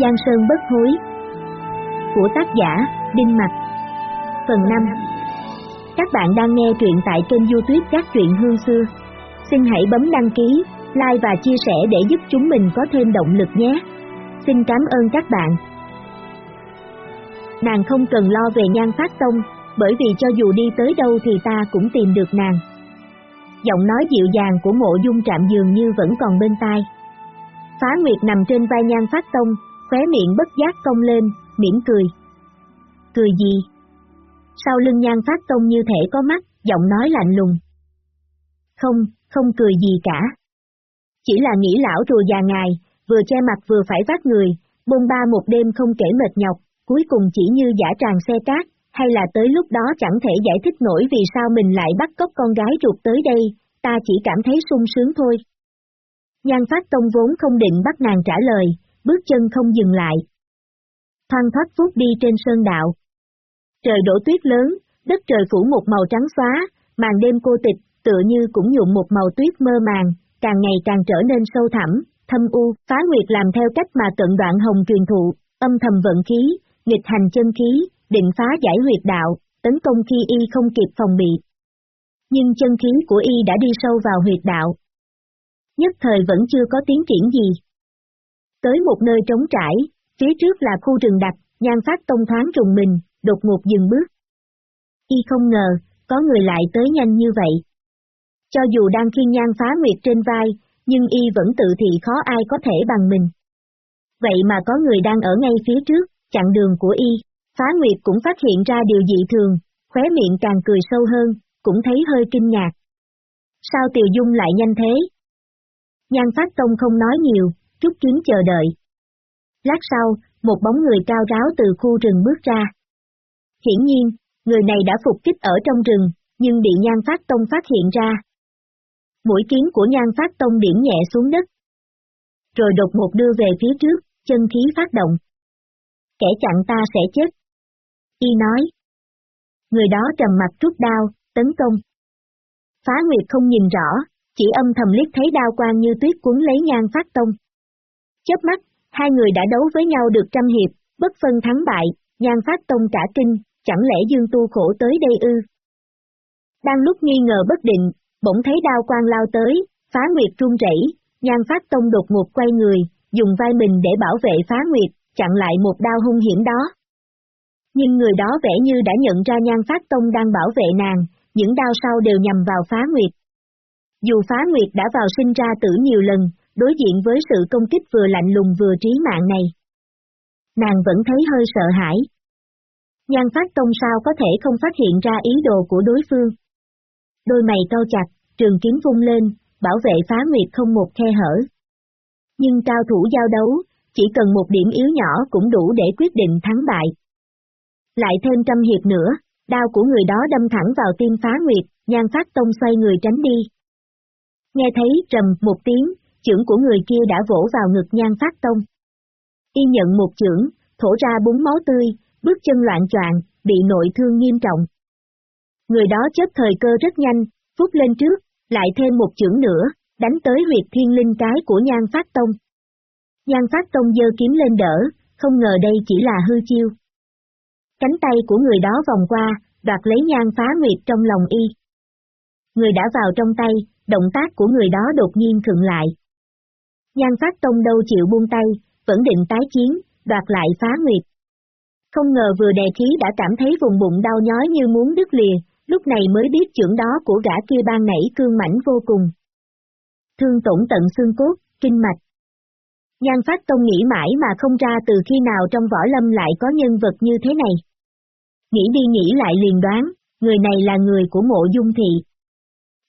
Giang Sơn bất hối Của tác giả, Đinh Mặc Phần 5 Các bạn đang nghe truyện tại kênh youtube Các truyện hương xưa. Xin hãy bấm đăng ký, like và chia sẻ để giúp chúng mình có thêm động lực nhé. Xin cảm ơn các bạn. Nàng không cần lo về nhan phát tông, bởi vì cho dù đi tới đâu thì ta cũng tìm được nàng. Giọng nói dịu dàng của mộ dung trạm dường như vẫn còn bên tai. Phá Nguyệt nằm trên vai nhan phát tông, khóe miệng bất giác cong lên, mỉm cười. Cười gì? Sau lưng nhan phát tông như thể có mắt, giọng nói lạnh lùng. Không, không cười gì cả. Chỉ là nghĩ lão rùa già ngài, vừa che mặt vừa phải vác người, bôn ba một đêm không kể mệt nhọc, cuối cùng chỉ như giả tràn xe cát, hay là tới lúc đó chẳng thể giải thích nổi vì sao mình lại bắt cóc con gái ruột tới đây, ta chỉ cảm thấy sung sướng thôi. Nhan Phát Tông vốn không định bắt nàng trả lời, bước chân không dừng lại. Thoang thoát phút đi trên sơn đạo. Trời đổ tuyết lớn, đất trời phủ một màu trắng xóa, màn đêm cô tịch, tựa như cũng nhuộm một màu tuyết mơ màng, càng ngày càng trở nên sâu thẳm, thâm u, phá nguyệt làm theo cách mà cận đoạn hồng truyền thụ, âm thầm vận khí, nghịch hành chân khí, định phá giải huyệt đạo, tấn công khi y không kịp phòng bị. Nhưng chân khí của y đã đi sâu vào huyệt đạo. Nhất thời vẫn chưa có tiến triển gì. Tới một nơi trống trải, phía trước là khu rừng đặc, nhan phát tông thoáng trùng mình, đột ngột dừng bước. Y không ngờ, có người lại tới nhanh như vậy. Cho dù đang khiên nhan phá nguyệt trên vai, nhưng y vẫn tự thị khó ai có thể bằng mình. Vậy mà có người đang ở ngay phía trước, chặn đường của y. Phá Nguyệt cũng phát hiện ra điều dị thường, khóe miệng càng cười sâu hơn, cũng thấy hơi kinh ngạc. Sao Tiều Dung lại nhanh thế? Nhan Phát Tông không nói nhiều, chút kiếm chờ đợi. Lát sau, một bóng người cao ráo từ khu rừng bước ra. Hiển nhiên, người này đã phục kích ở trong rừng, nhưng bị Nhan Phát Tông phát hiện ra. Mũi kiếm của Nhan Phát Tông điểm nhẹ xuống đất. Rồi đột ngột đưa về phía trước, chân khí phát động. Kẻ chặn ta sẽ chết. Y nói. Người đó trầm mặt rút đao, tấn công. Phá Nguyệt không nhìn rõ, chỉ âm thầm liếc thấy đao quang như tuyết cuốn lấy nhan phát tông. Chớp mắt, hai người đã đấu với nhau được trăm hiệp, bất phân thắng bại, nhan phát tông cả kinh, chẳng lẽ dương tu khổ tới đây ư? Đang lúc nghi ngờ bất định, bỗng thấy đao quang lao tới, phá nguyệt run rẩy, nhan phát tông đột ngột quay người, dùng vai mình để bảo vệ phá nguyệt, chặn lại một đao hung hiểm đó. Nhưng người đó vẻ như đã nhận ra nhan phát tông đang bảo vệ nàng, những đao sau đều nhằm vào phá nguyệt. Dù phá nguyệt đã vào sinh ra tử nhiều lần, đối diện với sự công kích vừa lạnh lùng vừa trí mạng này. Nàng vẫn thấy hơi sợ hãi. Nhan phát tông sao có thể không phát hiện ra ý đồ của đối phương. Đôi mày cau chặt, trường kiếm vung lên, bảo vệ phá nguyệt không một khe hở. Nhưng cao thủ giao đấu, chỉ cần một điểm yếu nhỏ cũng đủ để quyết định thắng bại. Lại thêm trăm hiệp nữa, đao của người đó đâm thẳng vào tim phá nguyệt, nhan phát tông xoay người tránh đi. Nghe thấy trầm một tiếng, chưởng của người kia đã vỗ vào ngực nhan phát tông. Y nhận một chưởng, thổ ra búng máu tươi, bước chân loạn choạng, bị nội thương nghiêm trọng. Người đó chết thời cơ rất nhanh, phút lên trước, lại thêm một chưởng nữa, đánh tới huyệt thiên linh cái của nhan phát tông. Nhan phát tông dơ kiếm lên đỡ, không ngờ đây chỉ là hư chiêu. Cánh tay của người đó vòng qua, đoạt lấy nhan phá nguyệt trong lòng y. Người đã vào trong tay, động tác của người đó đột nhiên khựng lại. Nhan phát tông đâu chịu buông tay, vẫn định tái chiến, đoạt lại phá nguyệt. Không ngờ vừa đè khí đã cảm thấy vùng bụng đau nhói như muốn đứt lìa, lúc này mới biết trưởng đó của gã kia ban nảy cương mảnh vô cùng. Thương tổn tận xương cốt, kinh mạch. Nhan Phát Tông nghĩ mãi mà không ra từ khi nào trong võ lâm lại có nhân vật như thế này. Nghĩ đi nghĩ lại liền đoán, người này là người của mộ dung thị.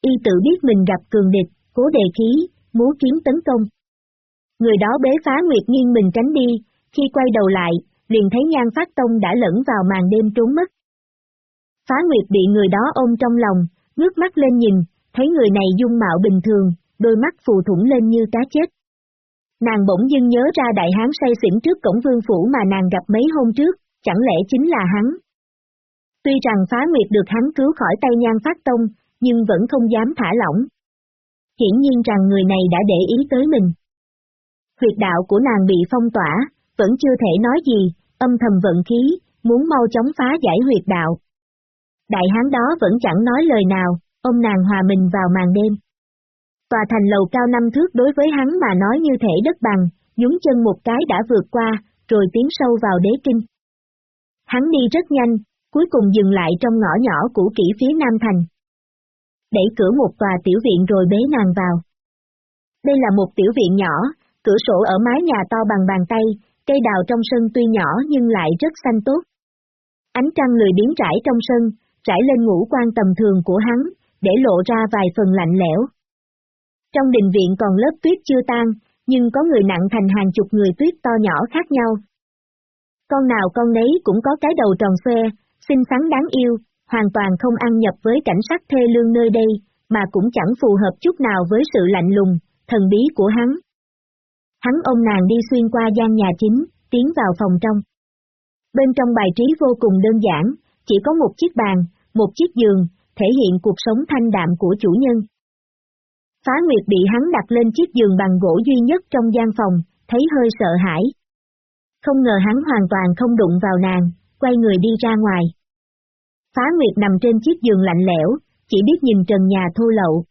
Y tự biết mình gặp cường địch, cố đề khí, múa kiếm tấn công. Người đó bế phá nguyệt nghiêng mình tránh đi, khi quay đầu lại, liền thấy nhan phát tông đã lẫn vào màn đêm trốn mất. Phá nguyệt bị người đó ôm trong lòng, ngước mắt lên nhìn, thấy người này dung mạo bình thường, đôi mắt phù thủng lên như cá chết. Nàng bỗng dưng nhớ ra đại hán say xỉn trước cổng vương phủ mà nàng gặp mấy hôm trước, chẳng lẽ chính là hắn. Tuy rằng phá nguyệt được hắn cứu khỏi tay nhan phát tông, nhưng vẫn không dám thả lỏng. Hiển nhiên rằng người này đã để ý tới mình. Huyệt đạo của nàng bị phong tỏa, vẫn chưa thể nói gì, âm thầm vận khí, muốn mau chóng phá giải huyệt đạo. Đại hán đó vẫn chẳng nói lời nào, ông nàng hòa mình vào màn đêm. Tòa thành lầu cao năm thước đối với hắn mà nói như thể đất bằng, nhúng chân một cái đã vượt qua, rồi tiến sâu vào đế kinh. Hắn đi rất nhanh, cuối cùng dừng lại trong ngõ nhỏ cũ kỹ phía nam thành. Đẩy cửa một tòa tiểu viện rồi bế nàng vào. Đây là một tiểu viện nhỏ, cửa sổ ở mái nhà to bằng bàn tay, cây đào trong sân tuy nhỏ nhưng lại rất xanh tốt. Ánh trăng lười biến trải trong sân, trải lên ngũ quan tầm thường của hắn, để lộ ra vài phần lạnh lẽo. Trong đình viện còn lớp tuyết chưa tan, nhưng có người nặng thành hàng chục người tuyết to nhỏ khác nhau. Con nào con nấy cũng có cái đầu tròn xoe, xinh xắn đáng yêu, hoàn toàn không ăn nhập với cảnh sắc thê lương nơi đây, mà cũng chẳng phù hợp chút nào với sự lạnh lùng, thần bí của hắn. Hắn ôm nàng đi xuyên qua gian nhà chính, tiến vào phòng trong. Bên trong bài trí vô cùng đơn giản, chỉ có một chiếc bàn, một chiếc giường, thể hiện cuộc sống thanh đạm của chủ nhân. Phá Nguyệt bị hắn đặt lên chiếc giường bằng gỗ duy nhất trong gian phòng, thấy hơi sợ hãi. Không ngờ hắn hoàn toàn không đụng vào nàng, quay người đi ra ngoài. Phá Nguyệt nằm trên chiếc giường lạnh lẽo, chỉ biết nhìn trần nhà thô lậu.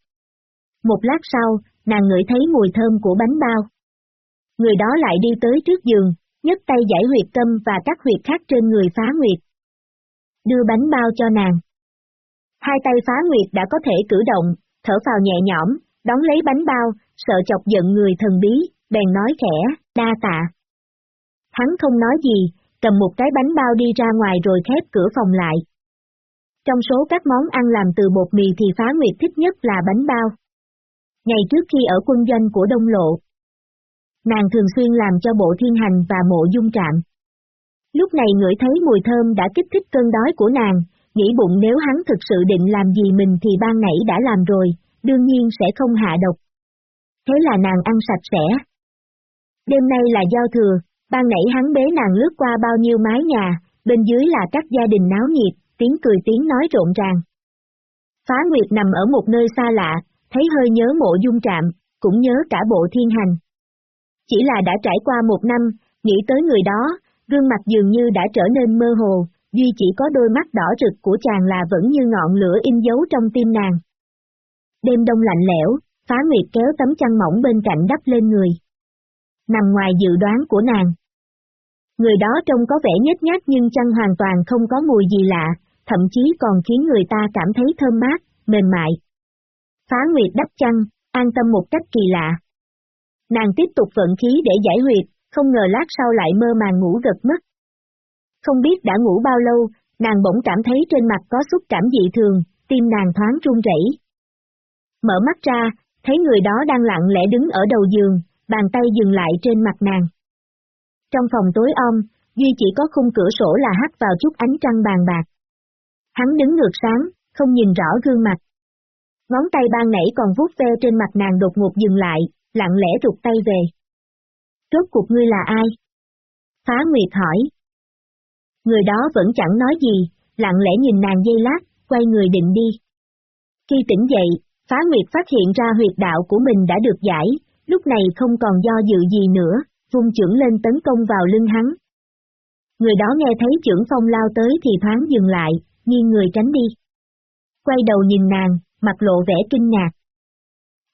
Một lát sau, nàng ngửi thấy mùi thơm của bánh bao. Người đó lại đi tới trước giường, nhấc tay giải huyệt tâm và các huyệt khác trên người Phá Nguyệt. Đưa bánh bao cho nàng. Hai tay Phá Nguyệt đã có thể cử động, thở vào nhẹ nhõm, đón lấy bánh bao, sợ chọc giận người thần bí, bèn nói khẽ, đa tạ. Hắn không nói gì, cầm một cái bánh bao đi ra ngoài rồi khép cửa phòng lại. Trong số các món ăn làm từ bột mì thì Phá Nguyệt thích nhất là bánh bao. Ngày trước khi ở quân doanh của Đông Lộ, nàng thường xuyên làm cho bộ thiên hành và mộ dung trạm. Lúc này ngửi thấy mùi thơm đã kích thích cơn đói của nàng, nghĩ bụng nếu hắn thực sự định làm gì mình thì ban nãy đã làm rồi, đương nhiên sẽ không hạ độc. Thế là nàng ăn sạch sẽ. Đêm nay là giao thừa, ban nãy hắn bế nàng lướt qua bao nhiêu mái nhà, bên dưới là các gia đình náo nhiệt, tiếng cười tiếng nói rộn ràng. Phá Nguyệt nằm ở một nơi xa lạ, thấy hơi nhớ mộ dung trạm, cũng nhớ cả bộ thiên hành. Chỉ là đã trải qua một năm, nghĩ tới người đó, gương mặt dường như đã trở nên mơ hồ, duy chỉ có đôi mắt đỏ rực của chàng là vẫn như ngọn lửa in dấu trong tim nàng. Đêm đông lạnh lẽo, phá nguyệt kéo tấm chăn mỏng bên cạnh đắp lên người. Nằm ngoài dự đoán của nàng. Người đó trông có vẻ nhếch nhác nhưng chăn hoàn toàn không có mùi gì lạ, thậm chí còn khiến người ta cảm thấy thơm mát, mềm mại. Phá Nguyệt đắp chăn, an tâm một cách kỳ lạ. Nàng tiếp tục vận khí để giải huyệt, không ngờ lát sau lại mơ màng ngủ gật mất. Không biết đã ngủ bao lâu, nàng bỗng cảm thấy trên mặt có xúc cảm dị thường, tim nàng thoáng run rẩy. Mở mắt ra, thấy người đó đang lặng lẽ đứng ở đầu giường, bàn tay dừng lại trên mặt nàng. Trong phòng tối om, duy chỉ có khung cửa sổ là hắt vào chút ánh trăng bàn bạc. Hắn đứng ngược sáng, không nhìn rõ gương mặt. Ngón tay ban nãy còn vuốt ve trên mặt nàng đột ngột dừng lại, lặng lẽ rụt tay về. Rốt cuộc ngươi là ai? Phá Nguyệt hỏi. Người đó vẫn chẳng nói gì, lặng lẽ nhìn nàng dây lát, quay người định đi. Khi tỉnh dậy, Phá Nguyệt phát hiện ra huyệt đạo của mình đã được giải, lúc này không còn do dự gì nữa, vung trưởng lên tấn công vào lưng hắn. Người đó nghe thấy trưởng phong lao tới thì thoáng dừng lại, nghiêng người tránh đi. Quay đầu nhìn nàng, mặt lộ vẻ kinh ngạc.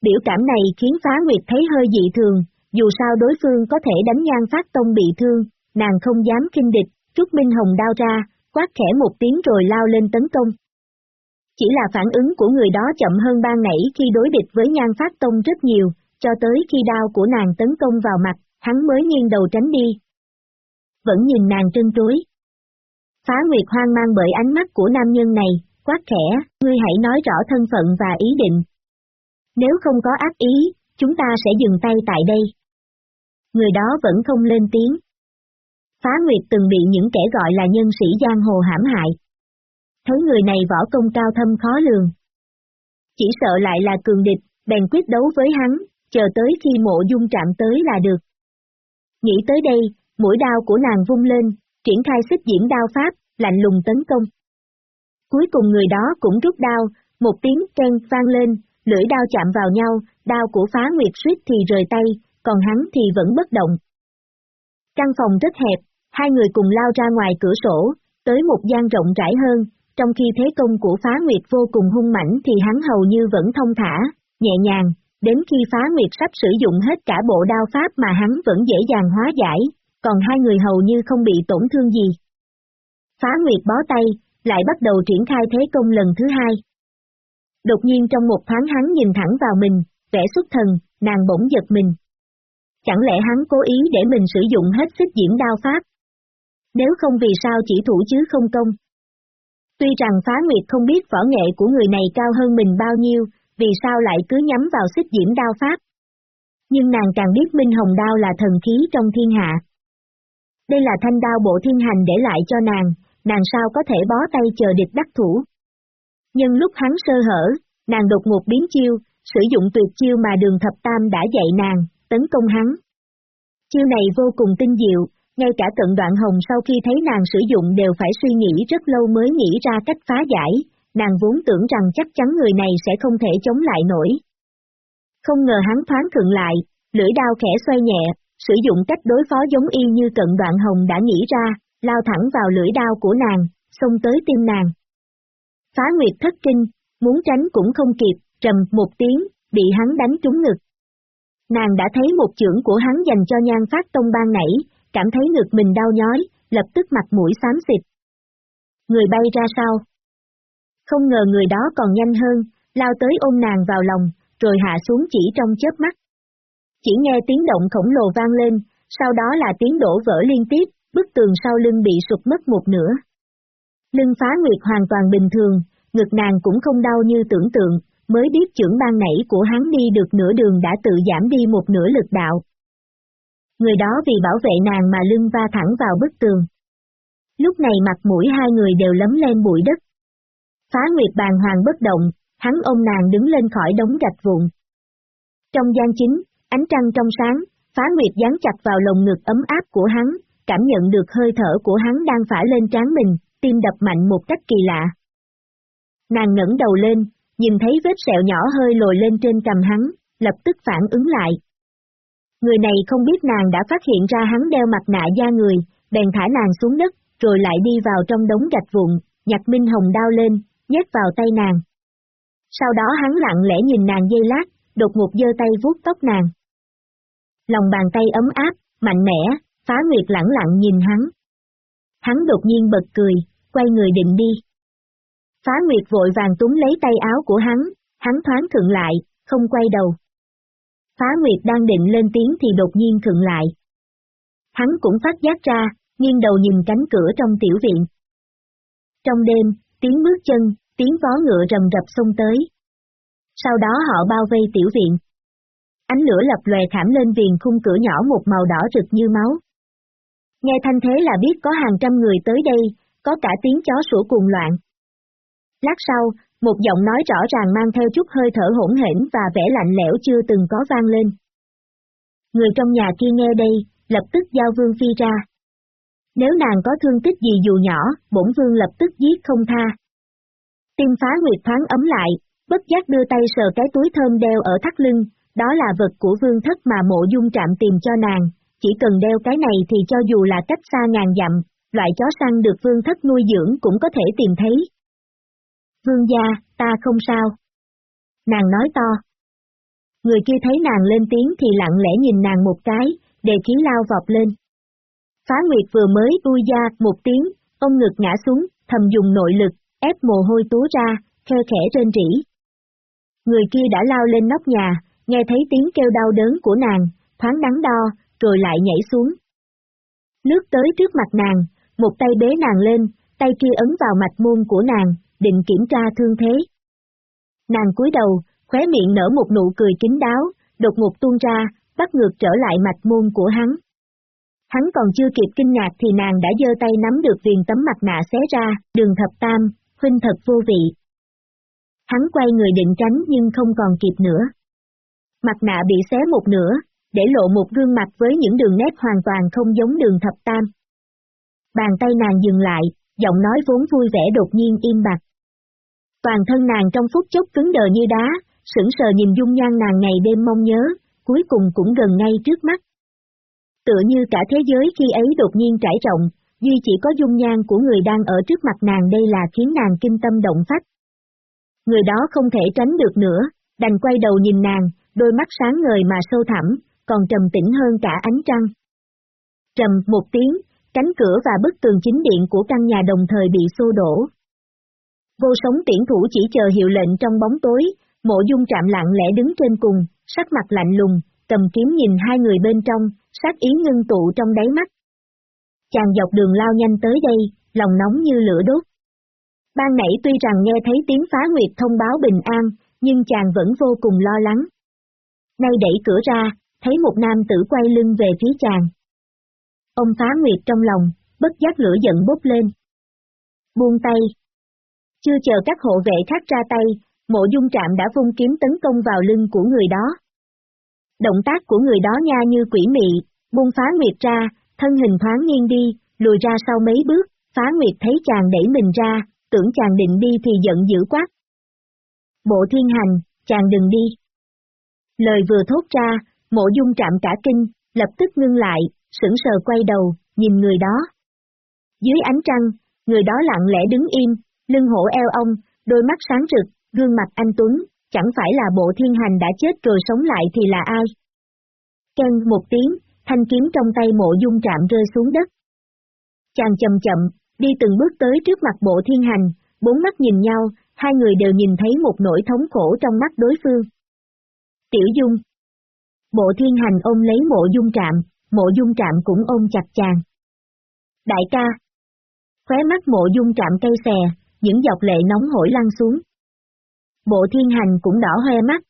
Biểu cảm này khiến Phá Nguyệt thấy hơi dị thường, dù sao đối phương có thể đánh nhan phát tông bị thương, nàng không dám kinh địch, Trúc Minh Hồng đao ra, quát khẽ một tiếng rồi lao lên tấn công. Chỉ là phản ứng của người đó chậm hơn ban nãy khi đối địch với nhan phát tông rất nhiều, cho tới khi đao của nàng tấn công vào mặt, hắn mới nghiêng đầu tránh đi. Vẫn nhìn nàng trân trối. Phá Nguyệt hoang mang bởi ánh mắt của nam nhân này, quát khẽ, ngươi hãy nói rõ thân phận và ý định. Nếu không có ác ý, chúng ta sẽ dừng tay tại đây. Người đó vẫn không lên tiếng. Phá Nguyệt từng bị những kẻ gọi là nhân sĩ giang hồ hãm hại. Thấy người này võ công cao thâm khó lường. Chỉ sợ lại là cường địch, bèn quyết đấu với hắn, chờ tới khi mộ dung chạm tới là được. Nghĩ tới đây, mũi đao của nàng vung lên, triển khai xích diễm đao pháp, lạnh lùng tấn công. Cuối cùng người đó cũng rút đao, một tiếng ken vang lên, lưỡi đao chạm vào nhau, đao của phá nguyệt suýt thì rời tay, còn hắn thì vẫn bất động. Căn phòng rất hẹp, hai người cùng lao ra ngoài cửa sổ, tới một gian rộng rãi hơn, trong khi thế công của phá nguyệt vô cùng hung mãnh thì hắn hầu như vẫn thông thả, nhẹ nhàng, đến khi phá nguyệt sắp sử dụng hết cả bộ đao pháp mà hắn vẫn dễ dàng hóa giải, còn hai người hầu như không bị tổn thương gì. Phá nguyệt bó tay, lại bắt đầu triển khai thế công lần thứ hai. Đột nhiên trong một thoáng hắn nhìn thẳng vào mình, vẻ xuất thần, nàng bỗng giật mình. Chẳng lẽ hắn cố ý để mình sử dụng hết xích diễm đao pháp? Nếu không vì sao chỉ thủ chứ không công? Tuy rằng phá nguyệt không biết võ nghệ của người này cao hơn mình bao nhiêu, vì sao lại cứ nhắm vào xích diễm đao pháp? Nhưng nàng càng biết Minh Hồng Đao là thần khí trong thiên hạ. Đây là thanh đao bộ thiên hành để lại cho nàng, nàng sao có thể bó tay chờ địch đắc thủ. Nhưng lúc hắn sơ hở, nàng đột ngột biến chiêu, sử dụng tuyệt chiêu mà đường thập tam đã dạy nàng, tấn công hắn. Chiêu này vô cùng tinh diệu, ngay cả cận đoạn hồng sau khi thấy nàng sử dụng đều phải suy nghĩ rất lâu mới nghĩ ra cách phá giải, nàng vốn tưởng rằng chắc chắn người này sẽ không thể chống lại nổi. Không ngờ hắn thoáng thượng lại, lưỡi đao khẽ xoay nhẹ, sử dụng cách đối phó giống y như cận đoạn hồng đã nghĩ ra, lao thẳng vào lưỡi đao của nàng, xông tới tim nàng. Phá nguyệt thất kinh, muốn tránh cũng không kịp, trầm một tiếng, bị hắn đánh trúng ngực. Nàng đã thấy một chưởng của hắn dành cho nhan phát tông ban nảy, cảm thấy ngực mình đau nhói, lập tức mặt mũi xám xịt. Người bay ra sau. Không ngờ người đó còn nhanh hơn, lao tới ôm nàng vào lòng, rồi hạ xuống chỉ trong chớp mắt. Chỉ nghe tiếng động khổng lồ vang lên, sau đó là tiếng đổ vỡ liên tiếp, bức tường sau lưng bị sụp mất một nửa. Lưng phá nguyệt hoàn toàn bình thường, ngực nàng cũng không đau như tưởng tượng, mới biết trưởng ban nảy của hắn đi được nửa đường đã tự giảm đi một nửa lực đạo. Người đó vì bảo vệ nàng mà lưng va thẳng vào bức tường. Lúc này mặt mũi hai người đều lấm lên bụi đất. Phá Nguyệt bàn hoàng bất động, hắn ôm nàng đứng lên khỏi đống gạch vụn. Trong gian chính, ánh trăng trong sáng, Phá Nguyệt dán chặt vào lồng ngực ấm áp của hắn, cảm nhận được hơi thở của hắn đang phả lên trán mình, tim đập mạnh một cách kỳ lạ. Nàng ngẩng đầu lên, nhìn thấy vết sẹo nhỏ hơi lồi lên trên cầm hắn, lập tức phản ứng lại. Người này không biết nàng đã phát hiện ra hắn đeo mặt nạ da người, bèn thả nàng xuống đất, rồi lại đi vào trong đống gạch vụn, nhặt minh hồng đao lên, nhét vào tay nàng. Sau đó hắn lặng lẽ nhìn nàng dây lát, đột ngột giơ tay vuốt tóc nàng. Lòng bàn tay ấm áp, mạnh mẽ, phá nguyệt lẳng lặng nhìn hắn. Hắn đột nhiên bật cười, quay người định đi. Phá Nguyệt vội vàng túm lấy tay áo của hắn, hắn thoáng thượng lại, không quay đầu. Phá Nguyệt đang định lên tiếng thì đột nhiên thượng lại. Hắn cũng phát giác ra, nghiêng đầu nhìn cánh cửa trong tiểu viện. Trong đêm, tiếng bước chân, tiếng vó ngựa rầm rập xông tới. Sau đó họ bao vây tiểu viện. Ánh lửa lập lòe thảm lên viền khung cửa nhỏ một màu đỏ rực như máu. Nghe thanh thế là biết có hàng trăm người tới đây, có cả tiếng chó sủa cuồng loạn. Lát sau, một giọng nói rõ ràng mang theo chút hơi thở hỗn hển và vẻ lạnh lẽo chưa từng có vang lên. Người trong nhà kia nghe đây, lập tức giao vương phi ra. Nếu nàng có thương tích gì dù nhỏ, bổn vương lập tức giết không tha. Tim phá nguyệt thoáng ấm lại, bất giác đưa tay sờ cái túi thơm đeo ở thắt lưng, đó là vật của vương thất mà mộ dung trạm tìm cho nàng, chỉ cần đeo cái này thì cho dù là cách xa ngàn dặm, loại chó săn được vương thất nuôi dưỡng cũng có thể tìm thấy. Vương gia, ta không sao. Nàng nói to. Người kia thấy nàng lên tiếng thì lặng lẽ nhìn nàng một cái, đề khí lao vọt lên. Phá Nguyệt vừa mới ui ra một tiếng, ông ngực ngã xuống, thầm dùng nội lực, ép mồ hôi túa ra, khe khẽ trên rỉ. Người kia đã lao lên nóc nhà, nghe thấy tiếng kêu đau đớn của nàng, thoáng đắn đo, rồi lại nhảy xuống. Lướt tới trước mặt nàng, một tay bế nàng lên, tay kia ấn vào mạch môn của nàng, định kiểm tra thương thế. Nàng cúi đầu, khóe miệng nở một nụ cười kín đáo, đột ngột tuôn ra, bắt ngược trở lại mạch môn của hắn. Hắn còn chưa kịp kinh ngạc thì nàng đã giơ tay nắm được viền tấm mặt nạ xé ra, đường thập tam, huynh thật vô vị. Hắn quay người định tránh nhưng không còn kịp nữa. Mặt nạ bị xé một nửa, để lộ một gương mặt với những đường nét hoàn toàn không giống đường thập tam. Bàn tay nàng dừng lại, giọng nói vốn vui vẻ đột nhiên im bặt. Toàn thân nàng trong phút chốc cứng đờ như đá, sững sờ nhìn dung nhan nàng ngày đêm mong nhớ, cuối cùng cũng gần ngay trước mắt. Tựa như cả thế giới khi ấy đột nhiên trải rộng, duy chỉ có dung nhan của người đang ở trước mặt nàng đây là khiến nàng kinh tâm động phách. Người đó không thể tránh được nữa, đành quay đầu nhìn nàng, đôi mắt sáng ngời mà sâu thẳm, còn trầm tĩnh hơn cả ánh trăng. Trầm một tiếng, cánh cửa và bức tường chính điện của căn nhà đồng thời bị xô đổ. Vô sống tiễn thủ chỉ chờ hiệu lệnh trong bóng tối, mộ dung trạm lặng lẽ đứng trên cùng, sắc mặt lạnh lùng, cầm kiếm nhìn hai người bên trong, sát ý ngưng tụ trong đáy mắt. Chàng dọc đường lao nhanh tới đây, lòng nóng như lửa đốt. Ban nãy tuy rằng nghe thấy tiếng phá nguyệt thông báo bình an, nhưng chàng vẫn vô cùng lo lắng. Nay đẩy cửa ra, thấy một nam tử quay lưng về phía chàng. Ông phá nguyệt trong lòng, bất giác lửa giận bốc lên. Buông tay. Chưa chờ các hộ vệ khác ra tay, mộ dung trạm đã vung kiếm tấn công vào lưng của người đó. Động tác của người đó nha như quỷ mị, buông phá nguyệt ra, thân hình thoáng nghiêng đi, lùi ra sau mấy bước, phá nguyệt thấy chàng đẩy mình ra, tưởng chàng định đi thì giận dữ quát. Bộ thiên hành, chàng đừng đi. Lời vừa thốt ra, mộ dung trạm cả kinh, lập tức ngưng lại, sững sờ quay đầu, nhìn người đó. Dưới ánh trăng, người đó lặng lẽ đứng im, lưng hổ eo ông, đôi mắt sáng rực, gương mặt anh Tuấn, chẳng phải là bộ thiên hành đã chết rồi sống lại thì là ai? Ken một tiếng, thanh kiếm trong tay mộ dung trạm rơi xuống đất. Chàng chậm chậm, đi từng bước tới trước mặt bộ thiên hành, bốn mắt nhìn nhau, hai người đều nhìn thấy một nỗi thống khổ trong mắt đối phương. Tiểu Dung Bộ thiên hành ôm lấy mộ dung trạm, mộ dung trạm cũng ôm chặt chàng. Đại ca Khóe mắt mộ dung trạm cây xè, những giọt lệ nóng hổi lăn xuống. Bộ thiên hành cũng đỏ hoe mắt.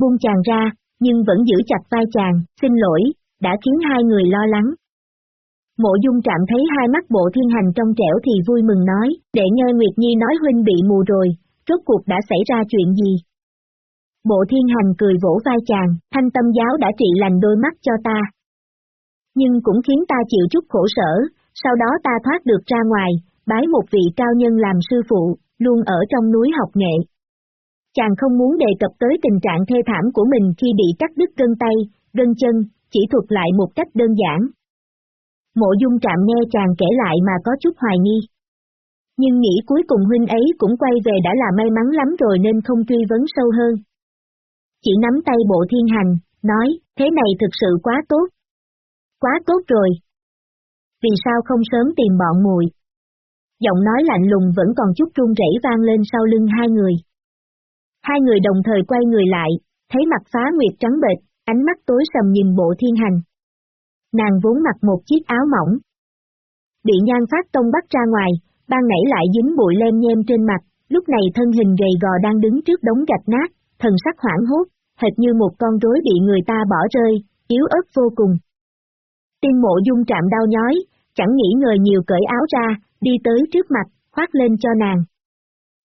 Buông chàng ra, nhưng vẫn giữ chặt vai chàng, xin lỗi, đã khiến hai người lo lắng. Mộ dung trạm thấy hai mắt bộ thiên hành trong trẻo thì vui mừng nói, để nghe Nguyệt Nhi nói huynh bị mù rồi, rốt cuộc đã xảy ra chuyện gì? Bộ thiên hành cười vỗ vai chàng, thanh tâm giáo đã trị lành đôi mắt cho ta. Nhưng cũng khiến ta chịu chút khổ sở, sau đó ta thoát được ra ngoài, bái một vị cao nhân làm sư phụ, luôn ở trong núi học nghệ. Chàng không muốn đề cập tới tình trạng thê thảm của mình khi bị cắt đứt gân tay, gân chân, chỉ thuật lại một cách đơn giản. Mộ dung trạm nghe chàng kể lại mà có chút hoài nghi. Nhưng nghĩ cuối cùng huynh ấy cũng quay về đã là may mắn lắm rồi nên không truy vấn sâu hơn. Chỉ nắm tay bộ thiên hành, nói, thế này thực sự quá tốt. Quá tốt rồi. Vì sao không sớm tìm bọn mùi? Giọng nói lạnh lùng vẫn còn chút run rẩy vang lên sau lưng hai người. Hai người đồng thời quay người lại, thấy mặt phá nguyệt trắng bệch, ánh mắt tối sầm nhìn bộ thiên hành. Nàng vốn mặc một chiếc áo mỏng. Bị nhan phát tông bắt ra ngoài, ban nảy lại dính bụi lem nhem trên mặt, lúc này thân hình gầy gò đang đứng trước đống gạch nát, thần sắc hoảng hốt, hệt như một con rối bị người ta bỏ rơi, yếu ớt vô cùng tiên mộ dung trạm đau nhói, chẳng nghĩ ngờ nhiều cởi áo ra, đi tới trước mặt, khoát lên cho nàng.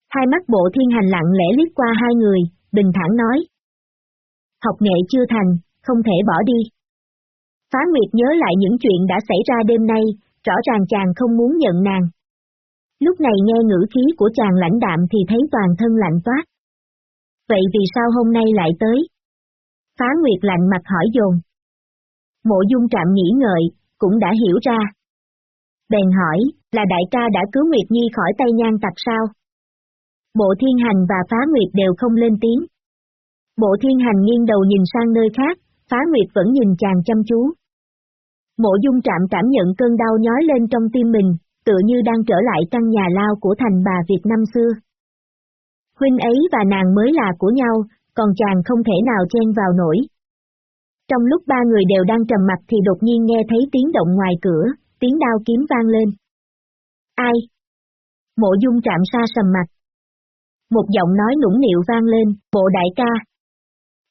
Hai mắt bộ thiên hành lặng lẽ liếc qua hai người, bình thản nói. Học nghệ chưa thành, không thể bỏ đi. Phá Nguyệt nhớ lại những chuyện đã xảy ra đêm nay, rõ ràng chàng không muốn nhận nàng. Lúc này nghe ngữ khí của chàng lãnh đạm thì thấy toàn thân lạnh toát. Vậy vì sao hôm nay lại tới? Phá Nguyệt lạnh mặt hỏi dồn. Mộ dung trạm nghĩ ngợi, cũng đã hiểu ra. Bèn hỏi, là đại ca đã cứu Nguyệt Nhi khỏi tay nhan tặc sao? Bộ thiên hành và phá Nguyệt đều không lên tiếng. Bộ thiên hành nghiêng đầu nhìn sang nơi khác, phá Nguyệt vẫn nhìn chàng chăm chú. Mộ dung trạm cảm nhận cơn đau nhói lên trong tim mình, tựa như đang trở lại căn nhà lao của thành bà Việt năm xưa. Huynh ấy và nàng mới là của nhau, còn chàng không thể nào chen vào nổi. Trong lúc ba người đều đang trầm mặt thì đột nhiên nghe thấy tiếng động ngoài cửa, tiếng đao kiếm vang lên. Ai? Mộ dung trạm xa sầm mặt. Một giọng nói nũng nịu vang lên, bộ đại ca.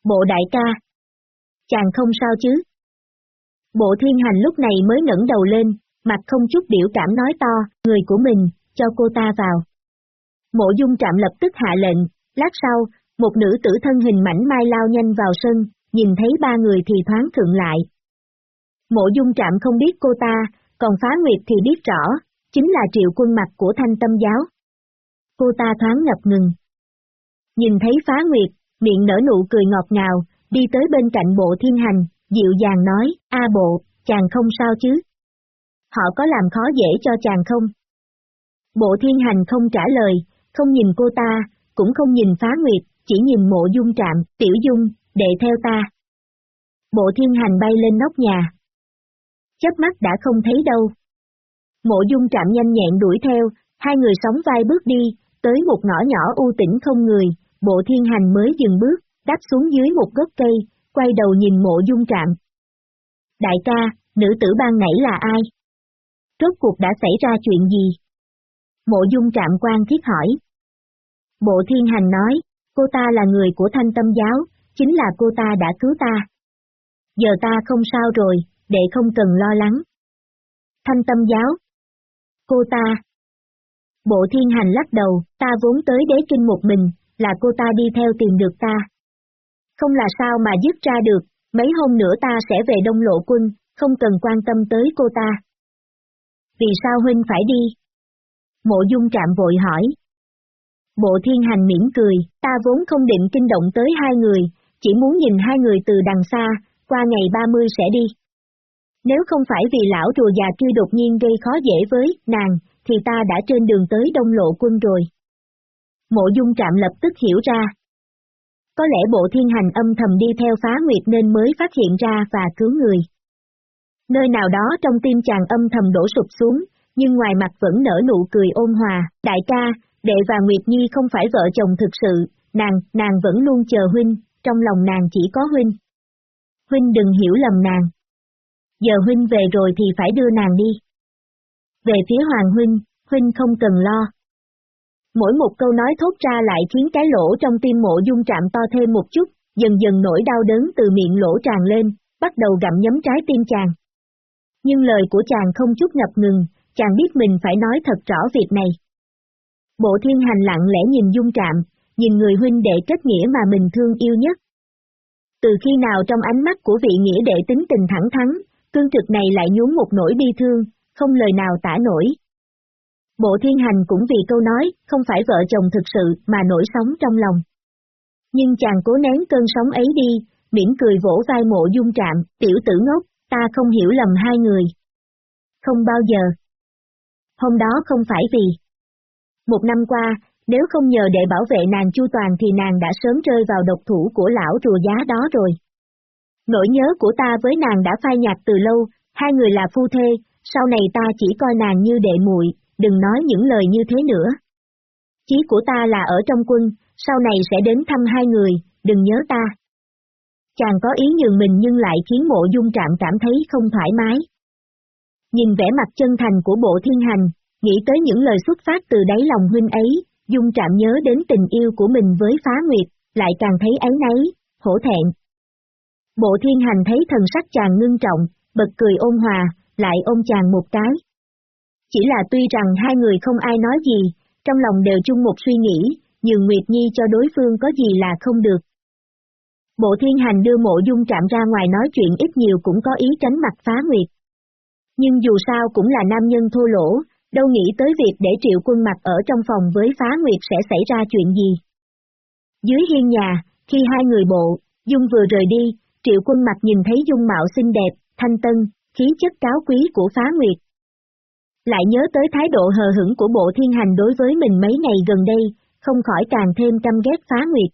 Bộ đại ca. Chàng không sao chứ? Bộ thiên hành lúc này mới ngẩng đầu lên, mặt không chút biểu cảm nói to, người của mình, cho cô ta vào. Mộ dung trạm lập tức hạ lệnh, lát sau, một nữ tử thân hình mảnh mai lao nhanh vào sân, nhìn thấy ba người thì thoáng thượng lại. Mộ dung trạm không biết cô ta, còn phá nguyệt thì biết rõ, chính là triệu quân mặt của thanh tâm giáo. Cô ta thoáng ngập ngừng. Nhìn thấy phá nguyệt, miệng nở nụ cười ngọt ngào, đi tới bên cạnh bộ thiên hành, dịu dàng nói, A bộ, chàng không sao chứ? Họ có làm khó dễ cho chàng không? Bộ thiên hành không trả lời, không nhìn cô ta, cũng không nhìn phá nguyệt, chỉ nhìn mộ dung trạm, tiểu dung, đệ theo ta. Bộ thiên hành bay lên nóc nhà. Chớp mắt đã không thấy đâu. Mộ dung trạm nhanh nhẹn đuổi theo, hai người sóng vai bước đi, tới một ngõ nhỏ u tĩnh không người, bộ thiên hành mới dừng bước, đáp xuống dưới một gốc cây, quay đầu nhìn mộ dung trạm. Đại ca, nữ tử ban nãy là ai? Rốt cuộc đã xảy ra chuyện gì? Mộ dung trạm quan thiết hỏi. Bộ thiên hành nói, cô ta là người của thanh tâm giáo, chính là cô ta đã cứu ta. Giờ ta không sao rồi, để không cần lo lắng. Thanh tâm giáo. Cô ta. Bộ thiên hành lắc đầu, ta vốn tới đế kinh một mình, là cô ta đi theo tìm được ta. Không là sao mà dứt ra được, mấy hôm nữa ta sẽ về đông lộ quân, không cần quan tâm tới cô ta. Vì sao huynh phải đi? Mộ dung trạm vội hỏi. Bộ thiên hành mỉm cười, ta vốn không định kinh động tới hai người, chỉ muốn nhìn hai người từ đằng xa, qua ngày 30 sẽ đi. Nếu không phải vì lão rùa già kia đột nhiên gây khó dễ với nàng, thì ta đã trên đường tới đông lộ quân rồi. Mộ dung trạm lập tức hiểu ra. Có lẽ bộ thiên hành âm thầm đi theo phá nguyệt nên mới phát hiện ra và cứu người. Nơi nào đó trong tim chàng âm thầm đổ sụp xuống, nhưng ngoài mặt vẫn nở nụ cười ôn hòa, đại ca, đệ và Nguyệt Nhi không phải vợ chồng thực sự, nàng, nàng vẫn luôn chờ huynh, trong lòng nàng chỉ có huynh. Huynh đừng hiểu lầm nàng. Giờ huynh về rồi thì phải đưa nàng đi. Về phía Hoàng huynh, huynh không cần lo. Mỗi một câu nói thốt ra lại khiến cái lỗ trong tim mộ dung trạm to thêm một chút, dần dần nỗi đau đớn từ miệng lỗ tràn lên, bắt đầu gặm nhấm trái tim chàng. Nhưng lời của chàng không chút ngập ngừng, chàng biết mình phải nói thật rõ việc này. Bộ thiên hành lặng lẽ nhìn dung trạm, nhìn người huynh đệ kết nghĩa mà mình thương yêu nhất. Từ khi nào trong ánh mắt của vị nghĩa đệ tính tình thẳng thắn, cương trực này lại nhuốm một nỗi bi thương, không lời nào tả nổi. Bộ thiên hành cũng vì câu nói, không phải vợ chồng thực sự mà nổi sóng trong lòng. Nhưng chàng cố nén cơn sóng ấy đi, mỉm cười vỗ vai mộ dung trạm, tiểu tử ngốc, ta không hiểu lầm hai người. Không bao giờ. Hôm đó không phải vì. Một năm qua, nếu không nhờ để bảo vệ nàng chu toàn thì nàng đã sớm rơi vào độc thủ của lão rùa giá đó rồi. Nỗi nhớ của ta với nàng đã phai nhạt từ lâu, hai người là phu thê, sau này ta chỉ coi nàng như đệ muội, đừng nói những lời như thế nữa. Chí của ta là ở trong quân, sau này sẽ đến thăm hai người, đừng nhớ ta. Chàng có ý nhường mình nhưng lại khiến mộ dung trạm cảm thấy không thoải mái. Nhìn vẻ mặt chân thành của bộ thiên hành, nghĩ tới những lời xuất phát từ đáy lòng huynh ấy, dung trạm nhớ đến tình yêu của mình với phá nguyệt, lại càng thấy ấy nấy, hổ thẹn. Bộ thiên hành thấy thần sắc chàng ngưng trọng, bật cười ôn hòa, lại ôm chàng một cái. Chỉ là tuy rằng hai người không ai nói gì, trong lòng đều chung một suy nghĩ, nhường Nguyệt Nhi cho đối phương có gì là không được. Bộ thiên hành đưa mộ dung trạm ra ngoài nói chuyện ít nhiều cũng có ý tránh mặt phá Nguyệt. Nhưng dù sao cũng là nam nhân thô lỗ, đâu nghĩ tới việc để triệu quân mặt ở trong phòng với phá Nguyệt sẽ xảy ra chuyện gì. Dưới hiên nhà, khi hai người bộ, Dung vừa rời đi, triệu quân mặt nhìn thấy Dung mạo xinh đẹp, thanh tân, khí chất cáo quý của phá Nguyệt, lại nhớ tới thái độ hờ hững của bộ thiên hành đối với mình mấy ngày gần đây, không khỏi càng thêm căm ghét phá nguyệt.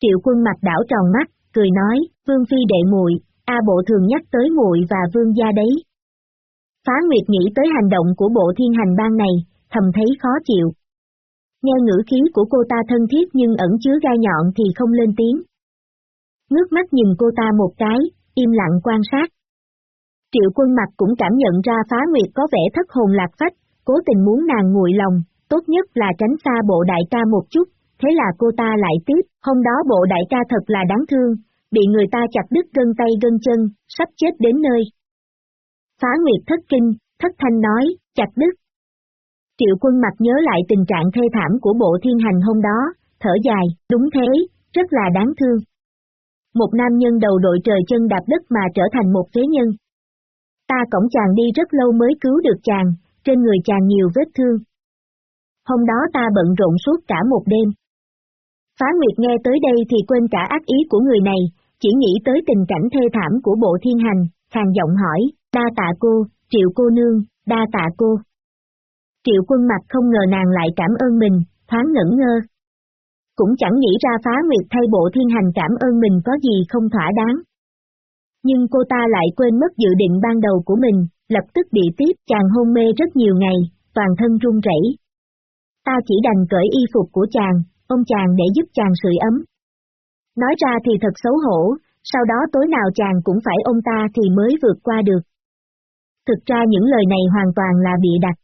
Triệu quân mặt đảo tròn mắt, cười nói, vương phi đệ muội, a bộ thường nhắc tới muội và vương gia đấy. Phá nguyệt nghĩ tới hành động của bộ thiên hành ban này, thầm thấy khó chịu. Nghe ngữ khí của cô ta thân thiết nhưng ẩn chứa gai nhọn thì không lên tiếng. Ngước mắt nhìn cô ta một cái, im lặng quan sát. Triệu quân mặt cũng cảm nhận ra phá nguyệt có vẻ thất hồn lạc phách, cố tình muốn nàng nguội lòng, tốt nhất là tránh xa bộ đại ca một chút, thế là cô ta lại tiếp, hôm đó bộ đại ca thật là đáng thương, bị người ta chặt đứt gân tay gân chân, sắp chết đến nơi. Phá nguyệt thất kinh, thất thanh nói, chặt đứt. Triệu quân mặt nhớ lại tình trạng thê thảm của bộ thiên hành hôm đó, thở dài, đúng thế, rất là đáng thương. Một nam nhân đầu đội trời chân đạp đất mà trở thành một phế nhân, Ta cổng chàng đi rất lâu mới cứu được chàng, trên người chàng nhiều vết thương. Hôm đó ta bận rộn suốt cả một đêm. Phá Nguyệt nghe tới đây thì quên cả ác ý của người này, chỉ nghĩ tới tình cảnh thê thảm của bộ thiên hành, khàn giọng hỏi, đa tạ cô, triệu cô nương, đa tạ cô. Triệu quân mặt không ngờ nàng lại cảm ơn mình, thoáng ngẩn ngơ. Cũng chẳng nghĩ ra phá nguyệt thay bộ thiên hành cảm ơn mình có gì không thỏa đáng. Nhưng cô ta lại quên mất dự định ban đầu của mình, lập tức bị tiếp chàng hôn mê rất nhiều ngày, toàn thân run rẩy. Ta chỉ đành cởi y phục của chàng, ông chàng để giúp chàng sưởi ấm. Nói ra thì thật xấu hổ, sau đó tối nào chàng cũng phải ôm ta thì mới vượt qua được. Thực ra những lời này hoàn toàn là bị đặt.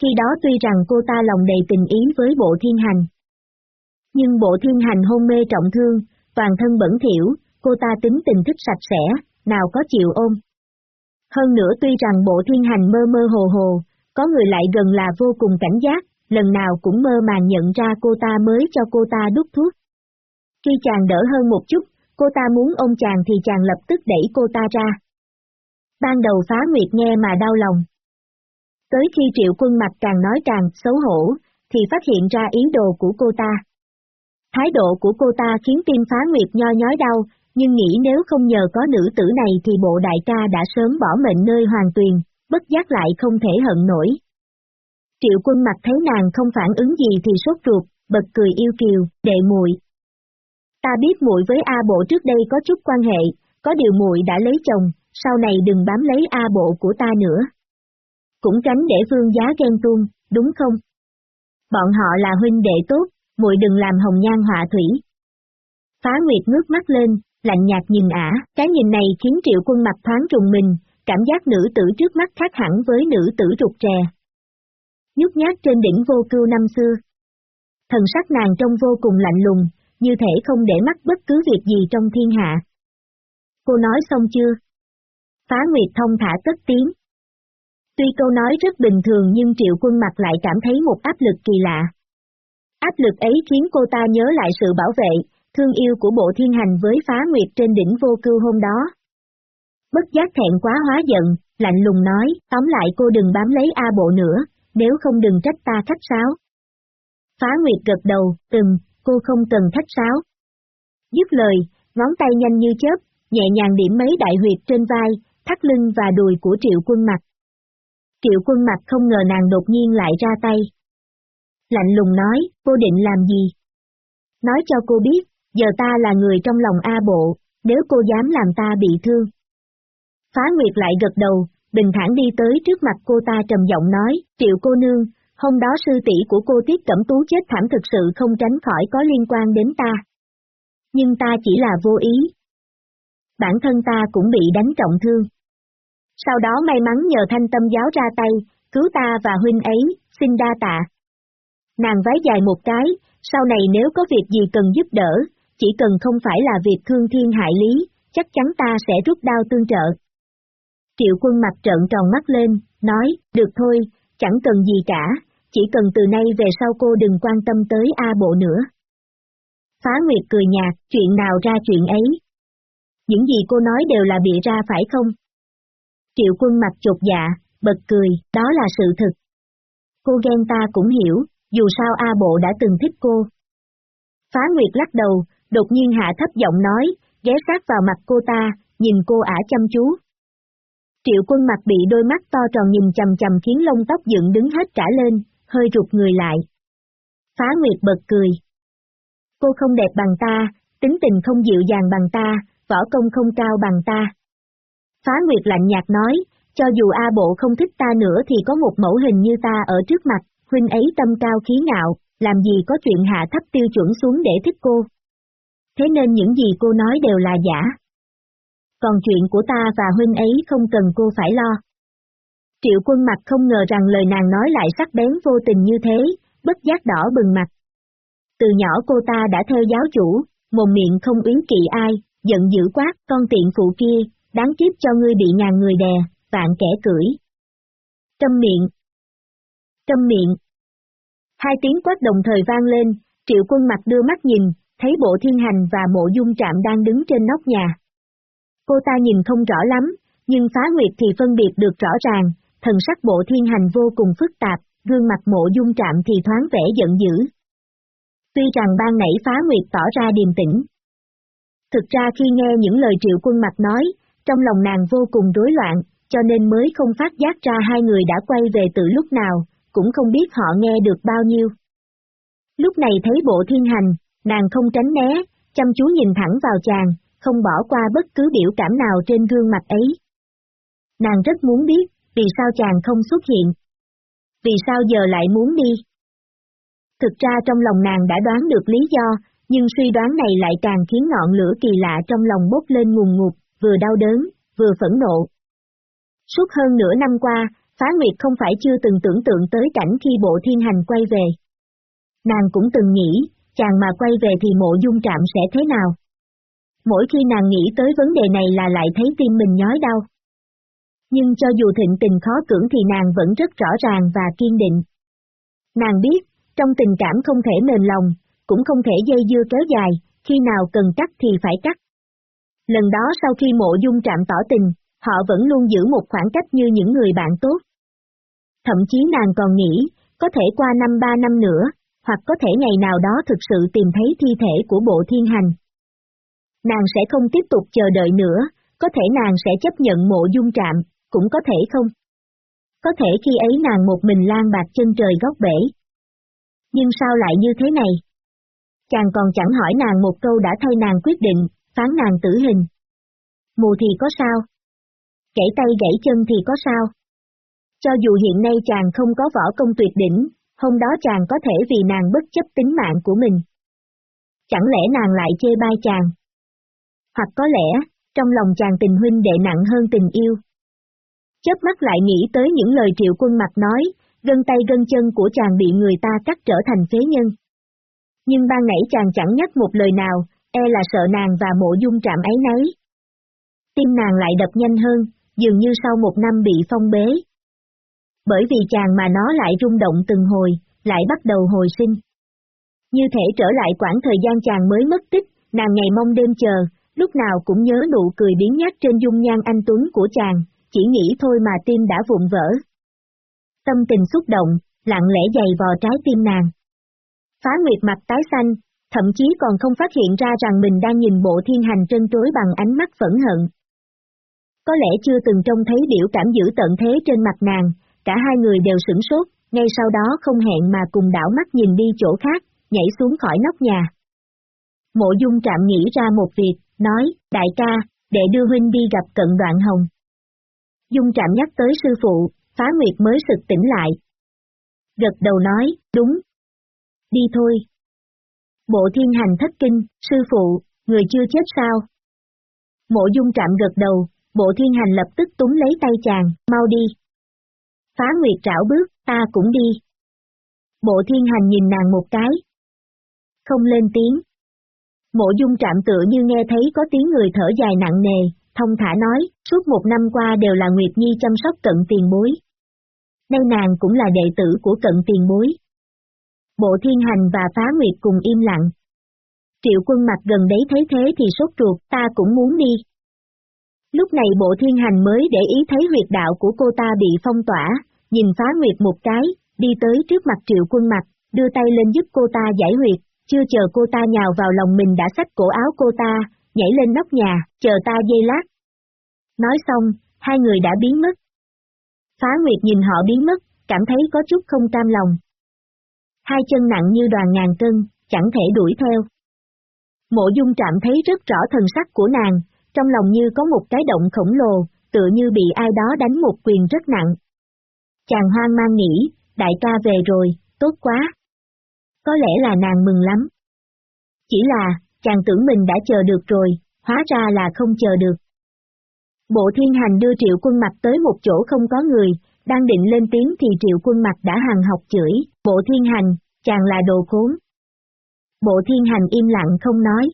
Khi đó tuy rằng cô ta lòng đầy tình ý với bộ thiên hành. Nhưng bộ thiên hành hôn mê trọng thương, toàn thân bẩn thiểu, cô ta tính tình thích sạch sẽ, nào có chịu ôm. Hơn nữa tuy rằng bộ thiên hành mơ mơ hồ hồ, có người lại gần là vô cùng cảnh giác, lần nào cũng mơ màng nhận ra cô ta mới cho cô ta đút thuốc. Khi chàng đỡ hơn một chút, cô ta muốn ôm chàng thì chàng lập tức đẩy cô ta ra. Ban đầu phá nguyệt nghe mà đau lòng. Tới khi triệu quân mặt càng nói càng xấu hổ, thì phát hiện ra ý đồ của cô ta. Thái độ của cô ta khiến tim phá nguyệt nho nhói đau, nhưng nghĩ nếu không nhờ có nữ tử này thì bộ đại ca đã sớm bỏ mệnh nơi hoàng tuyền, bất giác lại không thể hận nổi. Triệu quân mặt thấy nàng không phản ứng gì thì sốt ruột, bật cười yêu kiều, đệ muội. Ta biết muội với A bộ trước đây có chút quan hệ, có điều muội đã lấy chồng, sau này đừng bám lấy A bộ của ta nữa. Cũng tránh để vương giá ghen tuông, đúng không? Bọn họ là huynh đệ tốt, muội đừng làm hồng nhan họa thủy. Phá Nguyệt ngước mắt lên, lạnh nhạt nhìn ả, cái nhìn này khiến triệu quân mặt thoáng trùng mình, cảm giác nữ tử trước mắt khác hẳn với nữ tử rụt rè. Nhút nhát trên đỉnh vô cưu năm xưa. Thần sắc nàng trông vô cùng lạnh lùng, như thể không để mắt bất cứ việc gì trong thiên hạ. Cô nói xong chưa? Phá Nguyệt thông thả tất tiếng. Tuy câu nói rất bình thường nhưng triệu quân mặt lại cảm thấy một áp lực kỳ lạ. Áp lực ấy khiến cô ta nhớ lại sự bảo vệ, thương yêu của bộ thiên hành với phá nguyệt trên đỉnh vô cưu hôm đó. Bất giác thẹn quá hóa giận, lạnh lùng nói, tóm lại cô đừng bám lấy A bộ nữa, nếu không đừng trách ta khách sáo. Phá nguyệt gật đầu, từng, cô không cần khách sáo. Dứt lời, ngón tay nhanh như chớp, nhẹ nhàng điểm mấy đại huyệt trên vai, thắt lưng và đùi của triệu quân mặt. Triệu quân mặt không ngờ nàng đột nhiên lại ra tay. Lạnh lùng nói, cô định làm gì? Nói cho cô biết, giờ ta là người trong lòng A bộ, nếu cô dám làm ta bị thương. Phá Nguyệt lại gật đầu, bình thản đi tới trước mặt cô ta trầm giọng nói, triệu cô nương, hôm đó sư tỷ của cô Tiết Cẩm Tú chết thảm thực sự không tránh khỏi có liên quan đến ta. Nhưng ta chỉ là vô ý. Bản thân ta cũng bị đánh trọng thương. Sau đó may mắn nhờ thanh tâm giáo ra tay, cứu ta và huynh ấy, xin đa tạ. Nàng vái dài một cái, sau này nếu có việc gì cần giúp đỡ, chỉ cần không phải là việc thương thiên hại lý, chắc chắn ta sẽ rút đao tương trợ. Triệu quân mặt trợn tròn mắt lên, nói, được thôi, chẳng cần gì cả, chỉ cần từ nay về sau cô đừng quan tâm tới A bộ nữa. Phá Nguyệt cười nhạt, chuyện nào ra chuyện ấy. Những gì cô nói đều là bị ra phải không? Triệu quân mặt chột dạ, bật cười, đó là sự thật. Cô ghen ta cũng hiểu, dù sao A Bộ đã từng thích cô. Phá Nguyệt lắc đầu, đột nhiên hạ thấp giọng nói, ghé sát vào mặt cô ta, nhìn cô ả chăm chú. Triệu quân mặt bị đôi mắt to tròn nhìn chầm chầm khiến lông tóc dựng đứng hết cả lên, hơi rụt người lại. Phá Nguyệt bật cười. Cô không đẹp bằng ta, tính tình không dịu dàng bằng ta, võ công không cao bằng ta. Phá Nguyệt lạnh nhạt nói, cho dù A Bộ không thích ta nữa thì có một mẫu hình như ta ở trước mặt, huynh ấy tâm cao khí ngạo, làm gì có chuyện hạ thấp tiêu chuẩn xuống để thích cô. Thế nên những gì cô nói đều là giả. Còn chuyện của ta và huynh ấy không cần cô phải lo. Triệu quân mặt không ngờ rằng lời nàng nói lại sắc bén vô tình như thế, bất giác đỏ bừng mặt. Từ nhỏ cô ta đã theo giáo chủ, mồm miệng không uyến kỵ ai, giận dữ quát, con tiện phụ kia, đáng kiếp cho ngươi bị ngàn người đè, vạn kẻ cưỡi. Trâm miệng. Trâm miệng. Hai tiếng quát đồng thời vang lên, triệu quân mặt đưa mắt nhìn, thấy bộ thiên hành và mộ dung trạm đang đứng trên nóc nhà. Cô ta nhìn không rõ lắm, nhưng phá nguyệt thì phân biệt được rõ ràng, thần sắc bộ thiên hành vô cùng phức tạp, gương mặt mộ dung trạm thì thoáng vẻ giận dữ. Tuy rằng ban nãy phá nguyệt tỏ ra điềm tĩnh. Thực ra khi nghe những lời triệu quân mặt nói, trong lòng nàng vô cùng rối loạn, cho nên mới không phát giác ra hai người đã quay về từ lúc nào, cũng không biết họ nghe được bao nhiêu. Lúc này thấy bộ thiên hành, nàng không tránh né, chăm chú nhìn thẳng vào chàng, không bỏ qua bất cứ biểu cảm nào trên gương mặt ấy. Nàng rất muốn biết, vì sao chàng không xuất hiện. Vì sao giờ lại muốn đi? Thực ra trong lòng nàng đã đoán được lý do, nhưng suy đoán này lại càng khiến ngọn lửa kỳ lạ trong lòng bốc lên nguồn ngục vừa đau đớn, vừa phẫn nộ. Suốt hơn nửa năm qua, Phá Nguyệt không phải chưa từng tưởng tượng tới cảnh khi bộ thiên hành quay về. Nàng cũng từng nghĩ, chàng mà quay về thì mộ dung trạm sẽ thế nào? Mỗi khi nàng nghĩ tới vấn đề này là lại thấy tim mình nhói đau. Nhưng cho dù thịnh tình khó cưỡng thì nàng vẫn rất rõ ràng và kiên định. Nàng biết, trong tình cảm không thể mềm lòng, cũng không thể dây dưa kéo dài, khi nào cần cắt thì phải cắt. Lần đó sau khi mộ dung trạm tỏ tình, họ vẫn luôn giữ một khoảng cách như những người bạn tốt. Thậm chí nàng còn nghĩ, có thể qua năm ba năm nữa, hoặc có thể ngày nào đó thực sự tìm thấy thi thể của bộ thiên hành. Nàng sẽ không tiếp tục chờ đợi nữa, có thể nàng sẽ chấp nhận mộ dung trạm, cũng có thể không. Có thể khi ấy nàng một mình lan bạc chân trời góc bể. Nhưng sao lại như thế này? Chàng còn chẳng hỏi nàng một câu đã thay nàng quyết định, phán nàng tử hình. Mù thì có sao? Gãy tay gãy chân thì có sao? Cho dù hiện nay chàng không có võ công tuyệt đỉnh, hôm đó chàng có thể vì nàng bất chấp tính mạng của mình. Chẳng lẽ nàng lại chê bai chàng? Hoặc có lẽ, trong lòng chàng tình huynh đệ nặng hơn tình yêu. Chớp mắt lại nghĩ tới những lời triệu quân mặt nói, gân tay gân chân của chàng bị người ta cắt trở thành phế nhân. Nhưng ban nãy chàng chẳng nhắc một lời nào, e là sợ nàng và mộ dung trạm ấy nấy. Tim nàng lại đập nhanh hơn, dường như sau một năm bị phong bế. Bởi vì chàng mà nó lại rung động từng hồi, lại bắt đầu hồi sinh. Như thể trở lại quãng thời gian chàng mới mất tích, nàng ngày mong đêm chờ, lúc nào cũng nhớ nụ cười biến nhát trên dung nhan anh Tuấn của chàng, chỉ nghĩ thôi mà tim đã vụn vỡ. Tâm tình xúc động, lặng lẽ dày vò trái tim nàng. Phá Nguyệt mặt tái xanh, thậm chí còn không phát hiện ra rằng mình đang nhìn bộ thiên hành trân trối bằng ánh mắt phẫn hận. Có lẽ chưa từng trông thấy biểu cảm dữ tận thế trên mặt nàng, cả hai người đều sửng sốt, ngay sau đó không hẹn mà cùng đảo mắt nhìn đi chỗ khác, nhảy xuống khỏi nóc nhà. Mộ dung trạm nghĩ ra một việc, nói, đại ca, để đưa huynh đi gặp cận đoạn hồng. Dung trạm nhắc tới sư phụ, phá nguyệt mới sực tỉnh lại. Gật đầu nói, đúng. Đi thôi. Bộ thiên hành thất kinh, sư phụ, người chưa chết sao? Mộ dung trạm gật đầu, bộ thiên hành lập tức túng lấy tay chàng, mau đi. Phá nguyệt trảo bước, ta cũng đi. Bộ thiên hành nhìn nàng một cái. Không lên tiếng. Mộ dung trạm tựa như nghe thấy có tiếng người thở dài nặng nề, thông thả nói, suốt một năm qua đều là Nguyệt Nhi chăm sóc cận tiền bối. Đây nàng cũng là đệ tử của cận tiền bối. Bộ thiên hành và phá nguyệt cùng im lặng. Triệu quân mặt gần đấy thấy thế thì sốt ruột, ta cũng muốn đi. Lúc này bộ thiên hành mới để ý thấy huyệt đạo của cô ta bị phong tỏa, nhìn phá nguyệt một cái, đi tới trước mặt triệu quân mặt, đưa tay lên giúp cô ta giải huyệt, chưa chờ cô ta nhào vào lòng mình đã xách cổ áo cô ta, nhảy lên nóc nhà, chờ ta dây lát. Nói xong, hai người đã biến mất. Phá Nguyệt nhìn họ biến mất, cảm thấy có chút không cam lòng. Hai chân nặng như đoàn ngàn cân, chẳng thể đuổi theo. Mộ dung trạm thấy rất rõ thần sắc của nàng, trong lòng như có một cái động khổng lồ, tựa như bị ai đó đánh một quyền rất nặng. Chàng hoang mang nghĩ, đại ca về rồi, tốt quá. Có lẽ là nàng mừng lắm. Chỉ là, chàng tưởng mình đã chờ được rồi, hóa ra là không chờ được. Bộ thiên hành đưa triệu quân mặt tới một chỗ không có người, đang định lên tiếng thì triệu quân mặt đã hàng học chửi, bộ thiên hành, chàng là đồ khốn. Bộ thiên hành im lặng không nói.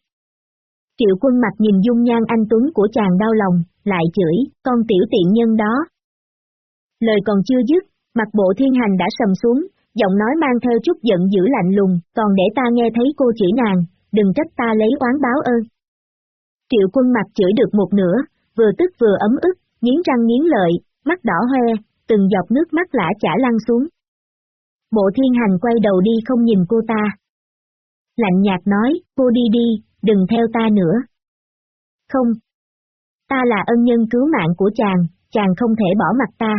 Triệu quân mặt nhìn dung nhan anh Tuấn của chàng đau lòng, lại chửi, con tiểu tiện nhân đó. Lời còn chưa dứt, mặt bộ thiên hành đã sầm xuống, giọng nói mang theo chút giận dữ lạnh lùng, còn để ta nghe thấy cô chỉ nàng, đừng trách ta lấy oán báo ơn. Triệu quân mặt chửi được một nửa, vừa tức vừa ấm ức, nghiến răng nghiến lợi, mắt đỏ hoe, từng giọt nước mắt lã chả lăn xuống. Bộ thiên hành quay đầu đi không nhìn cô ta. Lạnh nhạt nói, cô đi đi, đừng theo ta nữa. Không. Ta là ân nhân cứu mạng của chàng, chàng không thể bỏ mặt ta.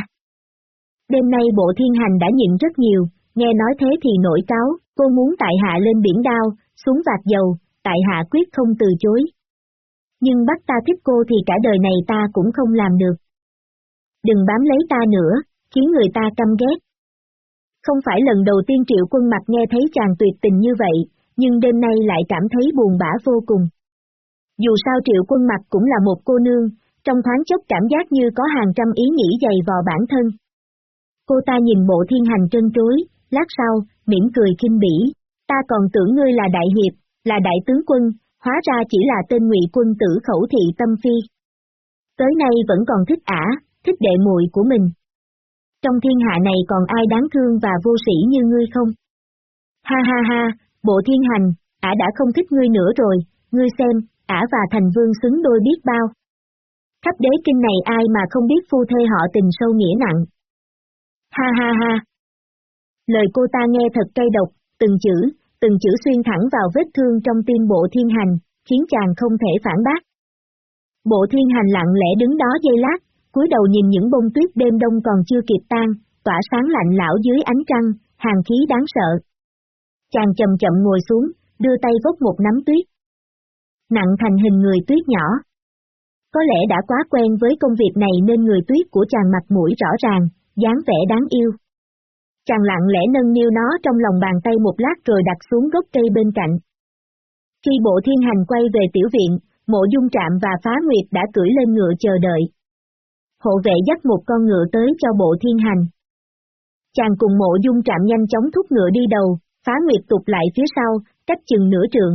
Đêm nay bộ thiên hành đã nhịn rất nhiều, nghe nói thế thì nổi cáo, cô muốn tại hạ lên biển đao, xuống vạt dầu, tại hạ quyết không từ chối. Nhưng bắt ta thích cô thì cả đời này ta cũng không làm được. Đừng bám lấy ta nữa, khiến người ta căm ghét. Không phải lần đầu tiên triệu quân mặt nghe thấy chàng tuyệt tình như vậy, nhưng đêm nay lại cảm thấy buồn bã vô cùng. Dù sao triệu quân mặt cũng là một cô nương, trong thoáng chốc cảm giác như có hàng trăm ý nghĩ dày vò bản thân. Cô ta nhìn bộ thiên hành trân trối, lát sau, mỉm cười kinh bỉ, ta còn tưởng ngươi là đại hiệp, là đại tướng quân, hóa ra chỉ là tên ngụy quân tử khẩu thị tâm phi. Tới nay vẫn còn thích ả, thích đệ muội của mình. Trong thiên hạ này còn ai đáng thương và vô sĩ như ngươi không? Ha ha ha, bộ thiên hành, ả đã không thích ngươi nữa rồi, ngươi xem, ả và thành vương xứng đôi biết bao. Khắp đế kinh này ai mà không biết phu thê họ tình sâu nghĩa nặng. Ha ha ha. Lời cô ta nghe thật cay độc, từng chữ, từng chữ xuyên thẳng vào vết thương trong tim bộ thiên hành, khiến chàng không thể phản bác. Bộ thiên hành lặng lẽ đứng đó dây lát, cúi đầu nhìn những bông tuyết đêm đông còn chưa kịp tan, tỏa sáng lạnh lão dưới ánh trăng, hàng khí đáng sợ. Chàng chậm chậm ngồi xuống, đưa tay vốc một nắm tuyết. Nặng thành hình người tuyết nhỏ. Có lẽ đã quá quen với công việc này nên người tuyết của chàng mặt mũi rõ ràng, dáng vẻ đáng yêu. Chàng lặng lẽ nâng niu nó trong lòng bàn tay một lát rồi đặt xuống gốc cây bên cạnh. Khi bộ thiên hành quay về tiểu viện, mộ dung trạm và phá nguyệt đã cưỡi lên ngựa chờ đợi. Hộ vệ dắt một con ngựa tới cho bộ thiên hành. Chàng cùng mộ dung trạm nhanh chóng thúc ngựa đi đầu, phá nguyệt tụt lại phía sau, cách chừng nửa trượng.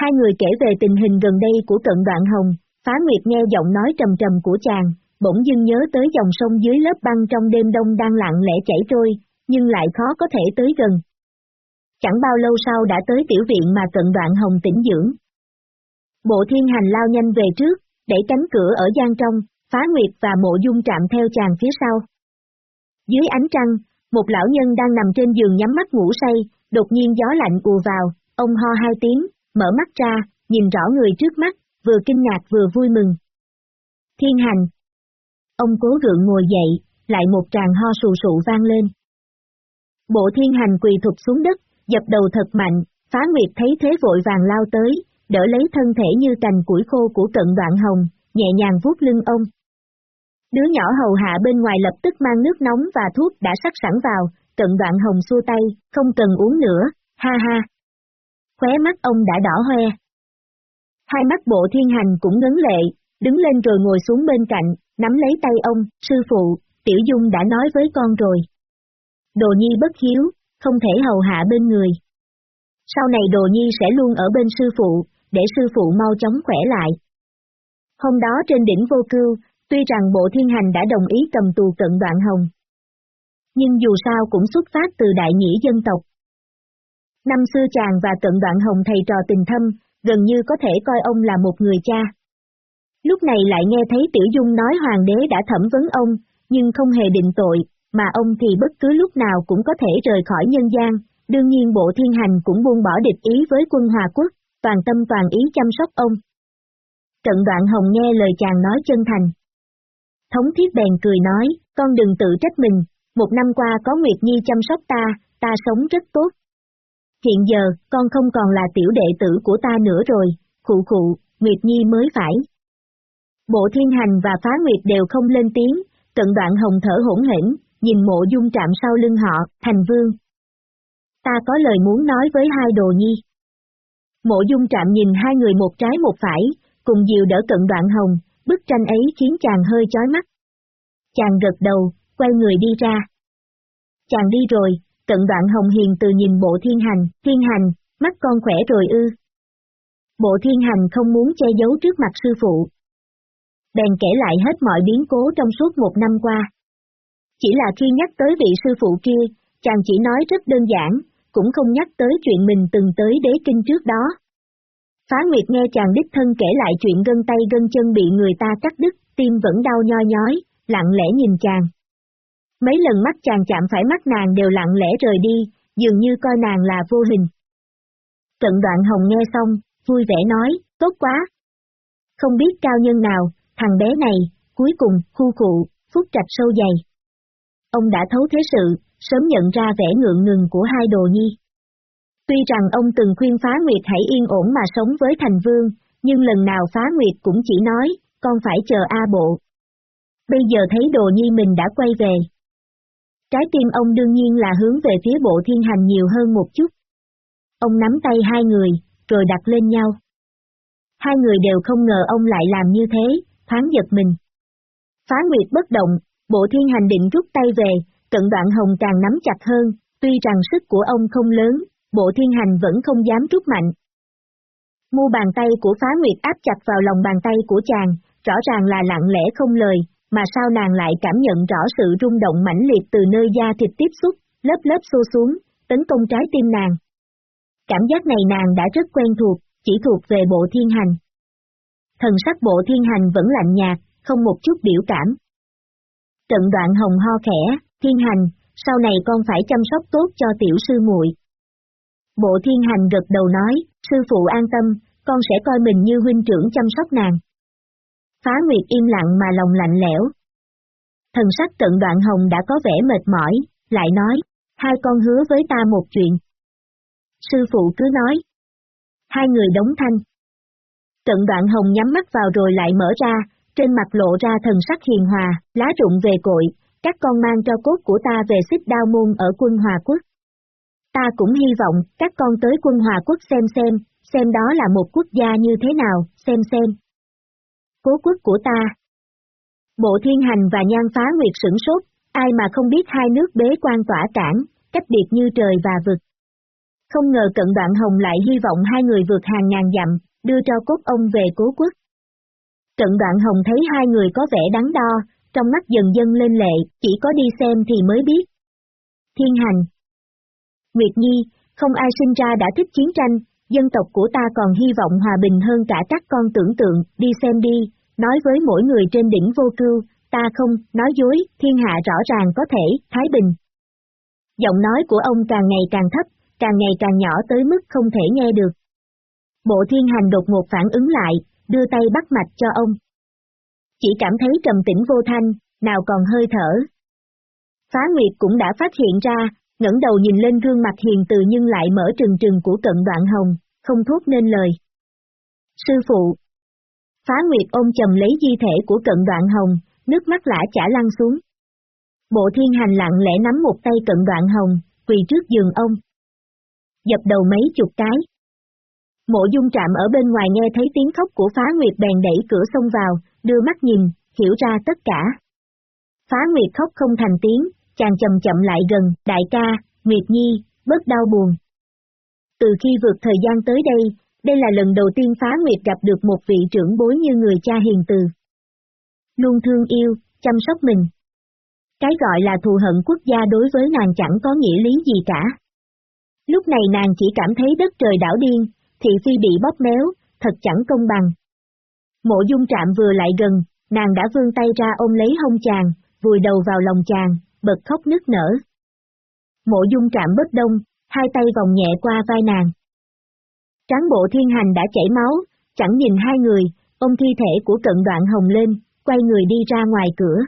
Hai người kể về tình hình gần đây của cận đoạn hồng, phá nguyệt nghe giọng nói trầm trầm của chàng, bỗng dưng nhớ tới dòng sông dưới lớp băng trong đêm đông đang lặng lẽ chảy trôi, nhưng lại khó có thể tới gần. Chẳng bao lâu sau đã tới tiểu viện mà cận đoạn hồng tĩnh dưỡng. Bộ thiên hành lao nhanh về trước, đẩy cánh cửa ở gian trong, phá nguyệt và mộ dung chạm theo chàng phía sau. Dưới ánh trăng, một lão nhân đang nằm trên giường nhắm mắt ngủ say, đột nhiên gió lạnh ùa vào, ông ho hai tiếng, mở mắt ra, nhìn rõ người trước mắt, vừa kinh ngạc vừa vui mừng. Thiên hành, Ông cố gượng ngồi dậy, lại một tràng ho sù sụ vang lên. Bộ thiên hành quỳ thụt xuống đất, dập đầu thật mạnh, phá nguyệt thấy thế vội vàng lao tới, đỡ lấy thân thể như cành củi khô của cận đoạn hồng, nhẹ nhàng vuốt lưng ông. Đứa nhỏ hầu hạ bên ngoài lập tức mang nước nóng và thuốc đã sắc sẵn vào, cận đoạn hồng xua tay, không cần uống nữa, ha ha. Khóe mắt ông đã đỏ hoe. Hai mắt bộ thiên hành cũng ngấn lệ, đứng lên rồi ngồi xuống bên cạnh, nắm lấy tay ông, sư phụ, Tiểu Dung đã nói với con rồi. Đồ Nhi bất hiếu, không thể hầu hạ bên người. Sau này Đồ Nhi sẽ luôn ở bên sư phụ, để sư phụ mau chóng khỏe lại. Hôm đó trên đỉnh vô cưu, tuy rằng bộ thiên hành đã đồng ý cầm tù cận đoạn hồng. Nhưng dù sao cũng xuất phát từ đại nghĩa dân tộc. Năm xưa chàng và cận đoạn hồng thầy trò tình thâm, gần như có thể coi ông là một người cha. Lúc này lại nghe thấy Tiểu Dung nói hoàng đế đã thẩm vấn ông, nhưng không hề định tội, mà ông thì bất cứ lúc nào cũng có thể rời khỏi nhân gian, đương nhiên bộ thiên hành cũng buông bỏ địch ý với quân Hòa Quốc, toàn tâm toàn ý chăm sóc ông. Cận đoạn hồng nghe lời chàng nói chân thành. Thống thiết bèn cười nói, con đừng tự trách mình, một năm qua có Nguyệt Nhi chăm sóc ta, ta sống rất tốt. Hiện giờ, con không còn là tiểu đệ tử của ta nữa rồi, khụ khụ, Nguyệt Nhi mới phải. Bộ thiên hành và phá nguyệt đều không lên tiếng, cận đoạn hồng thở hỗn hển, nhìn mộ dung trạm sau lưng họ, thành vương. Ta có lời muốn nói với hai đồ nhi. Mộ dung trạm nhìn hai người một trái một phải, cùng dìu đỡ cận đoạn hồng, bức tranh ấy khiến chàng hơi chói mắt. Chàng gật đầu, quay người đi ra. Chàng đi rồi, cận đoạn hồng hiền từ nhìn bộ thiên hành, thiên hành, mắt con khỏe rồi ư. Bộ thiên hành không muốn che giấu trước mặt sư phụ, bèn kể lại hết mọi biến cố trong suốt một năm qua. Chỉ là khi nhắc tới vị sư phụ kia, chàng chỉ nói rất đơn giản, cũng không nhắc tới chuyện mình từng tới đế kinh trước đó. Phá Nguyệt nghe chàng đích thân kể lại chuyện gân tay gân chân bị người ta cắt đứt, tim vẫn đau nhoi nhói, lặng lẽ nhìn chàng. Mấy lần mắt chàng chạm phải mắt nàng đều lặng lẽ rời đi, dường như coi nàng là vô hình. Cận đoạn hồng nghe xong, vui vẻ nói, tốt quá. Không biết cao nhân nào, thằng bé này, cuối cùng, khu cụ, phúc trạch sâu dày. Ông đã thấu thế sự, sớm nhận ra vẻ ngượng ngừng của hai đồ nhi. Tuy rằng ông từng khuyên Phá Nguyệt hãy yên ổn mà sống với thành vương, nhưng lần nào Phá Nguyệt cũng chỉ nói, con phải chờ A bộ. Bây giờ thấy đồ nhi mình đã quay về. Trái tim ông đương nhiên là hướng về phía bộ thiên hành nhiều hơn một chút. Ông nắm tay hai người, rồi đặt lên nhau. Hai người đều không ngờ ông lại làm như thế, thoáng giật mình. Phá Nguyệt bất động, bộ thiên hành định rút tay về, cận đoạn hồng càng nắm chặt hơn, tuy rằng sức của ông không lớn, bộ thiên hành vẫn không dám rút mạnh. Mu bàn tay của phá nguyệt áp chặt vào lòng bàn tay của chàng, rõ ràng là lặng lẽ không lời, mà sao nàng lại cảm nhận rõ sự rung động mãnh liệt từ nơi da thịt tiếp xúc, lớp lớp xô xuống, tấn công trái tim nàng. Cảm giác này nàng đã rất quen thuộc, chỉ thuộc về bộ thiên hành. Thần sắc bộ thiên hành vẫn lạnh nhạt, không một chút biểu cảm. Trận đoạn hồng ho khẽ, thiên hành, sau này con phải chăm sóc tốt cho tiểu sư muội. Bộ thiên hành gật đầu nói, sư phụ an tâm, con sẽ coi mình như huynh trưởng chăm sóc nàng. Phá Nguyệt im lặng mà lòng lạnh lẽo. Thần sắc cận đoạn hồng đã có vẻ mệt mỏi, lại nói, hai con hứa với ta một chuyện. Sư phụ cứ nói. Hai người đóng thanh. Cận đoạn hồng nhắm mắt vào rồi lại mở ra, trên mặt lộ ra thần sắc hiền hòa, lá rụng về cội, các con mang cho cốt của ta về xích đao môn ở quân Hòa Quốc. Ta cũng hy vọng các con tới quân Hòa Quốc xem xem, xem đó là một quốc gia như thế nào, xem xem. Cố quốc của ta. Bộ thiên hành và nhan phá nguyệt sửng sốt, ai mà không biết hai nước bế quan tỏa cản, cách biệt như trời và vực. Không ngờ cận đoạn hồng lại hy vọng hai người vượt hàng ngàn dặm, đưa cho cốt ông về cố quốc. Cận đoạn hồng thấy hai người có vẻ đắn đo, trong mắt dần dần lên lệ, chỉ có đi xem thì mới biết. Thiên hành Nguyệt Nhi, không ai sinh ra đã thích chiến tranh, dân tộc của ta còn hy vọng hòa bình hơn cả các con tưởng tượng, đi xem đi, nói với mỗi người trên đỉnh vô cưu, ta không, nói dối, thiên hạ rõ ràng có thể, Thái Bình. Giọng nói của ông càng ngày càng thấp, càng ngày càng nhỏ tới mức không thể nghe được. Bộ thiên hành đột ngột phản ứng lại, đưa tay bắt mạch cho ông. Chỉ cảm thấy trầm tĩnh vô thanh, nào còn hơi thở. Phá Nguyệt cũng đã phát hiện ra, ngẩng đầu nhìn lên gương mặt hiền từ nhưng lại mở trừng trừng của cận đoạn hồng, không thốt nên lời. Sư phụ. Phá Nguyệt ôm chầm lấy di thể của cận đoạn hồng, nước mắt lã chả lăn xuống. Bộ thiên hành lặng lẽ nắm một tay cận đoạn hồng, quỳ trước giường ông. Dập đầu mấy chục cái. Mộ dung trạm ở bên ngoài nghe thấy tiếng khóc của phá nguyệt bèn đẩy cửa xông vào, đưa mắt nhìn, hiểu ra tất cả. Phá nguyệt khóc không thành tiếng, chàng chậm chậm lại gần, đại ca, Nguyệt Nhi, bớt đau buồn. Từ khi vượt thời gian tới đây, đây là lần đầu tiên phá Nguyệt gặp được một vị trưởng bối như người cha hiền từ. Luôn thương yêu, chăm sóc mình. Cái gọi là thù hận quốc gia đối với nàng chẳng có nghĩa lý gì cả. Lúc này nàng chỉ cảm thấy đất trời đảo điên, thị phi bị bóp méo, thật chẳng công bằng. Mộ dung trạm vừa lại gần, nàng đã vươn tay ra ôm lấy hông chàng, vùi đầu vào lòng chàng, bật khóc nức nở. Mộ dung trạm bất đông, hai tay vòng nhẹ qua vai nàng. Tráng bộ thiên hành đã chảy máu, chẳng nhìn hai người, ông thi thể của cận đoạn hồng lên, quay người đi ra ngoài cửa.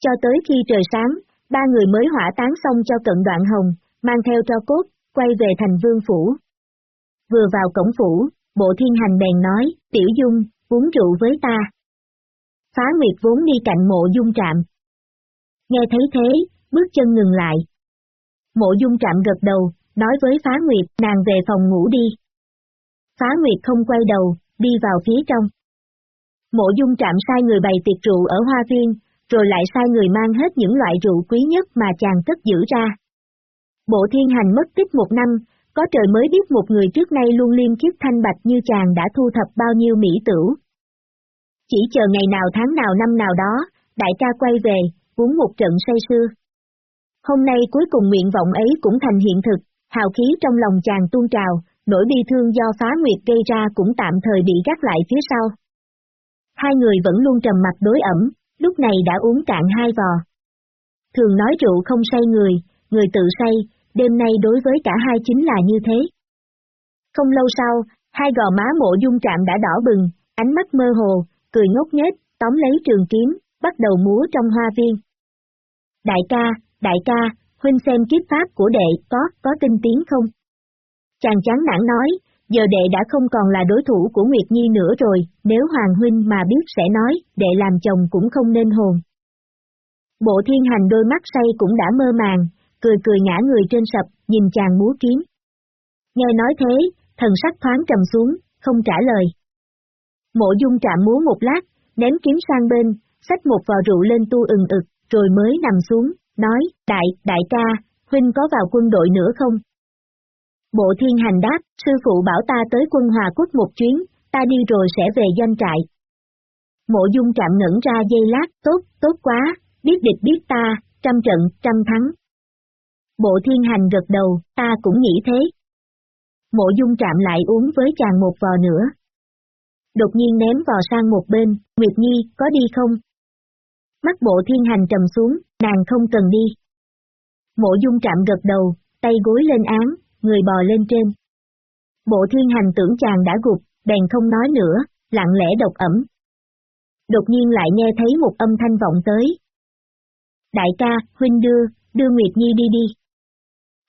Cho tới khi trời sáng, ba người mới hỏa tán xong cho cận đoạn hồng, mang theo cho cốt, quay về thành vương phủ. Vừa vào cổng phủ, bộ thiên hành bèn nói, tiểu dung, uống rượu với ta. Phá Nguyệt vốn đi cạnh mộ dung trạm, Nghe thấy thế, bước chân ngừng lại. Mộ dung trạm gật đầu, nói với Phá Nguyệt nàng về phòng ngủ đi. Phá Nguyệt không quay đầu, đi vào phía trong. Mộ dung trạm sai người bày tiệc rượu ở hoa viên, rồi lại sai người mang hết những loại rượu quý nhất mà chàng cất giữ ra. Bộ thiên hành mất tích một năm, có trời mới biết một người trước nay luôn liêm khiết thanh bạch như chàng đã thu thập bao nhiêu mỹ tửu. Chỉ chờ ngày nào tháng nào năm nào đó, đại ca quay về, uống một trận say sưa. Hôm nay cuối cùng nguyện vọng ấy cũng thành hiện thực, hào khí trong lòng chàng tuôn trào, nỗi bi thương do phá nguyệt gây ra cũng tạm thời bị gác lại phía sau. Hai người vẫn luôn trầm mặt đối ẩm, lúc này đã uống cạn hai vò. Thường nói rượu không say người, người tự say, đêm nay đối với cả hai chính là như thế. Không lâu sau, hai gò má mộ dung trạm đã đỏ bừng, ánh mắt mơ hồ, cười ngốc nghếch, tóm lấy trường kiếm, bắt đầu múa trong hoa viên. Đại ca, đại ca, huynh xem kiếp pháp của đệ có, có tinh tiến không? Chàng chán nản nói, giờ đệ đã không còn là đối thủ của Nguyệt Nhi nữa rồi, nếu Hoàng Huynh mà biết sẽ nói, đệ làm chồng cũng không nên hồn. Bộ thiên hành đôi mắt say cũng đã mơ màng, cười cười ngã người trên sập, nhìn chàng múa kiếm. Nghe nói thế, thần sắc thoáng trầm xuống, không trả lời. Mộ dung trạm múa một lát, ném kiếm sang bên, xách một vò rượu lên tu ừng ực, rồi mới nằm xuống, nói, đại, đại ca, huynh có vào quân đội nữa không? Bộ thiên hành đáp, sư phụ bảo ta tới quân hòa quốc một chuyến, ta đi rồi sẽ về doanh trại. Mộ dung trạm ngẩn ra dây lát, tốt, tốt quá, biết địch biết ta, trăm trận, trăm thắng. Bộ thiên hành gật đầu, ta cũng nghĩ thế. Mộ dung trạm lại uống với chàng một vò nữa. Đột nhiên ném vò sang một bên, Nguyệt Nhi, có đi không? Mắt bộ thiên hành trầm xuống, nàng không cần đi. Mộ dung trạm gật đầu, tay gối lên án, người bò lên trên. Bộ thiên hành tưởng chàng đã gục, bèn không nói nữa, lặng lẽ độc ẩm. Đột nhiên lại nghe thấy một âm thanh vọng tới. Đại ca, huynh đưa, đưa Nguyệt Nhi đi đi.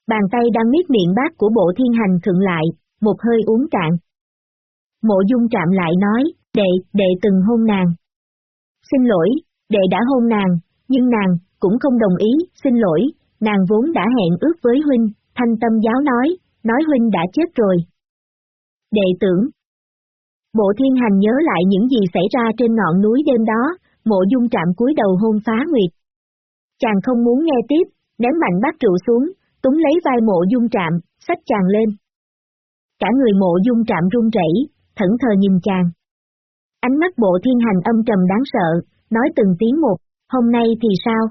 Bàn tay đang miết miệng bát của bộ thiên hành thượng lại, một hơi uống cạn. Mộ dung trạm lại nói, đệ, đệ từng hôn nàng. Xin lỗi, đệ đã hôn nàng, nhưng nàng, cũng không đồng ý, xin lỗi, nàng vốn đã hẹn ước với huynh, thanh tâm giáo nói, nói huynh đã chết rồi. Đệ tưởng. Bộ thiên hành nhớ lại những gì xảy ra trên ngọn núi đêm đó, mộ dung trạm cúi đầu hôn phá nguyệt. Chàng không muốn nghe tiếp, ném mạnh bát rượu xuống, túng lấy vai mộ dung trạm, xách chàng lên. Cả người mộ dung trạm run rẩy, thẫn thờ nhìn chàng. Ánh mắt bộ thiên hành âm trầm đáng sợ, nói từng tiếng một, hôm nay thì sao?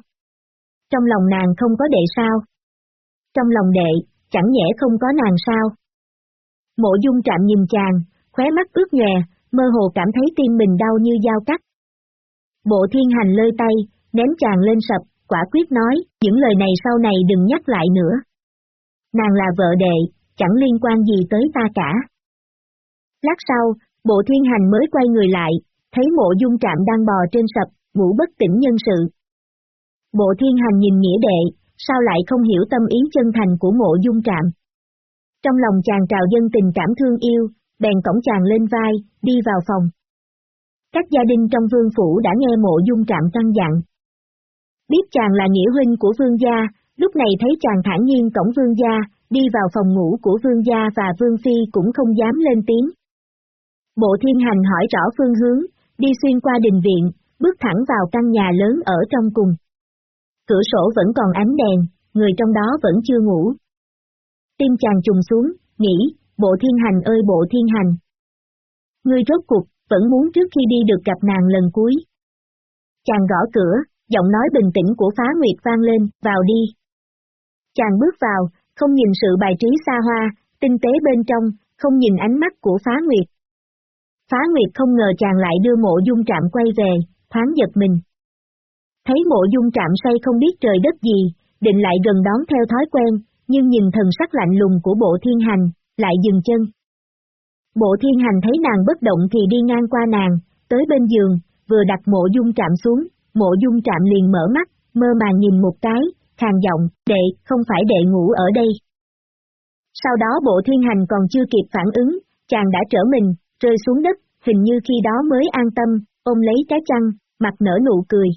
Trong lòng nàng không có đệ sao? Trong lòng đệ, chẳng nhẽ không có nàng sao? Mộ dung trạm nhìn chàng, khóe mắt ướt nhòe, mơ hồ cảm thấy tim mình đau như dao cắt. Bộ thiên hành lơi tay, ném chàng lên sập, quả quyết nói, những lời này sau này đừng nhắc lại nữa. Nàng là vợ đệ, chẳng liên quan gì tới ta cả. Lát sau, bộ thiên hành mới quay người lại, thấy mộ dung trạm đang bò trên sập, ngủ bất tỉnh nhân sự. Bộ thiên hành nhìn nghĩa đệ, sao lại không hiểu tâm ý chân thành của mộ dung trạm. Trong lòng chàng trào dân tình cảm thương yêu, bèn cổng chàng lên vai, đi vào phòng. Các gia đình trong vương phủ đã nghe mộ dung trạm căn dặn. Biết chàng là nghĩa huynh của vương gia, lúc này thấy chàng thản nhiên cổng vương gia, đi vào phòng ngủ của vương gia và vương phi cũng không dám lên tiếng. Bộ thiên hành hỏi rõ phương hướng, đi xuyên qua đình viện, bước thẳng vào căn nhà lớn ở trong cùng. Cửa sổ vẫn còn ánh đèn, người trong đó vẫn chưa ngủ. Tim chàng trùng xuống, nghĩ, bộ thiên hành ơi bộ thiên hành. Ngươi rốt cuộc, vẫn muốn trước khi đi được gặp nàng lần cuối. Chàng gõ cửa, giọng nói bình tĩnh của phá nguyệt vang lên, vào đi. Chàng bước vào, không nhìn sự bài trí xa hoa, tinh tế bên trong, không nhìn ánh mắt của phá nguyệt. Phá nguyệt không ngờ chàng lại đưa mộ dung trạm quay về, thoáng giật mình. Thấy mộ dung trạm say không biết trời đất gì, định lại gần đón theo thói quen, nhưng nhìn thần sắc lạnh lùng của bộ thiên hành, lại dừng chân. Bộ thiên hành thấy nàng bất động thì đi ngang qua nàng, tới bên giường, vừa đặt mộ dung trạm xuống, mộ dung trạm liền mở mắt, mơ màng nhìn một cái, khàn giọng, đệ, không phải đệ ngủ ở đây. Sau đó bộ thiên hành còn chưa kịp phản ứng, chàng đã trở mình, rơi xuống đất, hình như khi đó mới an tâm, ôm lấy cái chăn, mặt nở nụ cười.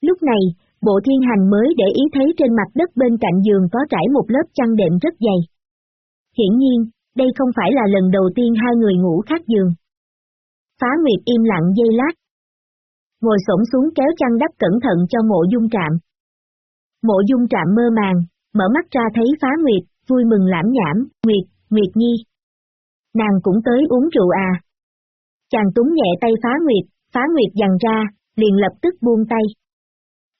Lúc này, bộ thiên hành mới để ý thấy trên mặt đất bên cạnh giường có trải một lớp chăn đệm rất dày. Hiển nhiên, đây không phải là lần đầu tiên hai người ngủ khác giường. Phá Nguyệt im lặng dây lát. Ngồi xổm xuống kéo chăn đắp cẩn thận cho mộ dung trạm. Mộ dung trạm mơ màng, mở mắt ra thấy Phá Nguyệt, vui mừng lãm nhảm, Nguyệt, Nguyệt Nhi. Nàng cũng tới uống rượu à. Chàng túng nhẹ tay Phá Nguyệt, Phá Nguyệt dằn ra, liền lập tức buông tay.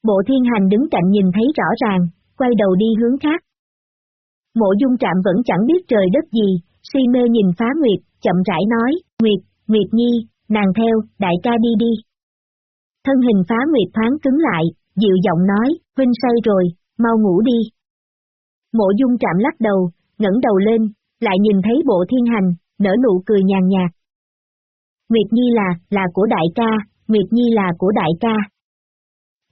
Bộ thiên hành đứng cạnh nhìn thấy rõ ràng, quay đầu đi hướng khác. Mộ dung trạm vẫn chẳng biết trời đất gì, si mê nhìn phá Nguyệt, chậm rãi nói, Nguyệt, Nguyệt Nhi, nàng theo, đại ca đi đi. Thân hình phá Nguyệt thoáng cứng lại, dịu giọng nói, huynh say rồi, mau ngủ đi. Mộ dung trạm lắc đầu, ngẩng đầu lên, lại nhìn thấy bộ thiên hành, nở nụ cười nhàn nhạt. Nguyệt Nhi là, là của đại ca, Nguyệt Nhi là của đại ca.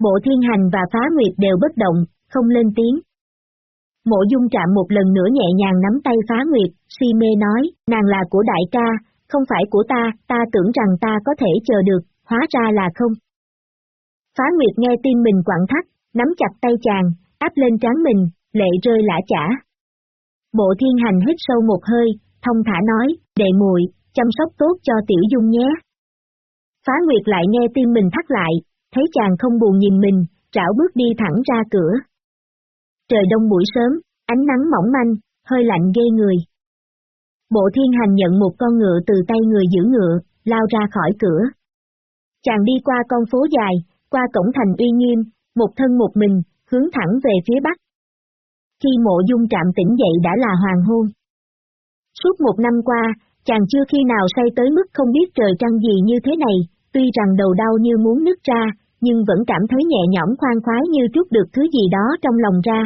Bộ thiên hành và phá Nguyệt đều bất động, không lên tiếng. Mộ dung chạm một lần nữa nhẹ nhàng nắm tay phá Nguyệt, si mê nói, nàng là của đại ca, không phải của ta, ta tưởng rằng ta có thể chờ được, hóa ra là không. Phá Nguyệt nghe tim mình quặn thắt, nắm chặt tay chàng, áp lên trán mình, lệ rơi lã chả. Bộ thiên hành hít sâu một hơi, thông thả nói, đệ muội chăm sóc tốt cho tiểu dung nhé. Phá Nguyệt lại nghe tim mình thắt lại, thấy chàng không buồn nhìn mình, trảo bước đi thẳng ra cửa. Trời đông buổi sớm, ánh nắng mỏng manh, hơi lạnh ghê người. Bộ thiên hành nhận một con ngựa từ tay người giữ ngựa, lao ra khỏi cửa. Chàng đi qua con phố dài, qua cổng thành uy nghiêm, một thân một mình, hướng thẳng về phía bắc. Khi mộ dung trạm tỉnh dậy đã là hoàng hôn. Suốt một năm qua, chàng chưa khi nào say tới mức không biết trời trăng gì như thế này, tuy rằng đầu đau như muốn nứt ra, nhưng vẫn cảm thấy nhẹ nhõm khoan khoái như trút được thứ gì đó trong lòng ra.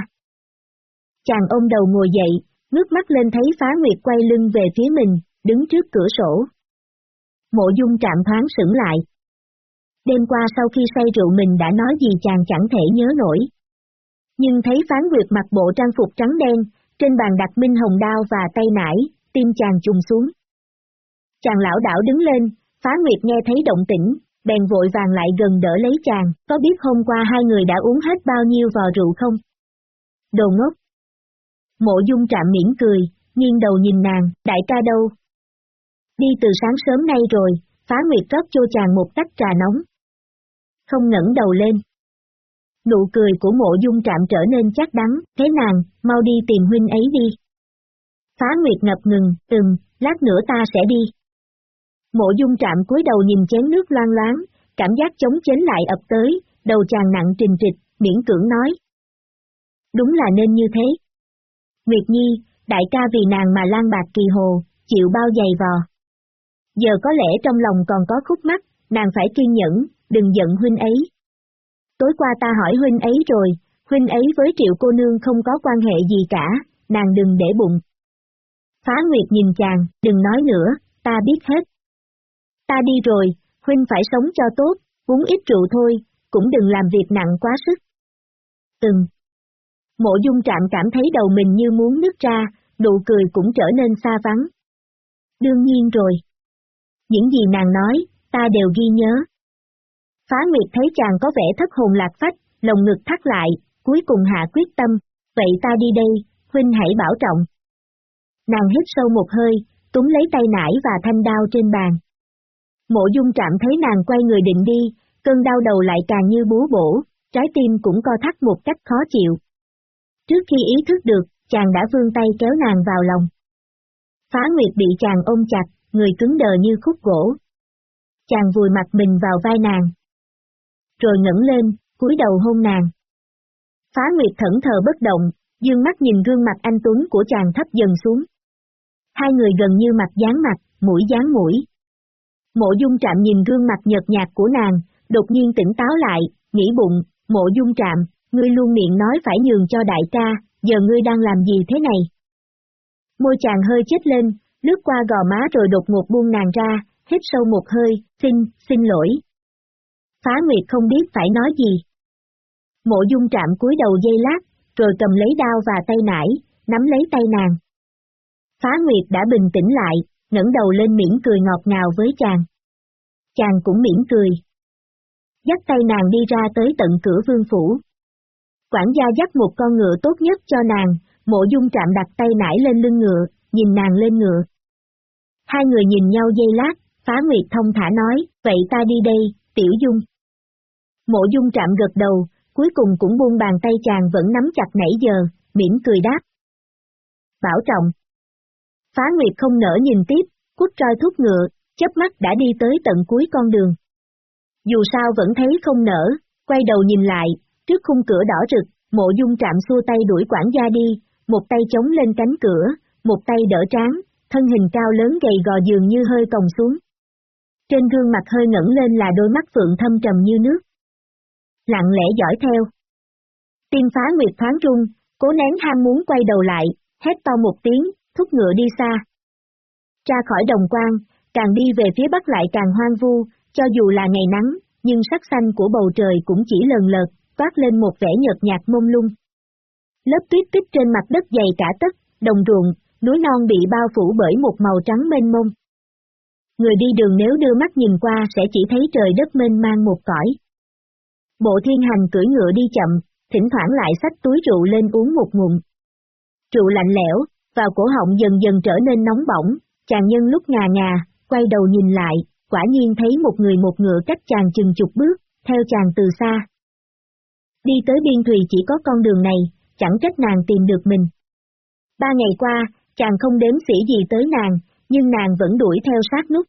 Chàng ôm đầu ngồi dậy, ngước mắt lên thấy phá nguyệt quay lưng về phía mình, đứng trước cửa sổ. Mộ dung trạm thoáng sững lại. Đêm qua sau khi say rượu mình đã nói gì chàng chẳng thể nhớ nổi. Nhưng thấy phán nguyệt mặc bộ trang phục trắng đen, trên bàn đặt minh hồng đao và tay nải, tim chàng trùng xuống. Chàng lão đảo đứng lên, phá nguyệt nghe thấy động tĩnh, bèn vội vàng lại gần đỡ lấy chàng, có biết hôm qua hai người đã uống hết bao nhiêu vò rượu không? Đồ ngốc! Mộ dung trạm miễn cười, nghiêng đầu nhìn nàng, đại ca đâu? Đi từ sáng sớm nay rồi, phá nguyệt rót cho chàng một tách trà nóng. Không ngẩng đầu lên. Nụ cười của mộ dung trạm trở nên chắc đắng, thế nàng, mau đi tìm huynh ấy đi. Phá nguyệt ngập ngừng, từng. lát nữa ta sẽ đi. Mộ dung trạm cúi đầu nhìn chén nước loan loáng, cảm giác chống chến lại ập tới, đầu chàng nặng trình trịch, miễn cưỡng nói. Đúng là nên như thế. Nguyệt Nhi, đại ca vì nàng mà lan bạc kỳ hồ, chịu bao giày vò. Giờ có lẽ trong lòng còn có khúc mắc, nàng phải kiên nhẫn, đừng giận huynh ấy. Tối qua ta hỏi huynh ấy rồi, huynh ấy với triệu cô nương không có quan hệ gì cả, nàng đừng để bụng. Phá Nguyệt nhìn chàng, đừng nói nữa, ta biết hết. Ta đi rồi, huynh phải sống cho tốt, uống ít rượu thôi, cũng đừng làm việc nặng quá sức. Từng. Mộ dung trạm cảm thấy đầu mình như muốn nứt ra, nụ cười cũng trở nên xa vắng. Đương nhiên rồi. Những gì nàng nói, ta đều ghi nhớ. Phá Nguyệt thấy chàng có vẻ thất hồn lạc phách, lồng ngực thắt lại, cuối cùng hạ quyết tâm, vậy ta đi đây, huynh hãy bảo trọng. Nàng hít sâu một hơi, túng lấy tay nải và thanh đao trên bàn. Mộ dung trạm thấy nàng quay người định đi, cơn đau đầu lại càng như búa bổ, trái tim cũng co thắt một cách khó chịu. Trước khi ý thức được, chàng đã vươn tay kéo nàng vào lòng. Phá Nguyệt bị chàng ôm chặt, người cứng đờ như khúc gỗ. Chàng vùi mặt mình vào vai nàng. Rồi ngẩng lên, cúi đầu hôn nàng. Phá Nguyệt thẫn thờ bất động, dương mắt nhìn gương mặt anh Tuấn của chàng thấp dần xuống. Hai người gần như mặt dán mặt, mũi dán mũi. Mộ dung trạm nhìn gương mặt nhợt nhạt của nàng, đột nhiên tỉnh táo lại, nghĩ bụng, mộ dung trạm, ngươi luôn miệng nói phải nhường cho đại ca, giờ ngươi đang làm gì thế này? Môi chàng hơi chết lên, lướt qua gò má rồi đột ngột buông nàng ra, hít sâu một hơi, xin, xin lỗi. Phá Nguyệt không biết phải nói gì. Mộ dung trạm cúi đầu dây lát, rồi cầm lấy đao và tay nải, nắm lấy tay nàng. Phá Nguyệt đã bình tĩnh lại, ngẩng đầu lên mỉm cười ngọt ngào với chàng. Chàng cũng mỉm cười. Dắt tay nàng đi ra tới tận cửa vương phủ. Quản gia dắt một con ngựa tốt nhất cho nàng, mộ dung trạm đặt tay nải lên lưng ngựa, nhìn nàng lên ngựa. Hai người nhìn nhau dây lát, phá nguyệt thông thả nói, vậy ta đi đây, tiểu dung. Mộ dung trạm gật đầu, cuối cùng cũng buông bàn tay chàng vẫn nắm chặt nãy giờ, mỉm cười đáp. Bảo trọng. Phá Nguyệt không nở nhìn tiếp, cút roi thúc ngựa, chớp mắt đã đi tới tận cuối con đường. Dù sao vẫn thấy không nở, quay đầu nhìn lại, trước khung cửa đỏ rực, mộ dung trạm xua tay đuổi quản gia đi, một tay chống lên cánh cửa, một tay đỡ trán, thân hình cao lớn gầy gò dường như hơi còng xuống. Trên gương mặt hơi ngẩng lên là đôi mắt phượng thâm trầm như nước. Lặng lẽ dõi theo. Tiên phá nguyệt thoáng rung, cố nén ham muốn quay đầu lại, hét to một tiếng, thúc ngựa đi xa. Ra khỏi đồng quan, càng đi về phía bắc lại càng hoang vu, cho dù là ngày nắng, nhưng sắc xanh của bầu trời cũng chỉ lần lợt, toát lên một vẻ nhợt nhạt mông lung. Lớp tuyết tích trên mặt đất dày cả tất, đồng ruộng, núi non bị bao phủ bởi một màu trắng mênh mông. Người đi đường nếu đưa mắt nhìn qua sẽ chỉ thấy trời đất mênh mang một cõi. Bộ thiên hành cưỡi ngựa đi chậm, thỉnh thoảng lại xách túi rượu lên uống một ngụm. Rượu lạnh lẽo, vào cổ họng dần dần trở nên nóng bỏng, chàng nhân lúc ngà ngà, quay đầu nhìn lại, quả nhiên thấy một người một ngựa cách chàng chừng chục bước, theo chàng từ xa. Đi tới biên thùy chỉ có con đường này, chẳng trách nàng tìm được mình. Ba ngày qua, chàng không đếm xỉ gì tới nàng, nhưng nàng vẫn đuổi theo sát nút.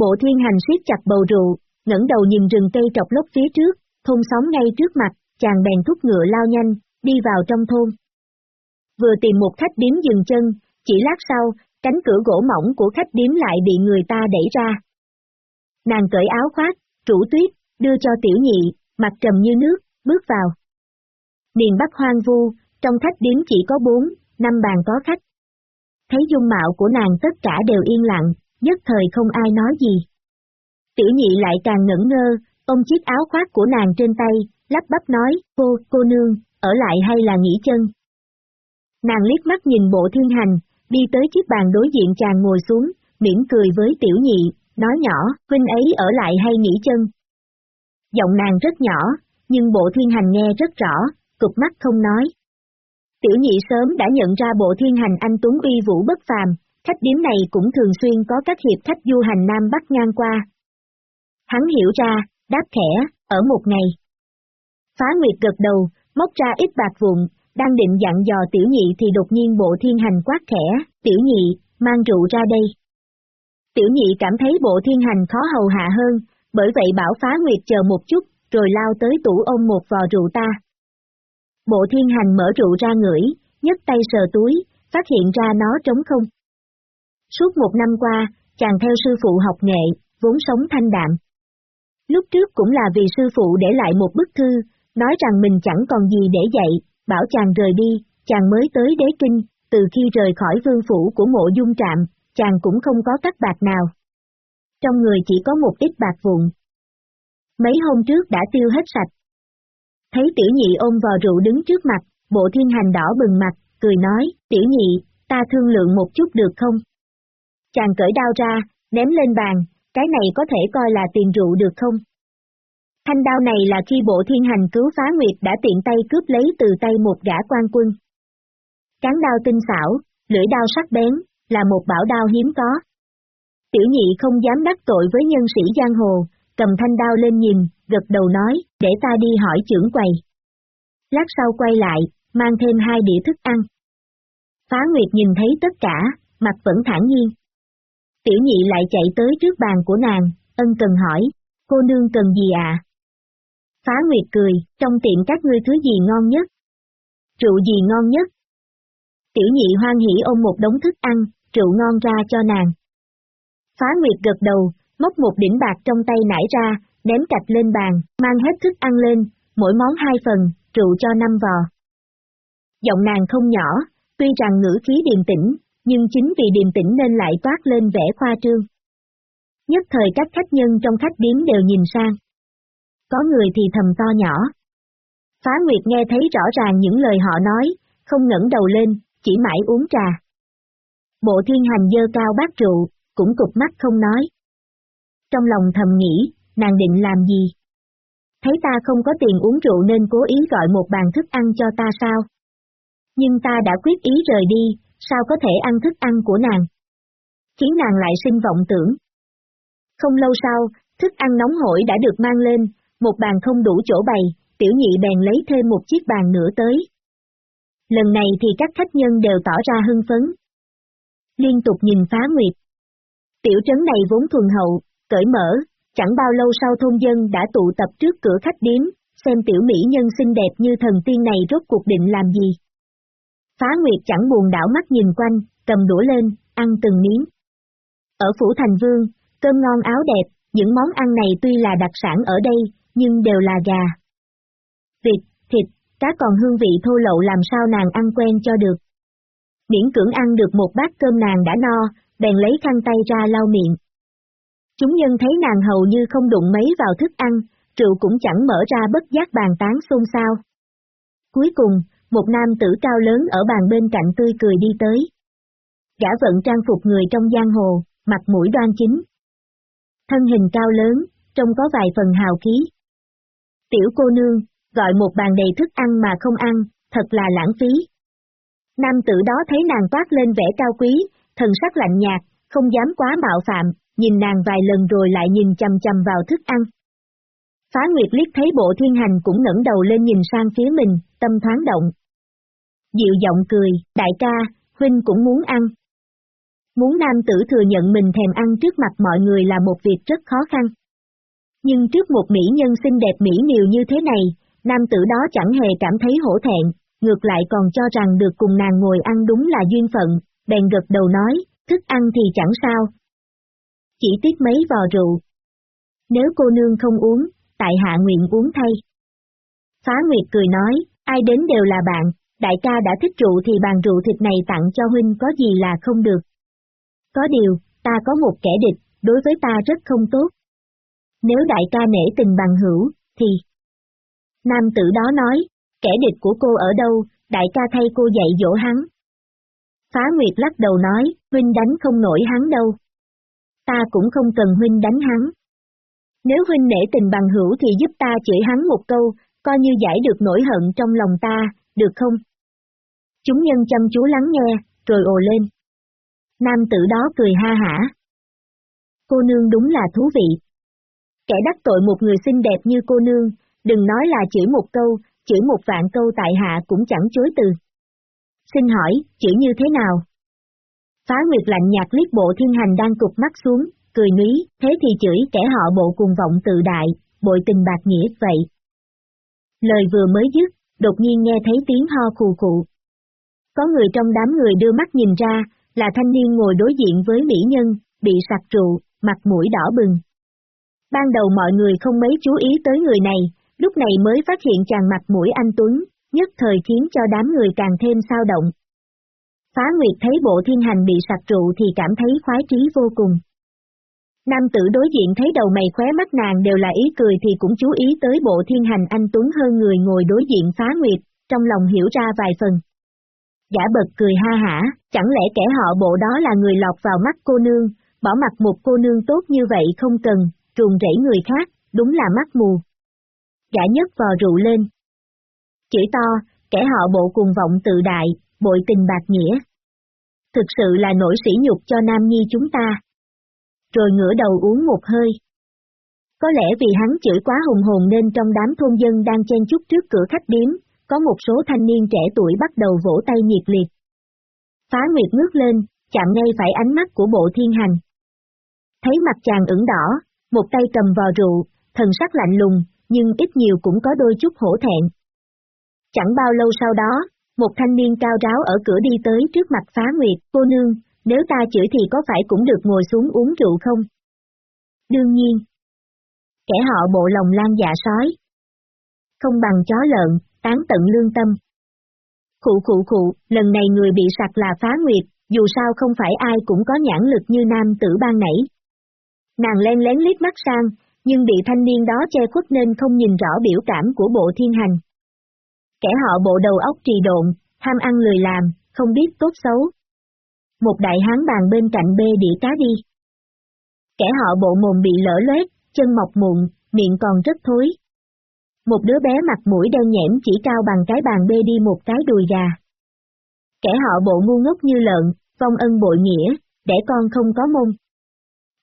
Bộ thiên hành siết chặt bầu rượu, ngẩng đầu nhìn rừng cây trọc lốc phía trước, thôn xóm ngay trước mặt, chàng bèn thúc ngựa lao nhanh, đi vào trong thôn. Vừa tìm một khách điếm dừng chân, chỉ lát sau, cánh cửa gỗ mỏng của khách điếm lại bị người ta đẩy ra. Nàng cởi áo khoác, rủ tuyết, đưa cho tiểu nhị, mặt trầm như nước, bước vào. Miền Bắc hoang vu, trong khách điếm chỉ có bốn, năm bàn có khách. Thấy dung mạo của nàng tất cả đều yên lặng, nhất thời không ai nói gì. Tiểu nhị lại càng ngẩn ngơ, ôm chiếc áo khoác của nàng trên tay, lắp bắp nói, cô, cô nương, ở lại hay là nghỉ chân? Nàng liếc mắt nhìn bộ thiên hành, đi tới chiếc bàn đối diện chàng ngồi xuống, mỉm cười với tiểu nhị, nói nhỏ, huynh ấy ở lại hay nghỉ chân? Giọng nàng rất nhỏ, nhưng bộ thiên hành nghe rất rõ, cục mắt không nói. Tiểu nhị sớm đã nhận ra bộ thiên hành anh Tuấn uy vũ bất phàm, khách điếm này cũng thường xuyên có các hiệp khách du hành Nam Bắc ngang qua. Hắn hiểu ra, đáp khẽ, ở một ngày. Phá Nguyệt gật đầu, móc ra ít bạc vụn, đang định dặn dò tiểu nhị thì đột nhiên bộ thiên hành quát khẽ, tiểu nhị, mang rượu ra đây. Tiểu nhị cảm thấy bộ thiên hành khó hầu hạ hơn, bởi vậy bảo phá nguyệt chờ một chút, rồi lao tới tủ ôm một vò rượu ta. Bộ thiên hành mở rượu ra ngửi, nhấc tay sờ túi, phát hiện ra nó trống không. Suốt một năm qua, chàng theo sư phụ học nghệ, vốn sống thanh đạm. Lúc trước cũng là vì sư phụ để lại một bức thư, nói rằng mình chẳng còn gì để dạy, bảo chàng rời đi, chàng mới tới đế kinh, từ khi rời khỏi vương phủ của mộ dung trạm, chàng cũng không có các bạc nào. Trong người chỉ có một ít bạc vụn. Mấy hôm trước đã tiêu hết sạch. Thấy tiểu nhị ôm vò rượu đứng trước mặt, bộ thiên hành đỏ bừng mặt, cười nói, tiểu nhị, ta thương lượng một chút được không? Chàng cởi đao ra, ném lên bàn, cái này có thể coi là tiền rượu được không? Thanh đao này là khi bộ thiên hành cứu phá nguyệt đã tiện tay cướp lấy từ tay một gã quan quân. Cán đao tinh xảo, lưỡi đao sắc bén, là một bảo đao hiếm có. Tiểu nhị không dám đắc tội với nhân sĩ giang hồ, cầm thanh đao lên nhìn, gật đầu nói, để ta đi hỏi trưởng quầy. Lát sau quay lại, mang thêm hai đĩa thức ăn. Phá Nguyệt nhìn thấy tất cả, mặt vẫn thản nhiên. Tiểu nhị lại chạy tới trước bàn của nàng, ân cần hỏi, cô nương cần gì à? Phá Nguyệt cười, trong tiệm các ngươi thứ gì ngon nhất? Rượu gì ngon nhất? Tiểu nhị hoan hỉ ôm một đống thức ăn, rượu ngon ra cho nàng. Phá Nguyệt gật đầu, móc một đỉnh bạc trong tay nải ra, ném cạch lên bàn, mang hết thức ăn lên, mỗi món hai phần, rượu cho năm vò. Giọng nàng không nhỏ, tuy rằng ngữ khí điềm tĩnh, nhưng chính vì điềm tĩnh nên lại toát lên vẻ khoa trương. Nhất thời các khách nhân trong khách điếm đều nhìn sang. Có người thì thầm to nhỏ. Phá Nguyệt nghe thấy rõ ràng những lời họ nói, không ngẩng đầu lên, chỉ mãi uống trà. Bộ thiên hành dơ cao bát rượu, cũng cục mắt không nói. Trong lòng thầm nghĩ, nàng định làm gì? Thấy ta không có tiền uống rượu nên cố ý gọi một bàn thức ăn cho ta sao? Nhưng ta đã quyết ý rời đi, sao có thể ăn thức ăn của nàng? Khiến nàng lại sinh vọng tưởng. Không lâu sau, thức ăn nóng hổi đã được mang lên, một bàn không đủ chỗ bày, tiểu nhị bèn lấy thêm một chiếc bàn nữa tới. Lần này thì các khách nhân đều tỏ ra hưng phấn. Liên tục nhìn phá nguyệt. Tiểu trấn này vốn thuần hậu, cởi mở, chẳng bao lâu sau thôn dân đã tụ tập trước cửa khách điếm, xem tiểu mỹ nhân xinh đẹp như thần tiên này rốt cuộc định làm gì. Phá Nguyệt chẳng buồn đảo mắt nhìn quanh, cầm đũa lên, ăn từng miếng. Ở Phủ Thành Vương, cơm ngon áo đẹp, những món ăn này tuy là đặc sản ở đây, nhưng đều là gà. Vịt, thịt, cá còn hương vị thô lậu làm sao nàng ăn quen cho được. Điển cưỡng ăn được một bát cơm nàng đã no, bèn lấy khăn tay ra lau miệng. Chúng nhân thấy nàng hầu như không đụng mấy vào thức ăn, rượu cũng chẳng mở ra bất giác bàn tán xôn xao. Cuối cùng, một nam tử cao lớn ở bàn bên cạnh tươi cười đi tới. Gã vận trang phục người trong giang hồ, mặt mũi đoan chính. Thân hình cao lớn, trông có vài phần hào khí. Tiểu cô nương, gọi một bàn đầy thức ăn mà không ăn, thật là lãng phí. Nam tử đó thấy nàng toát lên vẻ cao quý, thần sắc lạnh nhạt, không dám quá mạo phạm, nhìn nàng vài lần rồi lại nhìn chầm chầm vào thức ăn. Phá Nguyệt liếc thấy bộ thiên hành cũng ngẩng đầu lên nhìn sang phía mình, tâm thoáng động. Dịu giọng cười, đại ca, huynh cũng muốn ăn. Muốn nam tử thừa nhận mình thèm ăn trước mặt mọi người là một việc rất khó khăn. Nhưng trước một mỹ nhân xinh đẹp mỹ miều như thế này, nam tử đó chẳng hề cảm thấy hổ thẹn, ngược lại còn cho rằng được cùng nàng ngồi ăn đúng là duyên phận, bèn gật đầu nói, thức ăn thì chẳng sao. Chỉ tiếc mấy vò rượu. Nếu cô nương không uống, tại hạ nguyện uống thay. Phá Nguyệt cười nói, ai đến đều là bạn, đại ca đã thích rượu thì bàn rượu thịt này tặng cho huynh có gì là không được. Có điều, ta có một kẻ địch, đối với ta rất không tốt. Nếu đại ca nể tình bằng hữu, thì... Nam tử đó nói, kẻ địch của cô ở đâu, đại ca thay cô dạy dỗ hắn. Phá Nguyệt lắc đầu nói, huynh đánh không nổi hắn đâu. Ta cũng không cần huynh đánh hắn. Nếu huynh nể tình bằng hữu thì giúp ta chửi hắn một câu, coi như giải được nỗi hận trong lòng ta, được không? Chúng nhân chăm chú lắng nghe, rồi ồ lên. Nam tử đó cười ha hả. Cô nương đúng là thú vị. Kẻ đắc tội một người xinh đẹp như cô nương, đừng nói là chửi một câu, chửi một vạn câu tại hạ cũng chẳng chối từ. Xin hỏi, chửi như thế nào? Phá Nguyệt lạnh nhạt liếc bộ thiên hành đang cục mắt xuống, cười ní, thế thì chửi kẻ họ bộ cùng vọng tự đại, bội tình bạc nghĩa vậy. Lời vừa mới dứt, đột nhiên nghe thấy tiếng ho khù khụ. Có người trong đám người đưa mắt nhìn ra, là thanh niên ngồi đối diện với mỹ nhân, bị sặc trụ, mặt mũi đỏ bừng. Ban đầu mọi người không mấy chú ý tới người này, lúc này mới phát hiện chàng mặt mũi anh Tuấn, nhất thời khiến cho đám người càng thêm sao động. Phá Nguyệt thấy bộ thiên hành bị sặc rượu thì cảm thấy khoái trí vô cùng. Nam tử đối diện thấy đầu mày khóe mắt nàng đều là ý cười thì cũng chú ý tới bộ thiên hành anh Tuấn hơn người ngồi đối diện phá nguyệt, trong lòng hiểu ra vài phần. giả bật cười ha hả, chẳng lẽ kẻ họ bộ đó là người lọt vào mắt cô nương, bỏ mặt một cô nương tốt như vậy không cần, trùng rẫy người khác, đúng là mắt mù. Gã nhất vò rượu lên. Chỉ to, kẻ họ bộ cùng vọng tự đại, bội tình bạc nghĩa. Thực sự là nỗi sỉ nhục cho Nam Nhi chúng ta rồi ngửa đầu uống một hơi. Có lẽ vì hắn chửi quá hùng hồn nên trong đám thôn dân đang chen chúc trước cửa khách điếm, có một số thanh niên trẻ tuổi bắt đầu vỗ tay nhiệt liệt. Phá Nguyệt ngước lên, chạm ngay phải ánh mắt của bộ thiên hành. Thấy mặt chàng ửng đỏ, một tay cầm vò rượu, thần sắc lạnh lùng, nhưng ít nhiều cũng có đôi chút hổ thẹn. Chẳng bao lâu sau đó, một thanh niên cao ráo ở cửa đi tới trước mặt phá nguyệt, cô nương, nếu ta chửi thì có phải cũng được ngồi xuống uống rượu không? Đương nhiên. Kẻ họ bộ lòng lan dạ sói. Không bằng chó lợn, tán tận lương tâm. Khụ khụ khụ, lần này người bị sặc là phá nguyệt, dù sao không phải ai cũng có nhãn lực như nam tử ban nảy. Nàng len lén liếc mắt sang, nhưng bị thanh niên đó che khuất nên không nhìn rõ biểu cảm của bộ thiên hành. Kẻ họ bộ đầu óc trì độn, ham ăn lười làm, không biết tốt xấu, một đại hán bàn bên cạnh bê đĩa cá đi. Kẻ họ bộ mồm bị lỡ loét, chân mọc mụn, miệng còn rất thối. Một đứa bé mặt mũi đen nhẽm chỉ cao bằng cái bàn bê đi một cái đùi gà. Kẻ họ bộ ngu ngốc như lợn, vong ân bội nghĩa, để con không có môn.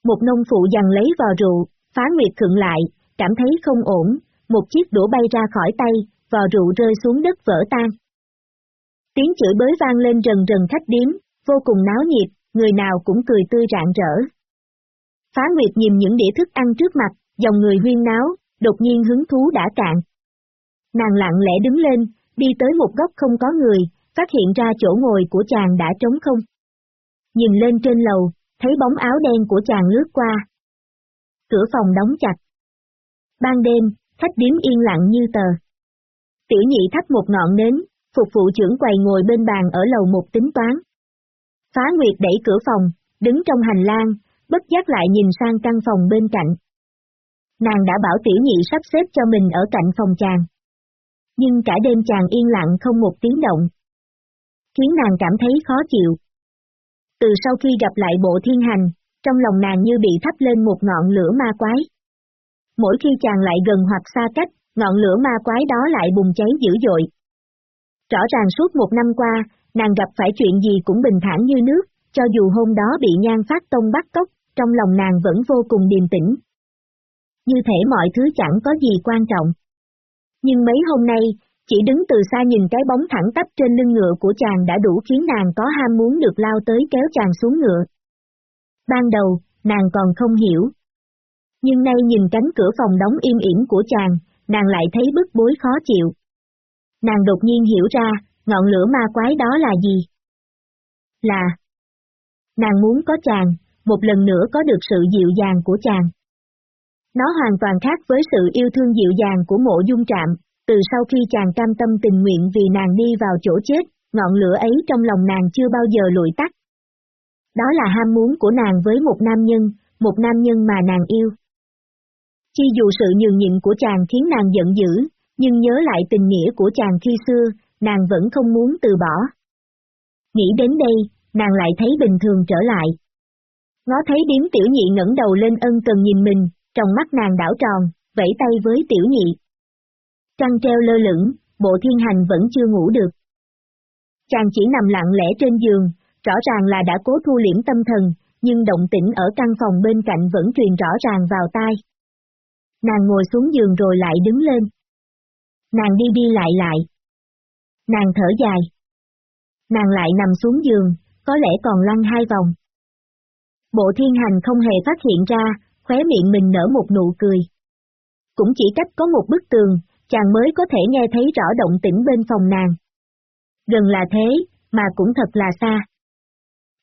Một nông phụ dằn lấy vào rượu, phá nguyệt thượng lại, cảm thấy không ổn, một chiếc đũa bay ra khỏi tay, vò rượu rơi xuống đất vỡ tan. Tiếng chửi bới vang lên rần rần khách điếm, vô cùng náo nhiệt, người nào cũng cười tươi rạng rỡ. Phá Nguyệt nhìn những đĩa thức ăn trước mặt, dòng người huyên náo, đột nhiên hứng thú đã cạn. Nàng lặng lẽ đứng lên, đi tới một góc không có người, phát hiện ra chỗ ngồi của chàng đã trống không. Nhìn lên trên lầu, thấy bóng áo đen của chàng lướt qua. Cửa phòng đóng chặt. Ban đêm, khách điếm yên lặng như tờ. Tiểu nhị thắp một ngọn nến, phục vụ trưởng quầy ngồi bên bàn ở lầu một tính toán. Phá Nguyệt đẩy cửa phòng, đứng trong hành lang, bất giác lại nhìn sang căn phòng bên cạnh. Nàng đã bảo tiểu nhị sắp xếp cho mình ở cạnh phòng chàng. Nhưng cả đêm chàng yên lặng không một tiếng động. Khiến nàng cảm thấy khó chịu. Từ sau khi gặp lại bộ thiên hành, trong lòng nàng như bị thắp lên một ngọn lửa ma quái. Mỗi khi chàng lại gần hoặc xa cách, ngọn lửa ma quái đó lại bùng cháy dữ dội. Rõ ràng suốt một năm qua, nàng gặp phải chuyện gì cũng bình thản như nước, cho dù hôm đó bị nhan phát tông bắt cóc, trong lòng nàng vẫn vô cùng điềm tĩnh. Như thể mọi thứ chẳng có gì quan trọng. Nhưng mấy hôm nay, chỉ đứng từ xa nhìn cái bóng thẳng tắp trên lưng ngựa của chàng đã đủ khiến nàng có ham muốn được lao tới kéo chàng xuống ngựa. Ban đầu, nàng còn không hiểu. Nhưng nay nhìn cánh cửa phòng đóng im ỉm của chàng, nàng lại thấy bức bối khó chịu. Nàng đột nhiên hiểu ra, ngọn lửa ma quái đó là gì? Là Nàng muốn có chàng, một lần nữa có được sự dịu dàng của chàng. Nó hoàn toàn khác với sự yêu thương dịu dàng của mộ dung trạm, từ sau khi chàng cam tâm tình nguyện vì nàng đi vào chỗ chết, ngọn lửa ấy trong lòng nàng chưa bao giờ lụi tắt. Đó là ham muốn của nàng với một nam nhân, một nam nhân mà nàng yêu. Chi dù sự nhường nhịn của chàng khiến nàng giận dữ, nhưng nhớ lại tình nghĩa của chàng khi xưa, nàng vẫn không muốn từ bỏ. Nghĩ đến đây, nàng lại thấy bình thường trở lại. Ngó thấy điếm tiểu nhị ngẩng đầu lên ân cần nhìn mình, trong mắt nàng đảo tròn, vẫy tay với tiểu nhị. Trăng treo lơ lửng, bộ thiên hành vẫn chưa ngủ được. Chàng chỉ nằm lặng lẽ trên giường, rõ ràng là đã cố thu liễm tâm thần, nhưng động tĩnh ở căn phòng bên cạnh vẫn truyền rõ ràng vào tai. Nàng ngồi xuống giường rồi lại đứng lên. Nàng đi đi lại lại. Nàng thở dài. Nàng lại nằm xuống giường, có lẽ còn lăn hai vòng. Bộ thiên hành không hề phát hiện ra, khóe miệng mình nở một nụ cười. Cũng chỉ cách có một bức tường, chàng mới có thể nghe thấy rõ động tĩnh bên phòng nàng. Gần là thế, mà cũng thật là xa.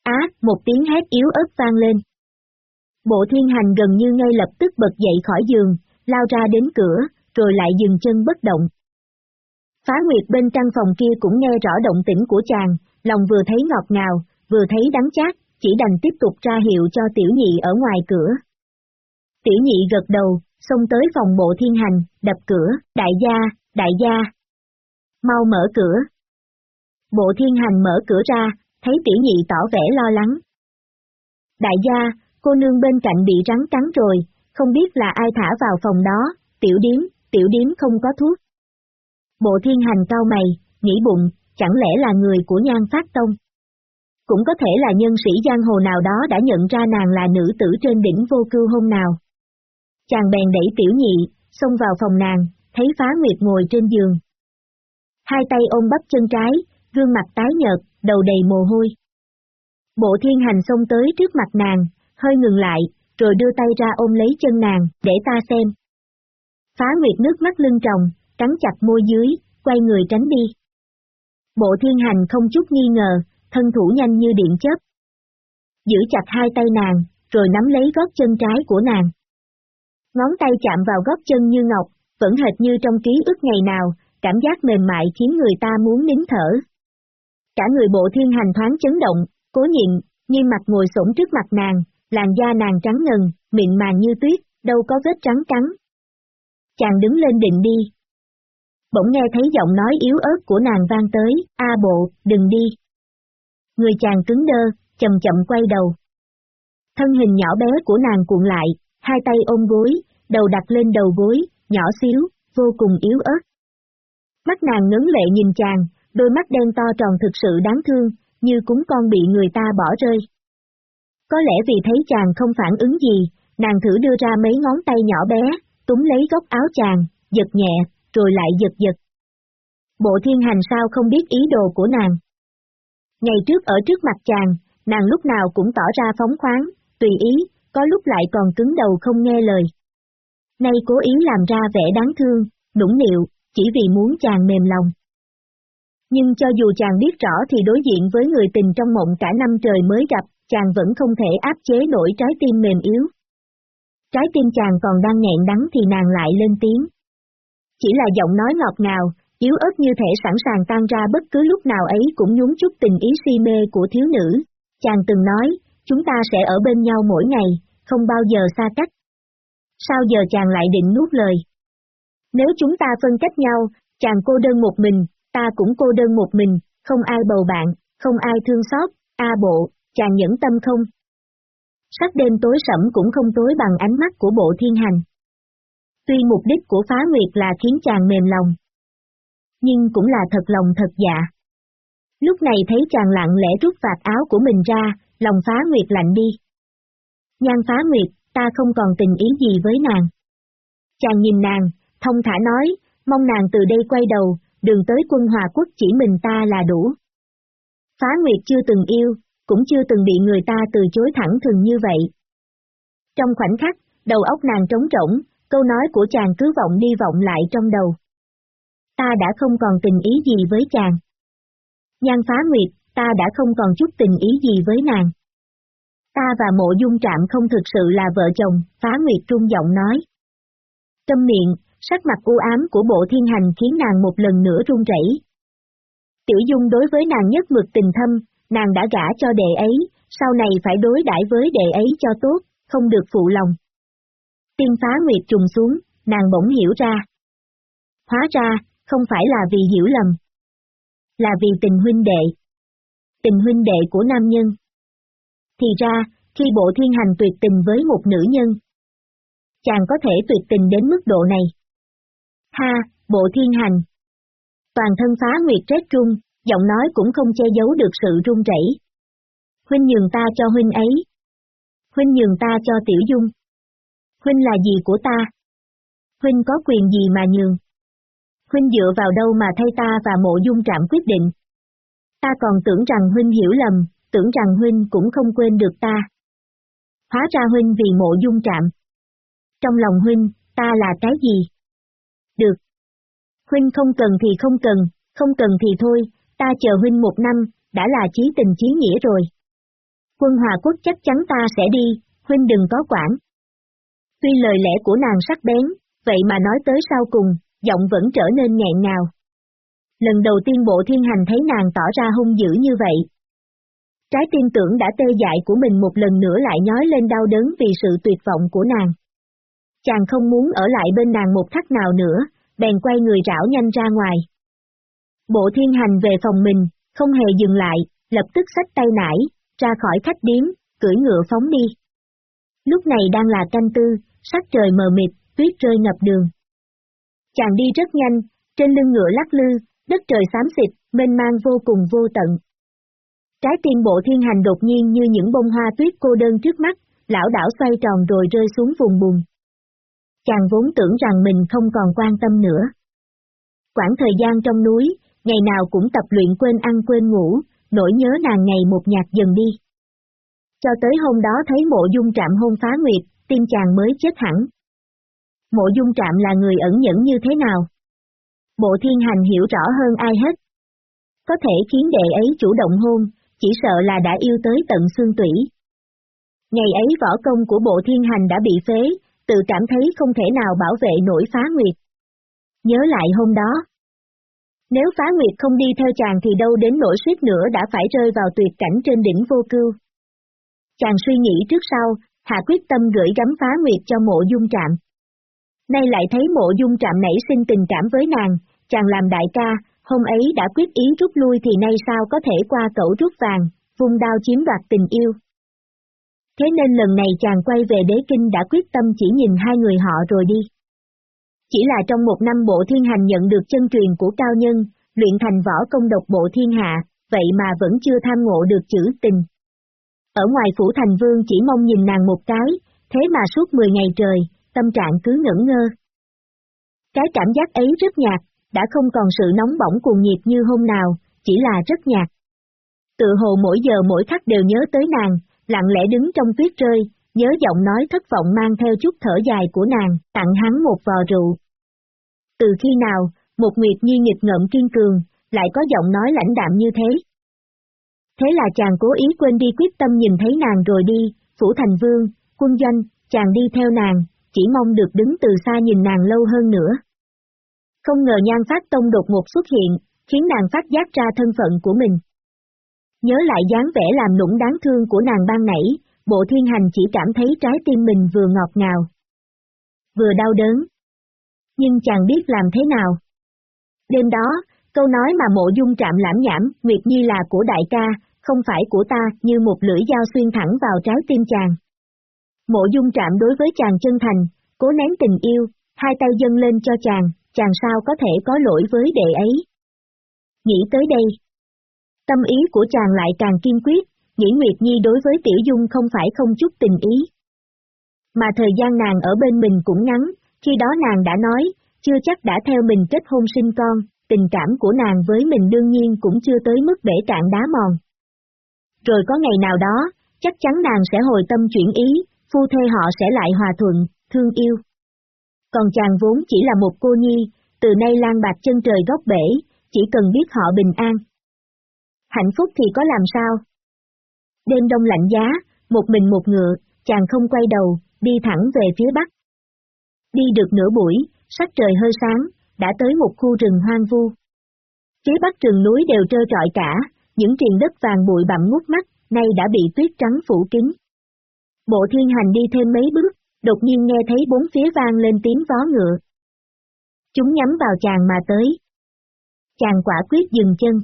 Á, một tiếng hét yếu ớt vang lên. Bộ thiên hành gần như ngay lập tức bật dậy khỏi giường, lao ra đến cửa, rồi lại dừng chân bất động. Phá Nguyệt bên căn phòng kia cũng nghe rõ động tĩnh của chàng, lòng vừa thấy ngọt ngào, vừa thấy đắng chát, chỉ đành tiếp tục ra hiệu cho tiểu nhị ở ngoài cửa. Tiểu nhị gật đầu, xông tới phòng bộ thiên hành, đập cửa, đại gia, đại gia. Mau mở cửa. Bộ thiên hành mở cửa ra, thấy tiểu nhị tỏ vẻ lo lắng. Đại gia, cô nương bên cạnh bị rắn cắn rồi, không biết là ai thả vào phòng đó, tiểu điếm, tiểu điếm không có thuốc. Bộ thiên hành cao mày, nghĩ bụng, chẳng lẽ là người của nhan phát tông? Cũng có thể là nhân sĩ giang hồ nào đó đã nhận ra nàng là nữ tử trên đỉnh vô cưu hôm nào. Chàng bèn đẩy tiểu nhị, xông vào phòng nàng, thấy phá nguyệt ngồi trên giường. Hai tay ôm bắp chân trái, gương mặt tái nhợt, đầu đầy mồ hôi. Bộ thiên hành xông tới trước mặt nàng, hơi ngừng lại, rồi đưa tay ra ôm lấy chân nàng, để ta xem. Phá nguyệt nước mắt lưng tròng, cắn chặt môi dưới, quay người tránh đi. Bộ thiên hành không chút nghi ngờ, thân thủ nhanh như điện chớp. Giữ chặt hai tay nàng, rồi nắm lấy gót chân trái của nàng. Ngón tay chạm vào gót chân như ngọc, vẫn hệt như trong ký ức ngày nào, cảm giác mềm mại khiến người ta muốn nín thở. Cả người bộ thiên hành thoáng chấn động, cố nhịn, như mặt ngồi sổn trước mặt nàng, làn da nàng trắng ngần, miệng màng như tuyết, đâu có vết trắng cắn. Chàng đứng lên định đi. Bỗng nghe thấy giọng nói yếu ớt của nàng vang tới, A bộ, đừng đi. Người chàng cứng đơ, chậm chậm quay đầu. Thân hình nhỏ bé của nàng cuộn lại, hai tay ôm gối, đầu đặt lên đầu gối, nhỏ xíu, vô cùng yếu ớt. Mắt nàng ngấn lệ nhìn chàng, đôi mắt đen to tròn thực sự đáng thương, như cúng con bị người ta bỏ rơi. Có lẽ vì thấy chàng không phản ứng gì, nàng thử đưa ra mấy ngón tay nhỏ bé, túm lấy góc áo chàng, giật nhẹ, rồi lại giật giật. Bộ thiên hành sao không biết ý đồ của nàng. Ngày trước ở trước mặt chàng, nàng lúc nào cũng tỏ ra phóng khoáng, tùy ý, có lúc lại còn cứng đầu không nghe lời. Nay cố ý làm ra vẻ đáng thương, nũng nịu, chỉ vì muốn chàng mềm lòng. Nhưng cho dù chàng biết rõ thì đối diện với người tình trong mộng cả năm trời mới gặp, chàng vẫn không thể áp chế nổi trái tim mềm yếu. Trái tim chàng còn đang nghẹn đắng thì nàng lại lên tiếng. Chỉ là giọng nói ngọt ngào, yếu ớt như thể sẵn sàng tan ra bất cứ lúc nào ấy cũng nhúng chút tình ý si mê của thiếu nữ. Chàng từng nói, chúng ta sẽ ở bên nhau mỗi ngày, không bao giờ xa cách. Sao giờ chàng lại định nuốt lời? Nếu chúng ta phân cách nhau, chàng cô đơn một mình, ta cũng cô đơn một mình, không ai bầu bạn, không ai thương xót, a bộ, chàng nhẫn tâm không? Sắc đêm tối sẫm cũng không tối bằng ánh mắt của bộ thiên hành. Tuy mục đích của phá nguyệt là khiến chàng mềm lòng, nhưng cũng là thật lòng thật dạ. Lúc này thấy chàng lặng lẽ rút vạt áo của mình ra, lòng phá nguyệt lạnh đi. Nhan phá nguyệt, ta không còn tình ý gì với nàng. Chàng nhìn nàng, thông thả nói, mong nàng từ đây quay đầu, đường tới quân hòa quốc chỉ mình ta là đủ. Phá nguyệt chưa từng yêu, cũng chưa từng bị người ta từ chối thẳng thừng như vậy. Trong khoảnh khắc, đầu óc nàng trống rỗng, câu nói của chàng cứ vọng đi vọng lại trong đầu. Ta đã không còn tình ý gì với chàng. Nhan phá nguyệt, ta đã không còn chút tình ý gì với nàng. Ta và mộ dung trạm không thực sự là vợ chồng, phá nguyệt trung giọng nói. Trong miệng, sắc mặt u ám của bộ thiên hành khiến nàng một lần nữa run rẩy. Tiểu dung đối với nàng nhất mực tình thâm, nàng đã gả cho đệ ấy, sau này phải đối đãi với đệ ấy cho tốt, không được phụ lòng. Tiên phá nguyệt trùng xuống, nàng bỗng hiểu ra. Hóa ra, không phải là vì hiểu lầm. Là vì tình huynh đệ. Tình huynh đệ của nam nhân. Thì ra, khi bộ thiên hành tuyệt tình với một nữ nhân, chàng có thể tuyệt tình đến mức độ này. Ha, bộ thiên hành. Toàn thân phá nguyệt rét trung, giọng nói cũng không che giấu được sự run rẩy. Huynh nhường ta cho huynh ấy. Huynh nhường ta cho tiểu dung. Huynh là gì của ta? Huynh có quyền gì mà nhường? Huynh dựa vào đâu mà thay ta và mộ dung trạm quyết định? Ta còn tưởng rằng Huynh hiểu lầm, tưởng rằng Huynh cũng không quên được ta. Hóa ra Huynh vì mộ dung trạm. Trong lòng Huynh, ta là cái gì? Được. Huynh không cần thì không cần, không cần thì thôi, ta chờ huynh một năm, đã là chí tình chí nghĩa rồi. Quân Hòa Quốc chắc chắn ta sẽ đi, huynh đừng có quản. Tuy lời lẽ của nàng sắc bén, vậy mà nói tới sau cùng, giọng vẫn trở nên nghẹn ngào. Lần đầu tiên bộ thiên hành thấy nàng tỏ ra hung dữ như vậy. Trái tim tưởng đã tê dại của mình một lần nữa lại nhói lên đau đớn vì sự tuyệt vọng của nàng. Chàng không muốn ở lại bên nàng một khắc nào nữa, bèn quay người rảo nhanh ra ngoài. Bộ thiên hành về phòng mình, không hề dừng lại, lập tức xách tay nải, ra khỏi khách điếm, cưỡi ngựa phóng đi. Lúc này đang là canh tư, sắc trời mờ mịt, tuyết rơi ngập đường. Chàng đi rất nhanh, trên lưng ngựa lắc lư, đất trời xám xịt, mênh mang vô cùng vô tận. Trái tim bộ thiên hành đột nhiên như những bông hoa tuyết cô đơn trước mắt, lão đảo xoay tròn rồi rơi xuống vùng bùn. Chàng vốn tưởng rằng mình không còn quan tâm nữa. Quãng thời gian trong núi, ngày nào cũng tập luyện quên ăn quên ngủ, nỗi nhớ nàng ngày một nhạt dần đi. Cho tới hôm đó thấy mộ dung trạm hôn phá nguyệt, tim chàng mới chết hẳn. Mộ dung trạm là người ẩn nhẫn như thế nào? Bộ thiên hành hiểu rõ hơn ai hết. Có thể khiến đệ ấy chủ động hôn, chỉ sợ là đã yêu tới tận xương tủy. Ngày ấy võ công của bộ thiên hành đã bị phế, tự cảm thấy không thể nào bảo vệ nổi phá nguyệt. Nhớ lại hôm đó, nếu phá nguyệt không đi theo chàng thì đâu đến nỗi suýt nữa đã phải rơi vào tuyệt cảnh trên đỉnh vô cưu. Chàng suy nghĩ trước sau, hạ quyết tâm gửi gắm phá nguyệt cho mộ dung trạm. Nay lại thấy mộ dung trạm nảy sinh tình cảm với nàng, chàng làm đại ca, hôm ấy đã quyết ý rút lui thì nay sao có thể qua cẩu rút vàng, vung đao chiếm đoạt tình yêu. Thế nên lần này chàng quay về đế kinh đã quyết tâm chỉ nhìn hai người họ rồi đi. Chỉ là trong một năm bộ thiên hành nhận được chân truyền của cao nhân, luyện thành võ công độc bộ thiên hạ, vậy mà vẫn chưa tham ngộ được chữ tình. Ở ngoài phủ thành vương chỉ mong nhìn nàng một cái, thế mà suốt 10 ngày trời, tâm trạng cứ ngẩn ngơ. Cái cảm giác ấy rất nhạt, đã không còn sự nóng bỏng cuồng nhiệt như hôm nào, chỉ là rất nhạt. Tự hồ mỗi giờ mỗi khắc đều nhớ tới nàng, lặng lẽ đứng trong tuyết rơi, nhớ giọng nói thất vọng mang theo chút thở dài của nàng, tặng hắn một vò rượu. Từ khi nào, một Nguyệt Nhi nghịch ngợm kiên cường, lại có giọng nói lãnh đạm như thế? Thế là chàng cố ý quên đi quyết tâm nhìn thấy nàng rồi đi, phủ thành vương, quân doanh, chàng đi theo nàng, chỉ mong được đứng từ xa nhìn nàng lâu hơn nữa. Không ngờ nhan phát tông đột ngột xuất hiện, khiến nàng phát giác ra thân phận của mình. Nhớ lại dáng vẻ làm nũng đáng thương của nàng ban nãy, bộ thiên hành chỉ cảm thấy trái tim mình vừa ngọt ngào, vừa đau đớn. Nhưng chàng biết làm thế nào. Đêm đó, câu nói mà mộ dung trạm lãm nhảm, Nguyệt Nhi là của đại ca, không phải của ta, như một lưỡi dao xuyên thẳng vào trái tim chàng. Mộ dung trạm đối với chàng chân thành, cố nén tình yêu, hai tay dâng lên cho chàng, chàng sao có thể có lỗi với đệ ấy. Nghĩ tới đây. Tâm ý của chàng lại càng kiên quyết, nghĩ Nguyệt Nhi đối với Tiểu Dung không phải không chút tình ý. Mà thời gian nàng ở bên mình cũng ngắn, khi đó nàng đã nói, chưa chắc đã theo mình kết hôn sinh con, tình cảm của nàng với mình đương nhiên cũng chưa tới mức bể cạn đá mòn. Rồi có ngày nào đó, chắc chắn nàng sẽ hồi tâm chuyển ý, phu thê họ sẽ lại hòa thuận, thương yêu. Còn chàng vốn chỉ là một cô nhi, từ nay lan bạc chân trời góc bể, chỉ cần biết họ bình an. Hạnh phúc thì có làm sao? Đêm đông lạnh giá, một mình một ngựa, chàng không quay đầu, đi thẳng về phía bắc. Đi được nửa buổi, sắc trời hơi sáng, đã tới một khu rừng hoang vu. Phía bắc rừng núi đều trơ trọi cả, những triền đất vàng bụi bặm ngút mắt, nay đã bị tuyết trắng phủ kín. Bộ thiên hành đi thêm mấy bước, đột nhiên nghe thấy bốn phía vang lên tiếng vó ngựa. Chúng nhắm vào chàng mà tới. Chàng quả quyết dừng chân.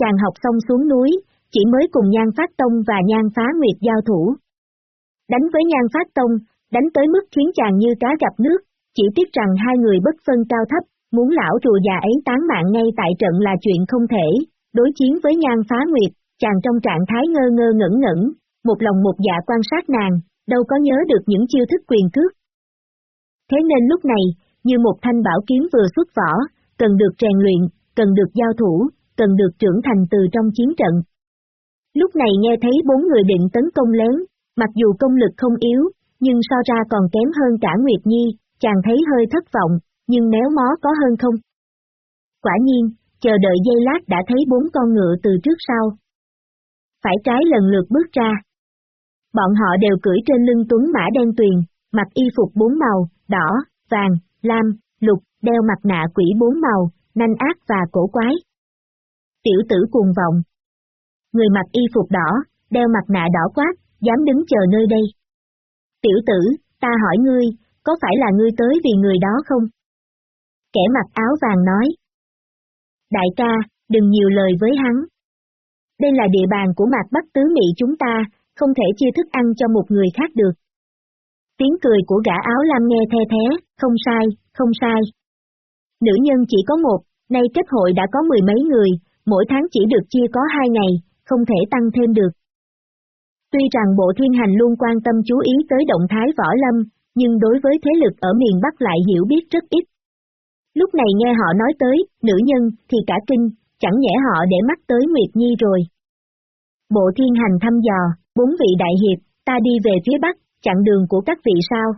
Chàng học xong xuống núi, chỉ mới cùng Nhan Phát Tông và Nhan Phá Nguyệt giao thủ. Đánh với Nhan Phát Tông, đánh tới mức khiến chàng như cá gặp nước, chỉ tiếc rằng hai người bất phân cao thấp, muốn lão rùa già ấy tán mạng ngay tại trận là chuyện không thể, đối chiến với Nhan Phá Nguyệt, chàng trong trạng thái ngơ ngơ ngẩn ngẩn, một lòng một dạ quan sát nàng, đâu có nhớ được những chiêu thức quyền cước. Thế nên lúc này, như một thanh bảo kiếm vừa xuất vỏ, cần được rèn luyện, cần được giao thủ, cần được trưởng thành từ trong chiến trận. Lúc này nghe thấy bốn người định tấn công lớn, mặc dù công lực không yếu, nhưng so ra còn kém hơn cả Nguyệt Nhi, chàng thấy hơi thất vọng, nhưng méo mó có hơn không? Quả nhiên, chờ đợi giây lát đã thấy bốn con ngựa từ trước sau. Phải trái lần lượt bước ra. Bọn họ đều cưỡi trên lưng tuấn mã đen tuyền, mặc y phục bốn màu, đỏ, vàng, lam, lục, đeo mặt nạ quỷ bốn màu, nanh ác và cổ quái. Tiểu tử cuồng vọng. Người mặc y phục đỏ, đeo mặt nạ đỏ quát, dám đứng chờ nơi đây. Tiểu tử, ta hỏi ngươi, có phải là ngươi tới vì người đó không? Kẻ mặc áo vàng nói. Đại ca, đừng nhiều lời với hắn. Đây là địa bàn của mạc Bắc Tứ Mỹ chúng ta, không thể chia thức ăn cho một người khác được. Tiếng cười của gã áo lam nghe the thế, không sai, không sai. Nữ nhân chỉ có một, nay kết hội đã có mười mấy người, mỗi tháng chỉ được chia có hai ngày, không thể tăng thêm được. Tuy rằng bộ thiên hành luôn quan tâm chú ý tới động thái võ lâm, nhưng đối với thế lực ở miền Bắc lại hiểu biết rất ít. Lúc này nghe họ nói tới, nữ nhân, thì cả kinh, chẳng nhẽ họ để mắt tới Nguyệt Nhi rồi. Bộ thiên hành thăm dò, bốn vị đại hiệp, ta đi về phía Bắc, chặn đường của các vị sao?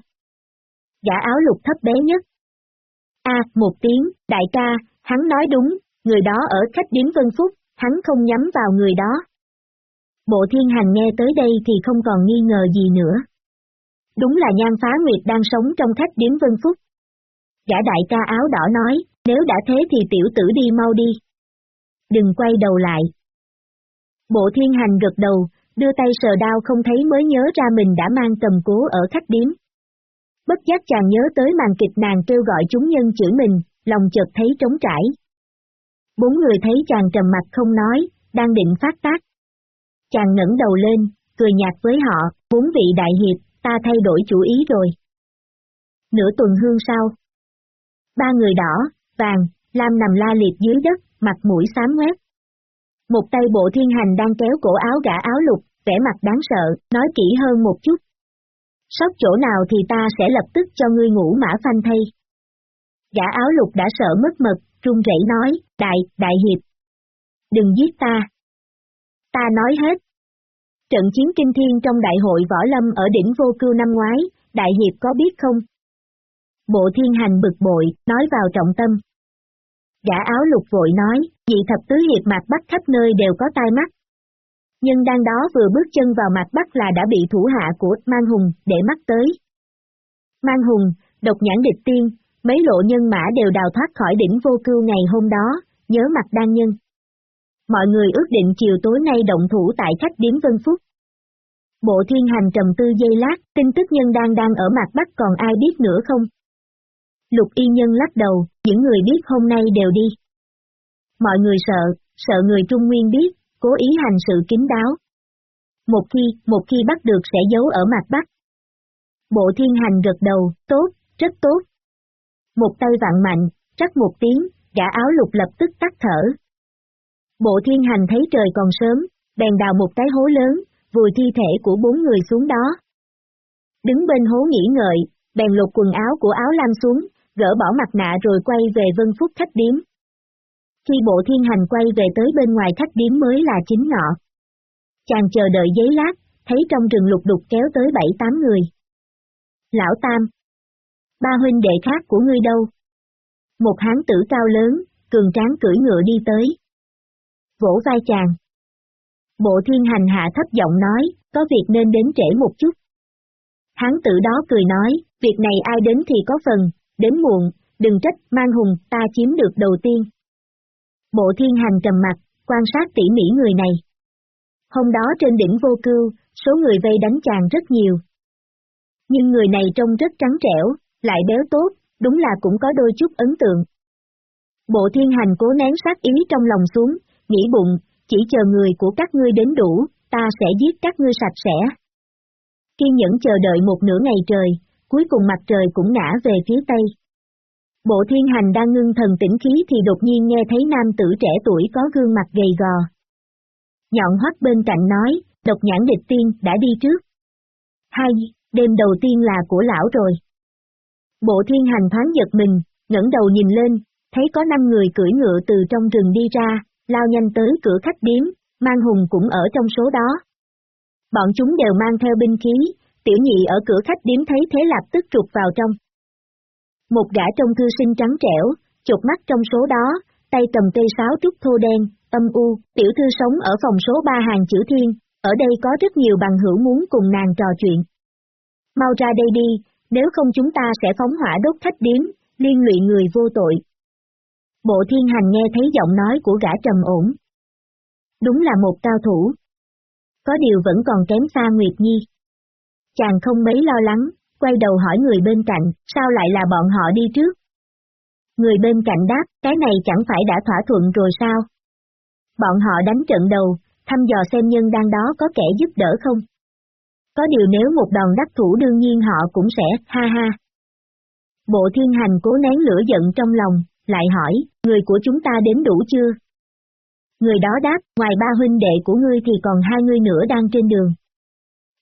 Gã áo lục thấp bé nhất. a một tiếng, đại ca, hắn nói đúng, người đó ở khách điếm Vân Phúc, hắn không nhắm vào người đó. Bộ thiên hành nghe tới đây thì không còn nghi ngờ gì nữa. Đúng là nhan phá nguyệt đang sống trong khách điếm Vân Phúc. Gã đại ca áo đỏ nói, nếu đã thế thì tiểu tử đi mau đi. Đừng quay đầu lại. Bộ thiên hành gật đầu, đưa tay sờ đao không thấy mới nhớ ra mình đã mang cầm cố ở khách điếm. Bất giác chàng nhớ tới màn kịch nàng kêu gọi chúng nhân chửi mình, lòng chợt thấy trống trải. Bốn người thấy chàng trầm mặt không nói, đang định phát tác. Chàng ngẩng đầu lên, cười nhạt với họ, bốn vị đại hiệp, ta thay đổi chủ ý rồi. Nửa tuần hương sau. Ba người đỏ, vàng, lam nằm la liệt dưới đất, mặt mũi xám ngoét. Một tay bộ thiên hành đang kéo cổ áo gã áo lục, vẻ mặt đáng sợ, nói kỹ hơn một chút. Sóc chỗ nào thì ta sẽ lập tức cho ngươi ngủ mã phanh thay. Gã áo lục đã sợ mất mật, run rẩy nói, đại, đại hiệp. Đừng giết ta. Ta nói hết. Trận chiến kinh thiên trong đại hội võ lâm ở đỉnh vô cưu năm ngoái, đại hiệp có biết không? Bộ thiên hành bực bội, nói vào trọng tâm. Gã áo lục vội nói, dị thập tứ hiệp mạc bắc khắp nơi đều có tai mắt. Nhưng đang đó vừa bước chân vào mạc bắc là đã bị thủ hạ của Mang Hùng để mắt tới. Mang Hùng, độc nhãn địch tiên, mấy lộ nhân mã đều đào thoát khỏi đỉnh vô cưu ngày hôm đó, nhớ mặt đan nhân. Mọi người ước định chiều tối nay động thủ tại khách điếm Vân Phúc. Bộ thiên hành trầm tư dây lát, tin tức nhân đang đang ở mặt Bắc còn ai biết nữa không? Lục y nhân lắc đầu, những người biết hôm nay đều đi. Mọi người sợ, sợ người Trung Nguyên biết, cố ý hành sự kín đáo. Một khi, một khi bắt được sẽ giấu ở mặt Bắc. Bộ thiên hành gật đầu, tốt, rất tốt. Một tay vặn mạnh, chắc một tiếng, gã áo lục lập tức tắt thở. Bộ thiên hành thấy trời còn sớm, bèn đào một cái hố lớn, vùi thi thể của bốn người xuống đó. Đứng bên hố nghỉ ngợi, bèn lột quần áo của áo lam xuống, gỡ bỏ mặt nạ rồi quay về vân phúc khách điếm. Khi bộ thiên hành quay về tới bên ngoài khách điếm mới là chính ngọ. Chàng chờ đợi giấy lát, thấy trong rừng lục đục kéo tới bảy tám người. Lão Tam. Ba huynh đệ khác của ngươi đâu? Một hán tử cao lớn, cường tráng cưỡi ngựa đi tới. Vỗ vai chàng. Bộ thiên hành hạ thấp giọng nói, có việc nên đến trễ một chút. Hán tử đó cười nói, việc này ai đến thì có phần, đến muộn, đừng trách, mang hùng, ta chiếm được đầu tiên. Bộ thiên hành trầm mặt, quan sát tỉ mỉ người này. Hôm đó trên đỉnh vô cưu, số người vây đánh chàng rất nhiều. Nhưng người này trông rất trắng trẻo, lại béo tốt, đúng là cũng có đôi chút ấn tượng. Bộ thiên hành cố nén sát ý trong lòng xuống, nghĩ bụng, chỉ chờ người của các ngươi đến đủ, ta sẽ giết các ngươi sạch sẽ. Kiên nhẫn chờ đợi một nửa ngày trời, cuối cùng mặt trời cũng ngã về phía tây. Bộ thiên hành đang ngưng thần tĩnh khí thì đột nhiên nghe thấy nam tử trẻ tuổi có gương mặt gầy gò. Nhọn hoắt bên cạnh nói, độc nhãn địch tiên đã đi trước. Hai, đêm đầu tiên là của lão rồi. Bộ thiên hành thoáng giật mình, ngẩng đầu nhìn lên, thấy có năm người cưỡi ngựa từ trong rừng đi ra, lao nhanh tới cửa khách điếm, mang hùng cũng ở trong số đó. Bọn chúng đều mang theo binh khí, tiểu nhị ở cửa khách điếm thấy thế lập tức trục vào trong. Một gã trong thư sinh trắng trẻo, chột mắt trong số đó, tay cầm cây sáo trúc thô đen, âm u, tiểu thư sống ở phòng số 3 hàng chữ thiên, ở đây có rất nhiều bằng hữu muốn cùng nàng trò chuyện. Mau ra đây đi, nếu không chúng ta sẽ phóng hỏa đốt khách điếm, liên lụy người vô tội. Bộ thiên hành nghe thấy giọng nói của gã trầm ổn. Đúng là một cao thủ. Có điều vẫn còn kém xa Nguyệt Nhi. Chàng không mấy lo lắng, quay đầu hỏi người bên cạnh, sao lại là bọn họ đi trước? Người bên cạnh đáp, cái này chẳng phải đã thỏa thuận rồi sao? Bọn họ đánh trận đầu, thăm dò xem nhân đang đó có kẻ giúp đỡ không? Có điều nếu một đòn đắc thủ đương nhiên họ cũng sẽ, ha ha. Bộ thiên hành cố nén lửa giận trong lòng, lại hỏi, người của chúng ta đến đủ chưa? Người đó đáp, ngoài ba huynh đệ của ngươi thì còn hai người nữa đang trên đường.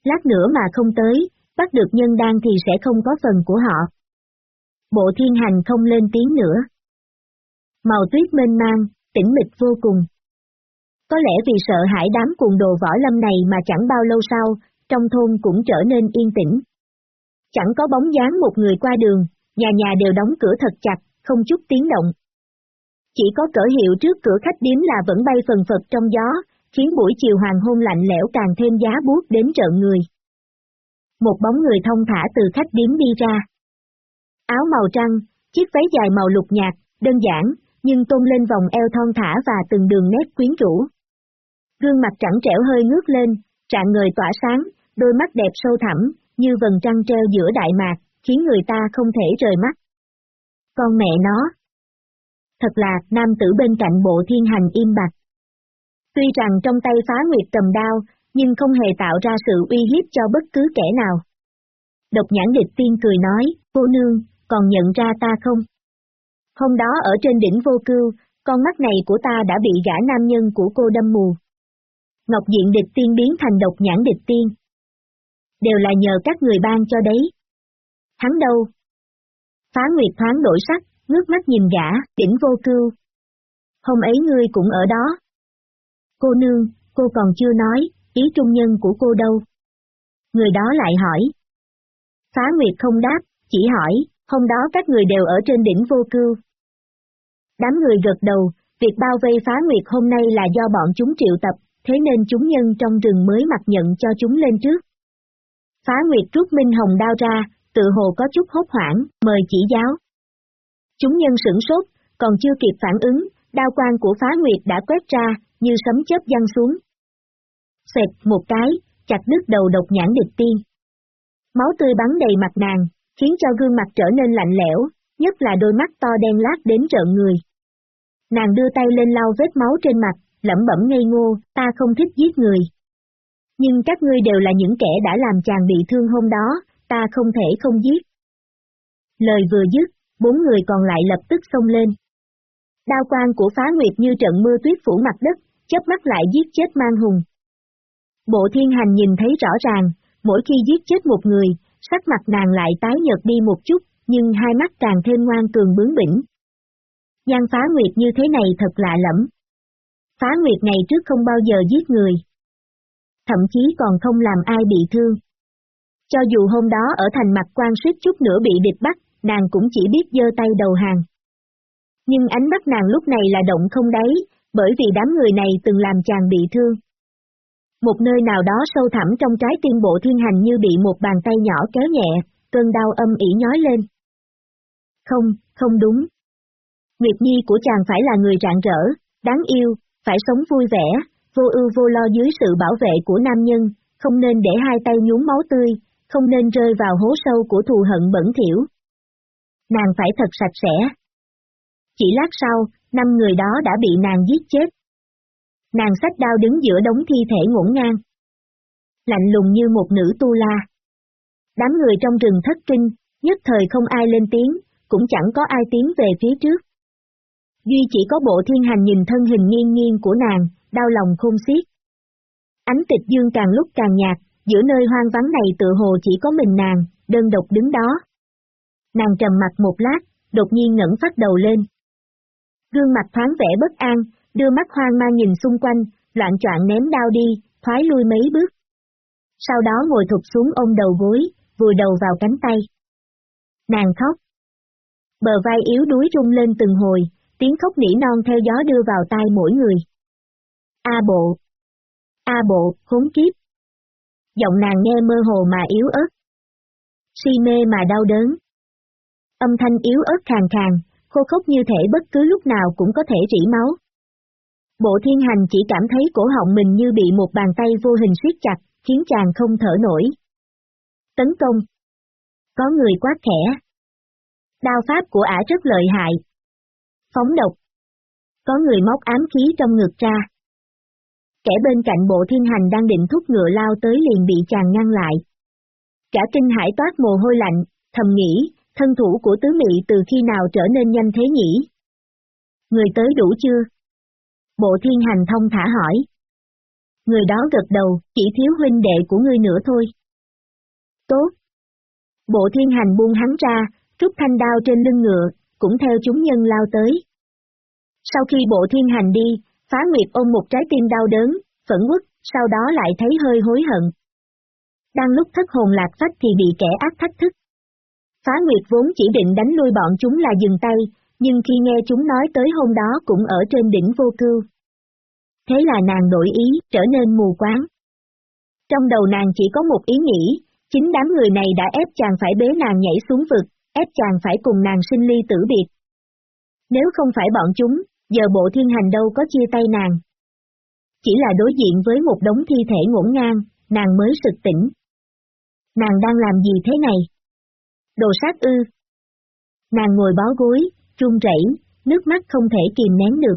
Lát nữa mà không tới, bắt được nhân đan thì sẽ không có phần của họ. Bộ thiên hành không lên tiếng nữa. Màu tuyết mênh mang, tĩnh mịch vô cùng. Có lẽ vì sợ hãi đám cuồng đồ võ lâm này mà chẳng bao lâu sau, trong thôn cũng trở nên yên tĩnh. Chẳng có bóng dáng một người qua đường, nhà nhà đều đóng cửa thật chặt, không chút tiếng động. Chỉ có cỡ hiệu trước cửa khách điếm là vẫn bay phần phật trong gió, khiến buổi chiều hoàng hôn lạnh lẽo càng thêm giá buốt đến trợn người. Một bóng người thông thả từ khách điếm đi ra. Áo màu trăng, chiếc váy dài màu lục nhạt, đơn giản, nhưng tôn lên vòng eo thon thả và từng đường nét quyến rũ. Gương mặt trắng trẻo hơi ngước lên, trạng người tỏa sáng, đôi mắt đẹp sâu thẳm, như vầng trăng treo giữa đại mạc, khiến người ta không thể rời mắt. Con mẹ nó. Thật là, nam tử bên cạnh bộ thiên hành im bặt. Tuy rằng trong tay phá nguyệt cầm đao, nhưng không hề tạo ra sự uy hiếp cho bất cứ kẻ nào. Độc nhãn địch tiên cười nói, cô nương, còn nhận ra ta không? Hôm đó ở trên đỉnh vô cưu, con mắt này của ta đã bị gã nam nhân của cô đâm mù. Ngọc diện địch tiên biến thành độc nhãn địch tiên. Đều là nhờ các người ban cho đấy. Hắn đâu? Phá Nguyệt thoáng đổi sắc, ngước mắt nhìn gã, đỉnh vô cưu. Hôm ấy ngươi cũng ở đó. Cô nương, cô còn chưa nói, ý trung nhân của cô đâu? Người đó lại hỏi. Phá Nguyệt không đáp, chỉ hỏi, hôm đó các người đều ở trên đỉnh vô cưu. Đám người gật đầu, việc bao vây Phá Nguyệt hôm nay là do bọn chúng triệu tập, thế nên chúng nhân trong rừng mới mặc nhận cho chúng lên trước. Phá Nguyệt rút Minh Hồng đao ra, tự hồ có chút hốt hoảng, mời chỉ giáo. Chúng nhân sửng sốt, còn chưa kịp phản ứng, Đao quang của phá nguyệt đã quét ra, như sấm chớp giăng xuống. Xoẹt một cái, chặt đứt đầu độc nhãn địch tiên. Máu tươi bắn đầy mặt nàng, khiến cho gương mặt trở nên lạnh lẽo, nhất là đôi mắt to đen lát đến trợn người. Nàng đưa tay lên lau vết máu trên mặt, lẩm bẩm ngây ngô, ta không thích giết người. Nhưng các ngươi đều là những kẻ đã làm chàng bị thương hôm đó, ta không thể không giết. Lời vừa dứt, bốn người còn lại lập tức xông lên. Đao quang của phá nguyệt như trận mưa tuyết phủ mặt đất, chớp mắt lại giết chết mang hùng. Bộ thiên hành nhìn thấy rõ ràng, mỗi khi giết chết một người, sắc mặt nàng lại tái nhợt đi một chút, nhưng hai mắt càng thêm ngoan cường bướng bỉnh. Nhan phá nguyệt như thế này thật lạ lẫm. Phá nguyệt ngày trước không bao giờ giết người. Thậm chí còn không làm ai bị thương. Cho dù hôm đó ở thành mặt quan suýt chút nữa bị địch bắt, nàng cũng chỉ biết giơ tay đầu hàng. Nhưng ánh mắt nàng lúc này là động không đáy, bởi vì đám người này từng làm chàng bị thương. Một nơi nào đó sâu thẳm trong trái tim bộ thiên hành như bị một bàn tay nhỏ kéo nhẹ, cơn đau âm ỉ nhói lên. Không, không đúng. Nguyệt Nhi của chàng phải là người rạng rỡ, đáng yêu, phải sống vui vẻ, vô ưu vô lo dưới sự bảo vệ của nam nhân, không nên để hai tay nhúng máu tươi, không nên rơi vào hố sâu của thù hận bẩn thỉu. Nàng phải thật sạch sẽ. Chỉ lát sau, năm người đó đã bị nàng giết chết. Nàng sách đao đứng giữa đống thi thể ngổn ngang. Lạnh lùng như một nữ tu la. Đám người trong rừng thất kinh, nhất thời không ai lên tiếng, cũng chẳng có ai tiến về phía trước. Duy chỉ có bộ thiên hành nhìn thân hình nghiêng nghiêng của nàng, đau lòng khôn xiết. Ánh tịch dương càng lúc càng nhạt, giữa nơi hoang vắng này tự hồ chỉ có mình nàng, đơn độc đứng đó. Nàng trầm mặt một lát, đột nhiên ngẩng phát đầu lên. Gương mặt thoáng vẻ bất an, đưa mắt hoang mang nhìn xung quanh, loạn choạng ném đao đi, thoái lui mấy bước. Sau đó ngồi thụt xuống ôm đầu gối, vùi đầu vào cánh tay. Nàng khóc. Bờ vai yếu đuối rung lên từng hồi, tiếng khóc nỉ non theo gió đưa vào tai mỗi người. A bộ. A bộ, khốn kiếp. Giọng nàng nghe mơ hồ mà yếu ớt. Si mê mà đau đớn. Âm thanh yếu ớt khàn khàn, khô khốc như thể bất cứ lúc nào cũng có thể rỉ máu. Bộ thiên hành chỉ cảm thấy cổ họng mình như bị một bàn tay vô hình siết chặt, khiến chàng không thở nổi. Tấn công. Có người quá khẽ. Đao pháp của ả rất lợi hại. Phóng độc. Có người móc ám khí trong ngực ra. Kẻ bên cạnh bộ thiên hành đang định thúc ngựa lao tới liền bị chàng ngăn lại. Cả kinh hải toát mồ hôi lạnh, thầm nghĩ, thân thủ của tứ mị từ khi nào trở nên nhanh thế nhỉ? Người tới đủ chưa? Bộ thiên hành thông thả hỏi. Người đó gật đầu, chỉ thiếu huynh đệ của ngươi nữa thôi. Tốt. Bộ thiên hành buông hắn ra, rút thanh đao trên lưng ngựa, cũng theo chúng nhân lao tới. Sau khi bộ thiên hành đi, phá nguyệt ôm một trái tim đau đớn, phẫn quốc, sau đó lại thấy hơi hối hận. Đang lúc thất hồn lạc phách thì bị kẻ ác thách thức. Phá nguyệt vốn chỉ định đánh lui bọn chúng là dừng tay, nhưng khi nghe chúng nói tới hôm đó cũng ở trên đỉnh vô cưu. Thế là nàng đổi ý, trở nên mù quáng. Trong đầu nàng chỉ có một ý nghĩ, chính đám người này đã ép chàng phải bế nàng nhảy xuống vực, ép chàng phải cùng nàng sinh ly tử biệt. Nếu không phải bọn chúng, giờ bộ thiên hành đâu có chia tay nàng. Chỉ là đối diện với một đống thi thể ngổn ngang, nàng mới sực tỉnh. Nàng đang làm gì thế này? Đồ sát ư. Nàng ngồi bó gối, run rẩy, nước mắt không thể kìm nén được.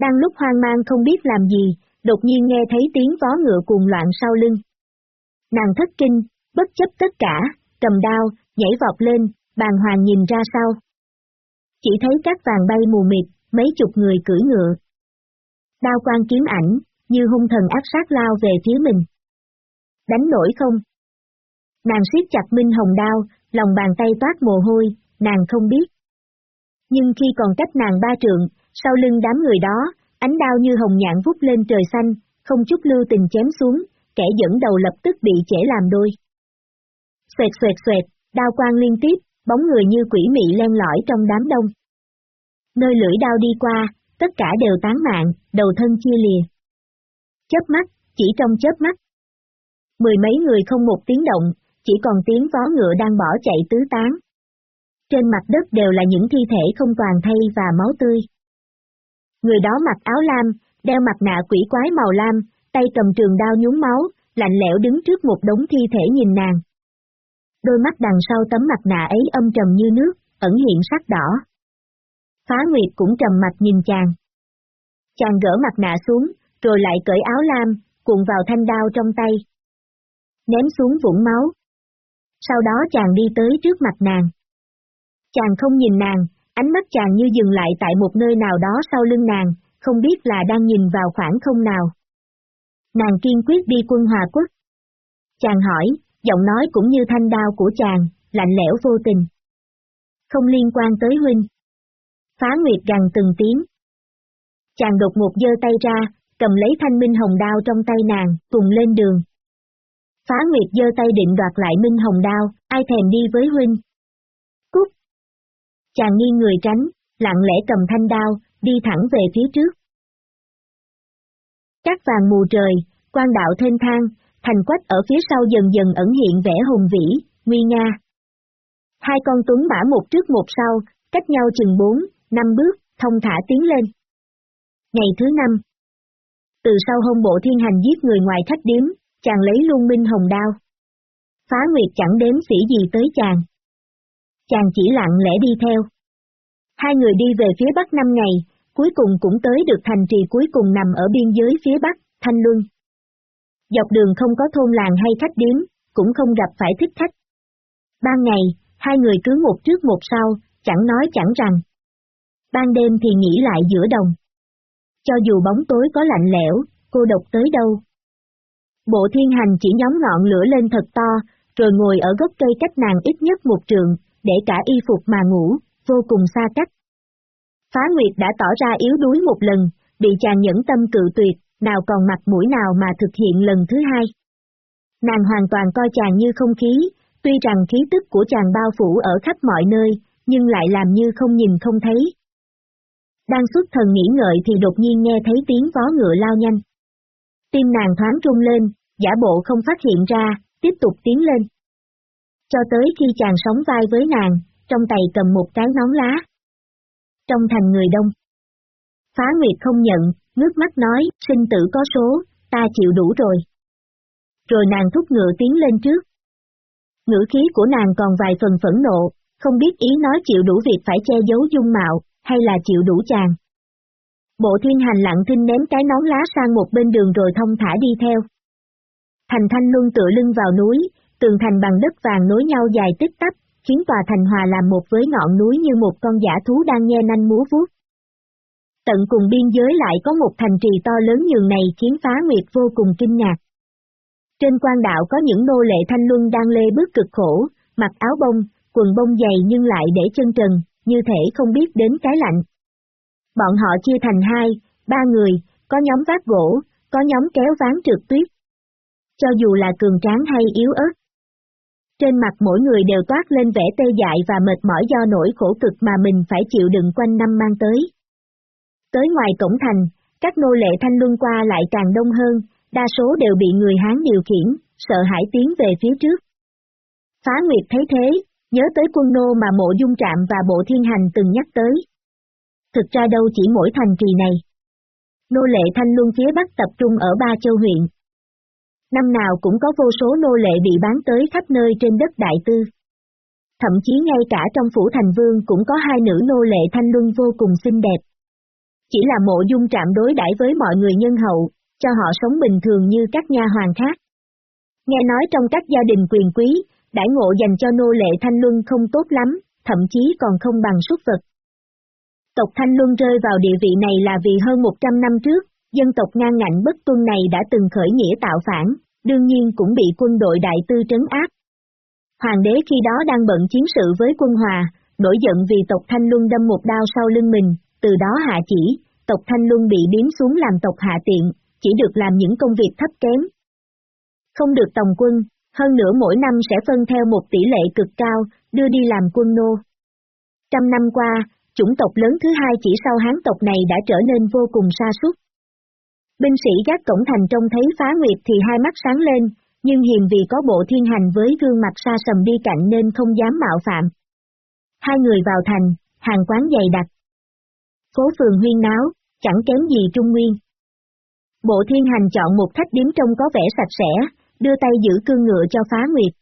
Đang lúc hoang mang không biết làm gì, đột nhiên nghe thấy tiếng vó ngựa cuồng loạn sau lưng. Nàng thất kinh, bất chấp tất cả, cầm đao, nhảy vọt lên, bàn hoàng nhìn ra sau. Chỉ thấy các vàng bay mù mịt, mấy chục người cưỡi ngựa. Đao quan kiếm ảnh, như hung thần áp sát lao về phía mình. Đánh nổi không? Nàng siết chặt minh hồng đao, lòng bàn tay toát mồ hôi, nàng không biết. Nhưng khi còn cách nàng ba trượng, sau lưng đám người đó, ánh đao như hồng nhạn vút lên trời xanh, không chút lưu tình chém xuống, kẻ dẫn đầu lập tức bị chẻ làm đôi. Xoẹt xoẹt xoẹt, đao quang liên tiếp, bóng người như quỷ mị len lỏi trong đám đông. Nơi lưỡi đao đi qua, tất cả đều tán mạng, đầu thân chia lìa. Chớp mắt, chỉ trong chớp mắt. Mười mấy người không một tiếng động, chỉ còn tiếng vó ngựa đang bỏ chạy tứ tán. Trên mặt đất đều là những thi thể không toàn thay và máu tươi. Người đó mặc áo lam, đeo mặt nạ quỷ quái màu lam, tay cầm trường đao nhúng máu, lạnh lẽo đứng trước một đống thi thể nhìn nàng. Đôi mắt đằng sau tấm mặt nạ ấy âm trầm như nước, ẩn hiện sắc đỏ. Phá Nguyệt cũng trầm mặt nhìn chàng. Chàng gỡ mặt nạ xuống, rồi lại cởi áo lam, cuộn vào thanh đao trong tay. Ném xuống vũng máu. Sau đó chàng đi tới trước mặt nàng. Chàng không nhìn nàng, ánh mắt chàng như dừng lại tại một nơi nào đó sau lưng nàng, không biết là đang nhìn vào khoảng không nào. Nàng kiên quyết đi quân hòa quốc. Chàng hỏi, giọng nói cũng như thanh đao của chàng, lạnh lẽo vô tình. Không liên quan tới huynh. Phá Nguyệt gằn từng tiếng. Chàng đột ngột giơ tay ra, cầm lấy thanh minh hồng đao trong tay nàng, cùng lên đường. Phá Nguyệt giơ tay định đoạt lại minh hồng đao, ai thèm đi với huynh. Chàng nghiêng người tránh, lặng lẽ cầm thanh đao, đi thẳng về phía trước. Các vàng mù trời, quan đạo thênh thang, thành quách ở phía sau dần dần ẩn hiện vẻ hùng vĩ, nguy nga. Hai con tuấn mã một trước một sau, cách nhau chừng bốn, năm bước, thông thả tiến lên. Ngày thứ năm. Từ sau hông bộ thiên hành giết người ngoài thách điếm, chàng lấy luôn minh hồng đao. Phá Nguyệt chẳng đếm sĩ gì tới chàng. Chàng chỉ lặng lẽ đi theo. Hai người đi về phía bắc năm ngày, cuối cùng cũng tới được thành trì cuối cùng nằm ở biên giới phía bắc, Thanh Luân. Dọc đường không có thôn làng hay khách điếm, cũng không gặp phải thích khách. Ban ngày, hai người cứ một trước một sau, chẳng nói chẳng rằng. Ban đêm thì nghỉ lại giữa đồng. Cho dù bóng tối có lạnh lẽo, cô độc tới đâu. Bộ thiên hành chỉ nhóm ngọn lửa lên thật to, rồi ngồi ở gốc cây cách nàng ít nhất một trường, để cả y phục mà ngủ, vô cùng xa cách. Phá Nguyệt đã tỏ ra yếu đuối một lần, bị chàng nhẫn tâm cự tuyệt, nào còn mặt mũi nào mà thực hiện lần thứ hai. Nàng hoàn toàn coi chàng như không khí, tuy rằng khí tức của chàng bao phủ ở khắp mọi nơi, nhưng lại làm như không nhìn không thấy. Đang xuất thần nghĩ ngợi thì đột nhiên nghe thấy tiếng vó ngựa lao nhanh. Tim nàng thoáng trung lên, giả bộ không phát hiện ra, tiếp tục tiến lên. Cho tới khi chàng sóng vai với nàng, trong tay cầm một cái nón lá. Trong thành người đông. Phá Nguyệt không nhận, ngước mắt nói, sinh tử có số, ta chịu đủ rồi. Rồi nàng thúc ngựa tiến lên trước. Ngữ khí của nàng còn vài phần phẫn nộ, không biết ý nói chịu đủ việc phải che giấu dung mạo, hay là chịu đủ chàng. Bộ thiên hành lặng thinh ném cái nón lá sang một bên đường rồi thông thả đi theo. Thành thanh luân tựa lưng vào núi, tường thành bằng đất vàng nối nhau dài tích tắp, khiến tòa thành hòa làm một với ngọn núi như một con giả thú đang nghe nanh múa vuốt. Tận cùng biên giới lại có một thành trì to lớn nhường này khiến phá nguyệt vô cùng kinh ngạc. Trên quan đạo có những nô lệ thanh luân đang lê bước cực khổ, mặc áo bông, quần bông dày nhưng lại để chân trần, như thể không biết đến cái lạnh. Bọn họ chia thành hai, ba người, có nhóm vác gỗ, có nhóm kéo ván trượt tuyết. Cho dù là cường tráng hay yếu ớt. Trên mặt mỗi người đều toát lên vẻ tê dại và mệt mỏi do nỗi khổ cực mà mình phải chịu đựng quanh năm mang tới. Tới ngoài cổng thành, các nô lệ thanh luân qua lại càng đông hơn, đa số đều bị người Hán điều khiển, sợ hãi tiến về phía trước. Phá Nguyệt thấy thế, nhớ tới quân nô mà mộ dung trạm và bộ thiên hành từng nhắc tới. Thực ra đâu chỉ mỗi thành trì này. Nô lệ thanh luân phía Bắc tập trung ở ba châu huyện. Năm nào cũng có vô số nô lệ bị bán tới khắp nơi trên đất đại tư. Thậm chí ngay cả trong phủ thành vương cũng có hai nữ nô lệ thanh luân vô cùng xinh đẹp. Chỉ là mộ dung trạm đối đãi với mọi người nhân hậu, cho họ sống bình thường như các nha hoàng khác. Nghe nói trong các gia đình quyền quý, đãi ngộ dành cho nô lệ Thanh Luân không tốt lắm, thậm chí còn không bằng súc vật. Tộc Thanh Luân rơi vào địa vị này là vì hơn 100 năm trước, dân tộc ngang ngạnh bất tuân này đã từng khởi nghĩa tạo phản, đương nhiên cũng bị quân đội đại tư trấn áp. Hoàng đế khi đó đang bận chiến sự với quân Hòa, nổi giận vì tộc Thanh Luân đâm một đao sau lưng mình, từ đó hạ chỉ, tộc Thanh Luân bị biến xuống làm tộc hạ tiện, chỉ được làm những công việc thấp kém. Không được tòng quân, hơn nữa mỗi năm sẽ phân theo một tỷ lệ cực cao, đưa đi làm quân nô. Trăm năm qua, chủng tộc lớn thứ hai chỉ sau hán tộc này đã trở nên vô cùng sa sút. Binh sĩ gác cổng thành trông thấy phá nguyệt thì hai mắt sáng lên, nhưng hiền vì có bộ thiên hành với gương mặt xa sầm đi cạnh nên không dám mạo phạm. Hai người vào thành, hàng quán dày đặc. Phố phường huyên náo, chẳng kém gì Trung Nguyên. Bộ thiên hành chọn một khách điếm trông có vẻ sạch sẽ, đưa tay giữ cương ngựa cho phá nguyệt.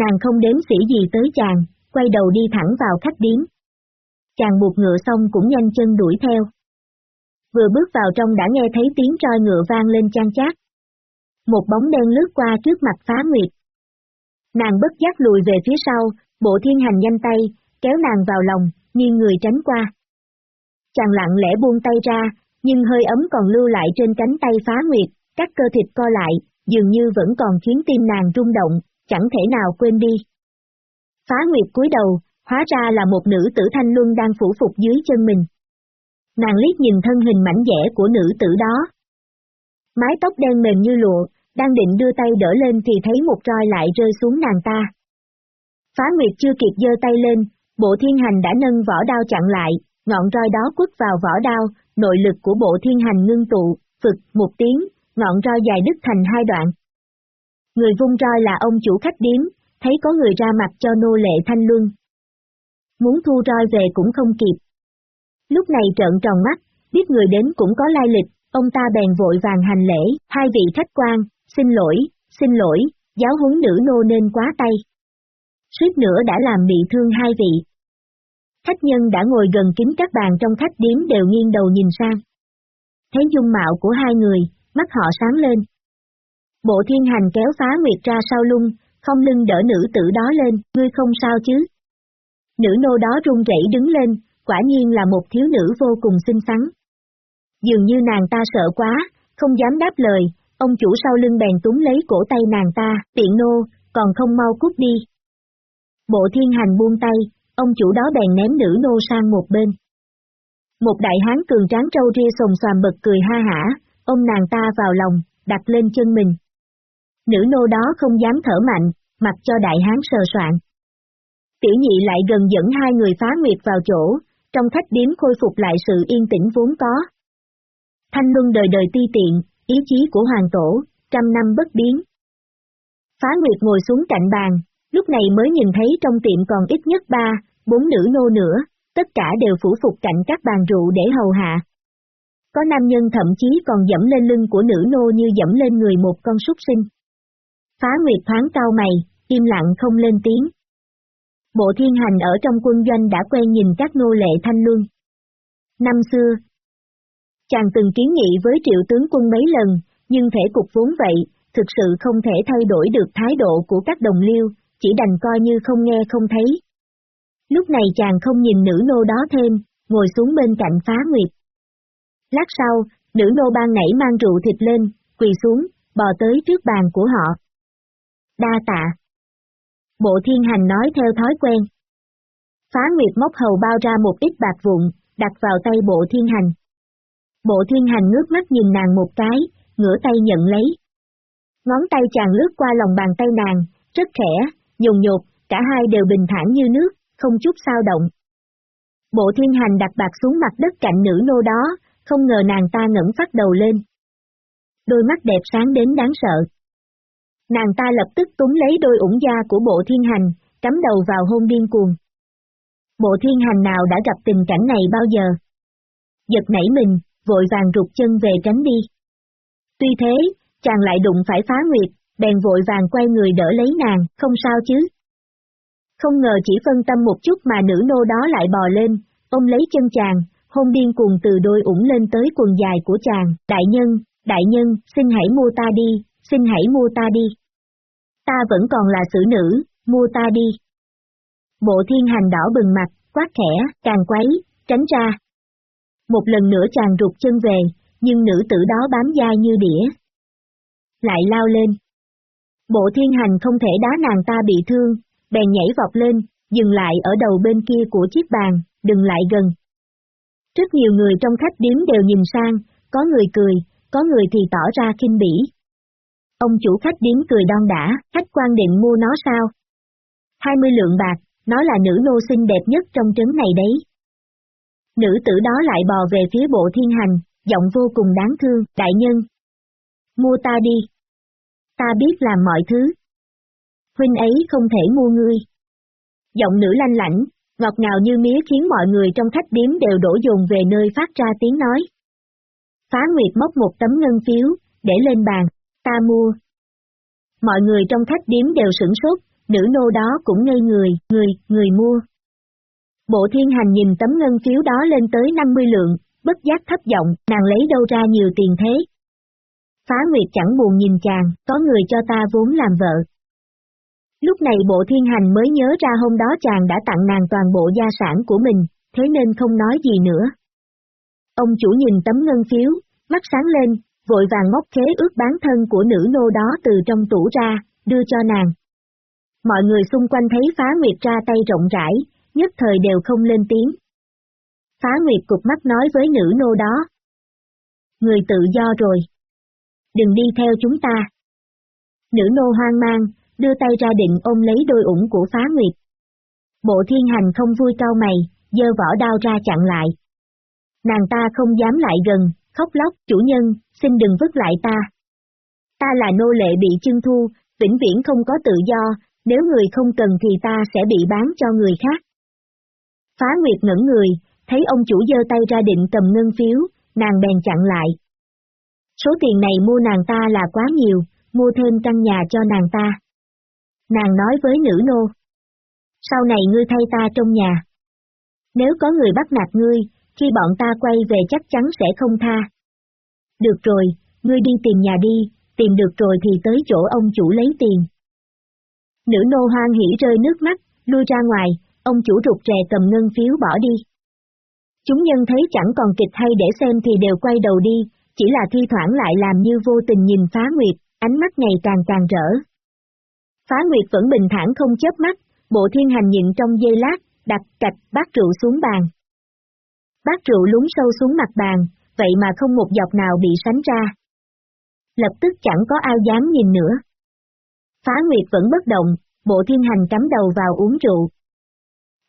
Nàng không đếm sĩ gì tới chàng, quay đầu đi thẳng vào khách điếm. Chàng buộc ngựa xong cũng nhanh chân đuổi theo. Vừa bước vào trong đã nghe thấy tiếng roi ngựa vang lên chan chát. Một bóng đen lướt qua trước mặt phá nguyệt. Nàng bất giác lùi về phía sau, bộ thiên hành nhanh tay, kéo nàng vào lòng, nghiêng người tránh qua. Chàng lặng lẽ buông tay ra, nhưng hơi ấm còn lưu lại trên cánh tay phá nguyệt, các cơ thịt co lại, dường như vẫn còn khiến tim nàng rung động, chẳng thể nào quên đi. Phá nguyệt cúi đầu, hóa ra là một nữ tử thanh luân đang phủ phục dưới chân mình. Nàng liếc nhìn thân hình mảnh dẻ của nữ tử đó. Mái tóc đen mềm như lụa, đang định đưa tay đỡ lên thì thấy một roi lại rơi xuống nàng ta. Phá Nguyệt chưa kịp giơ tay lên, bộ thiên hành đã nâng vỏ đao chặn lại, ngọn roi đó quất vào vỏ đao, nội lực của bộ thiên hành ngưng tụ, phực một tiếng, ngọn roi dài đứt thành hai đoạn. Người vung roi là ông chủ khách điếm, thấy có người ra mặt cho nô lệ thanh luân. Muốn thu roi về cũng không kịp. Lúc này trợn tròn mắt, biết người đến cũng có lai lịch, ông ta bèn vội vàng hành lễ, hai vị khách quan, xin lỗi, xin lỗi, giáo huấn nữ nô nên quá tay. Suýt nữa đã làm bị thương hai vị. Khách nhân đã ngồi gần kín các bàn trong khách điếm đều nghiêng đầu nhìn sang. Thấy dung mạo của hai người, mắt họ sáng lên. Bộ thiên hành kéo phá nguyệt ra sau lưng, không lưng đỡ nữ tử đó lên, ngươi không sao chứ. Nữ nô đó run rẩy đứng lên, quả nhiên là một thiếu nữ vô cùng xinh xắn. Dường như nàng ta sợ quá, không dám đáp lời, ông chủ sau lưng bèn túm lấy cổ tay nàng ta, tiện nô, còn không mau cút đi. Bộ thiên hành buông tay, ông chủ đó bèn ném nữ nô sang một bên. Một đại hán cường tráng trâu ria sồng xoàm bật cười ha hả, ôm nàng ta vào lòng, đặt lên chân mình. Nữ nô đó không dám thở mạnh, mặc cho đại hán sờ soạn. Tiểu nhị lại gần dẫn hai người phá nguyệt vào chỗ, trong khách điếm khôi phục lại sự yên tĩnh vốn có. Thanh luân đời đời ti tiện, ý chí của hoàng tổ, trăm năm bất biến. Phá Nguyệt ngồi xuống cạnh bàn, lúc này mới nhìn thấy trong tiệm còn ít nhất ba, bốn nữ nô nữa, tất cả đều phủ phục cạnh các bàn rượu để hầu hạ. Có nam nhân thậm chí còn dẫm lên lưng của nữ nô như dẫm lên người một con súc sinh. Phá Nguyệt thoáng cao mày, im lặng không lên tiếng. Bộ thiên hành ở trong quân doanh đã quen nhìn các nô lệ thanh luân. Năm xưa, chàng từng kiến nghị với triệu tướng quân mấy lần, nhưng thể cục vốn vậy, thực sự không thể thay đổi được thái độ của các đồng liêu, chỉ đành coi như không nghe không thấy. Lúc này chàng không nhìn nữ nô đó thêm, ngồi xuống bên cạnh phá nguyệt. Lát sau, nữ nô ban nảy mang rượu thịt lên, quỳ xuống, bò tới trước bàn của họ. Đa tạ. Bộ thiên hành nói theo thói quen. Phá Nguyệt móc hầu bao ra một ít bạc vụn, đặt vào tay bộ thiên hành. Bộ thiên hành ngước mắt nhìn nàng một cái, ngửa tay nhận lấy. Ngón tay chàng lướt qua lòng bàn tay nàng, rất khẽ, nhồn nhột, cả hai đều bình thản như nước, không chút sao động. Bộ thiên hành đặt bạc xuống mặt đất cạnh nữ nô đó, không ngờ nàng ta ngẩng phát đầu lên. Đôi mắt đẹp sáng đến đáng sợ. Nàng ta lập tức túm lấy đôi ủng da của bộ thiên hành, cắm đầu vào hôn điên cuồng. Bộ thiên hành nào đã gặp tình cảnh này bao giờ? Giật nảy mình, vội vàng rụt chân về tránh đi. Tuy thế, chàng lại đụng phải phá nguyệt, bèn vội vàng quay người đỡ lấy nàng, không sao chứ. Không ngờ chỉ phân tâm một chút mà nữ nô đó lại bò lên, ôm lấy chân chàng, hôn điên cuồng từ đôi ủng lên tới quần dài của chàng, đại nhân, đại nhân, xin hãy mua ta đi, xin hãy mua ta đi. Ta vẫn còn là xử nữ, mua ta đi. Bộ thiên hành đỏ bừng mặt, quát khẽ, càng quấy, tránh ra. Một lần nữa chàng rụt chân về, nhưng nữ tử đó bám dai như đĩa. Lại lao lên. Bộ thiên hành không thể đá nàng ta bị thương, bèn nhảy vọt lên, dừng lại ở đầu bên kia của chiếc bàn, đừng lại gần. Rất nhiều người trong khách điếm đều nhìn sang, có người cười, có người thì tỏ ra kinh bỉ. Ông chủ khách điếm cười đon đã, khách quan định mua nó sao? 20 lượng bạc, nó là nữ nô xinh đẹp nhất trong trấn này đấy. Nữ tử đó lại bò về phía bộ thiên hành, giọng vô cùng đáng thương, đại nhân. Mua ta đi. Ta biết làm mọi thứ. Huynh ấy không thể mua ngươi. Giọng nữ lanh lãnh, ngọt ngào như mía khiến mọi người trong khách điếm đều đổ dồn về nơi phát ra tiếng nói. Phá Nguyệt móc một tấm ngân phiếu, để lên bàn, ta mua. Mọi người trong khách điếm đều sửng sốt, nữ nô đó cũng ngây người, người, người mua. Bộ thiên hành nhìn tấm ngân phiếu đó lên tới 50 lượng, bất giác thấp giọng, nàng lấy đâu ra nhiều tiền thế. Phá Nguyệt chẳng buồn nhìn chàng, có người cho ta vốn làm vợ. Lúc này bộ thiên hành mới nhớ ra hôm đó chàng đã tặng nàng toàn bộ gia sản của mình, thế nên không nói gì nữa. Ông chủ nhìn tấm ngân phiếu, mắt sáng lên, vội vàng móc khế ước bán thân của nữ nô đó từ trong tủ ra, đưa cho nàng. Mọi người xung quanh thấy phá nguyệt ra tay rộng rãi, nhất thời đều không lên tiếng. Phá nguyệt cục mắt nói với nữ nô đó. Người tự do rồi. Đừng đi theo chúng ta. Nữ nô hoang mang, đưa tay ra định ôm lấy đôi ủng của phá nguyệt. Bộ thiên hành không vui cao mày, dơ vỏ đao ra chặn lại. Nàng ta không dám lại gần, khóc lóc, chủ nhân, xin đừng vứt lại ta. Ta là nô lệ bị chân thu, vĩnh viễn không có tự do, nếu người không cần thì ta sẽ bị bán cho người khác. Phá Nguyệt ngẩn người, thấy ông chủ dơ tay ra định cầm ngân phiếu, nàng bèn chặn lại. Số tiền này mua nàng ta là quá nhiều, mua thêm căn nhà cho nàng ta. Nàng nói với nữ nô. Sau này ngươi thay ta trong nhà. Nếu có người bắt nạt ngươi, khi bọn ta quay về chắc chắn sẽ không tha. Được rồi, ngươi đi tìm nhà đi, tìm được rồi thì tới chỗ ông chủ lấy tiền. Nữ nô hoang hỉ rơi nước mắt, lui ra ngoài, ông chủ rụt rè cầm ngân phiếu bỏ đi. Chúng nhân thấy chẳng còn kịch hay để xem thì đều quay đầu đi, chỉ là thi thoảng lại làm như vô tình nhìn phá nguyệt, ánh mắt ngày càng càng rỡ. Phá nguyệt vẫn bình thản không chớp mắt, bộ thiên hành nhịn trong dây lát, đặt cạch bát rượu xuống bàn. Bát rượu lún sâu xuống mặt bàn, vậy mà không một dọc nào bị sánh ra. Lập tức chẳng có ai dám nhìn nữa. Phá Nguyệt vẫn bất động, bộ thiên hành cắm đầu vào uống rượu.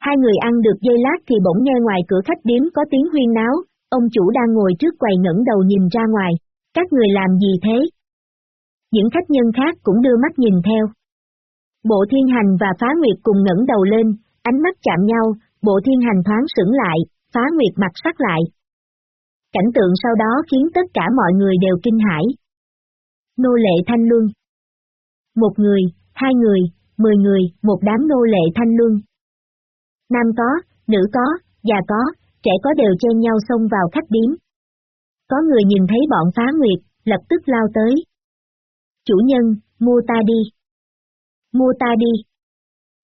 Hai người ăn được dây lát thì bỗng nghe ngoài cửa khách điếm có tiếng huyên náo, ông chủ đang ngồi trước quầy ngẩng đầu nhìn ra ngoài, các người làm gì thế? Những khách nhân khác cũng đưa mắt nhìn theo. Bộ thiên hành và phá nguyệt cùng ngẩng đầu lên, ánh mắt chạm nhau, bộ thiên hành thoáng sững lại, phá nguyệt mặt sắc lại. Cảnh tượng sau đó khiến tất cả mọi người đều kinh hãi. Nô lệ thanh luân. Một người, hai người, mười người, một đám nô lệ thanh luân. Nam có, nữ có, già có, trẻ có đều chen nhau xông vào khách điếm. Có người nhìn thấy bọn phá nguyệt, lập tức lao tới. Chủ nhân, mua ta đi. Mua ta đi.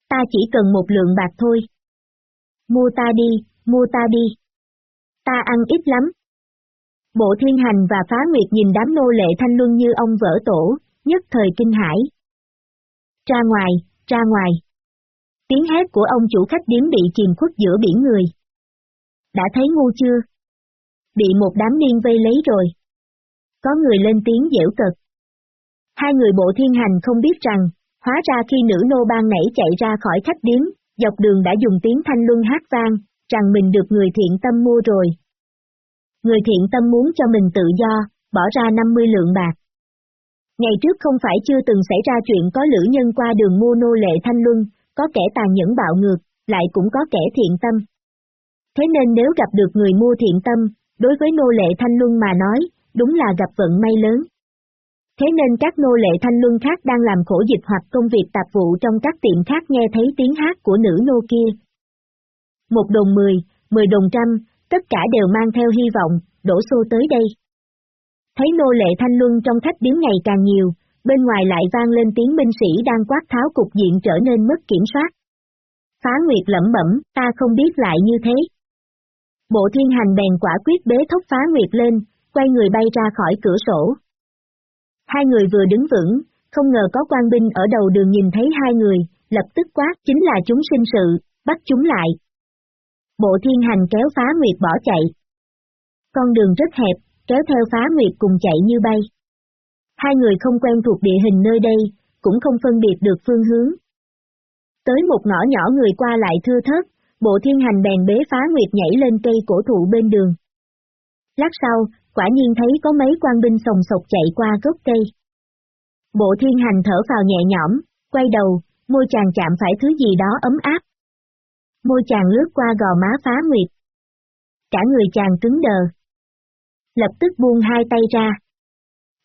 Ta chỉ cần một lượng bạc thôi. Mua ta đi, mua ta đi. Ta ăn ít lắm. Bộ thiên hành và phá nguyệt nhìn đám nô lệ thanh luân như ông vỡ tổ, nhất thời kinh hãi. Ra ngoài, ra ngoài. Tiếng hét của ông chủ khách điếm bị chìm khuất giữa biển người. Đã thấy ngu chưa? Bị một đám niên vây lấy rồi. Có người lên tiếng dễu cực. Hai người bộ thiên hành không biết rằng, hóa ra khi nữ nô ban nảy chạy ra khỏi khách điếm, dọc đường đã dùng tiếng thanh luân hát vang, rằng mình được người thiện tâm mua rồi. Người thiện tâm muốn cho mình tự do, bỏ ra 50 lượng bạc. Ngày trước không phải chưa từng xảy ra chuyện có lữ nhân qua đường mua nô lệ thanh luân, có kẻ tàn nhẫn bạo ngược, lại cũng có kẻ thiện tâm. Thế nên nếu gặp được người mua thiện tâm, đối với nô lệ thanh luân mà nói, đúng là gặp vận may lớn. Thế nên các nô lệ thanh luân khác đang làm khổ dịch hoặc công việc tạp vụ trong các tiệm khác nghe thấy tiếng hát của nữ nô kia. Một đồng mười, mười đồng trăm, tất cả đều mang theo hy vọng, đổ xô tới đây. Thấy nô lệ thanh luân trong khách điếm ngày càng nhiều, bên ngoài lại vang lên tiếng binh sĩ đang quát tháo cục diện trở nên mất kiểm soát. Phá Nguyệt lẩm bẩm, ta không biết lại như thế. Bộ thiên hành bèn quả quyết bế thốc Phá Nguyệt lên, quay người bay ra khỏi cửa sổ. Hai người vừa đứng vững, không ngờ có quan binh ở đầu đường nhìn thấy hai người, lập tức quát chính là chúng sinh sự, bắt chúng lại. Bộ thiên hành kéo Phá Nguyệt bỏ chạy. Con đường rất hẹp, kéo theo Phá Nguyệt cùng chạy như bay. Hai người không quen thuộc địa hình nơi đây, cũng không phân biệt được phương hướng. Tới một ngõ nhỏ người qua lại thưa thớt, bộ thiên hành bèn bế Phá Nguyệt nhảy lên cây cổ thụ bên đường. Lát sau, quả nhiên thấy có mấy quan binh sồng sộc chạy qua gốc cây. Bộ thiên hành thở vào nhẹ nhõm, quay đầu, môi chàng chạm phải thứ gì đó ấm áp. Môi chàng lướt qua gò má phá nguyệt. Cả người chàng cứng đờ. lập tức buông hai tay ra.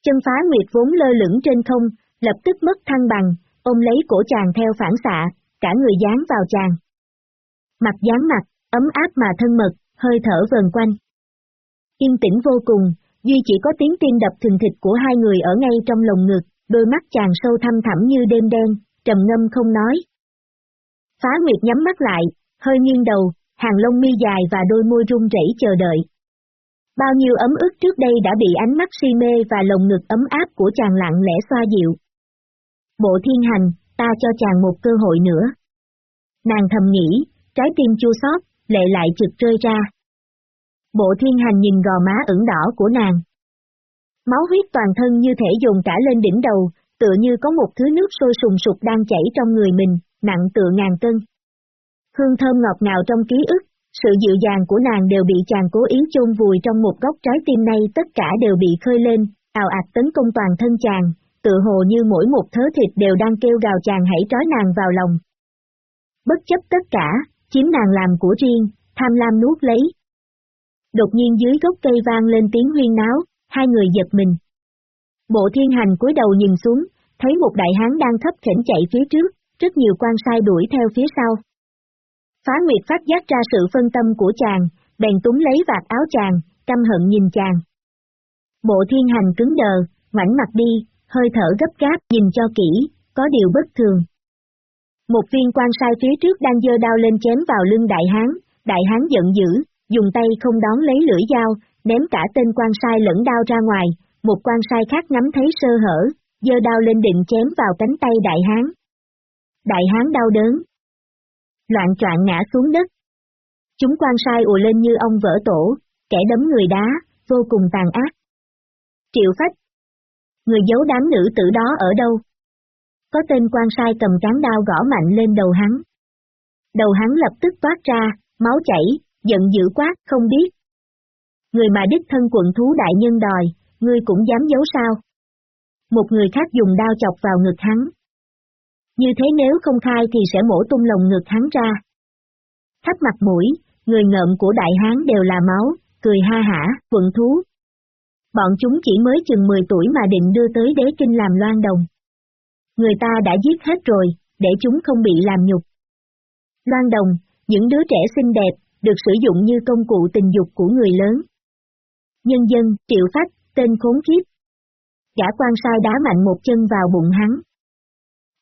Chân phá nguyệt vốn lơ lửng trên không, lập tức mất thăng bằng, ôm lấy cổ chàng theo phản xạ, cả người dán vào chàng. Mặt dán mặt, ấm áp mà thân mật, hơi thở vần quanh. Yên tĩnh vô cùng, duy chỉ có tiếng tim đập thình thịch của hai người ở ngay trong lồng ngực, đôi mắt chàng sâu thăm thẳm như đêm đen, trầm ngâm không nói. Phá Nguyệt nhắm mắt lại, hơi nghiêng đầu, hàng lông mi dài và đôi môi run rẩy chờ đợi. Bao nhiêu ấm ức trước đây đã bị ánh mắt si mê và lồng ngực ấm áp của chàng lặng lẽ xoa dịu. Bộ thiên hành, ta cho chàng một cơ hội nữa. Nàng thầm nghĩ, trái tim chua xót, lệ lại trực rơi ra. Bộ thiên hành nhìn gò má ửng đỏ của nàng. Máu huyết toàn thân như thể dồn cả lên đỉnh đầu, tựa như có một thứ nước sôi sùng sục đang chảy trong người mình, nặng tựa ngàn cân. Hương thơm ngọt ngào trong ký ức, sự dịu dàng của nàng đều bị chàng cố ý chôn vùi trong một góc trái tim nay tất cả đều bị khơi lên, ào ạt tấn công toàn thân chàng, tự hồ như mỗi một thớ thịt đều đang kêu gào chàng hãy trói nàng vào lòng. Bất chấp tất cả, chiếm nàng làm của riêng, tham lam nuốt lấy. Đột nhiên dưới gốc cây vang lên tiếng huyên náo, hai người giật mình. Bộ thiên hành cúi đầu nhìn xuống, thấy một đại hán đang thấp khỉnh chạy phía trước, rất nhiều quan sai đuổi theo phía sau. Phá Nguyệt phát giác ra sự phân tâm của chàng, bèn túng lấy vạt áo chàng, căm hận nhìn chàng. Bộ thiên hành cứng đờ, ngoảnh mặt đi, hơi thở gấp gáp, nhìn cho kỹ, có điều bất thường. Một viên quan sai phía trước đang dơ đao lên chém vào lưng đại hán, đại hán giận dữ, dùng tay không đón lấy lưỡi dao, ném cả tên quan sai lẫn đao ra ngoài, một quan sai khác ngắm thấy sơ hở, dơ đao lên định chém vào cánh tay đại hán. Đại hán đau đớn. Loạn troạn ngã xuống đất. Chúng quan sai ùa lên như ông vỡ tổ, kẻ đấm người đá, vô cùng tàn ác. Triệu phách. Người giấu đám nữ tử đó ở đâu? Có tên quan sai cầm cán đao gõ mạnh lên đầu hắn. Đầu hắn lập tức toát ra, máu chảy, giận dữ quát, không biết. Người mà đích thân quận thú đại nhân đòi, ngươi cũng dám giấu sao? Một người khác dùng đao chọc vào ngực hắn. Như thế nếu không khai thì sẽ mổ tung lồng ngực hắn ra. Khắp mặt mũi, người ngợm của đại hán đều là máu, cười ha hả, quận thú. Bọn chúng chỉ mới chừng 10 tuổi mà định đưa tới đế kinh làm loan đồng. Người ta đã giết hết rồi, để chúng không bị làm nhục. Loan đồng, những đứa trẻ xinh đẹp, được sử dụng như công cụ tình dục của người lớn. Nhân dân, triệu phách, tên khốn kiếp. Gã quan sai đá mạnh một chân vào bụng hắn.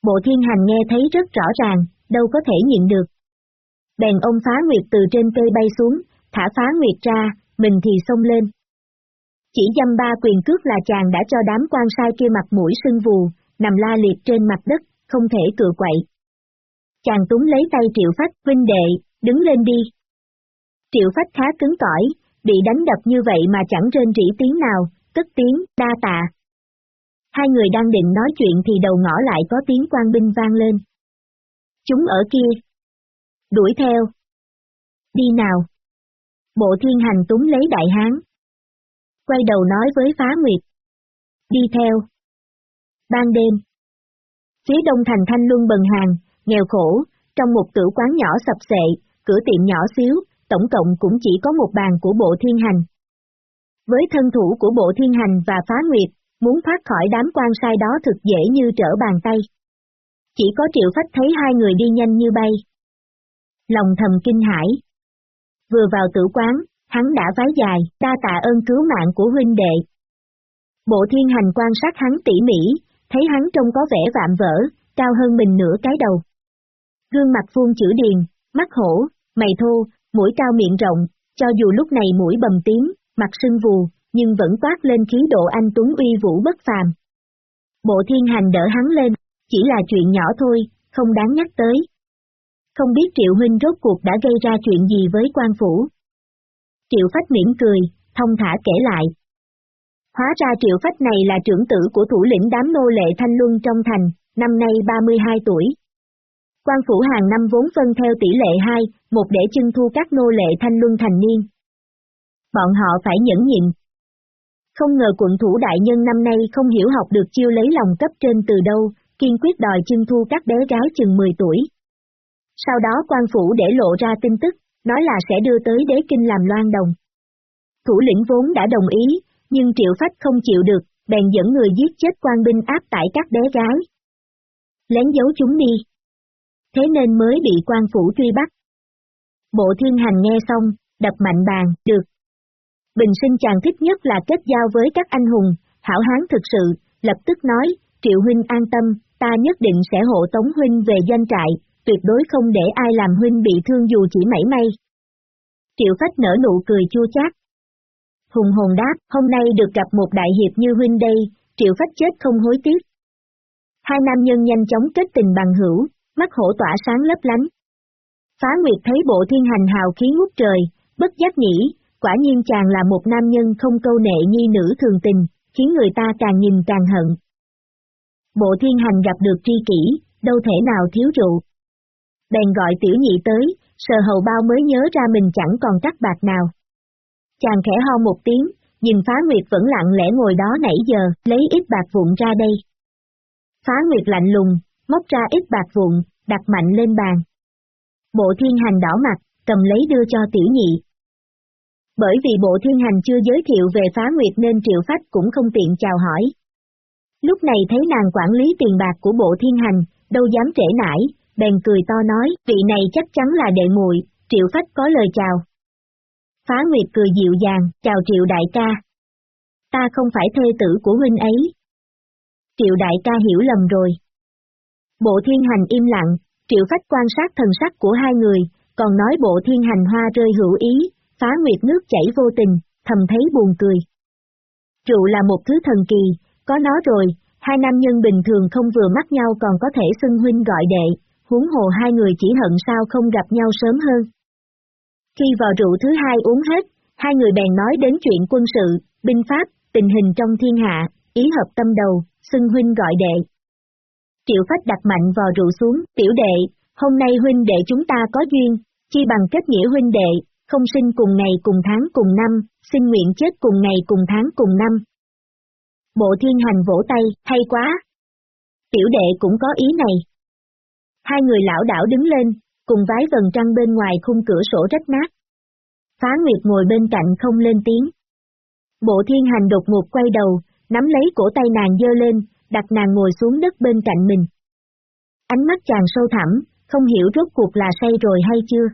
Bộ thiên hành nghe thấy rất rõ ràng, đâu có thể nhịn được. Bèn ông phá nguyệt từ trên cây bay xuống, thả phá nguyệt ra, mình thì xông lên. Chỉ dăm ba quyền cước là chàng đã cho đám quan sai kia mặt mũi sưng vù, nằm la liệt trên mặt đất, không thể cựa quậy. Chàng túng lấy tay triệu phách, huynh đệ, đứng lên đi. Triệu phách khá cứng cỏi, bị đánh đập như vậy mà chẳng rên rỉ tiếng nào, cất tiếng, đa tạ. Hai người đang định nói chuyện thì đầu ngõ lại có tiếng quan binh vang lên. Chúng ở kia. Đuổi theo. Đi nào. Bộ thiên hành túng lấy đại hán. Quay đầu nói với phá nguyệt. Đi theo. Ban đêm. Phía đông thành thanh luân bần hàng, nghèo khổ, trong một tử quán nhỏ sập sệ, cửa tiệm nhỏ xíu, tổng cộng cũng chỉ có một bàn của bộ thiên hành. Với thân thủ của bộ thiên hành và phá nguyệt, muốn thoát khỏi đám quan sai đó thực dễ như trở bàn tay. Chỉ có triệu phách thấy hai người đi nhanh như bay. Lòng thầm kinh hãi. Vừa vào tử quán, hắn đã vái dài, đa tạ ơn cứu mạng của huynh đệ. Bộ thiên hành quan sát hắn tỉ mỉ, thấy hắn trông có vẻ vạm vỡ, cao hơn mình nửa cái đầu. Gương mặt vuông chữ điền, mắt hổ, mày thô, mũi cao miệng rộng, cho dù lúc này mũi bầm tím, mặt sưng vù, nhưng vẫn toát lên khí độ anh tuấn uy vũ bất phàm. Bộ thiên hành đỡ hắn lên, chỉ là chuyện nhỏ thôi, không đáng nhắc tới. Không biết Triệu Huynh rốt cuộc đã gây ra chuyện gì với quan phủ. Triệu Phách mỉm cười, thông thả kể lại. Hóa ra Triệu Phách này là trưởng tử của thủ lĩnh đám nô lệ Thanh Luân trong thành, năm nay 32 tuổi, quan phủ hàng năm vốn phân theo tỷ lệ 2, một để trưng thu các nô lệ thanh luân thành niên. Bọn họ phải nhẫn nhịn. Không ngờ quận thủ đại nhân năm nay không hiểu học được chiêu lấy lòng cấp trên từ đâu, kiên quyết đòi trưng thu các bé gái chừng 10 tuổi. Sau đó quan phủ để lộ ra tin tức, nói là sẽ đưa tới đế kinh làm loan đồng. Thủ lĩnh vốn đã đồng ý, nhưng Triệu Phách không chịu được, bèn dẫn người giết chết quan binh áp tải các bé gái. Lén giấu chúng đi. Thế nên mới bị quan phủ truy bắt. Bộ thiên hành nghe xong, đập mạnh bàn, được. Bình sinh chàng thích nhất là kết giao với các anh hùng, hảo hán thực sự, lập tức nói, Triệu Huynh an tâm, ta nhất định sẽ hộ Tống Huynh về doanh trại, tuyệt đối không để ai làm Huynh bị thương dù chỉ mảy may. Triệu Phách nở nụ cười chua chát. Hùng hồn đáp, hôm nay được gặp một đại hiệp như Huynh đây, Triệu Phách chết không hối tiếc. Hai nam nhân nhanh chóng kết tình bằng hữu, mắt hổ tỏa sáng lấp lánh. Phá Nguyệt thấy bộ thiên hành hào khí ngút trời, bất giác nghĩ, quả nhiên chàng là một nam nhân không câu nệ nhi nữ thường tình, khiến người ta càng nhìn càng hận. Bộ thiên hành gặp được tri kỷ, đâu thể nào thiếu rượu. Bèn gọi tiểu nhị tới, sờ hầu bao mới nhớ ra mình chẳng còn cắt bạc nào. Chàng khẽ ho một tiếng, nhìn phá nguyệt vẫn lặng lẽ ngồi đó nãy giờ, lấy ít bạc vụn ra đây. Phá nguyệt lạnh lùng, móc ra ít bạc vụn, đặt mạnh lên bàn. Bộ thiên hành đỏ mặt, cầm lấy đưa cho tiểu nhị. Bởi vì bộ thiên hành chưa giới thiệu về phá nguyệt nên triệu phách cũng không tiện chào hỏi. Lúc này thấy nàng quản lý tiền bạc của bộ thiên hành, đâu dám trễ nải, bèn cười to nói, vị này chắc chắn là đệ muội, triệu phách có lời chào. Phá Nguyệt cười dịu dàng, chào triệu đại ca. Ta không phải thê tử của huynh ấy. Triệu đại ca hiểu lầm rồi. Bộ thiên hành im lặng, triệu phách quan sát thần sắc của hai người, còn nói bộ thiên hành hoa rơi hữu ý, phá nguyệt nước chảy vô tình, thầm thấy buồn cười. Rượu là một thứ thần kỳ, có nó rồi, hai nam nhân bình thường không vừa mắt nhau còn có thể xưng huynh gọi đệ, huống hồ hai người chỉ hận sao không gặp nhau sớm hơn. Khi vào rượu thứ hai uống hết, hai người bèn nói đến chuyện quân sự, binh pháp, tình hình trong thiên hạ, ý hợp tâm đầu, xưng huynh gọi đệ. Triệu phách đặt mạnh vào rượu xuống, tiểu đệ, hôm nay huynh đệ chúng ta có duyên, chi bằng kết nghĩa huynh đệ, không sinh cùng ngày cùng tháng cùng năm, xin nguyện chết cùng ngày cùng tháng cùng năm. Bộ thiên hành vỗ tay, hay quá. Tiểu đệ cũng có ý này. Hai người lão đảo đứng lên, cùng vái vần trăng bên ngoài khung cửa sổ rách nát. Phá Nguyệt ngồi bên cạnh không lên tiếng. Bộ thiên hành đột ngột quay đầu, nắm lấy cổ tay nàng dơ lên, đặt nàng ngồi xuống đất bên cạnh mình. Ánh mắt chàng sâu thẳm, không hiểu rốt cuộc là say rồi hay chưa.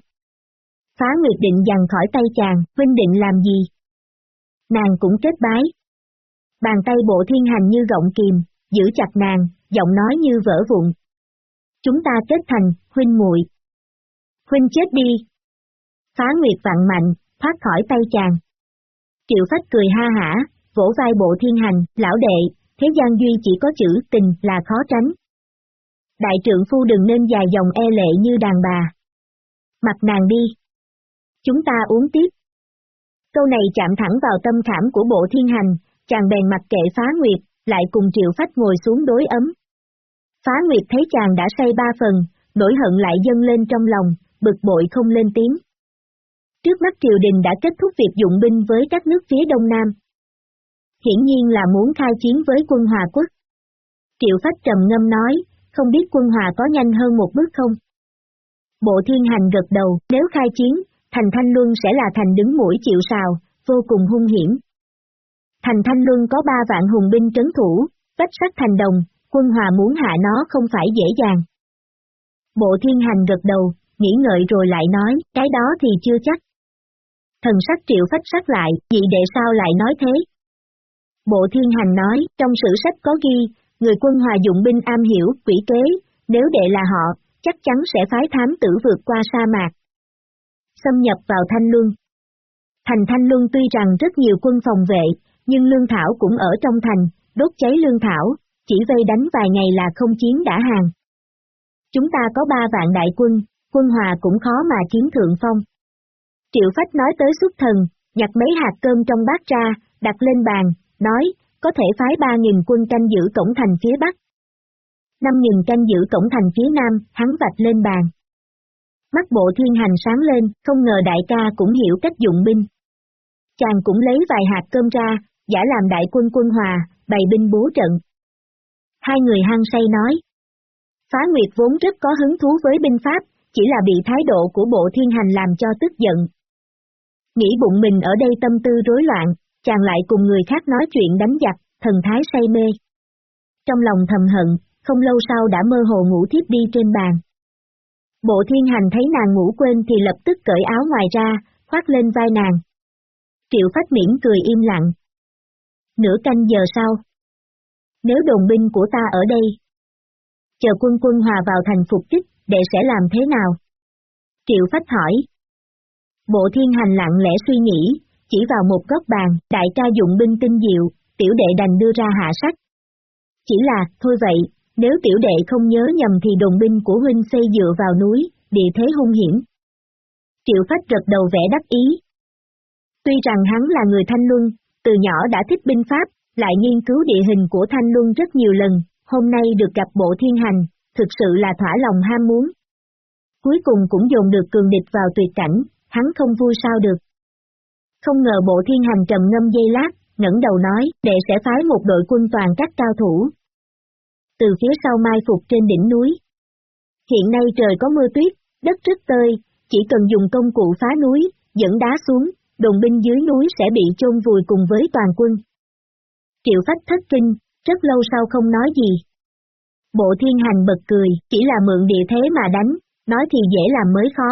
Phá Nguyệt định dằn khỏi tay chàng, huynh định làm gì? Nàng cũng kết bái. Bàn tay bộ thiên hành như gọng kìm, giữ chặt nàng, giọng nói như vỡ vụn. Chúng ta kết thành, huynh muội. Huynh chết đi. Phá Nguyệt vặn mạnh, thoát khỏi tay chàng. Triệu Phách cười ha hả, vỗ vai bộ thiên hành, lão đệ, thế gian duy chỉ có chữ tình là khó tránh. Đại trượng phu đừng nên dài dòng e lệ như đàn bà. Mặt nàng đi. Chúng ta uống tiếp. Câu này chạm thẳng vào tâm khảm của bộ thiên hành, chàng bèn mặc kệ phá nguyệt, lại cùng triệu phách ngồi xuống đối ấm. Phá nguyệt thấy chàng đã say ba phần, nỗi hận lại dâng lên trong lòng, bực bội không lên tiếng. Trước mắt triều đình đã kết thúc việc dụng binh với các nước phía đông nam. Hiển nhiên là muốn khai chiến với quân Hòa Quốc. Triệu Phách trầm ngâm nói, không biết quân Hòa có nhanh hơn một bước không? Bộ thiên hành gật đầu, nếu khai chiến, thành Thanh Luân sẽ là thành đứng mũi chịu sào, vô cùng hung hiểm. Thành Thanh Luân có ba vạn hùng binh trấn thủ, tách sắc thành đồng, quân Hòa muốn hạ nó không phải dễ dàng. Bộ thiên hành gật đầu, nghĩ ngợi rồi lại nói, cái đó thì chưa chắc. Thần sắc triệu phách sắc lại, vậy đệ sao lại nói thế? Bộ thiên hành nói, trong sử sách có ghi, người quân hòa dụng binh am hiểu, quỷ kế, nếu đệ là họ, chắc chắn sẽ phái thám tử vượt qua sa mạc. Xâm nhập vào Thanh Luân. Thành Thanh Luân tuy rằng rất nhiều quân phòng vệ, nhưng lương thảo cũng ở trong thành, đốt cháy lương thảo, chỉ vây đánh vài ngày là không chiến đã hàng. Chúng ta có ba vạn đại quân, quân hòa cũng khó mà chiến thượng phong. Triệu Phách nói tới xuất thần, nhặt mấy hạt cơm trong bát ra, đặt lên bàn, nói, có thể phái ba nghìn quân canh giữ cổng thành phía bắc. Năm nghìn canh giữ cổng thành phía nam, hắn vạch lên bàn. Mắt bộ thiên hành sáng lên, không ngờ đại ca cũng hiểu cách dụng binh. Chàng cũng lấy vài hạt cơm ra, giả làm đại quân quân hòa, bày binh bố trận. Hai người hăng say nói. Phá Nguyệt vốn rất có hứng thú với binh pháp, chỉ là bị thái độ của bộ thiên hành làm cho tức giận. Nghĩ bụng mình ở đây tâm tư rối loạn, chàng lại cùng người khác nói chuyện đánh giặc, thần thái say mê. Trong lòng thầm hận, không lâu sau đã mơ hồ ngủ thiếp đi trên bàn. Bộ thiên hành thấy nàng ngủ quên thì lập tức cởi áo ngoài ra, khoác lên vai nàng. Triệu phách miễn cười im lặng. Nửa canh giờ sau. Nếu đồn binh của ta ở đây. Chờ quân quân hòa vào thành phục kích, đệ sẽ làm thế nào? Triệu phách hỏi. Bộ thiên hành lặng lẽ suy nghĩ, chỉ vào một góc bàn, đại ca dụng binh tinh diệu, tiểu đệ đành đưa ra hạ sách. Chỉ là, thôi vậy, nếu tiểu đệ không nhớ nhầm thì đồn binh của huynh xây dựa vào núi, địa thế hung hiểm. Triệu Phách gật đầu vẽ đắc ý. Tuy rằng hắn là người Thanh Luân, từ nhỏ đã thích binh pháp, lại nghiên cứu địa hình của Thanh Luân rất nhiều lần, hôm nay được gặp bộ thiên hành, thực sự là thỏa lòng ham muốn. Cuối cùng cũng dồn được cường địch vào tuyệt cảnh, hắn không vui sao được. Không ngờ bộ thiên hành trầm ngâm dây lát, ngẩng đầu nói, đệ sẽ phái một đội quân toàn các cao thủ, từ phía sau mai phục trên đỉnh núi. Hiện nay trời có mưa tuyết, đất rất tơi, chỉ cần dùng công cụ phá núi, dẫn đá xuống, đồn binh dưới núi sẽ bị chôn vùi cùng với toàn quân. Triệu phách thất kinh, rất lâu sau không nói gì. Bộ thiên hành bật cười, chỉ là mượn địa thế mà đánh, nói thì dễ làm mới khó.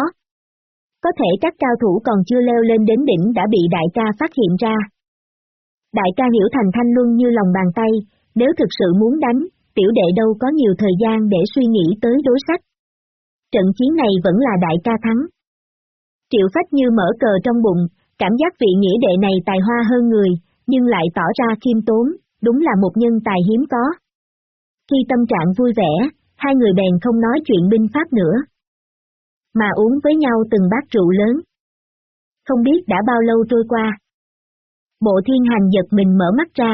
Có thể các cao thủ còn chưa leo lên đến đỉnh đã bị đại ca phát hiện ra. Đại ca hiểu thành thanh luân như lòng bàn tay, nếu thực sự muốn đánh, tiểu đệ đâu có nhiều thời gian để suy nghĩ tới đối sách. Trận chiến này vẫn là đại ca thắng. Triệu phách như mở cờ trong bụng, cảm giác vị nghĩa đệ này tài hoa hơn người, nhưng lại tỏ ra khiêm tốn, đúng là một nhân tài hiếm có. Khi tâm trạng vui vẻ, hai người bèn không nói chuyện binh pháp nữa. Mà uống với nhau từng bát rượu lớn. Không biết đã bao lâu trôi qua. Bộ thiên hành giật mình mở mắt ra.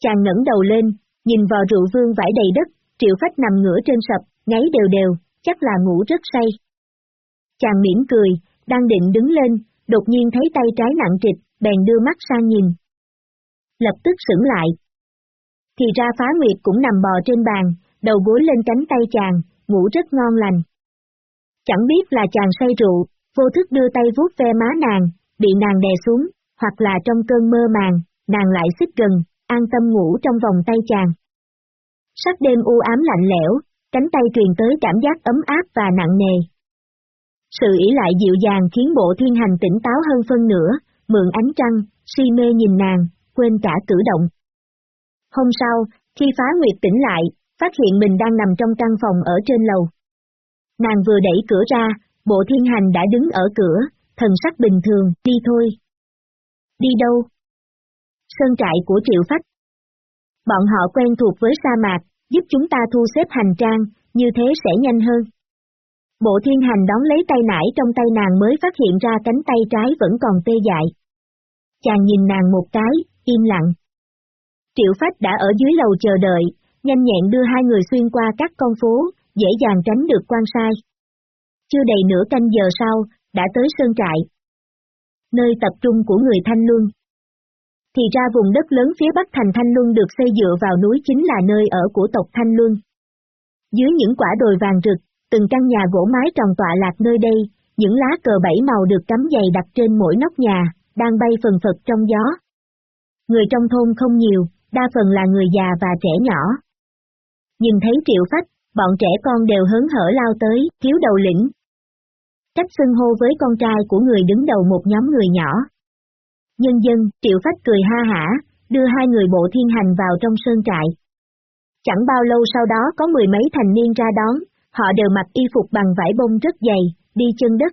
Chàng ngẩng đầu lên, Nhìn vào rượu vương vải đầy đất, triệu phách nằm ngửa trên sập, ngáy đều đều, chắc là ngủ rất say. Chàng mỉm cười, đang định đứng lên, đột nhiên thấy tay trái nặng trịch, bèn đưa mắt sang nhìn. Lập tức sững lại. Thì ra phá nguyệt cũng nằm bò trên bàn, đầu gối lên cánh tay chàng, ngủ rất ngon lành. Chẳng biết là chàng say rượu, vô thức đưa tay vuốt ve má nàng, bị nàng đè xuống, hoặc là trong cơn mơ màng, nàng lại xích gần, an tâm ngủ trong vòng tay chàng. Sắc đêm u ám lạnh lẽo, cánh tay truyền tới cảm giác ấm áp và nặng nề. Sự ý lại dịu dàng khiến bộ thiên hành tỉnh táo hơn phân nửa, mượn ánh trăng, si mê nhìn nàng, quên cả cử động. Hôm sau, khi phá nguyệt tỉnh lại, phát hiện mình đang nằm trong căn phòng ở trên lầu. Nàng vừa đẩy cửa ra, bộ thiên hành đã đứng ở cửa, thần sắc bình thường, đi thôi. Đi đâu? Sơn trại của triệu phách. Bọn họ quen thuộc với sa mạc, giúp chúng ta thu xếp hành trang, như thế sẽ nhanh hơn. Bộ thiên hành đón lấy tay nải trong tay nàng mới phát hiện ra cánh tay trái vẫn còn tê dại. Chàng nhìn nàng một cái, im lặng. Triệu phách đã ở dưới lầu chờ đợi, nhanh nhẹn đưa hai người xuyên qua các con phố, dễ dàng tránh được quan sai. Chưa đầy nửa canh giờ sau, đã tới sơn trại. Nơi tập trung của người Thanh Luân thì ra vùng đất lớn phía bắc thành Thanh Luân được xây dựa vào núi chính là nơi ở của tộc Thanh Luân. Dưới những quả đồi vàng rực, từng căn nhà gỗ mái tròn tọa lạc nơi đây, những lá cờ bảy màu được cắm dày đặt trên mỗi nóc nhà, đang bay phần phật trong gió. Người trong thôn không nhiều, đa phần là người già và trẻ nhỏ. Nhìn thấy triệu phách, bọn trẻ con đều hớn hở lao tới, thiếu đầu lĩnh. Cách xưng hô với con trai của người đứng đầu một nhóm người nhỏ. Nhân dân, triệu phách cười ha hả, đưa hai người bộ thiên hành vào trong sơn trại. Chẳng bao lâu sau đó có mười mấy thành niên ra đón, họ đều mặc y phục bằng vải bông rất dày, đi chân đất.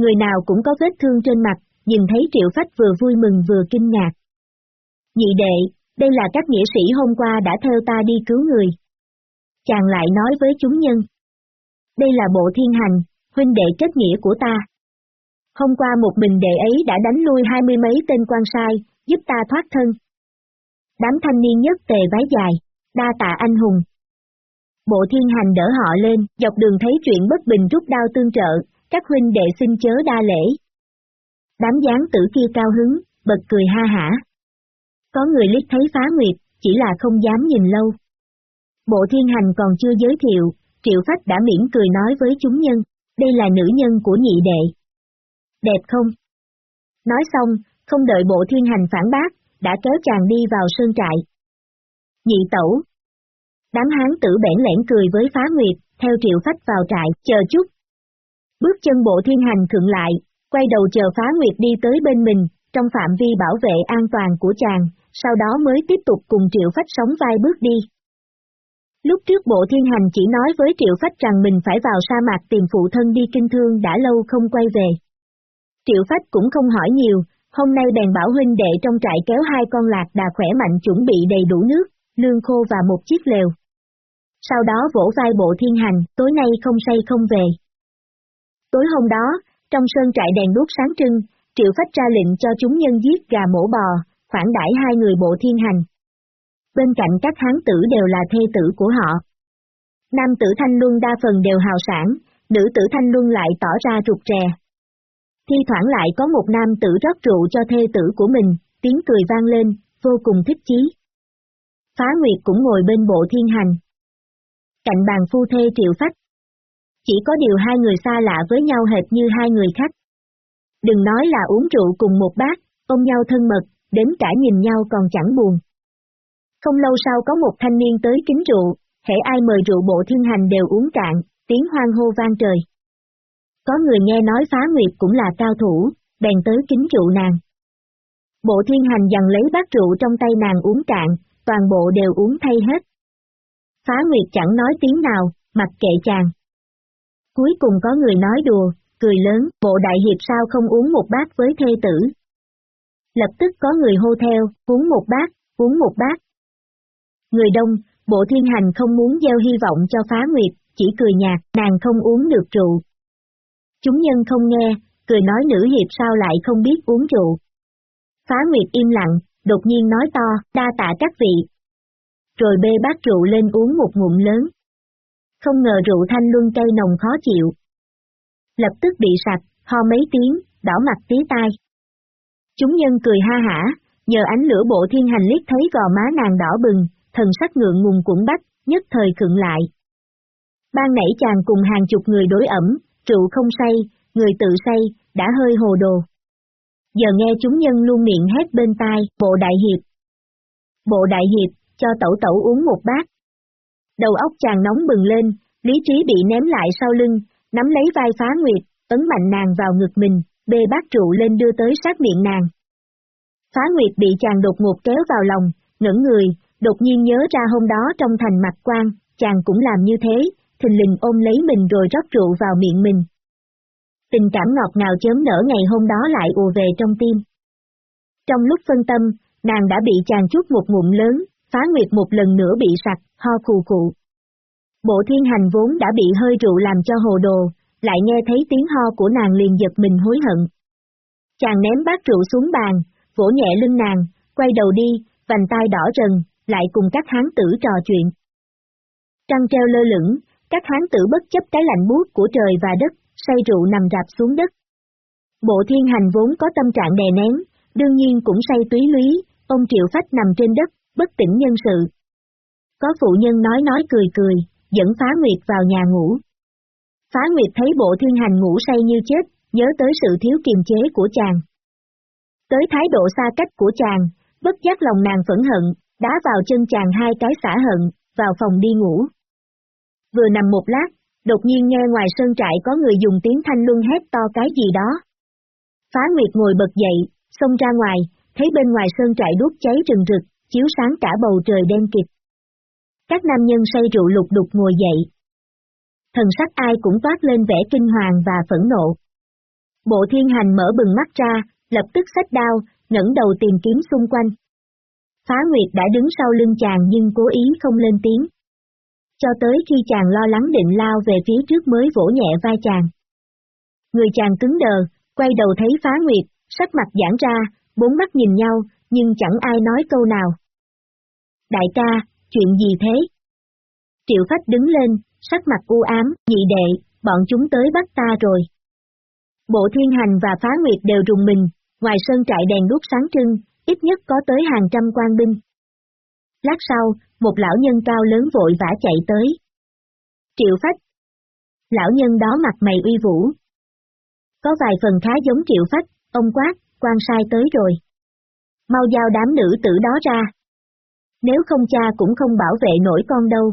Người nào cũng có vết thương trên mặt, nhìn thấy triệu phách vừa vui mừng vừa kinh ngạc. Nhị đệ, đây là các nghĩa sĩ hôm qua đã theo ta đi cứu người. Chàng lại nói với chúng nhân. Đây là bộ thiên hành, huynh đệ kết nghĩa của ta. Hôm qua một mình đệ ấy đã đánh lui hai mươi mấy tên quan sai, giúp ta thoát thân. Đám thanh niên nhất tề vái dài, đa tạ anh hùng. Bộ thiên hành đỡ họ lên, dọc đường thấy chuyện bất bình rút đao tương trợ, các huynh đệ xin chớ đa lễ. Đám gián tử kia cao hứng, bật cười ha hả. Có người liếc thấy phá nguyệt, chỉ là không dám nhìn lâu. Bộ thiên hành còn chưa giới thiệu, triệu phách đã mỉm cười nói với chúng nhân, đây là nữ nhân của nhị đệ. Đẹp không? Nói xong, không đợi bộ thiên hành phản bác, đã kéo chàng đi vào sơn trại. Nhị tẩu. Đám hán tử bẽn lẽn cười với phá nguyệt, theo triệu phách vào trại, chờ chút. Bước chân bộ thiên hành thượng lại, quay đầu chờ phá nguyệt đi tới bên mình, trong phạm vi bảo vệ an toàn của chàng, sau đó mới tiếp tục cùng triệu phách sống vai bước đi. Lúc trước bộ thiên hành chỉ nói với triệu phách rằng mình phải vào sa mạc tìm phụ thân đi kinh thương đã lâu không quay về. Triệu phách cũng không hỏi nhiều, hôm nay bèn bảo huynh đệ trong trại kéo hai con lạc đà khỏe mạnh chuẩn bị đầy đủ nước, lương khô và một chiếc lều. Sau đó vỗ vai bộ thiên hành, tối nay không say không về. Tối hôm đó, trong sơn trại đèn đuốc sáng trưng, triệu phách ra lệnh cho chúng nhân giết gà mổ bò, khoản đãi hai người bộ thiên hành. Bên cạnh các hán tử đều là thê tử của họ. Nam tử thanh luân đa phần đều hào sản, nữ tử thanh luân lại tỏ ra rụt rè. Thi thoảng lại có một nam tử rót rượu cho thê tử của mình, tiếng cười vang lên, vô cùng thích chí. Phá Nguyệt cũng ngồi bên bộ thiên hành. Cạnh bàn phu thê triệu phách. Chỉ có điều hai người xa lạ với nhau hệt như hai người khách. Đừng nói là uống rượu cùng một bát, ôm nhau thân mật, đến cả nhìn nhau còn chẳng buồn. Không lâu sau có một thanh niên tới kính rượu, hễ ai mời rượu bộ thiên hành đều uống cạn, tiếng hoang hô vang trời. Có người nghe nói phá nguyệt cũng là cao thủ, bèn tới kính rượu nàng. Bộ thiên hành dần lấy bát rượu trong tay nàng uống cạn, toàn bộ đều uống thay hết. Phá nguyệt chẳng nói tiếng nào, mặc kệ chàng. Cuối cùng có người nói đùa, cười lớn, bộ đại hiệp sao không uống một bát với thê tử. Lập tức có người hô theo, uống một bát, uống một bát. Người đông, bộ thiên hành không muốn gieo hy vọng cho phá nguyệt, chỉ cười nhạt, nàng không uống được rượu. Chúng nhân không nghe, cười nói nữ hiệp sao lại không biết uống rượu. Phá nguyệt im lặng, đột nhiên nói to, đa tạ các vị. Rồi bê bát rượu lên uống một ngụm lớn. Không ngờ rượu thanh luân cay nồng khó chịu. Lập tức bị sạch, ho mấy tiếng, đỏ mặt tía tai. Chúng nhân cười ha hả, nhờ ánh lửa bộ thiên hành liếc thấy gò má nàng đỏ bừng, thần sắc ngượng ngùng cũng bách, nhất thời khựng lại. Ban nãy chàng cùng hàng chục người đối ẩm, rượu không say, người tự say, đã hơi hồ đồ. Giờ nghe chúng nhân luôn miệng hét bên tai, bộ đại hiệp. Bộ đại hiệp, cho tẩu tẩu uống một bát. Đầu óc chàng nóng bừng lên, lý trí bị ném lại sau lưng, nắm lấy vai phá nguyệt, ấn mạnh nàng vào ngực mình, bê bát rượu lên đưa tới sát miệng nàng. Phá nguyệt bị chàng đột ngột kéo vào lòng, ngẩn người, đột nhiên nhớ ra hôm đó trong thành mặt quan, chàng cũng làm như thế, thình lình ôm lấy mình rồi rót rượu vào miệng mình. Tình cảm ngọt ngào chớm nở ngày hôm đó lại ùa về trong tim. Trong lúc phân tâm, nàng đã bị chàng chút một ngụm lớn, phá nguyệt một lần nữa bị sặc, ho khù khụ. Bộ thiên hành vốn đã bị hơi rượu làm cho hồ đồ, lại nghe thấy tiếng ho của nàng liền giật mình hối hận. Chàng ném bát rượu xuống bàn, vỗ nhẹ lưng nàng, quay đầu đi, vành tai đỏ rần, lại cùng các hán tử trò chuyện. Trăng treo lơ lửng, các hán tử bất chấp cái lạnh buốt của trời và đất, say rượu nằm rạp xuống đất. Bộ thiên hành vốn có tâm trạng đè nén, đương nhiên cũng say túy lý, ông triệu phách nằm trên đất, bất tỉnh nhân sự. Có phụ nhân nói nói cười cười, dẫn phá nguyệt vào nhà ngủ. Phá nguyệt thấy bộ thiên hành ngủ say như chết, nhớ tới sự thiếu kiềm chế của chàng. Tới thái độ xa cách của chàng, bất giác lòng nàng phẫn hận, đá vào chân chàng hai cái xả hận, vào phòng đi ngủ. Vừa nằm một lát, đột nhiên nghe ngoài sơn trại có người dùng tiếng thanh luân hét to cái gì đó. Phá Nguyệt ngồi bật dậy, xông ra ngoài, thấy bên ngoài sơn trại đốt cháy rừng rực, chiếu sáng cả bầu trời đen kịt. Các nam nhân say rượu lục đục ngồi dậy. Thần sắc ai cũng toát lên vẻ kinh hoàng và phẫn nộ. Bộ thiên hành mở bừng mắt ra, lập tức xách đao, ngẩng đầu tìm kiếm xung quanh. Phá Nguyệt đã đứng sau lưng chàng nhưng cố ý không lên tiếng. Cho tới khi chàng lo lắng định lao về phía trước mới vỗ nhẹ vai chàng. Người chàng cứng đờ, quay đầu thấy Phá Nguyệt, sắc mặt giãn ra, bốn mắt nhìn nhau, nhưng chẳng ai nói câu nào. Đại ca, chuyện gì thế? Triệu Phách đứng lên, sắc mặt u ám, nhị đệ, bọn chúng tới bắt ta rồi. Bộ Thiên Hành và Phá Nguyệt đều rùng mình, ngoài sân trại đèn đuốc sáng trưng, ít nhất có tới hàng trăm quan binh. Lát sau, một lão nhân cao lớn vội vã chạy tới. Triệu Phách Lão nhân đó mặt mày uy vũ. Có vài phần khá giống Triệu Phách, ông quát, quan sai tới rồi. Mau giao đám nữ tử đó ra. Nếu không cha cũng không bảo vệ nổi con đâu.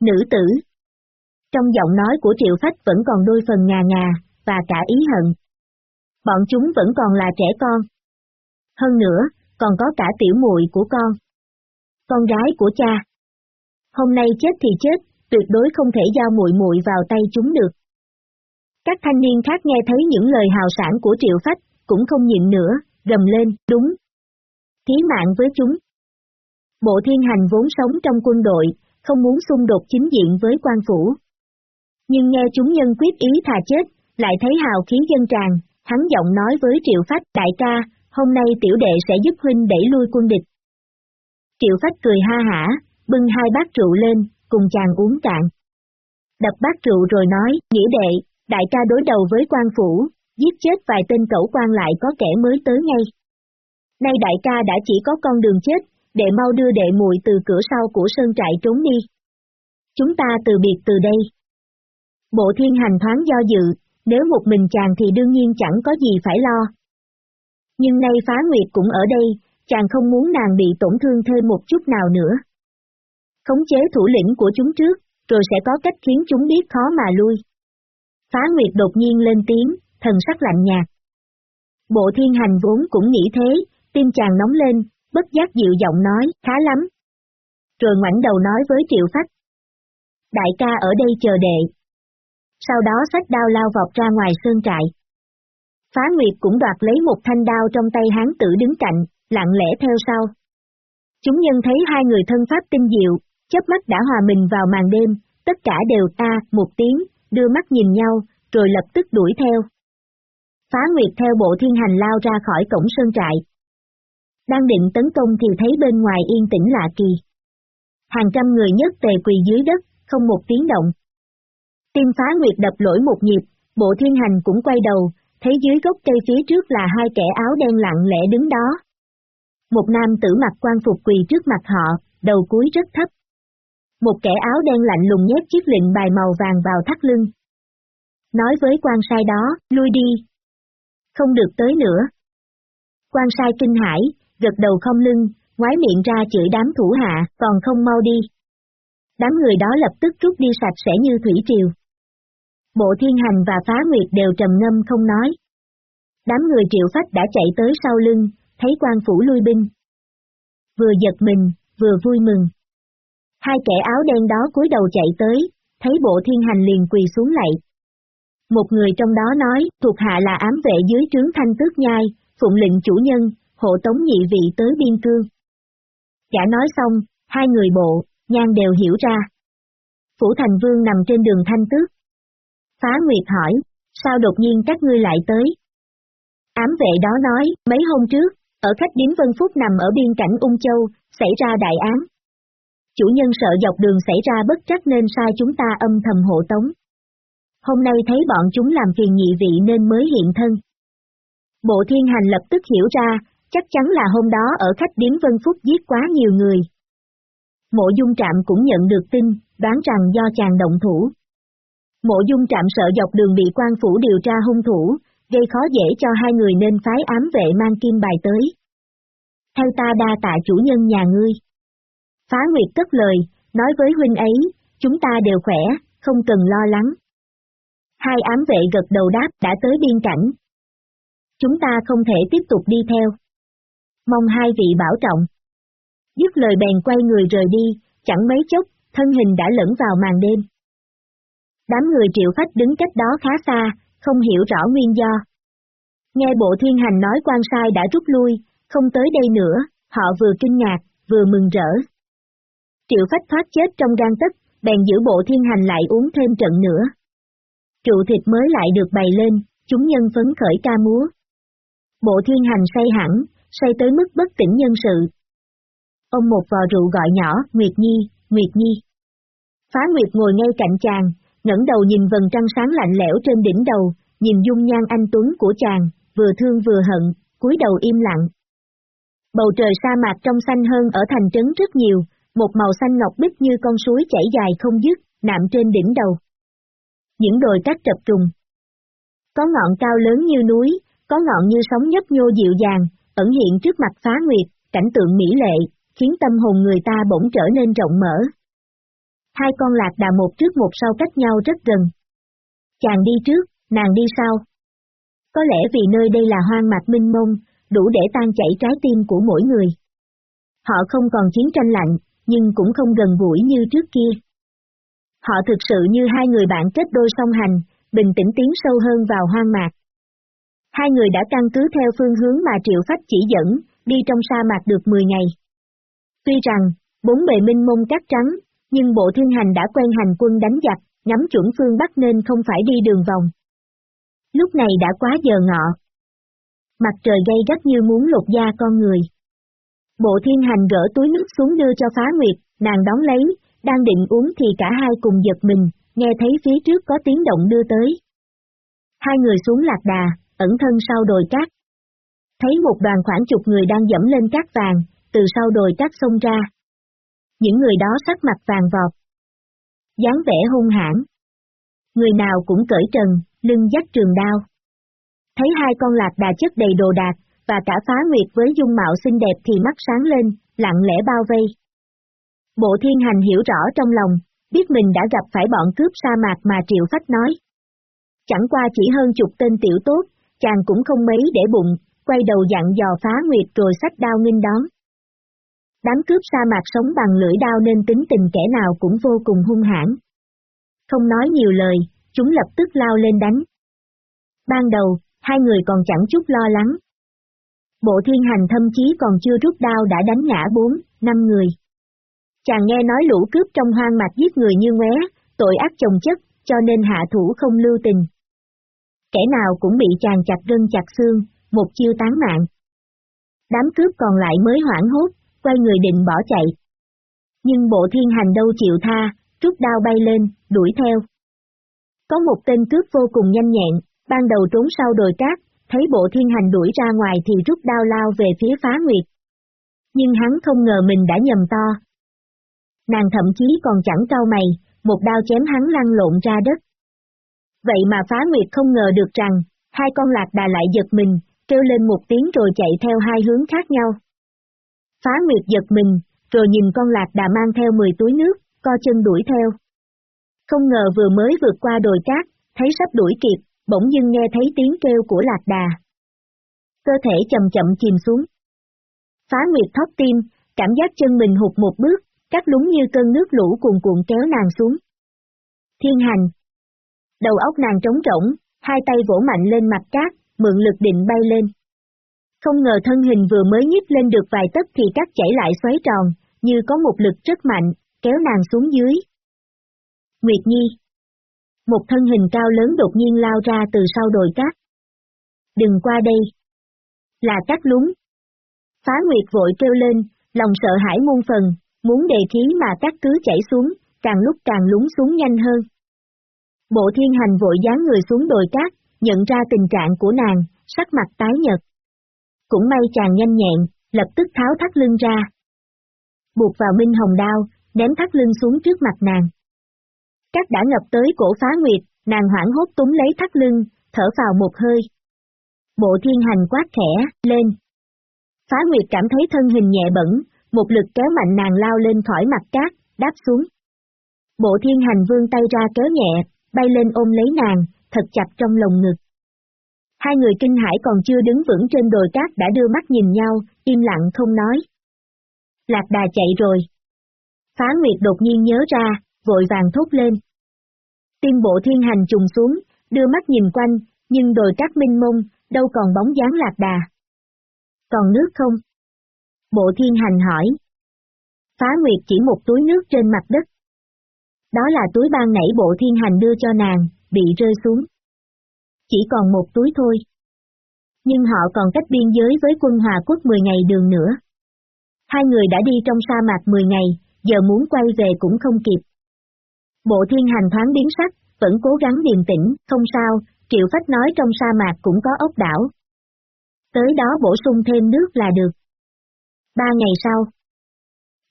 Nữ tử. Trong giọng nói của Triệu Phách vẫn còn đôi phần ngà ngà, và cả ý hận. Bọn chúng vẫn còn là trẻ con. Hơn nữa, còn có cả tiểu muội của con. Con gái của cha. Hôm nay chết thì chết, tuyệt đối không thể giao muội muội vào tay chúng được. Các thanh niên khác nghe thấy những lời hào sản của Triệu Phách, cũng không nhịn nữa, gầm lên, đúng. thí mạng với chúng. Bộ thiên hành vốn sống trong quân đội, không muốn xung đột chính diện với quan phủ. Nhưng nghe chúng nhân quyết ý thà chết, lại thấy hào khí dân tràn, hắn giọng nói với Triệu Phách, đại ca, hôm nay tiểu đệ sẽ giúp huynh đẩy lui quân địch. Triệu Phách cười ha hả, bưng hai bát rượu lên, cùng chàng uống cạn. Đập bát rượu rồi nói, nghĩa đệ, đại ca đối đầu với quan phủ, giết chết vài tên cẩu quan lại có kẻ mới tới ngay. Nay đại ca đã chỉ có con đường chết, đệ mau đưa đệ muội từ cửa sau của sơn trại trốn đi. Chúng ta từ biệt từ đây. Bộ thiên hành thoáng do dự, nếu một mình chàng thì đương nhiên chẳng có gì phải lo. Nhưng nay phá nguyệt cũng ở đây, chàng không muốn nàng bị tổn thương thêm một chút nào nữa. Khống chế thủ lĩnh của chúng trước, rồi sẽ có cách khiến chúng biết khó mà lui. Phá Nguyệt đột nhiên lên tiếng, thần sắc lạnh nhạt. Bộ thiên hành vốn cũng nghĩ thế, tim chàng nóng lên, bất giác dịu giọng nói, khá lắm. Rồi ngoảnh đầu nói với Triệu Phách. Đại ca ở đây chờ đệ. Sau đó sách đao lao vọt ra ngoài sơn trại. Phá Nguyệt cũng đoạt lấy một thanh đao trong tay hán tử đứng cạnh, lặng lẽ theo sau. Chúng nhân thấy hai người thân pháp tinh diệu, chớp mắt đã hòa mình vào màn đêm, tất cả đều ta, một tiếng, đưa mắt nhìn nhau, rồi lập tức đuổi theo. Phá Nguyệt theo bộ thiên hành lao ra khỏi cổng sơn trại. Đang định tấn công thì thấy bên ngoài yên tĩnh lạ kỳ. Hàng trăm người nhất tề quỳ dưới đất, không một tiếng động. Tim phá Nguyệt đập lỗi một nhịp, bộ thiên hành cũng quay đầu, thấy dưới gốc cây phía trước là hai kẻ áo đen lặng lẽ đứng đó. Một nam tử mặc quan phục quỳ trước mặt họ, đầu cúi rất thấp một kẻ áo đen lạnh lùng nhét chiếc lệnh bài màu vàng vào thắt lưng. Nói với quan sai đó, lui đi. Không được tới nữa. Quan sai kinh hãi, gật đầu không lưng, ngoái miệng ra chửi đám thủ hạ, còn không mau đi. Đám người đó lập tức rút đi sạch sẽ như thủy triều. Bộ thiên hành và phá nguyệt đều trầm ngâm không nói. Đám người triệu phách đã chạy tới sau lưng, thấy quan phủ lui binh. Vừa giật mình, vừa vui mừng. Hai kẻ áo đen đó cúi đầu chạy tới, thấy bộ thiên hành liền quỳ xuống lạy. Một người trong đó nói, thuộc hạ là ám vệ dưới trướng thanh tước nhai, phụng lệnh chủ nhân, hộ tống nhị vị tới biên cương. Chả nói xong, hai người bộ, nhan đều hiểu ra. Phủ thành vương nằm trên đường thanh tước. Phá Nguyệt hỏi, sao đột nhiên các ngươi lại tới? Ám vệ đó nói, mấy hôm trước, ở khách điếm Vân Phúc nằm ở biên cảnh Ung Châu, xảy ra đại án, chủ nhân sợ dọc đường xảy ra bất trắc nên sai chúng ta âm thầm hộ tống. Hôm nay thấy bọn chúng làm phiền nhị vị nên mới hiện thân. Bộ thiên hành lập tức hiểu ra, chắc chắn là hôm đó ở khách điếm Vân Phúc giết quá nhiều người. Mộ dung trạm cũng nhận được tin, đoán rằng do chàng động thủ. Mộ dung trạm sợ dọc đường bị quan phủ điều tra hung thủ, gây khó dễ cho hai người nên phái ám vệ mang kim bài tới. Theo ta đa tạ chủ nhân nhà ngươi. Phá Nguyệt cất lời, nói với huynh ấy, chúng ta đều khỏe, không cần lo lắng. Hai ám vệ gật đầu đáp đã tới biên cảnh. Chúng ta không thể tiếp tục đi theo. Mong hai vị bảo trọng. Dứt lời bèn quay người rời đi, chẳng mấy chốc, thân hình đã lẫn vào màn đêm. Đám người triệu khách đứng cách đó khá xa, không hiểu rõ nguyên do. Nghe bộ thiên hành nói quan sai đã rút lui, không tới đây nữa, họ vừa kinh ngạc, vừa mừng rỡ. Triệu phách thoát chết trong gan tất, bèn giữ bộ thiên hành lại uống thêm trận nữa. Trụ thịt mới lại được bày lên, chúng nhân phấn khởi ca múa. Bộ thiên hành say hẳn, say tới mức bất tỉnh nhân sự. Ông một vò rượu gọi nhỏ, Nguyệt Nhi, Nguyệt Nhi. Phá Nguyệt ngồi ngay cạnh chàng, ngẩng đầu nhìn vầng trăng sáng lạnh lẽo trên đỉnh đầu, nhìn dung nhan anh Tuấn của chàng, vừa thương vừa hận, cúi đầu im lặng. Bầu trời sa mạc trong xanh hơn ở thành trấn rất nhiều, một màu xanh ngọc bích như con suối chảy dài không dứt, nạm trên đỉnh đầu. Những đồi cát trập trùng. Có ngọn cao lớn như núi, có ngọn như sóng nhấp nhô dịu dàng, ẩn hiện trước mặt phá nguyệt, cảnh tượng mỹ lệ, khiến tâm hồn người ta bỗng trở nên rộng mở. Hai con lạc đà một trước một sau cách nhau rất gần. Chàng đi trước, nàng đi sau. Có lẽ vì nơi đây là hoang mạc minh mông, đủ để tan chảy trái tim của mỗi người. Họ không còn chiến tranh lạnh, nhưng cũng không gần gũi như trước kia. Họ thực sự như hai người bạn kết đôi song hành, bình tĩnh tiến sâu hơn vào hoang mạc. Hai người đã căn cứ theo phương hướng mà Triệu Phách chỉ dẫn, đi trong sa mạc được 10 ngày. Tuy rằng, bốn bề minh mông cát trắng, nhưng bộ thiên hành đã quen hành quân đánh giặc, ngắm chuẩn phương Bắc nên không phải đi đường vòng. Lúc này đã quá giờ ngọ. Mặt trời gây gắt như muốn lột da con người. Bộ thiên hành gỡ túi nước xuống đưa cho phá nguyệt, nàng đón lấy, đang định uống thì cả hai cùng giật mình, nghe thấy phía trước có tiếng động đưa tới. Hai người xuống lạc đà, ẩn thân sau đồi cát. Thấy một đoàn khoảng chục người đang dẫm lên cát vàng, từ sau đồi cát xông ra. Những người đó sắc mặt vàng vọt. dáng vẻ hung hãn. Người nào cũng cởi trần, lưng dắt trường đao. Thấy hai con lạc đà chất đầy đồ đạc, và cả phá nguyệt với dung mạo xinh đẹp thì mắt sáng lên, lặng lẽ bao vây. Bộ thiên hành hiểu rõ trong lòng, biết mình đã gặp phải bọn cướp sa mạc mà Triệu Phách nói. Chẳng qua chỉ hơn chục tên tiểu tốt, chàng cũng không mấy để bụng, quay đầu dặn dò phá nguyệt rồi sách đao nghinh đón. Đám cướp sa mạc sống bằng lưỡi đao nên tính tình kẻ nào cũng vô cùng hung hãn. Không nói nhiều lời, chúng lập tức lao lên đánh. Ban đầu, hai người còn chẳng chút lo lắng. Bộ thiên hành thâm chí còn chưa rút đao đã đánh ngã bốn, năm người. Chàng nghe nói lũ cướp trong hoang mạc giết người như ngué, tội ác chồng chất, cho nên hạ thủ không lưu tình. Kẻ nào cũng bị chàng chặt gân chặt xương, một chiêu tán mạng. Đám cướp còn lại mới hoảng hốt, quay người định bỏ chạy. Nhưng bộ thiên hành đâu chịu tha, rút đao bay lên, đuổi theo. Có một tên cướp vô cùng nhanh nhẹn, ban đầu trốn sau đồi cát, thấy bộ thiên hành đuổi ra ngoài thì rút đao lao về phía phá nguyệt. Nhưng hắn không ngờ mình đã nhầm to. Nàng thậm chí còn chẳng cau mày, một đao chém hắn lăn lộn ra đất. Vậy mà phá nguyệt không ngờ được rằng, hai con lạc đà lại giật mình, kêu lên một tiếng rồi chạy theo hai hướng khác nhau. Phá nguyệt giật mình, rồi nhìn con lạc đà mang theo 10 túi nước, co chân đuổi theo. Không ngờ vừa mới vượt qua đồi cát, thấy sắp đuổi kịp, bỗng dưng nghe thấy tiếng kêu của lạc đà. Cơ thể chậm chậm chìm xuống. Phá Nguyệt thóp tim, cảm giác chân mình hụt một bước, cắt lúng như cơn nước lũ cuồn cuộn kéo nàng xuống. Thiên hành. Đầu óc nàng trống rỗng, hai tay vỗ mạnh lên mặt cát, mượn lực định bay lên. Không ngờ thân hình vừa mới nhích lên được vài tấc thì cát chảy lại xoáy tròn, như có một lực rất mạnh, kéo nàng xuống dưới. Nguyệt Nhi một thân hình cao lớn đột nhiên lao ra từ sau đồi cát. Đừng qua đây. Là cắt lúng. Phá Nguyệt vội kêu lên, lòng sợ hãi muôn phần, muốn đề khí mà cắt cứ chảy xuống, càng lúc càng lúng xuống nhanh hơn. Bộ thiên hành vội dán người xuống đồi cát, nhận ra tình trạng của nàng, sắc mặt tái nhật. Cũng may chàng nhanh nhẹn, lập tức tháo thắt lưng ra. Buộc vào minh hồng đao, ném thắt lưng xuống trước mặt nàng. Các đã ngập tới cổ phá nguyệt, nàng hoảng hốt túng lấy thắt lưng, thở vào một hơi. Bộ thiên hành quát khẽ, lên. Phá nguyệt cảm thấy thân hình nhẹ bẩn, một lực kéo mạnh nàng lao lên khỏi mặt cát, đáp xuống. Bộ thiên hành vươn tay ra kéo nhẹ, bay lên ôm lấy nàng, thật chặt trong lồng ngực. Hai người kinh hải còn chưa đứng vững trên đồi cát đã đưa mắt nhìn nhau, im lặng không nói. Lạc đà chạy rồi. Phá Nguyệt đột nhiên nhớ ra, vội vàng thốt lên. Tiên bộ thiên hành trùng xuống, đưa mắt nhìn quanh, nhưng đồi cát minh mông, đâu còn bóng dáng lạc đà. Còn nước không? Bộ thiên hành hỏi. Phá Nguyệt chỉ một túi nước trên mặt đất. Đó là túi ban nãy bộ thiên hành đưa cho nàng, bị rơi xuống. Chỉ còn một túi thôi. Nhưng họ còn cách biên giới với quân Hòa Quốc 10 ngày đường nữa. Hai người đã đi trong sa mạc 10 ngày, giờ muốn quay về cũng không kịp. Bộ thiên hành thoáng biến sắc, vẫn cố gắng điềm tĩnh, không sao, Triệu Phách nói trong sa mạc cũng có ốc đảo. Tới đó bổ sung thêm nước là được. Ba ngày sau,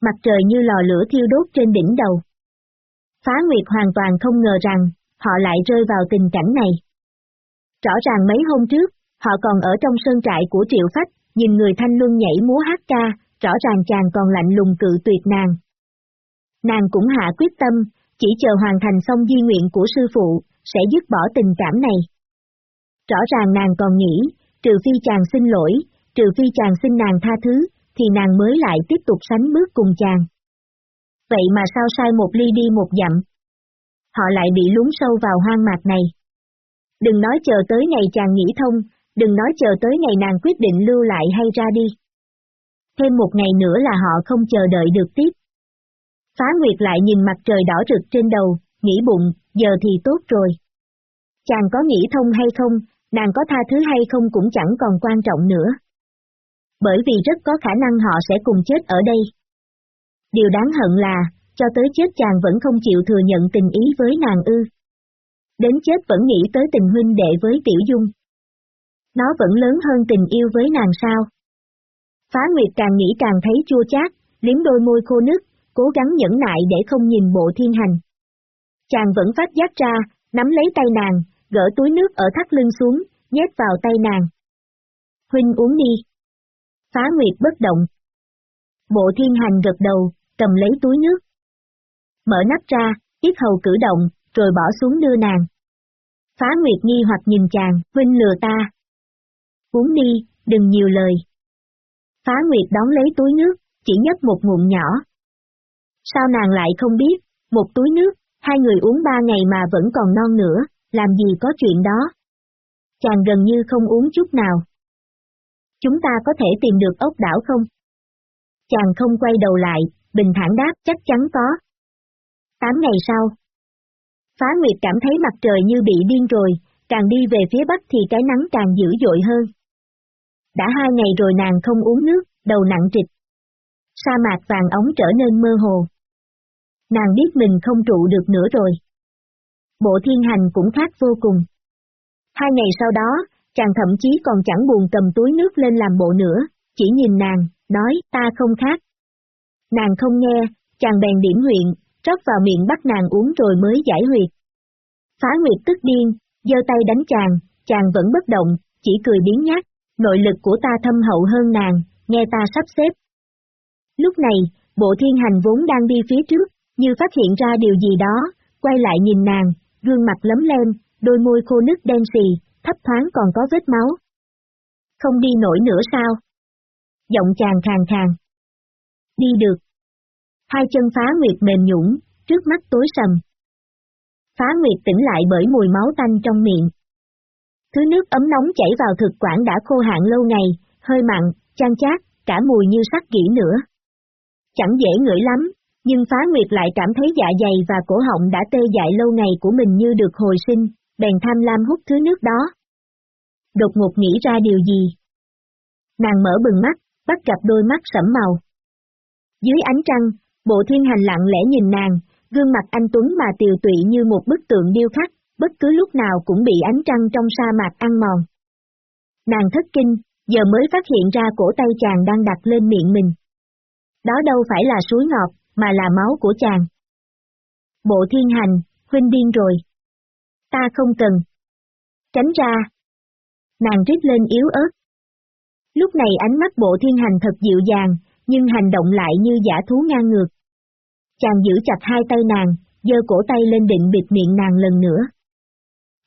mặt trời như lò lửa thiêu đốt trên đỉnh đầu. Phá Nguyệt hoàn toàn không ngờ rằng, họ lại rơi vào tình cảnh này. Rõ ràng mấy hôm trước, Họ còn ở trong sơn trại của triệu phách, nhìn người thanh luân nhảy múa hát ca, rõ ràng chàng còn lạnh lùng cự tuyệt nàng. Nàng cũng hạ quyết tâm, chỉ chờ hoàn thành xong di nguyện của sư phụ, sẽ dứt bỏ tình cảm này. Rõ ràng nàng còn nghĩ, trừ phi chàng xin lỗi, trừ phi chàng xin nàng tha thứ, thì nàng mới lại tiếp tục sánh bước cùng chàng. Vậy mà sao sai một ly đi một dặm? Họ lại bị lún sâu vào hoang mạc này. Đừng nói chờ tới ngày chàng nghĩ thông, đừng nói chờ tới ngày nàng quyết định lưu lại hay ra đi. Thêm một ngày nữa là họ không chờ đợi được tiếp. Phá Nguyệt lại nhìn mặt trời đỏ rực trên đầu, nghĩ bụng, giờ thì tốt rồi. Chàng có nghĩ thông hay không, nàng có tha thứ hay không cũng chẳng còn quan trọng nữa. Bởi vì rất có khả năng họ sẽ cùng chết ở đây. Điều đáng hận là, cho tới chết chàng vẫn không chịu thừa nhận tình ý với nàng ư. Đến chết vẫn nghĩ tới tình huynh đệ với Tiểu Dung. Nó vẫn lớn hơn tình yêu với nàng sao. Phá Nguyệt càng nghĩ càng thấy chua chát, liếm đôi môi khô nứt, cố gắng nhẫn nại để không nhìn bộ thiên hành. Chàng vẫn phát giác ra, nắm lấy tay nàng, gỡ túi nước ở thắt lưng xuống, nhét vào tay nàng. Huynh uống đi. Phá Nguyệt bất động. Bộ thiên hành gật đầu, cầm lấy túi nước. Mở nắp ra, tiết hầu cử động, rồi bỏ xuống đưa nàng. Phá Nguyệt nghi hoặc nhìn chàng, huynh lừa ta. Uống đi, đừng nhiều lời. Phá Nguyệt đón lấy túi nước, chỉ nhấp một ngụm nhỏ. Sao nàng lại không biết, một túi nước, hai người uống ba ngày mà vẫn còn non nữa, làm gì có chuyện đó. Chàng gần như không uống chút nào. Chúng ta có thể tìm được ốc đảo không? Chàng không quay đầu lại, bình thản đáp chắc chắn có. Tám ngày sau. Phá Nguyệt cảm thấy mặt trời như bị điên rồi, càng đi về phía bắc thì cái nắng càng dữ dội hơn. Đã hai ngày rồi nàng không uống nước, đầu nặng trịch. Sa mạc vàng ống trở nên mơ hồ. Nàng biết mình không trụ được nữa rồi. Bộ thiên hành cũng khác vô cùng. Hai ngày sau đó, chàng thậm chí còn chẳng buồn cầm túi nước lên làm bộ nữa, chỉ nhìn nàng, nói ta không khác. Nàng không nghe, chàng bèn điểm huyện, rót vào miệng bắt nàng uống rồi mới giải huyệt. Phá Nguyệt tức điên, giơ tay đánh chàng, chàng vẫn bất động, chỉ cười biến nhát, nội lực của ta thâm hậu hơn nàng, nghe ta sắp xếp. Lúc này, bộ thiên hành vốn đang đi phía trước, như phát hiện ra điều gì đó, quay lại nhìn nàng, gương mặt lấm lem, đôi môi khô nứt đen xì, thấp thoáng còn có vết máu. Không đi nổi nữa sao? Giọng chàng khàn khàn. Đi được. Hai chân phá nguyệt mềm nhũng, trước mắt tối sầm. Phá nguyệt tỉnh lại bởi mùi máu tanh trong miệng. Thứ nước ấm nóng chảy vào thực quản đã khô hạn lâu ngày, hơi mặn, chan chát, cả mùi như sắc kỹ nữa. Chẳng dễ ngửi lắm, nhưng phá nguyệt lại cảm thấy dạ dày và cổ họng đã tê dại lâu ngày của mình như được hồi sinh, bèn tham lam hút thứ nước đó. Đột ngột nghĩ ra điều gì? Nàng mở bừng mắt, bắt gặp đôi mắt sẫm màu. Dưới ánh trăng, bộ thiên hành lặng lẽ nhìn nàng, gương mặt anh Tuấn mà tiều tụy như một bức tượng điêu khắc, bất cứ lúc nào cũng bị ánh trăng trong sa mạc ăn mòn. Nàng thất kinh, giờ mới phát hiện ra cổ tay chàng đang đặt lên miệng mình. Đó đâu phải là suối ngọt, mà là máu của chàng. Bộ thiên hành, huynh điên rồi. Ta không cần. Tránh ra. Nàng rít lên yếu ớt. Lúc này ánh mắt bộ thiên hành thật dịu dàng, nhưng hành động lại như giả thú ngang ngược. Chàng giữ chặt hai tay nàng, giơ cổ tay lên định bịt miệng nàng lần nữa.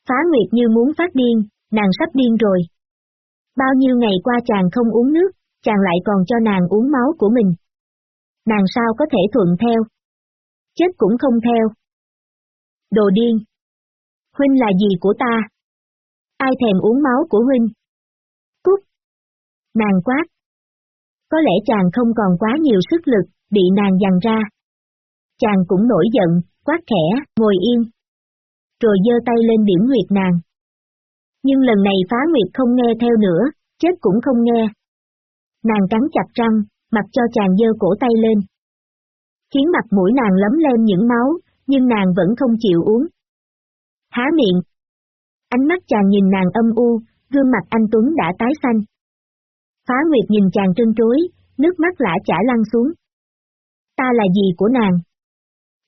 Phá Nguyệt như muốn phát điên, nàng sắp điên rồi. Bao nhiêu ngày qua chàng không uống nước, chàng lại còn cho nàng uống máu của mình. Nàng sao có thể thuận theo? Chết cũng không theo. Đồ điên! Huynh là gì của ta? Ai thèm uống máu của Huynh? Cút! Nàng quát. Có lẽ chàng không còn quá nhiều sức lực, bị nàng dằn ra. Chàng cũng nổi giận, quát khẽ, ngồi yên. Rồi giơ tay lên điểm nguyệt nàng. Nhưng lần này phá nguyệt không nghe theo nữa, chết cũng không nghe. Nàng cắn chặt răng, mặc cho chàng dơ cổ tay lên. Khiến mặt mũi nàng lấm lem những máu, nhưng nàng vẫn không chịu uống. Há miệng. Ánh mắt chàng nhìn nàng âm u, gương mặt anh Tuấn đã tái xanh. Phá Nguyệt nhìn chàng trân trối, nước mắt lã chả lăn xuống. Ta là gì của nàng?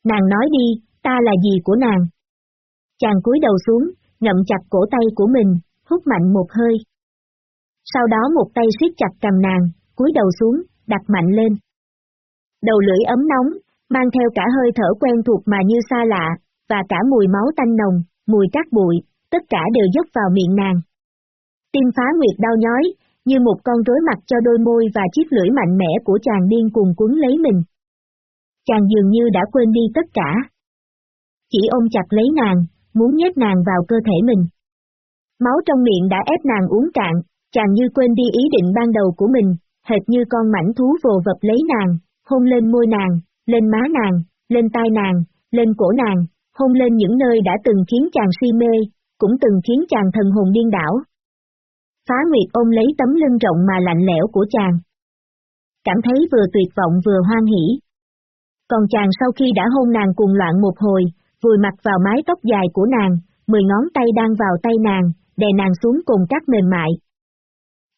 Nàng nói đi, ta là gì của nàng? Chàng cúi đầu xuống, ngậm chặt cổ tay của mình, hút mạnh một hơi. Sau đó một tay siết chặt cầm nàng, cúi đầu xuống, đặt mạnh lên. Đầu lưỡi ấm nóng, mang theo cả hơi thở quen thuộc mà như xa lạ, và cả mùi máu tanh nồng, mùi cát bụi, tất cả đều dốc vào miệng nàng. Tim phá nguyệt đau nhói, như một con rối mặt cho đôi môi và chiếc lưỡi mạnh mẽ của chàng điên cuồng cuốn lấy mình. Chàng dường như đã quên đi tất cả. Chỉ ôm chặt lấy nàng, muốn nhét nàng vào cơ thể mình. Máu trong miệng đã ép nàng uống cạn, chàng như quên đi ý định ban đầu của mình, hệt như con mảnh thú vồ vập lấy nàng, hôn lên môi nàng, lên má nàng, lên tai nàng, lên cổ nàng, hôn lên những nơi đã từng khiến chàng si mê, cũng từng khiến chàng thần hồn điên đảo. Phá Nguyệt ôm lấy tấm lưng rộng mà lạnh lẽo của chàng. Cảm thấy vừa tuyệt vọng vừa hoan hỉ. Còn chàng sau khi đã hôn nàng cùng loạn một hồi, vùi mặt vào mái tóc dài của nàng, mười ngón tay đang vào tay nàng, đè nàng xuống cùng các mềm mại.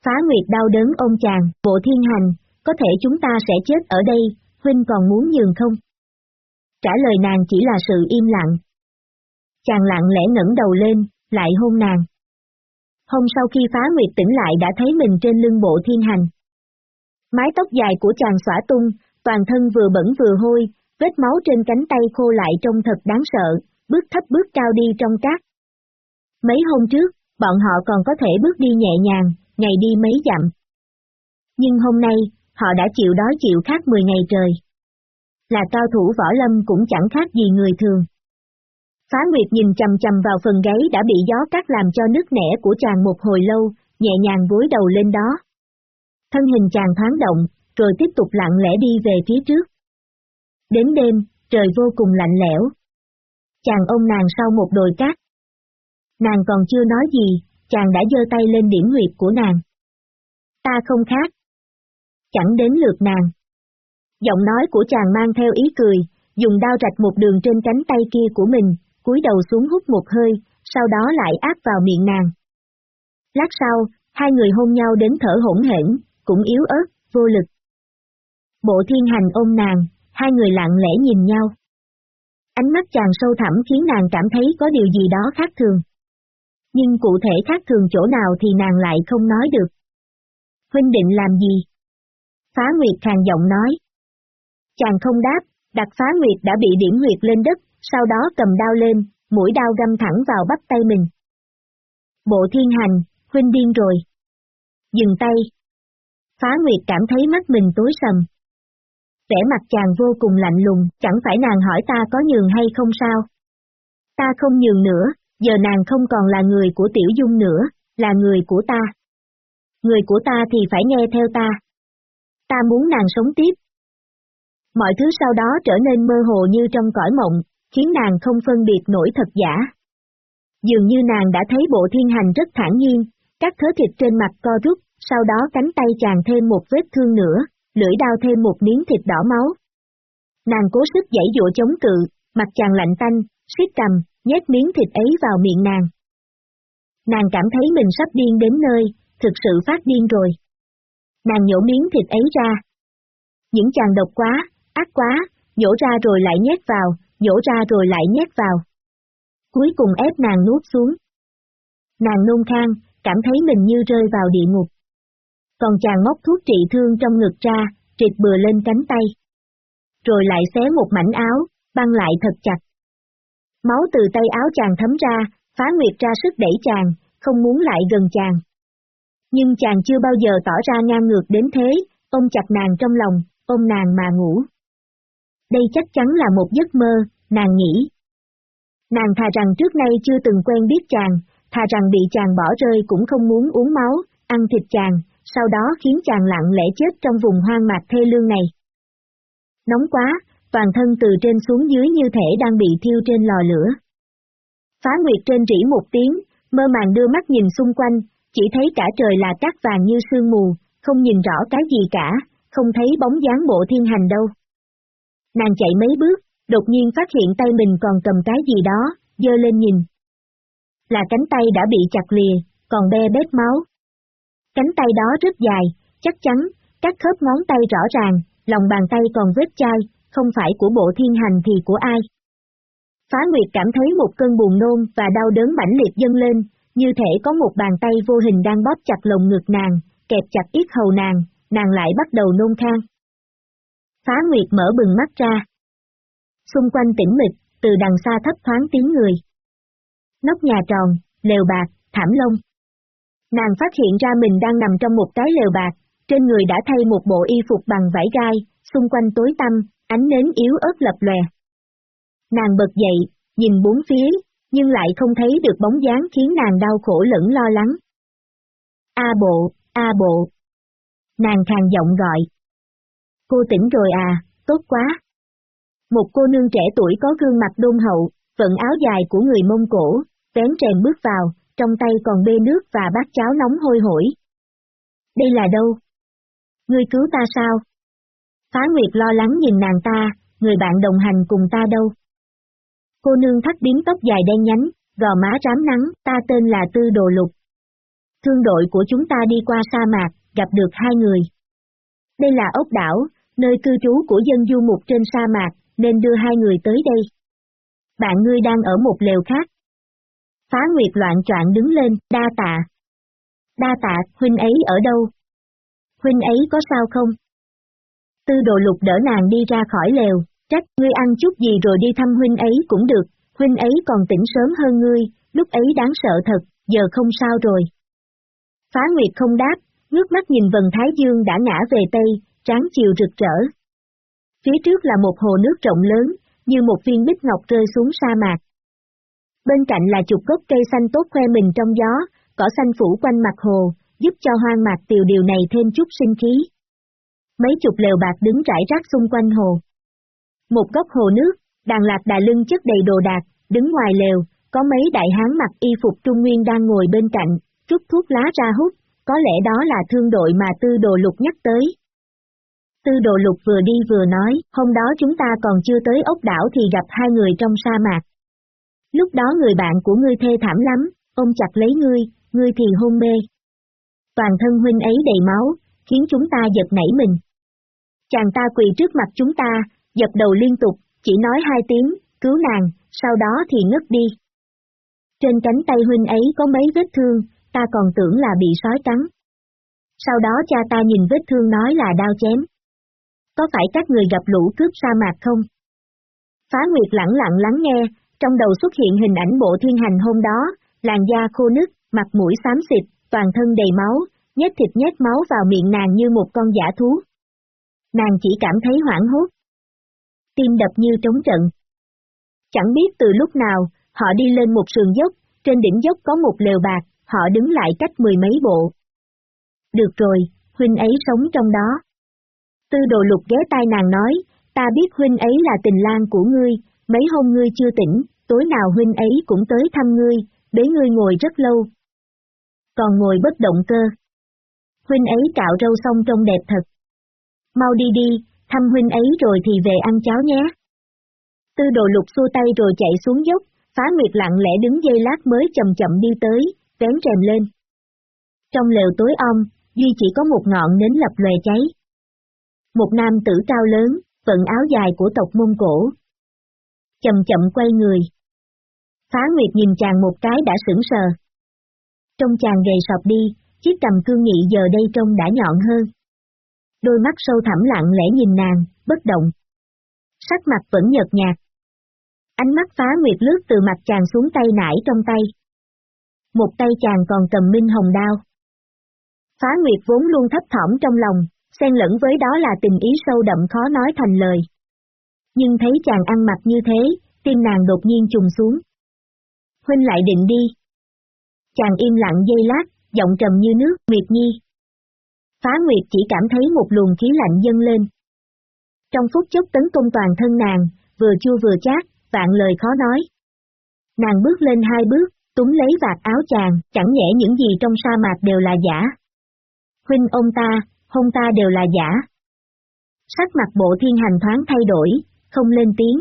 Phá Nguyệt đau đớn ôm chàng, bộ thiên hành, có thể chúng ta sẽ chết ở đây, huynh còn muốn nhường không? Trả lời nàng chỉ là sự im lặng. Chàng lặng lẽ ngẩng đầu lên, lại hôn nàng. Hôm sau khi phá nguyệt tỉnh lại đã thấy mình trên lưng bộ thiên hành. Mái tóc dài của chàng xõa tung, toàn thân vừa bẩn vừa hôi, vết máu trên cánh tay khô lại trông thật đáng sợ, bước thấp bước cao đi trong cát. Mấy hôm trước, bọn họ còn có thể bước đi nhẹ nhàng, ngày đi mấy dặm. Nhưng hôm nay, họ đã chịu đói chịu khát 10 ngày trời. Là cao thủ võ lâm cũng chẳng khác gì người thường. Phá Nguyệt nhìn chầm chầm vào phần gáy đã bị gió cắt làm cho nước nẻ của chàng một hồi lâu, nhẹ nhàng gối đầu lên đó. Thân hình chàng thoáng động, rồi tiếp tục lặng lẽ đi về phía trước. Đến đêm, trời vô cùng lạnh lẽo. Chàng ôm nàng sau một đồi cát. Nàng còn chưa nói gì, chàng đã giơ tay lên điểm huyệt của nàng. Ta không khác. Chẳng đến lượt nàng. Giọng nói của chàng mang theo ý cười, dùng đao rạch một đường trên cánh tay kia của mình, cúi đầu xuống hút một hơi, sau đó lại áp vào miệng nàng. Lát sau, hai người hôn nhau đến thở hỗn hển, cũng yếu ớt, vô lực. Bộ thiên hành ôm nàng, hai người lặng lẽ nhìn nhau. Ánh mắt chàng sâu thẳm khiến nàng cảm thấy có điều gì đó khác thường. Nhưng cụ thể khác thường chỗ nào thì nàng lại không nói được. Huynh định làm gì? Phá Nguyệt khàn giọng nói. Chàng không đáp, đặt Phá Nguyệt đã bị điểm huyệt lên đất, sau đó cầm đao lên, mũi đao găm thẳng vào bắp tay mình. Bộ thiên hành, huynh điên rồi. Dừng tay. Phá Nguyệt cảm thấy mắt mình tối sầm. Vẻ mặt chàng vô cùng lạnh lùng, chẳng phải nàng hỏi ta có nhường hay không sao? Ta không nhường nữa, giờ nàng không còn là người của Tiểu Dung nữa, là người của ta. Người của ta thì phải nghe theo ta. Ta muốn nàng sống tiếp. Mọi thứ sau đó trở nên mơ hồ như trong cõi mộng, khiến nàng không phân biệt nổi thật giả. Dường như nàng đã thấy bộ thiên hành rất thản nhiên, các thớ thịt trên mặt co rút, sau đó cánh tay chàng thêm một vết thương nữa, lưỡi đao thêm một miếng thịt đỏ máu. Nàng cố sức dãy dụa chống cự, mặt chàng lạnh tanh, siết cầm, nhét miếng thịt ấy vào miệng nàng. Nàng cảm thấy mình sắp điên đến nơi, thực sự phát điên rồi. Nàng nhổ miếng thịt ấy ra. Những chàng độc quá, ác quá, nhổ ra rồi lại nhét vào, nhổ ra rồi lại nhét vào. Cuối cùng ép nàng nuốt xuống. Nàng nôn khang, cảm thấy mình như rơi vào địa ngục. Còn chàng móc thuốc trị thương trong ngực ra, trịt bừa lên cánh tay. Rồi lại xé một mảnh áo, băng lại thật chặt. Máu từ tay áo chàng thấm ra, phá nguyệt ra sức đẩy chàng, không muốn lại gần chàng. Nhưng chàng chưa bao giờ tỏ ra ngang ngược đến thế, ôm chặt nàng trong lòng, ôm nàng mà ngủ. Đây chắc chắn là một giấc mơ, nàng nghĩ. Nàng thà rằng trước nay chưa từng quen biết chàng, thà rằng bị chàng bỏ rơi cũng không muốn uống máu, ăn thịt chàng, sau đó khiến chàng lặng lẽ chết trong vùng hoang mạc thê lương này. Nóng quá, toàn thân từ trên xuống dưới như thể đang bị thiêu trên lò lửa. Phá Nguyệt trên rỉ một tiếng, mơ màng đưa mắt nhìn xung quanh, chỉ thấy cả trời là cát vàng như sương mù, không nhìn rõ cái gì cả, không thấy bóng dáng bộ thiên hành đâu. Nàng chạy mấy bước, đột nhiên phát hiện tay mình còn cầm cái gì đó, dơ lên nhìn. Là cánh tay đã bị chặt lìa, còn be bết máu. Cánh tay đó rất dài, chắc chắn, các khớp ngón tay rõ ràng, lòng bàn tay còn vết chai, không phải của bộ thiên hành thì của ai. Phá Nguyệt cảm thấy một cơn buồn nôn và đau đớn mãnh liệt dâng lên, như thể có một bàn tay vô hình đang bóp chặt lồng ngực nàng, kẹp chặt yết hầu nàng, nàng lại bắt đầu nôn khang. Phá Nguyệt mở bừng mắt ra. Xung quanh tĩnh mịch, từ đằng xa thấp thoáng tiếng người. Nóc nhà tròn, lều bạc, thảm lông. Nàng phát hiện ra mình đang nằm trong một cái lều bạc, trên người đã thay một bộ y phục bằng vải gai, xung quanh tối tăm, ánh nến yếu ớt lập lòe. Nàng bật dậy, nhìn bốn phía, nhưng lại không thấy được bóng dáng khiến nàng đau khổ lẫn lo lắng. A bộ, A bộ. Nàng khàn giọng gọi. Cô tỉnh rồi à, tốt quá. Một cô nương trẻ tuổi có gương mặt đôn hậu, vận áo dài của người Mông Cổ, vén rèm bước vào, trong tay còn bê nước và bát cháo nóng hôi hổi. Đây là đâu? Ngươi cứu ta sao? Phá Nguyệt lo lắng nhìn nàng ta, người bạn đồng hành cùng ta đâu? Cô nương thắt biến tóc dài đen nhánh, gò má rám nắng, ta tên là Tư Đồ Lục. Thương đội của chúng ta đi qua sa mạc, gặp được hai người. Đây là ốc đảo, nơi cư trú của dân du mục trên sa mạc, nên đưa hai người tới đây. Bạn ngươi đang ở một lều khác. Phá Nguyệt loạn troạn đứng lên, đa tạ. Đa tạ, huynh ấy ở đâu? Huynh ấy có sao không? Tư đồ lục đỡ nàng đi ra khỏi lều, trách, ngươi ăn chút gì rồi đi thăm huynh ấy cũng được, huynh ấy còn tỉnh sớm hơn ngươi, lúc ấy đáng sợ thật, giờ không sao rồi. Phá Nguyệt không đáp, ngước mắt nhìn vần Thái Dương đã ngã về Tây, sáng chiều rực rỡ. Phía trước là một hồ nước rộng lớn, như một viên bích ngọc rơi xuống sa mạc. Bên cạnh là chục gốc cây xanh tốt khoe mình trong gió, cỏ xanh phủ quanh mặt hồ, giúp cho hoang mạc tiều điều này thêm chút sinh khí. Mấy chục lều bạc đứng rải rác xung quanh hồ. Một góc hồ nước, đàn lạc đà lưng chất đầy đồ đạc, đứng ngoài lều, có mấy đại hán mặc y phục trung nguyên đang ngồi bên cạnh, rút thuốc lá ra hút, có lẽ đó là thương đội mà tư đồ lục nhắc tới. Tư đồ lục vừa đi vừa nói, hôm đó chúng ta còn chưa tới ốc đảo thì gặp hai người trong sa mạc. Lúc đó người bạn của ngươi thê thảm lắm, ôm chặt lấy ngươi, ngươi thì hôn mê. Toàn thân huynh ấy đầy máu, khiến chúng ta giật nảy mình. Chàng ta quỳ trước mặt chúng ta, dập đầu liên tục, chỉ nói hai tiếng, cứu nàng, sau đó thì ngất đi. Trên cánh tay huynh ấy có mấy vết thương, ta còn tưởng là bị sói cắn. Sau đó cha ta nhìn vết thương nói là đau chém. Có phải các người gặp lũ cướp sa mạc không? Phá Nguyệt lặng lặng lắng nghe, trong đầu xuất hiện hình ảnh bộ thiên hành hôm đó, làn da khô nứt, mặt mũi xám xịt, toàn thân đầy máu, nhét thịt nhét máu vào miệng nàng như một con giả thú. Nàng chỉ cảm thấy hoảng hốt. Tim đập như trống trận. Chẳng biết từ lúc nào, họ đi lên một sườn dốc, trên đỉnh dốc có một lều bạc, họ đứng lại cách mười mấy bộ. Được rồi, huynh ấy sống trong đó. Tư đồ lục ghé tai nàng nói, ta biết huynh ấy là tình lang của ngươi, mấy hôm ngươi chưa tỉnh, tối nào huynh ấy cũng tới thăm ngươi, bế ngươi ngồi rất lâu. Còn ngồi bất động cơ. Huynh ấy cạo râu xong trông đẹp thật. Mau đi đi, thăm huynh ấy rồi thì về ăn cháo nhé. Tư đồ lục xua tay rồi chạy xuống dốc, phá nguyệt lặng lẽ đứng dây lát mới chậm chậm đi tới, vén rèm lên. Trong lều tối om, Duy chỉ có một ngọn nến lập lòe cháy. Một nam tử cao lớn, vận áo dài của tộc Mông Cổ. Chậm chậm quay người. Phá Nguyệt nhìn chàng một cái đã sững sờ. Trong chàng gầy sọp đi, chiếc cầm cương nghị giờ đây trông đã nhọn hơn. Đôi mắt sâu thẳm lặng lẽ nhìn nàng, bất động. Sắc mặt vẫn nhợt nhạt. Ánh mắt phá nguyệt lướt từ mặt chàng xuống tay nải trong tay. Một tay chàng còn cầm minh hồng đao. Phá nguyệt vốn luôn thấp thỏm trong lòng, xen lẫn với đó là tình ý sâu đậm khó nói thành lời. Nhưng thấy chàng ăn mặc như thế, tim nàng đột nhiên trùng xuống. Huynh lại định đi. Chàng im lặng dây lát, giọng trầm như nước, Nguyệt Nhi. Phá Nguyệt chỉ cảm thấy một luồng khí lạnh dâng lên. Trong phút chốc tấn công toàn thân nàng, vừa chua vừa chát, vạn lời khó nói. Nàng bước lên hai bước, túng lấy vạt áo chàng, chẳng nhẽ những gì trong sa mạc đều là giả. Huynh ông ta, hôn ta đều là giả. Sắc mặt bộ thiên hành thoáng thay đổi, không lên tiếng.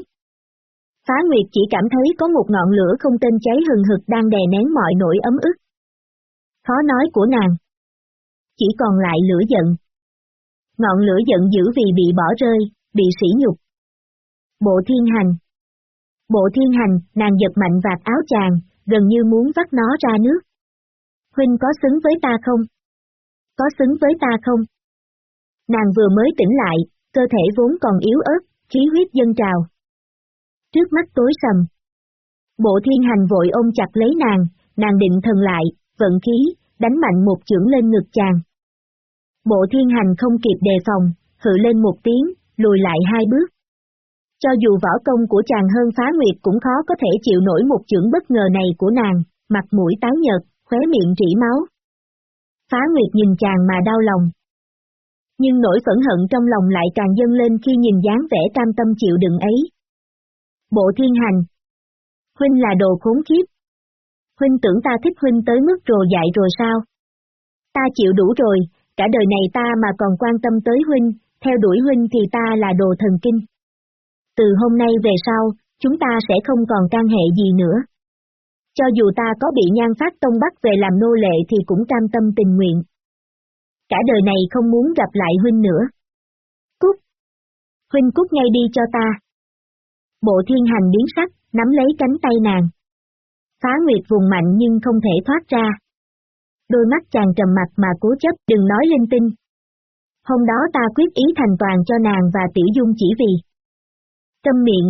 Phá Nguyệt chỉ cảm thấy có một ngọn lửa không tên cháy hừng hực đang đè nén mọi nỗi ấm ức. Khó nói của nàng. Chỉ còn lại lửa giận. Ngọn lửa giận dữ vì bị bỏ rơi, bị sỉ nhục. Bộ thiên hành. Bộ thiên hành, nàng giật mạnh vạt áo chàng, gần như muốn vắt nó ra nước. Huynh có xứng với ta không? Có xứng với ta không? Nàng vừa mới tỉnh lại, cơ thể vốn còn yếu ớt, khí huyết dâng trào. Trước mắt tối sầm. Bộ thiên hành vội ôm chặt lấy nàng, nàng định thần lại, vận khí, đánh mạnh một chưởng lên ngực chàng. Bộ thiên hành không kịp đề phòng, hự lên một tiếng, lùi lại hai bước. Cho dù võ công của chàng hơn phá nguyệt cũng khó có thể chịu nổi một chưởng bất ngờ này của nàng, mặt mũi tái nhợt, khóe miệng rỉ máu. Phá nguyệt nhìn chàng mà đau lòng. Nhưng nỗi phẫn hận trong lòng lại càng dâng lên khi nhìn dáng vẻ cam tâm chịu đựng ấy. Bộ thiên hành. Huynh là đồ khốn kiếp. Huynh tưởng ta thích Huynh tới mức rồ dại rồi sao? Ta chịu đủ rồi, cả đời này ta mà còn quan tâm tới Huynh, theo đuổi Huynh thì ta là đồ thần kinh. Từ hôm nay về sau, chúng ta sẽ không còn can hệ gì nữa. Cho dù ta có bị nhan phát tông bắt về làm nô lệ thì cũng cam tâm tình nguyện. Cả đời này không muốn gặp lại Huynh nữa. Cút! Huynh cút ngay đi cho ta. Bộ thiên hành biến sắc, nắm lấy cánh tay nàng. Phá Nguyệt vùng mạnh nhưng không thể thoát ra. Đôi mắt chàng trầm mặt mà cố chấp đừng nói linh tinh. Hôm đó ta quyết ý thành toàn cho nàng và Tiểu Dung chỉ vì. Câm miệng.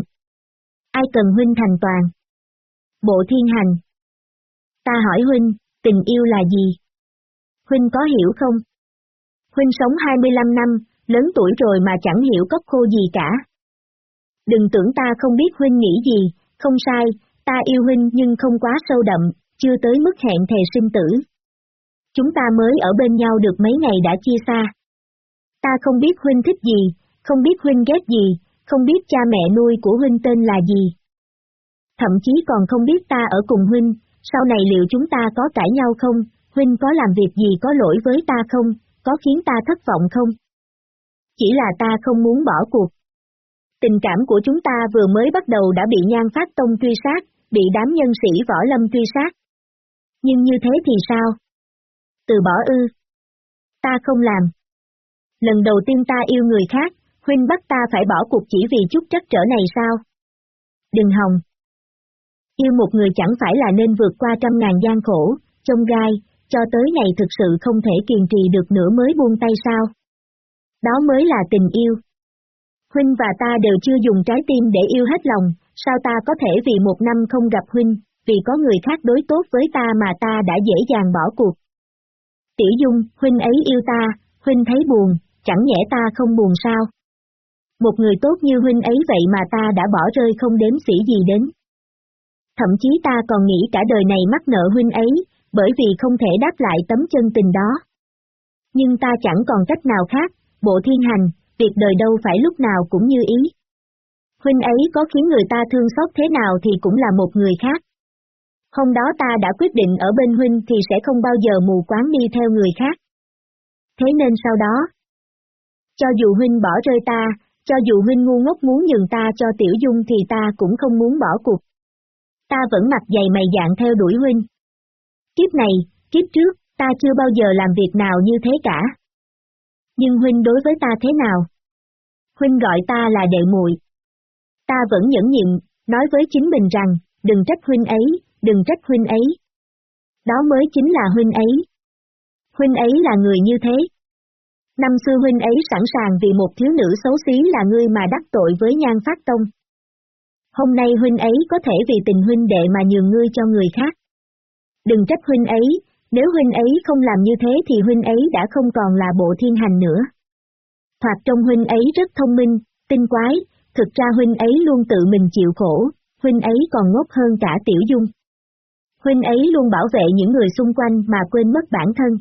Ai cần huynh thành toàn? Bộ thiên hành. Ta hỏi huynh, tình yêu là gì? Huynh có hiểu không? Huynh sống 25 năm, lớn tuổi rồi mà chẳng hiểu cốc khô gì cả. Đừng tưởng ta không biết huynh nghĩ gì, không sai, ta yêu huynh nhưng không quá sâu đậm, chưa tới mức hẹn thề sinh tử. Chúng ta mới ở bên nhau được mấy ngày đã chia xa. Ta không biết huynh thích gì, không biết huynh ghét gì, không biết cha mẹ nuôi của huynh tên là gì. Thậm chí còn không biết ta ở cùng huynh, sau này liệu chúng ta có cãi nhau không, huynh có làm việc gì có lỗi với ta không, có khiến ta thất vọng không? Chỉ là ta không muốn bỏ cuộc. Tình cảm của chúng ta vừa mới bắt đầu đã bị nhan phát tông truy sát, bị đám nhân sĩ võ lâm truy sát. Nhưng như thế thì sao? Từ bỏ ư? Ta không làm. Lần đầu tiên ta yêu người khác, Huynh bắt ta phải bỏ cuộc chỉ vì chút trắc trở này sao? Đừng hòng. Yêu một người chẳng phải là nên vượt qua trăm ngàn gian khổ, trông gai, cho tới ngày thực sự không thể kiên trì được nữa mới buông tay sao? Đó mới là tình yêu. Huynh và ta đều chưa dùng trái tim để yêu hết lòng, sao ta có thể vì một năm không gặp Huynh, vì có người khác đối tốt với ta mà ta đã dễ dàng bỏ cuộc. Tiểu Dung, Huynh ấy yêu ta, Huynh thấy buồn, chẳng nhẽ ta không buồn sao? Một người tốt như huynh ấy vậy mà ta đã bỏ rơi không đếm xỉ gì đến. Thậm chí ta còn nghĩ cả đời này mắc nợ huynh ấy, bởi vì không thể đáp lại tấm chân tình đó. Nhưng ta chẳng còn cách nào khác, bộ thiên hành, việc đời đâu phải lúc nào cũng như ý. Huynh ấy có khiến người ta thương xót thế nào thì cũng là một người khác. Hôm đó ta đã quyết định ở bên huynh thì sẽ không bao giờ mù quáng đi theo người khác. Thế nên sau đó, cho dù huynh bỏ rơi ta, cho dù huynh ngu ngốc muốn nhường ta cho tiểu dung thì ta cũng không muốn bỏ cuộc. Ta vẫn mặt dày mày dạng theo đuổi huynh. Kiếp này, kiếp trước, ta chưa bao giờ làm việc nào như thế cả. Nhưng huynh đối với ta thế nào? Huynh gọi ta là đệ muội. Ta vẫn nhẫn nhịn, nói với chính mình rằng, đừng trách huynh ấy, đừng trách huynh ấy. Đó mới chính là huynh ấy. Huynh ấy là người như thế, Năm xưa huynh ấy sẵn sàng vì một thiếu nữ xấu xí là ngươi mà đắc tội với nhan phát tông. Hôm nay huynh ấy có thể vì tình huynh đệ mà nhường ngươi cho người khác. Đừng trách huynh ấy, nếu huynh ấy không làm như thế thì huynh ấy đã không còn là bộ thiên hành nữa. Thoạt trong huynh ấy rất thông minh, tinh quái, thực ra huynh ấy luôn tự mình chịu khổ, huynh ấy còn ngốc hơn cả tiểu dung. Huynh ấy luôn bảo vệ những người xung quanh mà quên mất bản thân.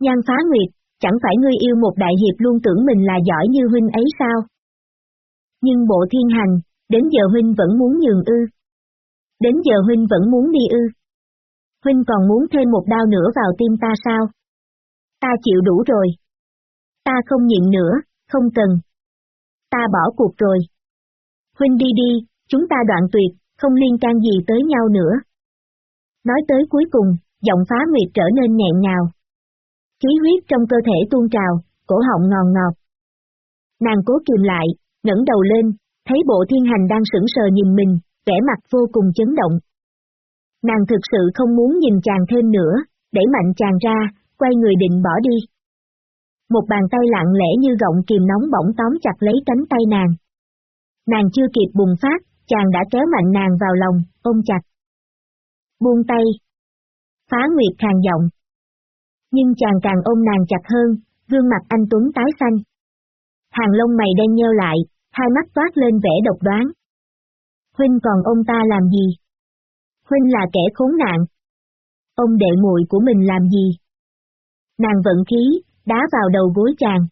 Nhan phá nguyệt, chẳng phải ngươi yêu một đại hiệp luôn tưởng mình là giỏi như huynh ấy sao? Nhưng bộ thiên hành, đến giờ huynh vẫn muốn nhường ư. Đến giờ huynh vẫn muốn đi ư. Huynh còn muốn thêm một đao nữa vào tim ta sao? Ta chịu đủ rồi. Ta không nhịn nữa, không cần. Ta bỏ cuộc rồi. Huynh đi đi, chúng ta đoạn tuyệt, không liên can gì tới nhau nữa. Nói tới cuối cùng, giọng phá nguyệt trở nên nghẹn ngào. Khí huyết trong cơ thể tuôn trào, cổ họng ngòn ngọt. Nàng cố kìm lại, ngẩng đầu lên, thấy bộ thiên hành đang sững sờ nhìn mình, vẻ mặt vô cùng chấn động. Nàng thực sự không muốn nhìn chàng thêm nữa, đẩy mạnh chàng ra, quay người định bỏ đi. Một bàn tay lặng lẽ như gọng kìm nóng bỗng tóm chặt lấy cánh tay nàng. Nàng chưa kịp bùng phát, chàng đã kéo mạnh nàng vào lòng, ôm chặt. Buông tay. Phá Nguyệt khàn giọng. Nhưng chàng càng ôm nàng chặt hơn, gương mặt anh Tuấn tái xanh. Hàng lông mày đen nheo lại, hai mắt toát lên vẻ độc đoán. Huynh còn ông ta làm gì? Huynh là kẻ khốn nạn. Ông đệ muội của mình làm gì? Nàng vận khí, đá vào đầu gối chàng.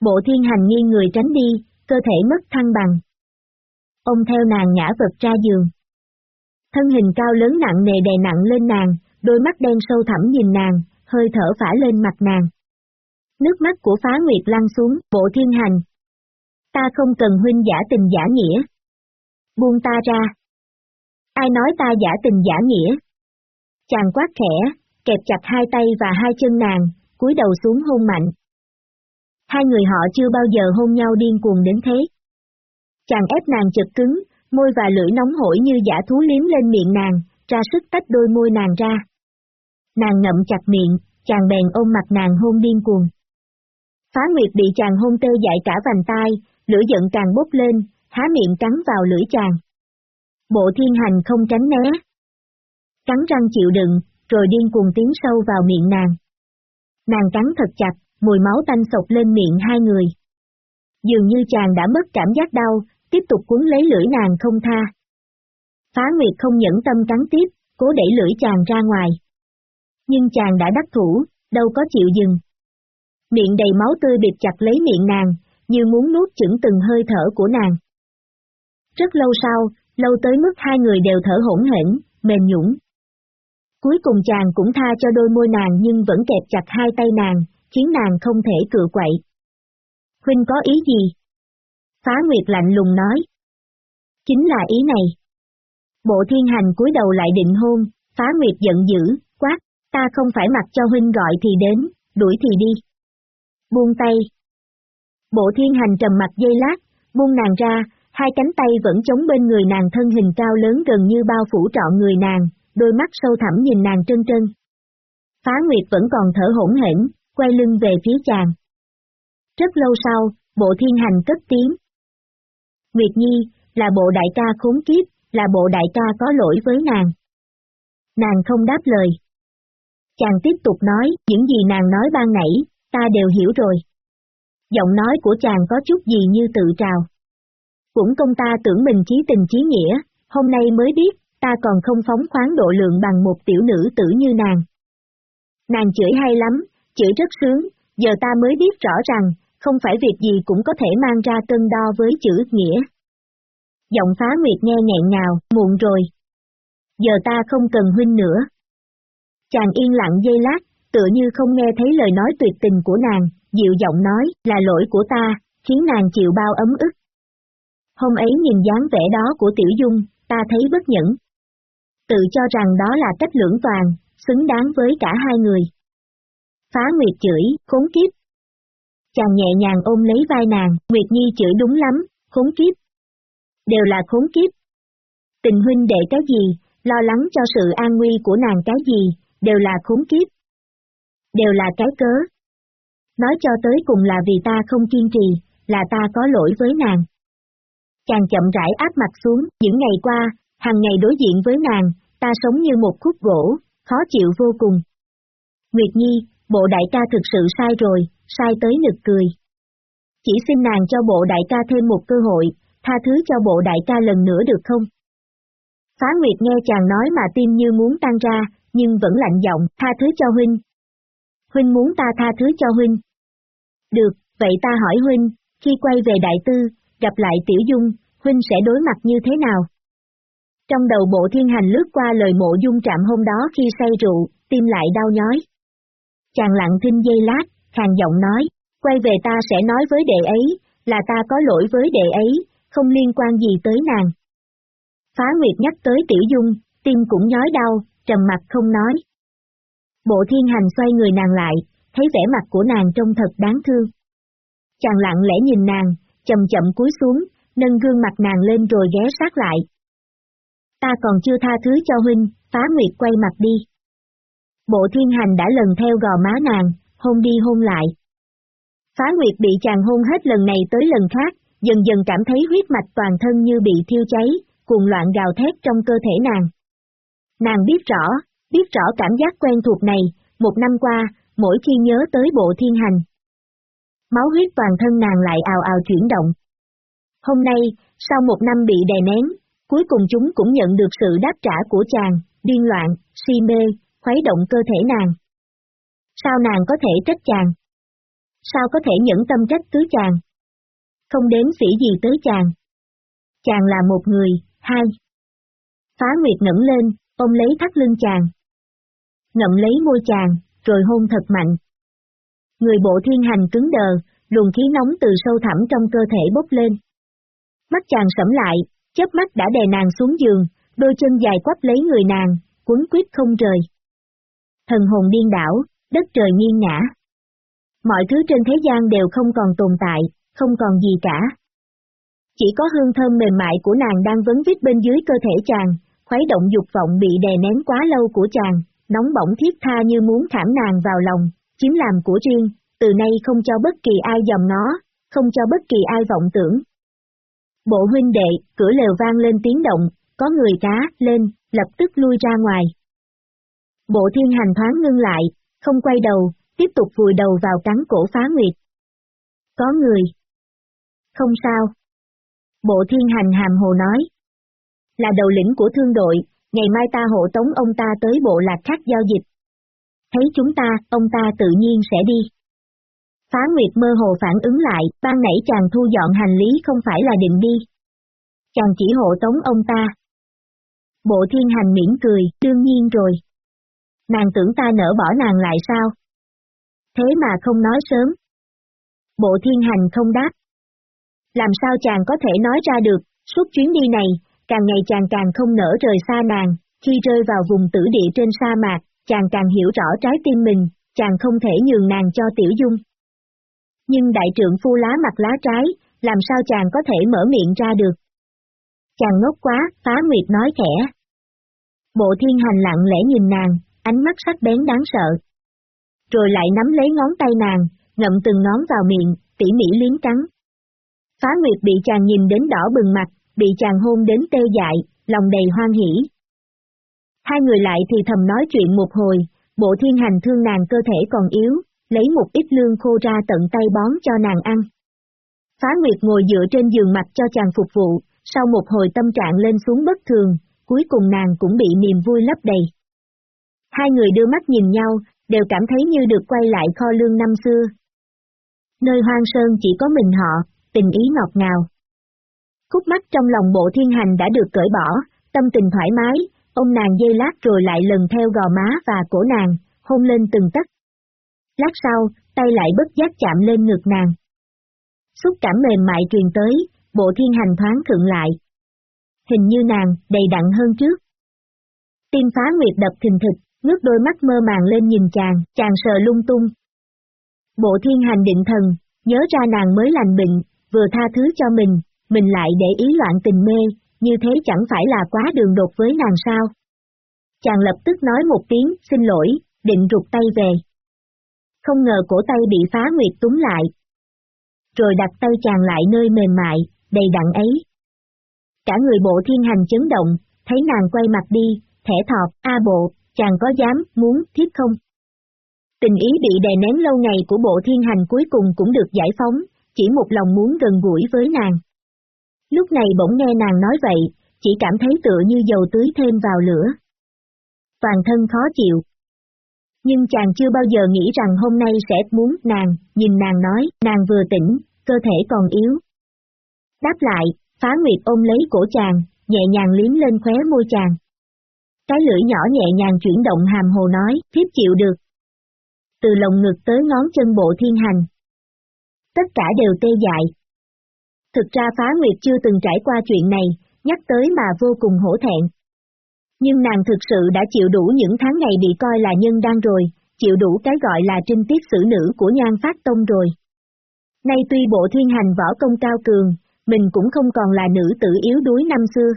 Bộ thiên hành nghiêng người tránh đi, cơ thể mất thăng bằng. Ông theo nàng ngã vật ra giường. Thân hình cao lớn nặng nề đè nặng lên nàng, đôi mắt đen sâu thẳm nhìn nàng, hơi thở phả lên mặt nàng. Nước mắt của phá nguyệt lăn xuống, bộ thiên hành. Ta không cần huynh giả tình giả nghĩa. Buông ta ra. Ai nói ta giả tình giả nghĩa? Chàng quát khẽ, kẹp chặt hai tay và hai chân nàng, cúi đầu xuống hôn mạnh. Hai người họ chưa bao giờ hôn nhau điên cuồng đến thế. Chàng ép nàng chật cứng, môi và lưỡi nóng hổi như giả thú liếm lên miệng nàng, ra sức tách đôi môi nàng ra. Nàng ngậm chặt miệng, chàng bèn ôm mặt nàng hôn điên cuồng. Phá Nguyệt bị chàng hôn tê dại cả vành tai, lửa giận càng bốc lên, há miệng cắn vào lưỡi chàng. Bộ thiên hành không tránh né. Cắn răng chịu đựng, rồi điên cuồng tiến sâu vào miệng nàng. Nàng cắn thật chặt, mùi máu tanh sộc lên miệng hai người. Dường như chàng đã mất cảm giác đau, tiếp tục cuốn lấy lưỡi nàng không tha. Phá Nguyệt không nhẫn tâm cắn tiếp, cố đẩy lưỡi chàng ra ngoài. Nhưng chàng đã đắc thủ, đâu có chịu dừng. Miệng đầy máu tươi bịt chặt lấy miệng nàng, như muốn nuốt chửng từng hơi thở của nàng. Rất lâu sau, lâu tới mức hai người đều thở hỗn hển, mềm nhũng. Cuối cùng chàng cũng tha cho đôi môi nàng nhưng vẫn kẹp chặt hai tay nàng, khiến nàng không thể cự quậy. Huynh có ý gì? Phá Nguyệt lạnh lùng nói. Chính là ý này. Bộ thiên hành cúi đầu lại định hôn, Phá Nguyệt giận dữ, quát, ta không phải mặc cho huynh gọi thì đến, đuổi thì đi. Buông tay. Bộ thiên hành trầm mặt dây lát, buông nàng ra, hai cánh tay vẫn chống bên người nàng thân hình cao lớn gần như bao phủ trọn người nàng, đôi mắt sâu thẳm nhìn nàng trân trân. Phá Nguyệt vẫn còn thở hỗn hển, quay lưng về phía chàng. Rất lâu sau, bộ thiên hành cất tiếng. Nguyệt Nhi, là bộ đại ca khốn kiếp, là bộ đại ca có lỗi với nàng. Nàng không đáp lời. Chàng tiếp tục nói, những gì nàng nói ban nãy, ta đều hiểu rồi. Giọng nói của chàng có chút gì như tự trào. Cũng công ta tưởng mình chí tình chí nghĩa, hôm nay mới biết, ta còn không phóng khoáng độ lượng bằng một tiểu nữ tử như nàng. Nàng chửi hay lắm, chửi rất sướng, giờ ta mới biết rõ rằng, không phải việc gì cũng có thể mang ra cân đo với chữ nghĩa. Giọng phá nguyệt nghe nghẹn ngào, muộn rồi. Giờ ta không cần huynh nữa. Chàng yên lặng dây lát, tựa như không nghe thấy lời nói tuyệt tình của nàng, dịu giọng nói, là lỗi của ta, khiến nàng chịu bao ấm ức. Hôm ấy nhìn dáng vẻ đó của Tiểu Dung, ta thấy bất nhẫn. Tự cho rằng đó là cách lưỡng toàn, xứng đáng với cả hai người. Phá Nguyệt chửi, khốn kiếp. Chàng nhẹ nhàng ôm lấy vai nàng, Nguyệt Nhi chửi đúng lắm, khốn kiếp. Đều là khốn kiếp. Tình huynh đệ cái gì, lo lắng cho sự an nguy của nàng cái gì, đều là khốn kiếp. Đều là cái cớ. Nói cho tới cùng là vì ta không kiên trì, là ta có lỗi với nàng. Chàng chậm rãi áp mặt xuống, những ngày qua, hàng ngày đối diện với nàng, ta sống như một khúc gỗ, khó chịu vô cùng. Nguyệt Nhi, bộ đại ca thực sự sai rồi, sai tới nực cười. Chỉ xin nàng cho bộ đại ca thêm một cơ hội, tha thứ cho bộ đại ca lần nữa được không? Phá Nguyệt nghe chàng nói mà tim như muốn tan ra, nhưng vẫn lạnh giọng, tha thứ cho huynh. Huynh muốn ta tha thứ cho huynh. Được, vậy ta hỏi huynh, khi quay về đại tư, gặp lại tiểu dung, huynh sẽ đối mặt như thế nào? Trong đầu bộ thiên hành lướt qua lời mộ dung trạm hôm đó khi say rượu, tim lại đau nhói. Chàng lặng thinh dây lát, hàng giọng nói, quay về ta sẽ nói với đệ ấy, là ta có lỗi với đệ ấy, không liên quan gì tới nàng. Phá Nguyệt nhắc tới Tiểu Dung, tim cũng nhói đau, trầm mặt không nói. Bộ thiên hành xoay người nàng lại, thấy vẻ mặt của nàng trông thật đáng thương. Chàng lặng lẽ nhìn nàng, chậm chậm cúi xuống, nâng gương mặt nàng lên rồi ghé sát lại. Ta còn chưa tha thứ cho huynh, phá nguyệt quay mặt đi. Bộ thiên hành đã lần theo gò má nàng, hôn đi hôn lại. Phá Nguyệt bị chàng hôn hết lần này tới lần khác, dần dần cảm thấy huyết mạch toàn thân như bị thiêu cháy, cuồng loạn gào thét trong cơ thể nàng. Nàng biết rõ, biết rõ cảm giác quen thuộc này, một năm qua, mỗi khi nhớ tới bộ thiên hành. Máu huyết toàn thân nàng lại ào ào chuyển động. Hôm nay, sau một năm bị đè nén, cuối cùng chúng cũng nhận được sự đáp trả của chàng, điên loạn, si mê, khuấy động cơ thể nàng. Sao nàng có thể trách chàng? Sao có thể nhẫn tâm trách cứ chàng? Không đến sĩ gì tới chàng. Chàng là một người, hai. Phá Nguyệt ngẩng lên, ôm lấy thắt lưng chàng. Ngậm lấy môi chàng, rồi hôn thật mạnh. Người bộ thiên hành cứng đờ, luồng khí nóng từ sâu thẳm trong cơ thể bốc lên. Mắt chàng sẫm lại, chớp mắt đã đè nàng xuống giường, đôi chân dài quắp lấy người nàng, cuốn quyết không rời. Thần hồn điên đảo, đất trời nghiêng ngã. Mọi thứ trên thế gian đều không còn tồn tại, không còn gì cả. Chỉ có hương thơm mềm mại của nàng đang vấn vít bên dưới cơ thể chàng, khuấy động dục vọng bị đè nén quá lâu của chàng, nóng bỏng thiết tha như muốn khảm nàng vào lòng, chiếm làm của riêng, từ nay không cho bất kỳ ai dòm nó, không cho bất kỳ ai vọng tưởng. Bộ huynh đệ, cửa lều vang lên tiếng động, có người cá, lên, lập tức lui ra ngoài. Bộ thiên hành thoáng ngưng lại, không quay đầu, tiếp tục vùi đầu vào cắn cổ phá nguyệt. Có người. Không sao. Bộ thiên hành hàm hồ nói. Là đầu lĩnh của thương đội, ngày mai ta hộ tống ông ta tới bộ lạc khác giao dịch. Thấy chúng ta, ông ta tự nhiên sẽ đi. Phá Nguyệt mơ hồ phản ứng lại, ban nãy chàng thu dọn hành lý không phải là định đi. Chàng chỉ hộ tống ông ta. Bộ thiên hành mỉm cười, đương nhiên rồi. Nàng tưởng ta nỡ bỏ nàng lại sao? Thế mà không nói sớm. Bộ thiên hành không đáp. Làm sao chàng có thể nói ra được, suốt chuyến đi này, càng ngày chàng càng không nỡ rời xa nàng, khi rơi vào vùng tử địa trên sa mạc, chàng càng hiểu rõ trái tim mình, chàng không thể nhường nàng cho tiểu dung. Nhưng đại trượng phu lá mặt lá trái, làm sao chàng có thể mở miệng ra được? Chàng ngốc quá, phá nguyệt nói khẽ. Bộ thiên hành lặng lẽ nhìn nàng, ánh mắt sắc bén đáng sợ. Rồi lại nắm lấy ngón tay nàng, ngậm từng ngón vào miệng, tỉ mỉ liếm cắn. Phá Nguyệt bị chàng nhìn đến đỏ bừng mặt, bị chàng hôn đến tê dại, lòng đầy hoan hỉ. Hai người lại thì thầm nói chuyện một hồi, bộ thiên hành thương nàng cơ thể còn yếu, lấy một ít lương khô ra tận tay bón cho nàng ăn. Phá Nguyệt ngồi dựa trên giường mặt cho chàng phục vụ, sau một hồi tâm trạng lên xuống bất thường, cuối cùng nàng cũng bị niềm vui lấp đầy. Hai người đưa mắt nhìn nhau, đều cảm thấy như được quay lại kho lương năm xưa. Nơi hoang sơn chỉ có mình họ, tình ý ngọt ngào. Khúc mắt trong lòng bộ thiên hành đã được cởi bỏ, tâm tình thoải mái, ông nàng dây lát rồi lại lần theo gò má và cổ nàng, hôn lên từng tấc. Lát sau, tay lại bất giác chạm lên ngực nàng. Xúc cảm mềm mại truyền tới, bộ thiên hành thoáng thượng lại. Hình như nàng, đầy đặn hơn trước. Tim phá nguyệt đập thình thịch, ngước đôi mắt mơ màng lên nhìn chàng, chàng sờ lung tung. Bộ thiên hành định thần, nhớ ra nàng mới lành bệnh, vừa tha thứ cho mình, mình lại để ý loạn tình mê, như thế chẳng phải là quá đường đột với nàng sao. Chàng lập tức nói một tiếng, xin lỗi, định rụt tay về. Không ngờ cổ tay bị phá nguyệt túng lại. Rồi đặt tay chàng lại nơi mềm mại, đầy đặn ấy. Cả người bộ thiên hành chấn động, thấy nàng quay mặt đi, thẻ thọt, a bộ, chàng có dám, muốn, thiết không? Tình ý bị đè nén lâu ngày của bộ thiên hành cuối cùng cũng được giải phóng, chỉ một lòng muốn gần gũi với nàng. Lúc này bỗng nghe nàng nói vậy, chỉ cảm thấy tựa như dầu tưới thêm vào lửa. Toàn thân khó chịu. Nhưng chàng chưa bao giờ nghĩ rằng hôm nay sẽ muốn nàng, nhìn nàng nói, nàng vừa tỉnh, cơ thể còn yếu. Đáp lại, phá nguyệt ôm lấy cổ chàng, nhẹ nhàng liếm lên khóe môi chàng. Cái lưỡi nhỏ nhẹ nhàng chuyển động hàm hồ nói, thiếp chịu được. Từ lồng ngực tới ngón chân bộ thiên hành. Tất cả đều tê dại. Thực ra phá nguyệt chưa từng trải qua chuyện này, nhắc tới mà vô cùng hổ thẹn. Nhưng nàng thực sự đã chịu đủ những tháng ngày bị coi là nhân đăng rồi, chịu đủ cái gọi là trinh tiết xử nữ của nhan phát tông rồi. Nay tuy bộ thiên hành võ công cao cường, mình cũng không còn là nữ tử yếu đuối năm xưa.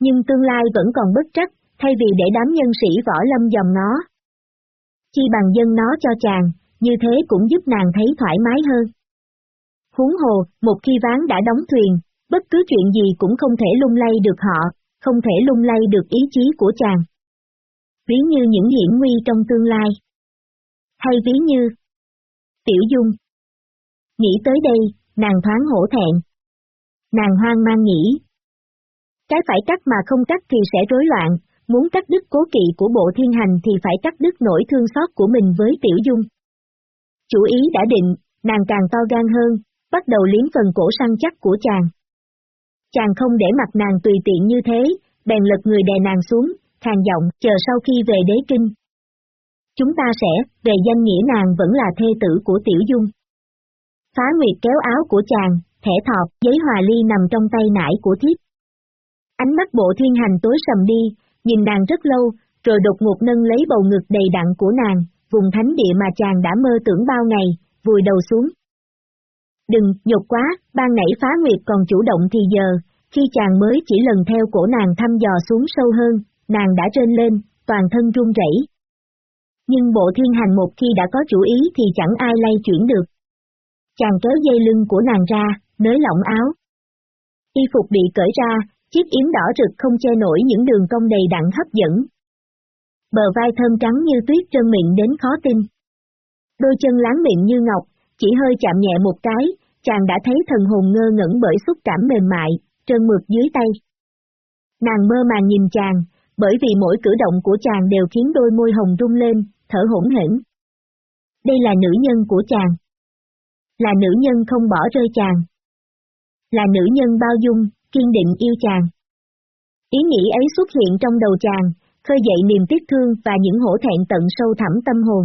Nhưng tương lai vẫn còn bất trắc, thay vì để đám nhân sĩ võ lâm dòng nó. Chi bằng dân nó cho chàng, như thế cũng giúp nàng thấy thoải mái hơn. Huống hồ, một khi ván đã đóng thuyền, bất cứ chuyện gì cũng không thể lung lay được họ, không thể lung lay được ý chí của chàng. Ví như những hiểm nguy trong tương lai. Hay ví như Tiểu Dung Nghĩ tới đây, nàng thoáng hổ thẹn. Nàng hoang mang nghĩ. Cái phải cắt mà không cắt thì sẽ rối loạn, muốn cắt đứt cố kỵ của bộ thiên hành thì phải cắt đứt nỗi thương xót của mình với Tiểu Dung. Chủ ý đã định, nàng càng to gan hơn, bắt đầu liếm phần cổ săn chắc của chàng. Chàng không để mặt nàng tùy tiện như thế, bèn lật người đè nàng xuống, khàn giọng, chờ sau khi về đế kinh. Chúng ta sẽ, về danh nghĩa nàng vẫn là thê tử của Tiểu Dung. Phá Nguyệt kéo áo của chàng, thẻ thọt, giấy hòa ly nằm trong tay nải của thiếp. Ánh mắt bộ thiên hành tối sầm đi, nhìn nàng rất lâu, rồi đột ngột nâng lấy bầu ngực đầy đặn của nàng, vùng thánh địa mà chàng đã mơ tưởng bao ngày, vùi đầu xuống. Đừng, nhục quá, ban nãy phá nguyệt còn chủ động thì giờ, khi chàng mới chỉ lần theo cổ nàng thăm dò xuống sâu hơn, nàng đã trên lên, toàn thân run rẩy. Nhưng bộ thiên hành một khi đã có chủ ý thì chẳng ai lay chuyển được. Chàng kéo dây lưng của nàng ra, nới lỏng áo. Y phục bị cởi ra, chiếc yếm đỏ rực không che nổi những đường cong đầy đặn hấp dẫn. Bờ vai thơm trắng như tuyết trơn miệng đến khó tin. Đôi chân láng miệng như ngọc, chỉ hơi chạm nhẹ một cái, chàng đã thấy thần hồn ngơ ngẩn bởi xúc cảm mềm mại, trơn mượt dưới tay. Nàng mơ màng nhìn chàng, bởi vì mỗi cử động của chàng đều khiến đôi môi hồng rung lên, thở hỗn hển. Đây là nữ nhân của chàng. Là nữ nhân không bỏ rơi chàng. Là nữ nhân bao dung, kiên định yêu chàng. Ý nghĩ ấy xuất hiện trong đầu chàng, khơi dậy niềm tiếc thương và những hổ thẹn tận sâu thẳm tâm hồn.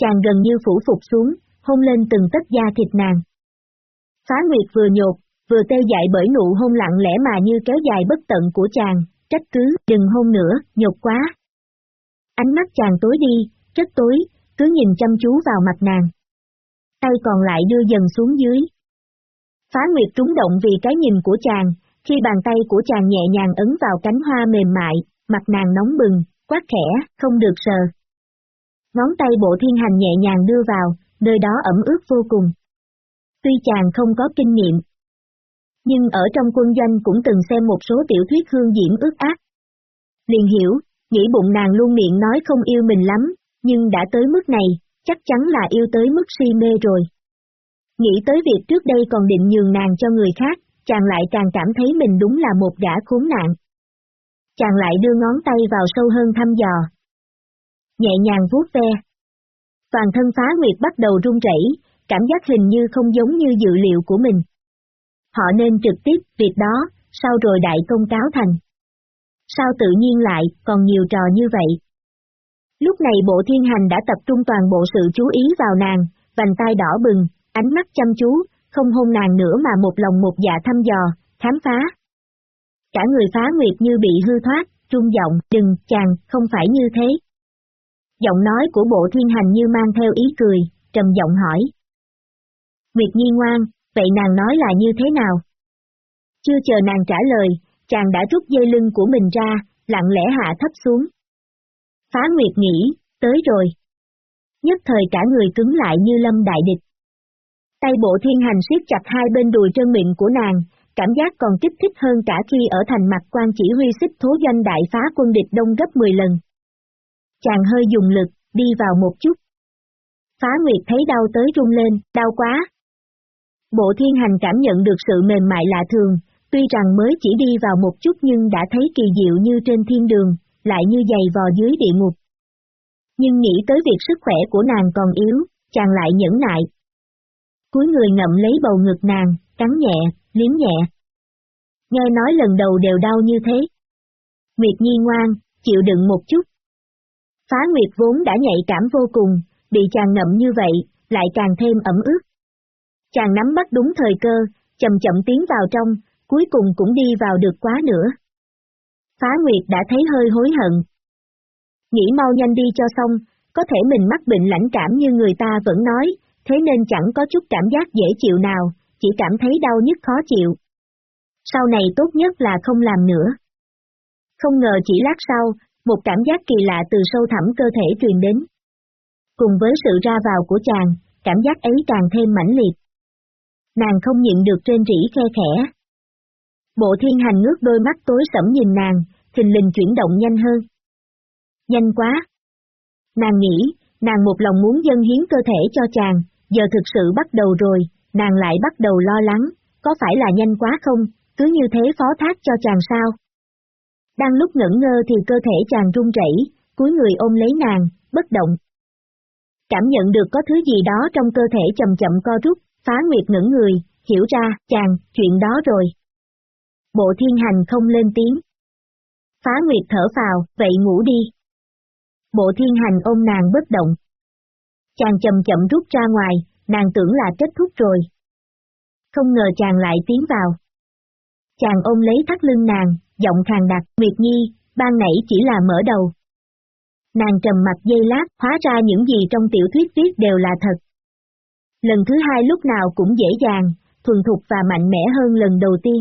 Chàng gần như phủ phục xuống, hôn lên từng tấc da thịt nàng. Phá Nguyệt vừa nhột, vừa tê dại bởi nụ hôn lặng lẽ mà như kéo dài bất tận của chàng, trách cứ, đừng hôn nữa, nhột quá. Ánh mắt chàng tối đi, rất tối, cứ nhìn chăm chú vào mặt nàng. Tay còn lại đưa dần xuống dưới. Phá Nguyệt trúng động vì cái nhìn của chàng, khi bàn tay của chàng nhẹ nhàng ấn vào cánh hoa mềm mại, mặt nàng nóng bừng, quát khẽ, không được sờ. Ngón tay bộ thiên hành nhẹ nhàng đưa vào, nơi đó ẩm ướt vô cùng. Tuy chàng không có kinh nghiệm, nhưng ở trong quân doanh cũng từng xem một số tiểu thuyết hương diễm ướt ác. Liền hiểu, nghĩ bụng nàng luôn miệng nói không yêu mình lắm, nhưng đã tới mức này, chắc chắn là yêu tới mức si mê rồi. Nghĩ tới việc trước đây còn định nhường nàng cho người khác, chàng lại càng cảm thấy mình đúng là một gã khốn nạn. Chàng lại đưa ngón tay vào sâu hơn thăm dò. Nhẹ nhàng vuốt ve. Toàn thân phá nguyệt bắt đầu run rẩy, cảm giác hình như không giống như dự liệu của mình. Họ nên trực tiếp việc đó, sau rồi đại công cáo thành. Sao tự nhiên lại, còn nhiều trò như vậy? Lúc này bộ thiên hành đã tập trung toàn bộ sự chú ý vào nàng, vành tay đỏ bừng, ánh mắt chăm chú, không hôn nàng nữa mà một lòng một dạ thăm dò, khám phá. Cả người phá nguyệt như bị hư thoát, trung giọng, đừng, chàng, không phải như thế. Giọng nói của bộ thiên hành như mang theo ý cười, trầm giọng hỏi. Nguyệt nhi ngoan, vậy nàng nói là như thế nào? Chưa chờ nàng trả lời, chàng đã rút dây lưng của mình ra, lặng lẽ hạ thấp xuống. Phá Nguyệt nghĩ, tới rồi. Nhất thời cả người cứng lại như lâm đại địch. Tay bộ thiên hành siết chặt hai bên đùi trơn miệng của nàng, cảm giác còn kích thích hơn cả khi ở thành mặt quan chỉ huy xích thố doanh đại phá quân địch đông gấp 10 lần. Chàng hơi dùng lực, đi vào một chút. Phá Nguyệt thấy đau tới rung lên, đau quá. Bộ thiên hành cảm nhận được sự mềm mại lạ thường, tuy rằng mới chỉ đi vào một chút nhưng đã thấy kỳ diệu như trên thiên đường, lại như giày vò dưới địa ngục. Nhưng nghĩ tới việc sức khỏe của nàng còn yếu, chàng lại nhẫn nại. Cuối người ngậm lấy bầu ngực nàng, cắn nhẹ, liếm nhẹ. Nghe nói lần đầu đều đau như thế. Nguyệt Nhi ngoan, chịu đựng một chút. Phá Nguyệt vốn đã nhạy cảm vô cùng, bị chàng ngậm như vậy, lại càng thêm ẩm ướt. Chàng nắm bắt đúng thời cơ, chậm chậm tiến vào trong, cuối cùng cũng đi vào được quá nữa. Phá Nguyệt đã thấy hơi hối hận. Nghĩ mau nhanh đi cho xong, có thể mình mắc bệnh lãnh cảm như người ta vẫn nói, thế nên chẳng có chút cảm giác dễ chịu nào, chỉ cảm thấy đau nhức khó chịu. Sau này tốt nhất là không làm nữa. Không ngờ chỉ lát sau, một cảm giác kỳ lạ từ sâu thẳm cơ thể truyền đến. Cùng với sự ra vào của chàng, cảm giác ấy càng thêm mãnh liệt. Nàng không nhịn được trên rỉ khe khẽ. Bộ thiên hành ngước đôi mắt tối sẫm nhìn nàng, thình lình chuyển động nhanh hơn. Nhanh quá! Nàng nghĩ, nàng một lòng muốn dâng hiến cơ thể cho chàng, giờ thực sự bắt đầu rồi, nàng lại bắt đầu lo lắng, có phải là nhanh quá không, cứ như thế phó thác cho chàng sao? Đang lúc ngẩn ngơ thì cơ thể chàng run rẩy, cúi người ôm lấy nàng, bất động. Cảm nhận được có thứ gì đó trong cơ thể chậm chậm co rút, phá nguyệt ngẩn người, hiểu ra, chàng, chuyện đó rồi. Bộ thiên hành không lên tiếng. Phá nguyệt thở vào, vậy ngủ đi. Bộ thiên hành ôm nàng bất động. Chàng chậm chậm rút ra ngoài, nàng tưởng là kết thúc rồi. Không ngờ chàng lại tiến vào. Chàng ôm lấy thắt lưng nàng, giọng khàn đặc, Nguyệt Nhi, ban nãy chỉ là mở đầu. Nàng trầm mặt dây lát, hóa ra những gì trong tiểu thuyết viết đều là thật. Lần thứ hai lúc nào cũng dễ dàng, thuần thục và mạnh mẽ hơn lần đầu tiên.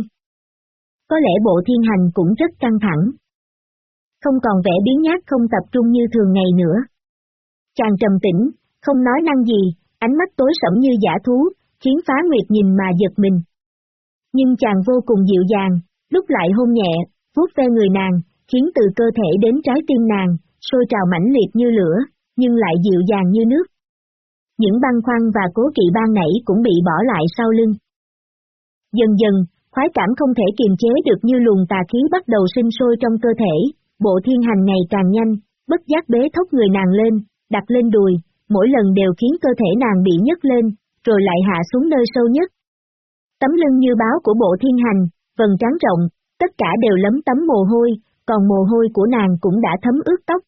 Có lẽ bộ thiên hành cũng rất căng thẳng. Không còn vẻ biến nhát không tập trung như thường ngày nữa. Chàng trầm tĩnh, không nói năng gì, ánh mắt tối sẫm như giả thú, khiến phá nguyệt nhìn mà giật mình. Nhưng chàng vô cùng dịu dàng, lúc lại hôn nhẹ, vuốt ve người nàng, khiến từ cơ thể đến trái tim nàng, sôi trào mãnh liệt như lửa, nhưng lại dịu dàng như nước. Những băng khoăn và cố kỵ ban nảy cũng bị bỏ lại sau lưng. Dần dần, khoái cảm không thể kiềm chế được như luồng tà khí bắt đầu sinh sôi trong cơ thể, bộ thiên hành ngày càng nhanh, bất giác bế thốc người nàng lên, đặt lên đùi, mỗi lần đều khiến cơ thể nàng bị nhấc lên, rồi lại hạ xuống nơi sâu nhất. Tấm lưng như báo của bộ thiên hành, vần trán rộng, tất cả đều lấm tấm mồ hôi, còn mồ hôi của nàng cũng đã thấm ướt tóc.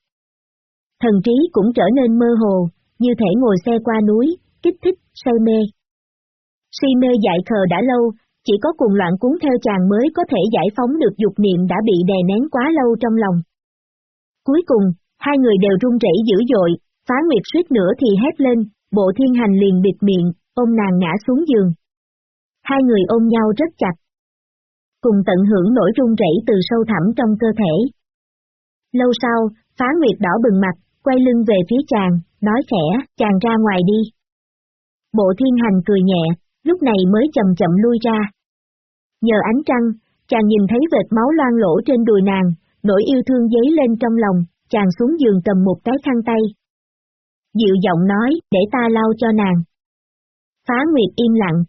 Thần trí cũng trở nên mơ hồ, như thể ngồi xe qua núi, kích thích, say mê. Si mê dại khờ đã lâu, chỉ có cùng loạn cuốn theo chàng mới có thể giải phóng được dục niệm đã bị đè nén quá lâu trong lòng. Cuối cùng, hai người đều run rẩy dữ dội, phá nguyệt suýt nữa thì hét lên, bộ thiên hành liền bịt miệng, ôm nàng ngã xuống giường. Hai người ôm nhau rất chặt. Cùng tận hưởng nỗi run rẩy từ sâu thẳm trong cơ thể. Lâu sau, phá nguyệt đỏ bừng mặt, quay lưng về phía chàng, nói khẽ, chàng ra ngoài đi. Bộ thiên hành cười nhẹ, lúc này mới chậm chậm lui ra. Nhờ ánh trăng, chàng nhìn thấy vệt máu loang lỗ trên đùi nàng, nỗi yêu thương dấy lên trong lòng, chàng xuống giường cầm một cái khăn tay. Dịu giọng nói, để ta lau cho nàng. Phá Nguyệt im lặng.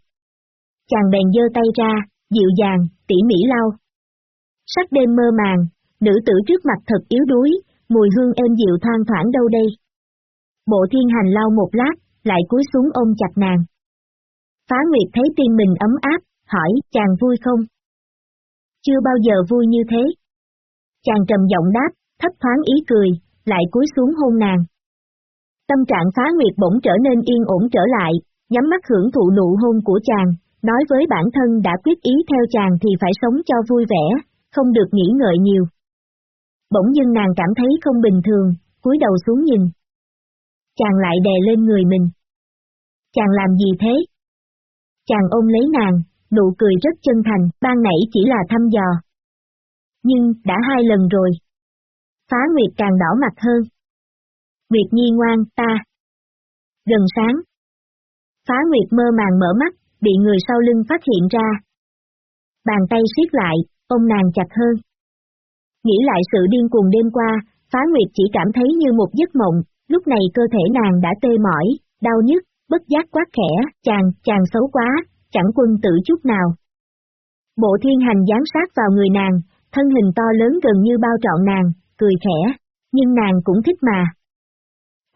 Chàng bèn giơ tay ra, dịu dàng, tỉ mỉ lau. Sắc đêm mơ màng, nữ tử trước mặt thật yếu đuối, mùi hương êm dịu thoang thoảng đâu đây. Bộ thiên hành lau một lát, lại cúi xuống ôm chặt nàng. Phá Nguyệt thấy tim mình ấm áp, hỏi, chàng vui không? Chưa bao giờ vui như thế. Chàng trầm giọng đáp, thấp thoáng ý cười, lại cúi xuống hôn nàng. Tâm trạng phá nguyệt bỗng trở nên yên ổn trở lại, nhắm mắt hưởng thụ nụ hôn của chàng, nói với bản thân đã quyết ý theo chàng thì phải sống cho vui vẻ, không được nghĩ ngợi nhiều. Bỗng dưng nàng cảm thấy không bình thường, cúi đầu xuống nhìn. Chàng lại đè lên người mình. Chàng làm gì thế? Chàng ôm lấy nàng, nụ cười rất chân thành, ban nãy chỉ là thăm dò. Nhưng, đã hai lần rồi. Phá Nguyệt càng đỏ mặt hơn. Nguyệt Nhi ngoan, ta. Gần sáng. Phá Nguyệt mơ màng mở mắt, bị người sau lưng phát hiện ra. Bàn tay siết lại, ôm nàng chặt hơn. Nghĩ lại sự điên cuồng đêm qua, Phá Nguyệt chỉ cảm thấy như một giấc mộng, lúc này cơ thể nàng đã tê mỏi, đau nhức, bất giác quát khẽ, chàng, chàng xấu quá, chẳng quân tử chút nào. Bộ thiên hành giám sát vào người nàng, thân hình to lớn gần như bao trọn nàng, cười khẽ, nhưng nàng cũng thích mà.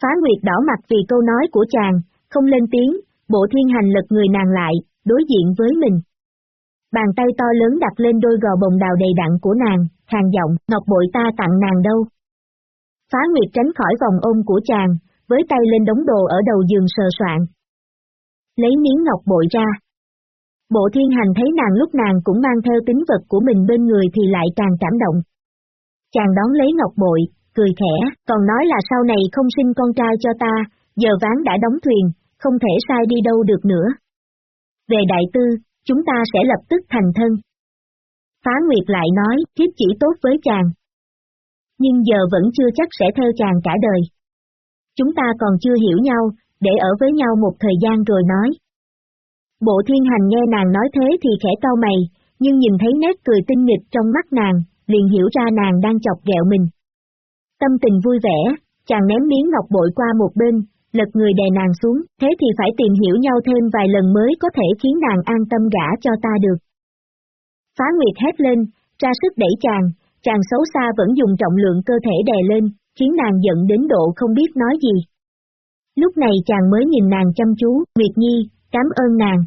Phá Nguyệt đỏ mặt vì câu nói của chàng, không lên tiếng, bộ thiên hành lật người nàng lại, đối diện với mình. Bàn tay to lớn đặt lên đôi gò bồng đào đầy đặn của nàng, hàng giọng, ngọc bội ta tặng nàng đâu. Phá Nguyệt tránh khỏi vòng ôm của chàng, với tay lên đống đồ ở đầu giường sờ soạn. Lấy miếng ngọc bội ra. Bộ thiên hành thấy nàng lúc nàng cũng mang theo tính vật của mình bên người thì lại càng cảm động. Chàng đón lấy ngọc bội, cười khẽ, còn nói là sau này không sinh con trai cho ta, giờ ván đã đóng thuyền, không thể sai đi đâu được nữa. Về đại tư, chúng ta sẽ lập tức thành thân. Phá Nguyệt lại nói, thiếp chỉ tốt với chàng. Nhưng giờ vẫn chưa chắc sẽ theo chàng cả đời. Chúng ta còn chưa hiểu nhau, để ở với nhau một thời gian rồi nói. Bộ thiên hành nghe nàng nói thế thì khẽ cau mày, nhưng nhìn thấy nét cười tinh nghịch trong mắt nàng, liền hiểu ra nàng đang chọc ghẹo mình. Tâm tình vui vẻ, chàng ném miếng ngọc bội qua một bên, lật người đè nàng xuống, thế thì phải tìm hiểu nhau thêm vài lần mới có thể khiến nàng an tâm gả cho ta được. Phá Nguyệt hét lên, ra sức đẩy chàng, chàng xấu xa vẫn dùng trọng lượng cơ thể đè lên, khiến nàng giận đến độ không biết nói gì. Lúc này chàng mới nhìn nàng chăm chú, Nguyệt Nhi, cảm ơn nàng.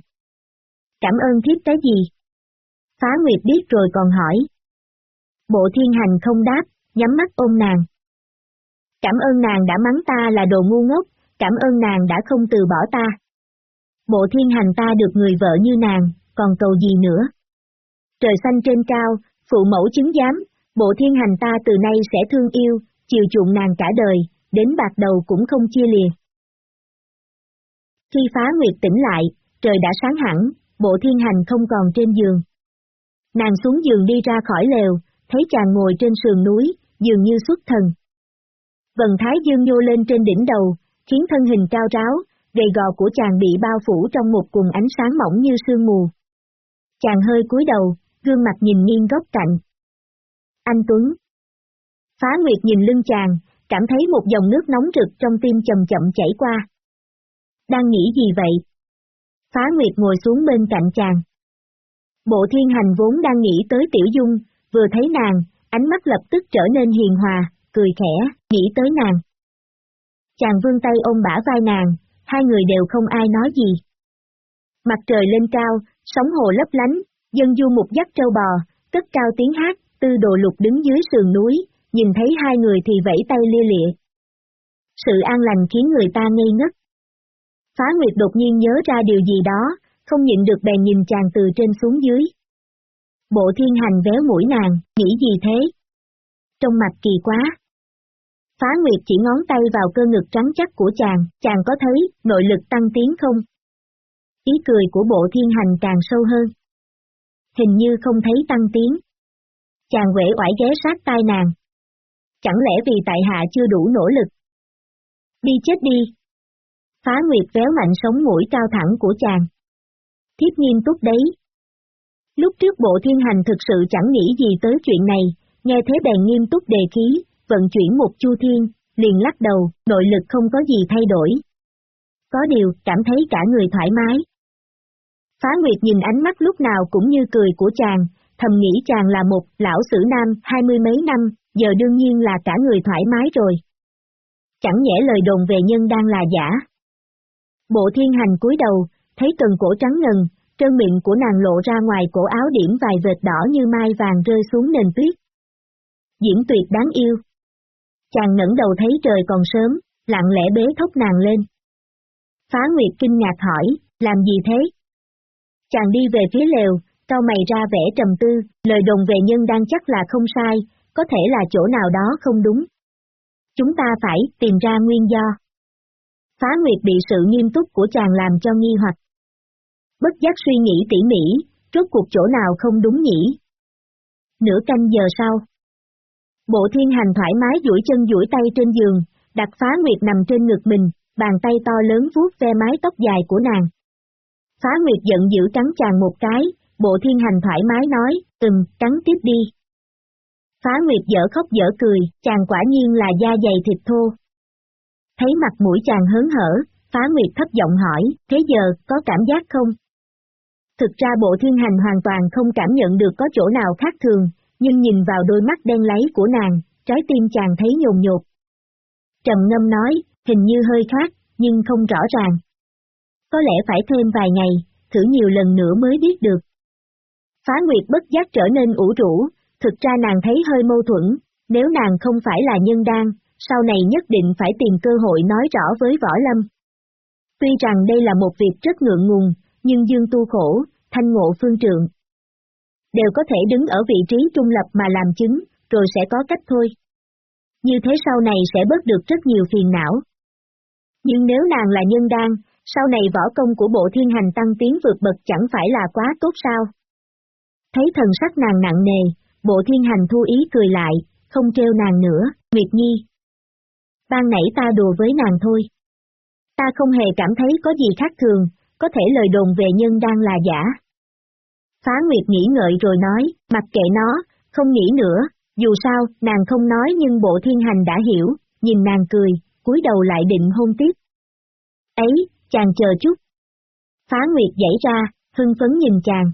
Cảm ơn thiếp cái gì? Phá Nguyệt biết rồi còn hỏi. Bộ thiên hành không đáp, nhắm mắt ôm nàng. Cảm ơn nàng đã mắng ta là đồ ngu ngốc, cảm ơn nàng đã không từ bỏ ta. Bộ thiên hành ta được người vợ như nàng, còn cầu gì nữa? Trời xanh trên cao, phụ mẫu chứng giám, bộ thiên hành ta từ nay sẽ thương yêu, chiều chuộng nàng cả đời, đến bạc đầu cũng không chia lìa. Khi phá nguyệt tỉnh lại, trời đã sáng hẳn, bộ thiên hành không còn trên giường. Nàng xuống giường đi ra khỏi lều, thấy chàng ngồi trên sườn núi, dường như xuất thần. Vần thái dương nhô lên trên đỉnh đầu, khiến thân hình cao ráo, gầy gò của chàng bị bao phủ trong một quần ánh sáng mỏng như sương mù. Chàng hơi cúi đầu, gương mặt nhìn nghiêng góc cạnh. Anh Tuấn. Phá Nguyệt nhìn lưng chàng, cảm thấy một dòng nước nóng rực trong tim chậm chậm chảy qua. Đang nghĩ gì vậy? Phá Nguyệt ngồi xuống bên cạnh chàng. Bộ thiên hành vốn đang nghĩ tới Tiểu Dung, vừa thấy nàng, ánh mắt lập tức trở nên hiền hòa, cười khẽ, nghĩ tới nàng. Chàng vương tay ôm bả vai nàng, hai người đều không ai nói gì. Mặt trời lên cao, sóng hồ lấp lánh, dân du mục dắt trâu bò, cất cao tiếng hát, tư đồ lục đứng dưới sườn núi, nhìn thấy hai người thì vẫy tay lia lịa. Sự an lành khiến người ta ngây ngất. Phá Nguyệt đột nhiên nhớ ra điều gì đó, không nhịn được bèn nhìn chàng từ trên xuống dưới. Bộ thiên hành véo mũi nàng, nghĩ gì thế? Trong mặt kỳ quá. Phá Nguyệt chỉ ngón tay vào cơ ngực trắng chắc của chàng, chàng có thấy nội lực tăng tiến không? Ý cười của bộ thiên hành càng sâu hơn. Hình như không thấy tăng tiến. Chàng quể oải ghé sát tai nàng. Chẳng lẽ vì tại hạ chưa đủ nỗ lực? Đi chết đi. Phá Nguyệt véo mạnh sống mũi cao thẳng của chàng. Thiếp nghiêm túc đấy. Lúc trước bộ thiên hành thực sự chẳng nghĩ gì tới chuyện này, nghe thế bèn nghiêm túc đề khí, vận chuyển một chu thiên, liền lắc đầu, nội lực không có gì thay đổi. Có điều, cảm thấy cả người thoải mái. Phá Nguyệt nhìn ánh mắt lúc nào cũng như cười của chàng, thầm nghĩ chàng là một lão sử nam hai mươi mấy năm, giờ đương nhiên là cả người thoải mái rồi. Chẳng nhẽ lời đồn về nhân đang là giả. Bộ thiên hành cúi đầu, thấy cần cổ trắng ngần, trơn miệng của nàng lộ ra ngoài cổ áo điểm vài vệt đỏ như mai vàng rơi xuống nền tuyết. Diễn tuyệt đáng yêu. Chàng ngẩng đầu thấy trời còn sớm, lặng lẽ bế thốc nàng lên. Phá Nguyệt kinh ngạc hỏi, làm gì thế? Chàng đi về phía lều, cau mày ra vẻ trầm tư, lời đồn về nhân đang chắc là không sai, có thể là chỗ nào đó không đúng. Chúng ta phải tìm ra nguyên do. Phá Nguyệt bị sự nghiêm túc của chàng làm cho nghi hoặc. Bất giác suy nghĩ tỉ mỉ, rốt cuộc chỗ nào không đúng nhỉ? Nửa canh giờ sau. Bộ thiên hành thoải mái duỗi chân duỗi tay trên giường, đặt phá nguyệt nằm trên ngực mình, bàn tay to lớn vuốt ve mái tóc dài của nàng. Phá nguyệt giận dữ cắn chàng một cái, bộ thiên hành thoải mái nói, ừm, cắn tiếp đi. Phá nguyệt dở khóc dở cười, chàng quả nhiên là da dày thịt thô. Thấy mặt mũi chàng hớn hở, phá nguyệt thấp giọng hỏi, thế giờ, có cảm giác không? Thực ra bộ thiên hành hoàn toàn không cảm nhận được có chỗ nào khác thường, nhưng nhìn vào đôi mắt đen láy của nàng, trái tim chàng thấy nhồn nhột. Trầm ngâm nói, hình như hơi khác, nhưng không rõ ràng. Có lẽ phải thêm vài ngày, thử nhiều lần nữa mới biết được. Phá Nguyệt bất giác trở nên ủ rũ, thực ra nàng thấy hơi mâu thuẫn, nếu nàng không phải là nhân đan, sau này nhất định phải tìm cơ hội nói rõ với Võ Lâm. Tuy rằng đây là một việc rất ngượng ngùng, nhưng dương tu khổ, thanh ngộ phương trượng. Đều có thể đứng ở vị trí trung lập mà làm chứng, rồi sẽ có cách thôi. Như thế sau này sẽ bớt được rất nhiều phiền não. Nhưng nếu nàng là nhân đan, sau này võ công của bộ thiên hành tăng tiến vượt bậc chẳng phải là quá tốt sao? Thấy thần sắc nàng nặng nề, bộ thiên hành thu ý cười lại, không treo nàng nữa, Nguyệt Nhi. ban nãy ta đùa với nàng thôi. Ta không hề cảm thấy có gì khác thường, có thể lời đồn về nhân đang là giả. Phá Nguyệt nghĩ ngợi rồi nói, mặc kệ nó, không nghĩ nữa, dù sao, nàng không nói nhưng bộ thiên hành đã hiểu, nhìn nàng cười, cúi đầu lại định hôn tiếp. Ấy, chàng chờ chút. Phá Nguyệt dãy ra, hưng phấn nhìn chàng.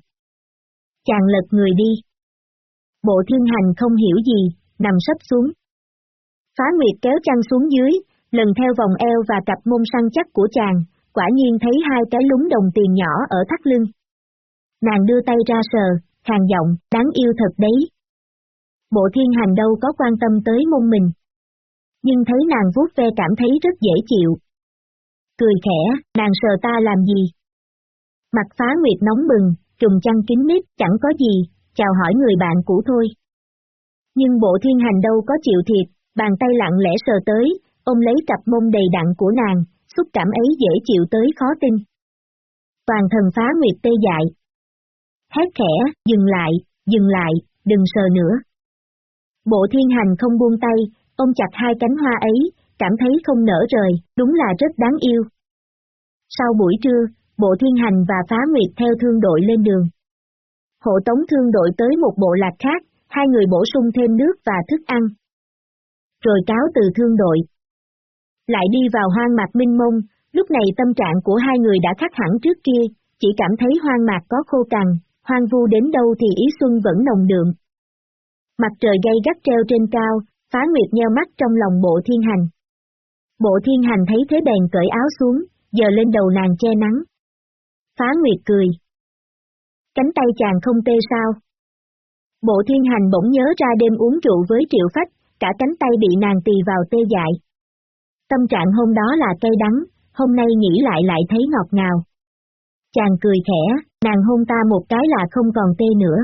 Chàng lật người đi. Bộ thiên hành không hiểu gì, nằm sấp xuống. Phá Nguyệt kéo chăn xuống dưới, lần theo vòng eo và cặp mông săn chắc của chàng, quả nhiên thấy hai cái lúng đồng tiền nhỏ ở thắt lưng. Nàng đưa tay ra sờ, hàng giọng, đáng yêu thật đấy. Bộ thiên hành đâu có quan tâm tới môn mình. Nhưng thấy nàng vuốt ve cảm thấy rất dễ chịu. Cười khẽ, nàng sờ ta làm gì? Mặt phá nguyệt nóng bừng, trùng chăn kín mít, chẳng có gì, chào hỏi người bạn cũ thôi. Nhưng bộ thiên hành đâu có chịu thiệt, bàn tay lặng lẽ sờ tới, ôm lấy cặp mông đầy đặn của nàng, xúc cảm ấy dễ chịu tới khó tin. Toàn thần phá nguyệt tê dại. Hét khẽ, dừng lại, dừng lại, đừng sờ nữa. Bộ thiên hành không buông tay, ôm chặt hai cánh hoa ấy, cảm thấy không nở rời, đúng là rất đáng yêu. Sau buổi trưa, bộ thiên hành và phá nguyệt theo thương đội lên đường. Hộ tống thương đội tới một bộ lạc khác, hai người bổ sung thêm nước và thức ăn. Rồi cáo từ thương đội. Lại đi vào hoang mạc minh mông, lúc này tâm trạng của hai người đã khác hẳn trước kia, chỉ cảm thấy hoang mạc có khô cằn, hoang vu đến đâu thì ý xuân vẫn nồng đượm. Mặt trời gay gắt treo trên cao, phá nguyệt nheo mắt trong lòng bộ thiên hành. Bộ thiên hành thấy thế bèn cởi áo xuống, giờ lên đầu nàng che nắng. Phá nguyệt cười. Cánh tay chàng không tê sao? Bộ thiên hành bỗng nhớ ra đêm uống rượu với triệu phách, cả cánh tay bị nàng tì vào tê dại. Tâm trạng hôm đó là cay đắng, hôm nay nghĩ lại lại thấy ngọt ngào. Chàng cười khẽ, nàng hôn ta một cái là không còn tê nữa.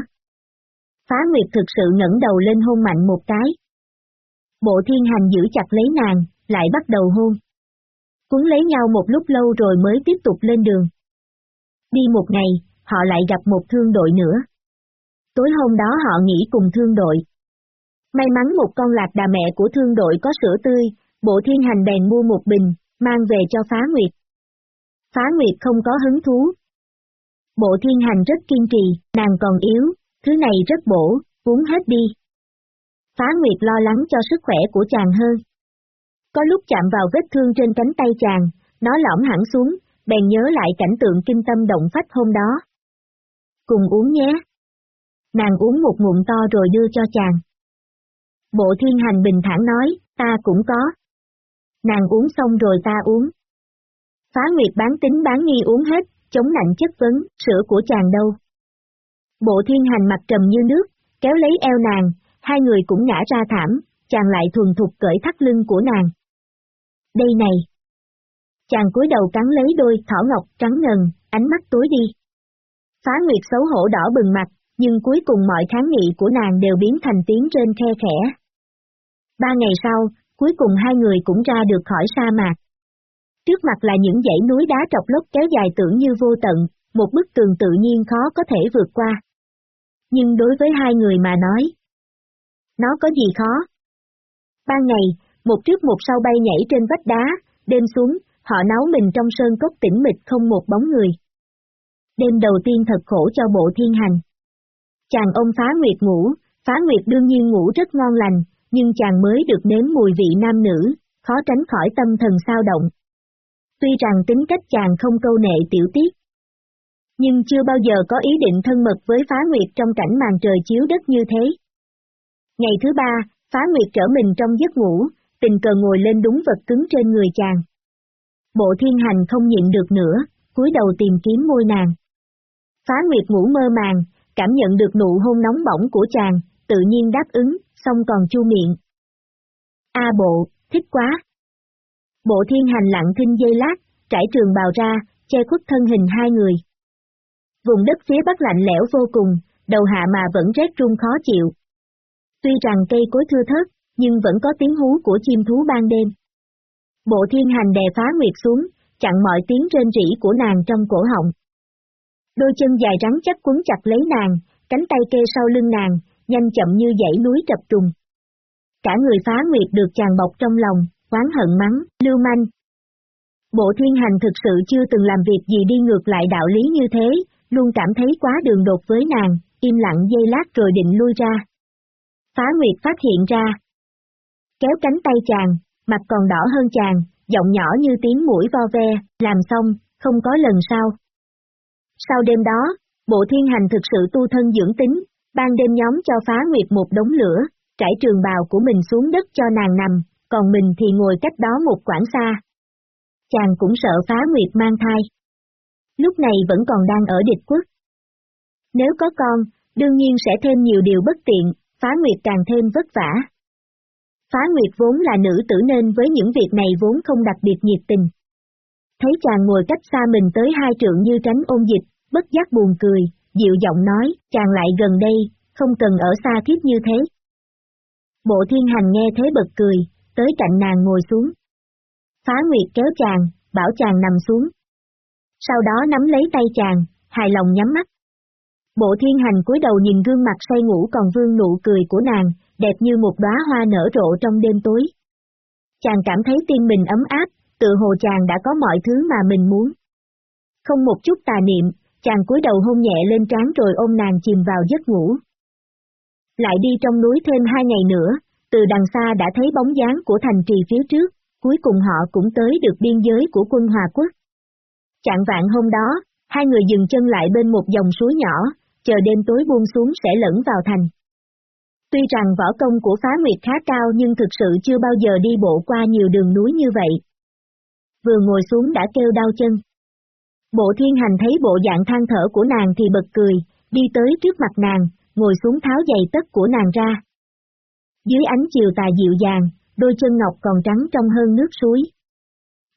Phá Nguyệt thực sự ngẩng đầu lên hôn mạnh một cái. Bộ thiên hành giữ chặt lấy nàng, lại bắt đầu hôn. Cuốn lấy nhau một lúc lâu rồi mới tiếp tục lên đường. Đi một ngày, họ lại gặp một thương đội nữa. Tối hôm đó họ nghỉ cùng thương đội. May mắn một con lạc đà mẹ của thương đội có sữa tươi, bộ thiên hành bèn mua một bình, mang về cho phá nguyệt. Phá nguyệt không có hứng thú. Bộ thiên hành rất kiên trì, nàng còn yếu, thứ này rất bổ, uống hết đi. Phá nguyệt lo lắng cho sức khỏe của chàng hơn. Có lúc chạm vào vết thương trên cánh tay chàng, nó lõm hẳn xuống, bèn nhớ lại cảnh tượng kinh tâm động phách hôm đó. Cùng uống nhé. Nàng uống một ngụm to rồi đưa cho chàng. Bộ thiên hành bình thản nói, ta cũng có. Nàng uống xong rồi ta uống. Phá Nguyệt bán tính bán nghi uống hết, chống nạnh chất vấn, sữa của chàng đâu. Bộ thiên hành mặt trầm như nước, kéo lấy eo nàng, hai người cũng ngã ra thảm, chàng lại thuần thục cởi thắt lưng của nàng. Đây này! Chàng cúi đầu cắn lấy đôi thỏ ngọc trắng ngần, ánh mắt tối đi. Phá Nguyệt xấu hổ đỏ bừng mặt, nhưng cuối cùng mọi kháng nghị của nàng đều biến thành tiếng trên khe khẽ. Ba ngày sau, cuối cùng hai người cũng ra được khỏi sa mạc. Trước mặt là những dãy núi đá trọc lốc kéo dài tưởng như vô tận, một bức tường tự nhiên khó có thể vượt qua. Nhưng đối với hai người mà nói, nó có gì khó? Ban ngày, một trước một sau bay nhảy trên vách đá, đêm xuống, họ nấu mình trong sơn cốc tĩnh mịch không một bóng người. Đêm đầu tiên thật khổ cho bộ thiên hành. Chàng ông phá nguyệt ngủ, phá nguyệt đương nhiên ngủ rất ngon lành, nhưng chàng mới được nếm mùi vị nam nữ, khó tránh khỏi tâm thần sao động. Tuy rằng tính cách chàng không câu nệ tiểu tiết, nhưng chưa bao giờ có ý định thân mật với phá nguyệt trong cảnh màn trời chiếu đất như thế. Ngày thứ ba, phá nguyệt trở mình trong giấc ngủ, tình cờ ngồi lên đúng vật cứng trên người chàng. Bộ thiên hành không nhịn được nữa, cúi đầu tìm kiếm môi nàng. Phá nguyệt ngủ mơ màng, cảm nhận được nụ hôn nóng bỏng của chàng, tự nhiên đáp ứng, xong còn chu miệng. A bộ, thích quá. Bộ thiên hành lặng thinh dây lát, trải trường bào ra, che khuất thân hình hai người. Vùng đất phía bắc lạnh lẽo vô cùng, đầu hạ mà vẫn rét run khó chịu. Tuy rằng cây cối thưa thớt, nhưng vẫn có tiếng hú của chim thú ban đêm. Bộ thiên hành đè phá nguyệt xuống, chặn mọi tiếng rên rỉ của nàng trong cổ họng. Đôi chân dài rắn chắc quấn chặt lấy nàng, cánh tay kê sau lưng nàng, nhanh chậm như dãy núi trập trùng. Cả người phá nguyệt được chàng bọc trong lòng, oán hận mắng, lưu manh. Bộ thiên hành thực sự chưa từng làm việc gì đi ngược lại đạo lý như thế, luôn cảm thấy quá đường đột với nàng, im lặng dây lát rồi định lui ra. Phá Nguyệt phát hiện ra. Kéo cánh tay chàng, mặt còn đỏ hơn chàng, giọng nhỏ như tiếng mũi vo ve, làm xong, không có lần sau. Sau đêm đó, bộ thiên hành thực sự tu thân dưỡng tính, ban đêm nhóm cho phá nguyệt một đống lửa, trải trường bào của mình xuống đất cho nàng nằm, còn mình thì ngồi cách đó một quãng xa. Chàng cũng sợ phá nguyệt mang thai. Lúc này vẫn còn đang ở địch quốc. Nếu có con, đương nhiên sẽ thêm nhiều điều bất tiện, phá nguyệt càng thêm vất vả. Phá Nguyệt vốn là nữ tử nên với những việc này vốn không đặc biệt nhiệt tình. Thấy chàng ngồi cách xa mình tới hai trượng như tránh ôn dịch, bất giác buồn cười, dịu giọng nói, chàng lại gần đây, không cần ở xa thiết như thế. Bộ thiên hành nghe thế bật cười, tới cạnh nàng ngồi xuống. Phá Nguyệt kéo chàng, bảo chàng nằm xuống. Sau đó nắm lấy tay chàng, hài lòng nhắm mắt. Bộ thiên hành cúi đầu nhìn gương mặt say ngủ còn vương nụ cười của nàng, đẹp như một đóa hoa nở rộ trong đêm tối. Chàng cảm thấy tim mình ấm áp, tự hồ chàng đã có mọi thứ mà mình muốn. Không một chút tà niệm, chàng cúi đầu hôn nhẹ lên trán rồi ôm nàng chìm vào giấc ngủ. Lại đi trong núi thêm hai ngày nữa, từ đằng xa đã thấy bóng dáng của thành trì phía trước, cuối cùng họ cũng tới được biên giới của quân Hòa Quốc. Chạng vạn hôm đó, hai người dừng chân lại bên một dòng suối nhỏ, chờ đêm tối buông xuống sẽ lẫn vào thành. Tuy rằng võ công của phá nguyệt khá cao nhưng thực sự chưa bao giờ đi bộ qua nhiều đường núi như vậy. Vừa ngồi xuống đã kêu đau chân. Bộ thiên hành thấy bộ dạng than thở của nàng thì bật cười, đi tới trước mặt nàng, ngồi xuống tháo giày tất của nàng ra. Dưới ánh chiều tà dịu dàng, đôi chân ngọc còn trắng trong hơn nước suối.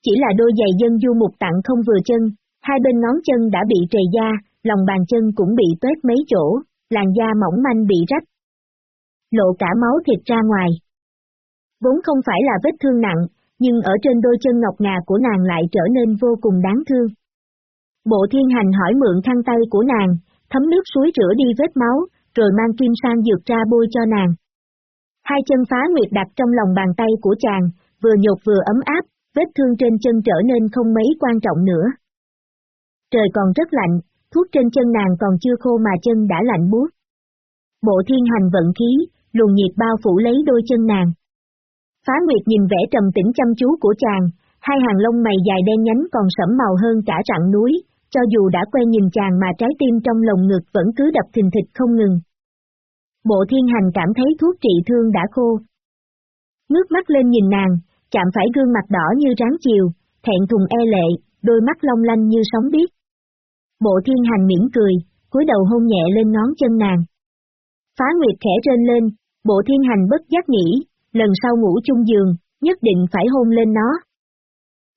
Chỉ là đôi giày dân du mục tặng không vừa chân, hai bên ngón chân đã bị trầy da, lòng bàn chân cũng bị tuét mấy chỗ, làn da mỏng manh bị rách. Lộ cả máu thịt ra ngoài. Vốn không phải là vết thương nặng, nhưng ở trên đôi chân ngọc ngà của nàng lại trở nên vô cùng đáng thương. Bộ thiên hành hỏi mượn khăn tay của nàng, thấm nước suối rửa đi vết máu, rồi mang kim sang dược ra bôi cho nàng. Hai chân phá nguyệt đặt trong lòng bàn tay của chàng, vừa nhột vừa ấm áp, vết thương trên chân trở nên không mấy quan trọng nữa. Trời còn rất lạnh, thuốc trên chân nàng còn chưa khô mà chân đã lạnh buốt. Bộ thiên hành vận khí, luồng nhiệt bao phủ lấy đôi chân nàng. Phá Nguyệt nhìn vẻ trầm tĩnh chăm chú của chàng, hai hàng lông mày dài đen nhánh còn sẫm màu hơn cả rặng núi, cho dù đã quen nhìn chàng mà trái tim trong lồng ngực vẫn cứ đập thình thịch không ngừng. Bộ thiên hành cảm thấy thuốc trị thương đã khô. Ngước mắt lên nhìn nàng, chạm phải gương mặt đỏ như ráng chiều, thẹn thùng e lệ, đôi mắt long lanh như sóng biếc. Bộ thiên hành mỉm cười, cúi đầu hôn nhẹ lên ngón chân nàng. Phá Nguyệt khẽ trên lên, bộ thiên hành bất giác nghĩ, lần sau ngủ chung giường, nhất định phải hôn lên nó.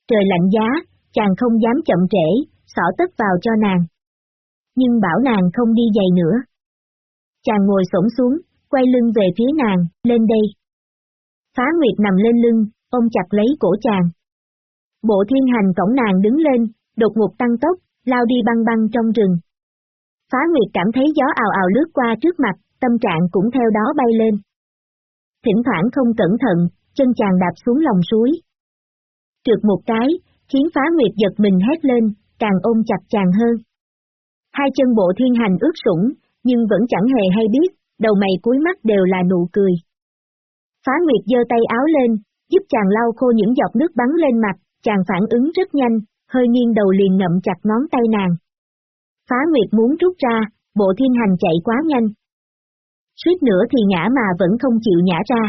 Trời lạnh giá, chàng không dám chậm trễ, xỏ tất vào cho nàng. Nhưng bảo nàng không đi giày nữa. Chàng ngồi sổng xuống, quay lưng về phía nàng, lên đây. Phá Nguyệt nằm lên lưng, ôm chặt lấy cổ chàng. Bộ thiên hành cổng nàng đứng lên, đột ngột tăng tốc, lao đi băng băng trong rừng. Phá Nguyệt cảm thấy gió ào ào lướt qua trước mặt, tâm trạng cũng theo đó bay lên. Thỉnh thoảng không cẩn thận, chân chàng đạp xuống lòng suối. Trượt một cái, khiến phá nguyệt giật mình hét lên, càng ôm chặt chàng hơn. Hai chân bộ thiên hành ướt sũng, nhưng vẫn chẳng hề hay biết, đầu mày cuối mắt đều là nụ cười. Phá Nguyệt giơ tay áo lên, giúp chàng lau khô những giọt nước bắn lên mặt, chàng phản ứng rất nhanh, hơi nghiêng đầu liền ngậm chặt ngón tay nàng. Phá Nguyệt muốn rút ra, bộ thiên hành chạy quá nhanh. Suýt nữa thì ngã mà vẫn không chịu nhả ra.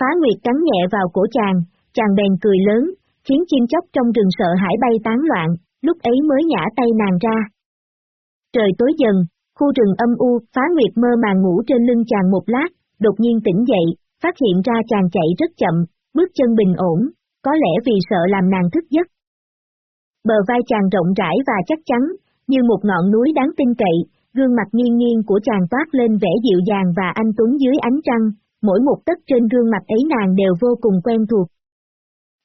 Phá Nguyệt cắn nhẹ vào cổ chàng, chàng bèn cười lớn, khiến chim chóc trong rừng sợ hãi bay tán loạn, lúc ấy mới nhả tay nàng ra. Trời tối dần, khu rừng âm u, phá nguyệt mơ màng ngủ trên lưng chàng một lát, đột nhiên tỉnh dậy, phát hiện ra chàng chạy rất chậm, bước chân bình ổn, có lẽ vì sợ làm nàng thức giấc. Bờ vai chàng rộng rãi và chắc chắn, như một ngọn núi đáng tin cậy, gương mặt nghiêng nghiêng của chàng toát lên vẻ dịu dàng và anh tuấn dưới ánh trăng, mỗi một tấc trên gương mặt ấy nàng đều vô cùng quen thuộc.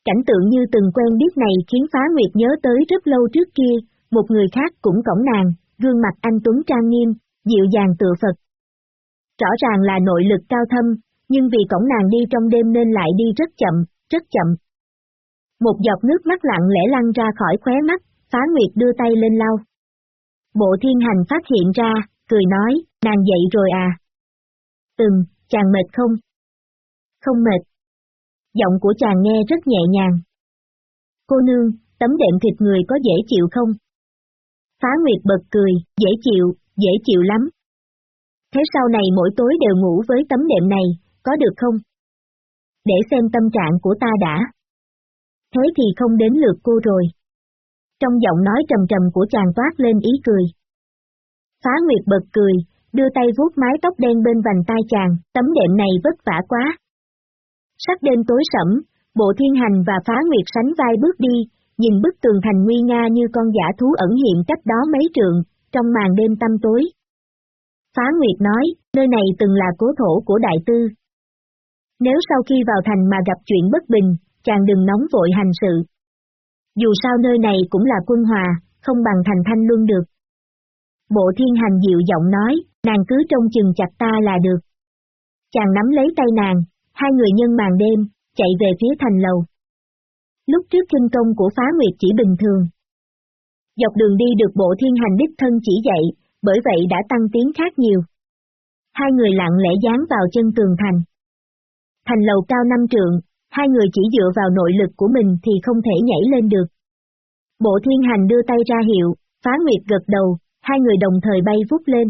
Cảnh tượng như từng quen biết này khiến Phá Nguyệt nhớ tới rất lâu trước kia, một người khác cũng cổng nàng, gương mặt anh Tuấn trang nghiêm, dịu dàng tựa Phật. Rõ ràng là nội lực cao thâm, nhưng vì cổng nàng đi trong đêm nên lại đi rất chậm, rất chậm. Một giọt nước mắt lặng lẽ lăn ra khỏi khóe mắt, phá nguyệt đưa tay lên lau. Bộ thiên hành phát hiện ra, cười nói, nàng dậy rồi à. Ừm, chàng mệt không? Không mệt. Giọng của chàng nghe rất nhẹ nhàng. Cô nương, tấm đệm thịt người có dễ chịu không? Phá Nguyệt bật cười, dễ chịu, dễ chịu lắm. Thế sau này mỗi tối đều ngủ với tấm đệm này, có được không? Để xem tâm trạng của ta đã. Thế thì không đến lượt cô rồi. Trong giọng nói trầm trầm của chàng toát lên ý cười. Phá Nguyệt bật cười, đưa tay vuốt mái tóc đen bên vành tai chàng, tấm đệm này vất vả quá. Sắc đêm tối sẫm, bộ thiên hành và phá nguyệt sánh vai bước đi, nhìn bức tường thành nguy nga như con giả thú ẩn hiện cách đó mấy trượng, trong màn đêm tăm tối. Phá Nguyệt nói, nơi này từng là cố thổ của đại tư. Nếu sau khi vào thành mà gặp chuyện bất bình, chàng đừng nóng vội hành sự. Dù sao nơi này cũng là quân hòa, không bằng thành thanh luân được. Bộ thiên hành dịu giọng nói, nàng cứ trông chừng chặt ta là được. Chàng nắm lấy tay nàng, hai người nhân màn đêm, chạy về phía thành lầu. Lúc trước kinh công của phá nguyệt chỉ bình thường. Dọc đường đi được bộ thiên hành đích thân chỉ dạy, bởi vậy đã tăng tiếng khác nhiều. Hai người lặng lẽ dán vào chân tường thành. Thành lầu cao năm trượng, hai người chỉ dựa vào nội lực của mình thì không thể nhảy lên được. Bộ thiên hành đưa tay ra hiệu, phá nguyệt gật đầu, hai người đồng thời bay vút lên.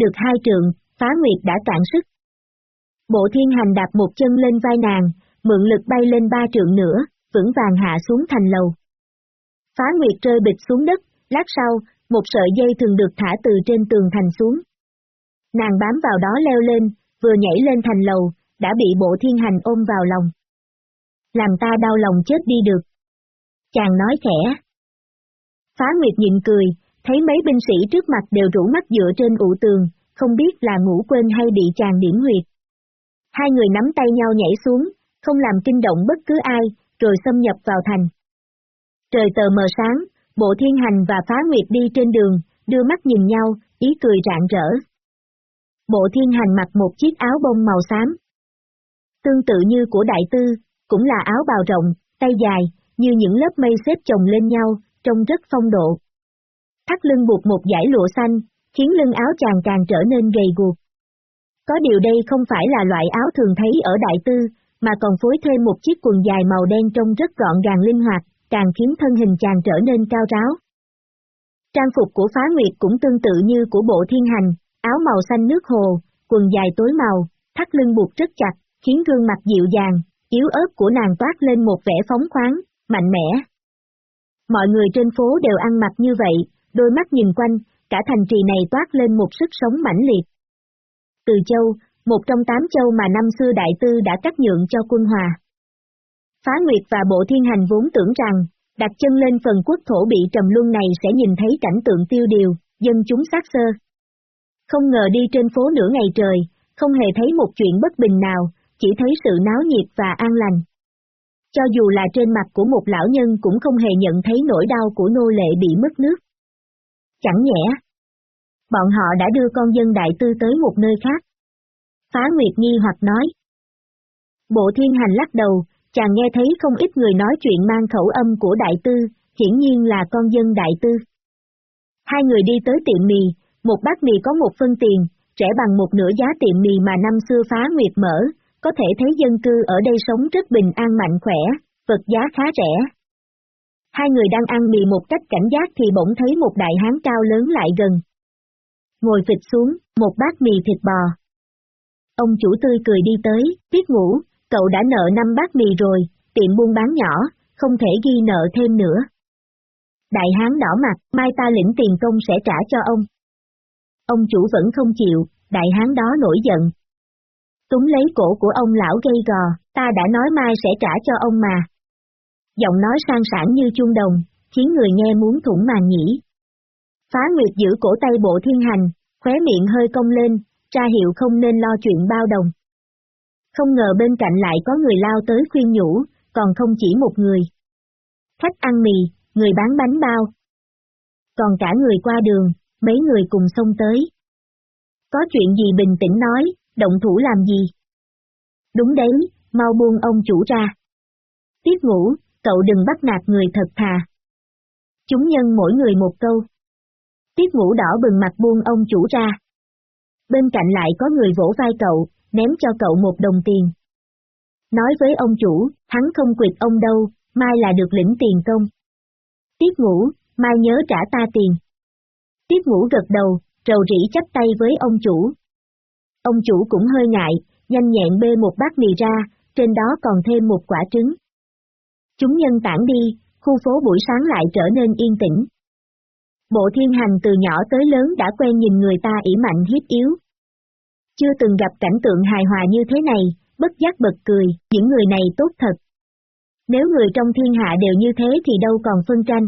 Được hai trượng, phá nguyệt đã cạn sức. Bộ thiên hành đạp một chân lên vai nàng, mượn lực bay lên ba trượng nữa, vững vàng hạ xuống thành lầu. Phá nguyệt rơi bịch xuống đất, lát sau, một sợi dây thường được thả từ trên tường thành xuống. Nàng bám vào đó leo lên, vừa nhảy lên thành lầu, đã bị bộ thiên hành ôm vào lòng. Làm ta đau lòng chết đi được. Chàng nói khẽ. Phá Nguyệt nhịn cười, thấy mấy binh sĩ trước mặt đều rủ mắt dựa trên ụ tường, không biết là ngủ quên hay bị chàng điểm huyệt. Hai người nắm tay nhau nhảy xuống, không làm kinh động bất cứ ai, rồi xâm nhập vào thành. Trời tờ mờ sáng, bộ thiên hành và phá nguyệt đi trên đường, đưa mắt nhìn nhau, ý cười rạng rỡ. Bộ thiên hành mặc một chiếc áo bông màu xám. Tương tự như của đại tư, cũng là áo bào rộng, tay dài, như những lớp mây xếp chồng lên nhau, trông rất phong độ. Thắt lưng buộc một dải lụa xanh, khiến lưng áo chàng càng trở nên gầy guộc. Có điều đây không phải là loại áo thường thấy ở đại tư, mà còn phối thêm một chiếc quần dài màu đen trông rất gọn gàng linh hoạt, càng khiến thân hình chàng trở nên cao ráo. Trang phục của phá nguyệt cũng tương tự như của bộ thiên hành, áo màu xanh nước hồ, quần dài tối màu, thắt lưng buộc rất chặt, khiến gương mặt dịu dàng, yếu ớt của nàng toát lên một vẻ phóng khoáng, mạnh mẽ. Mọi người trên phố đều ăn mặc như vậy, đôi mắt nhìn quanh, cả thành trì này toát lên một sức sống mãnh liệt. Từ châu, một trong tám châu mà năm xưa đại tư đã cắt nhượng cho quân hòa. Phá Nguyệt và Bộ Thiên Hành vốn tưởng rằng, đặt chân lên phần quốc thổ bị trầm luân này sẽ nhìn thấy cảnh tượng tiêu điều, dân chúng sát sơ. Không ngờ đi trên phố nửa ngày trời, không hề thấy một chuyện bất bình nào, chỉ thấy sự náo nhiệt và an lành. Cho dù là trên mặt của một lão nhân cũng không hề nhận thấy nỗi đau của nô lệ bị mất nước. Chẳng nhẽ. Bọn họ đã đưa con dân đại tư tới một nơi khác. Phá Nguyệt nghi hoặc nói. Bộ thiên hành lắc đầu, chàng nghe thấy không ít người nói chuyện mang khẩu âm của đại tư, hiển nhiên là con dân đại tư. Hai người đi tới tiệm mì, một bát mì có một phân tiền, rẻ bằng một nửa giá tiệm mì mà năm xưa phá nguyệt mở, có thể thấy dân cư ở đây sống rất bình an mạnh khỏe, vật giá khá rẻ. Hai người đang ăn mì một cách cảnh giác thì bỗng thấy một đại hán cao lớn lại gần. Ngồi phịch xuống, một bát mì thịt bò. Ông chủ tươi cười đi tới, tiết ngủ, cậu đã nợ năm bát mì rồi, tiệm buôn bán nhỏ, không thể ghi nợ thêm nữa. Đại hán đỏ mặt, mai ta lĩnh tiền công sẽ trả cho ông. Ông chủ vẫn không chịu, đại hán đó nổi giận. Túng lấy cổ của ông lão gây gò, ta đã nói mai sẽ trả cho ông mà. Giọng nói sang sản như chuông đồng, khiến người nghe muốn thủng màng nhĩ. Phá Nguyệt giữ cổ tay bộ thiên hành, khóe miệng hơi cong lên, ra hiệu không nên lo chuyện bao đồng. Không ngờ bên cạnh lại có người lao tới khuyên nhủ, còn không chỉ một người. Khách ăn mì, người bán bánh bao. Còn cả người qua đường, mấy người cùng xông tới. Có chuyện gì bình tĩnh nói, động thủ làm gì? Đúng đấy, mau buông ông chủ ra. Tiết ngủ, cậu đừng bắt nạt người thật thà. Chúng nhân mỗi người một câu. Tiết ngủ đỏ bừng mặt buông ông chủ ra. Bên cạnh lại có người vỗ vai cậu, ném cho cậu một đồng tiền. Nói với ông chủ, hắn không quyệt ông đâu, mai là được lĩnh tiền công. Tiết ngủ, mai nhớ trả ta tiền. Tiết ngủ gật đầu, rầu rĩ chấp tay với ông chủ. Ông chủ cũng hơi ngại, nhanh nhẹn bê một bát mì ra, trên đó còn thêm một quả trứng. Chúng nhân tản đi, khu phố buổi sáng lại trở nên yên tĩnh. Bộ thiên hành từ nhỏ tới lớn đã quen nhìn người ta ỉ mạnh hiếp yếu. Chưa từng gặp cảnh tượng hài hòa như thế này, bất giác bật cười, những người này tốt thật. Nếu người trong thiên hạ đều như thế thì đâu còn phân tranh.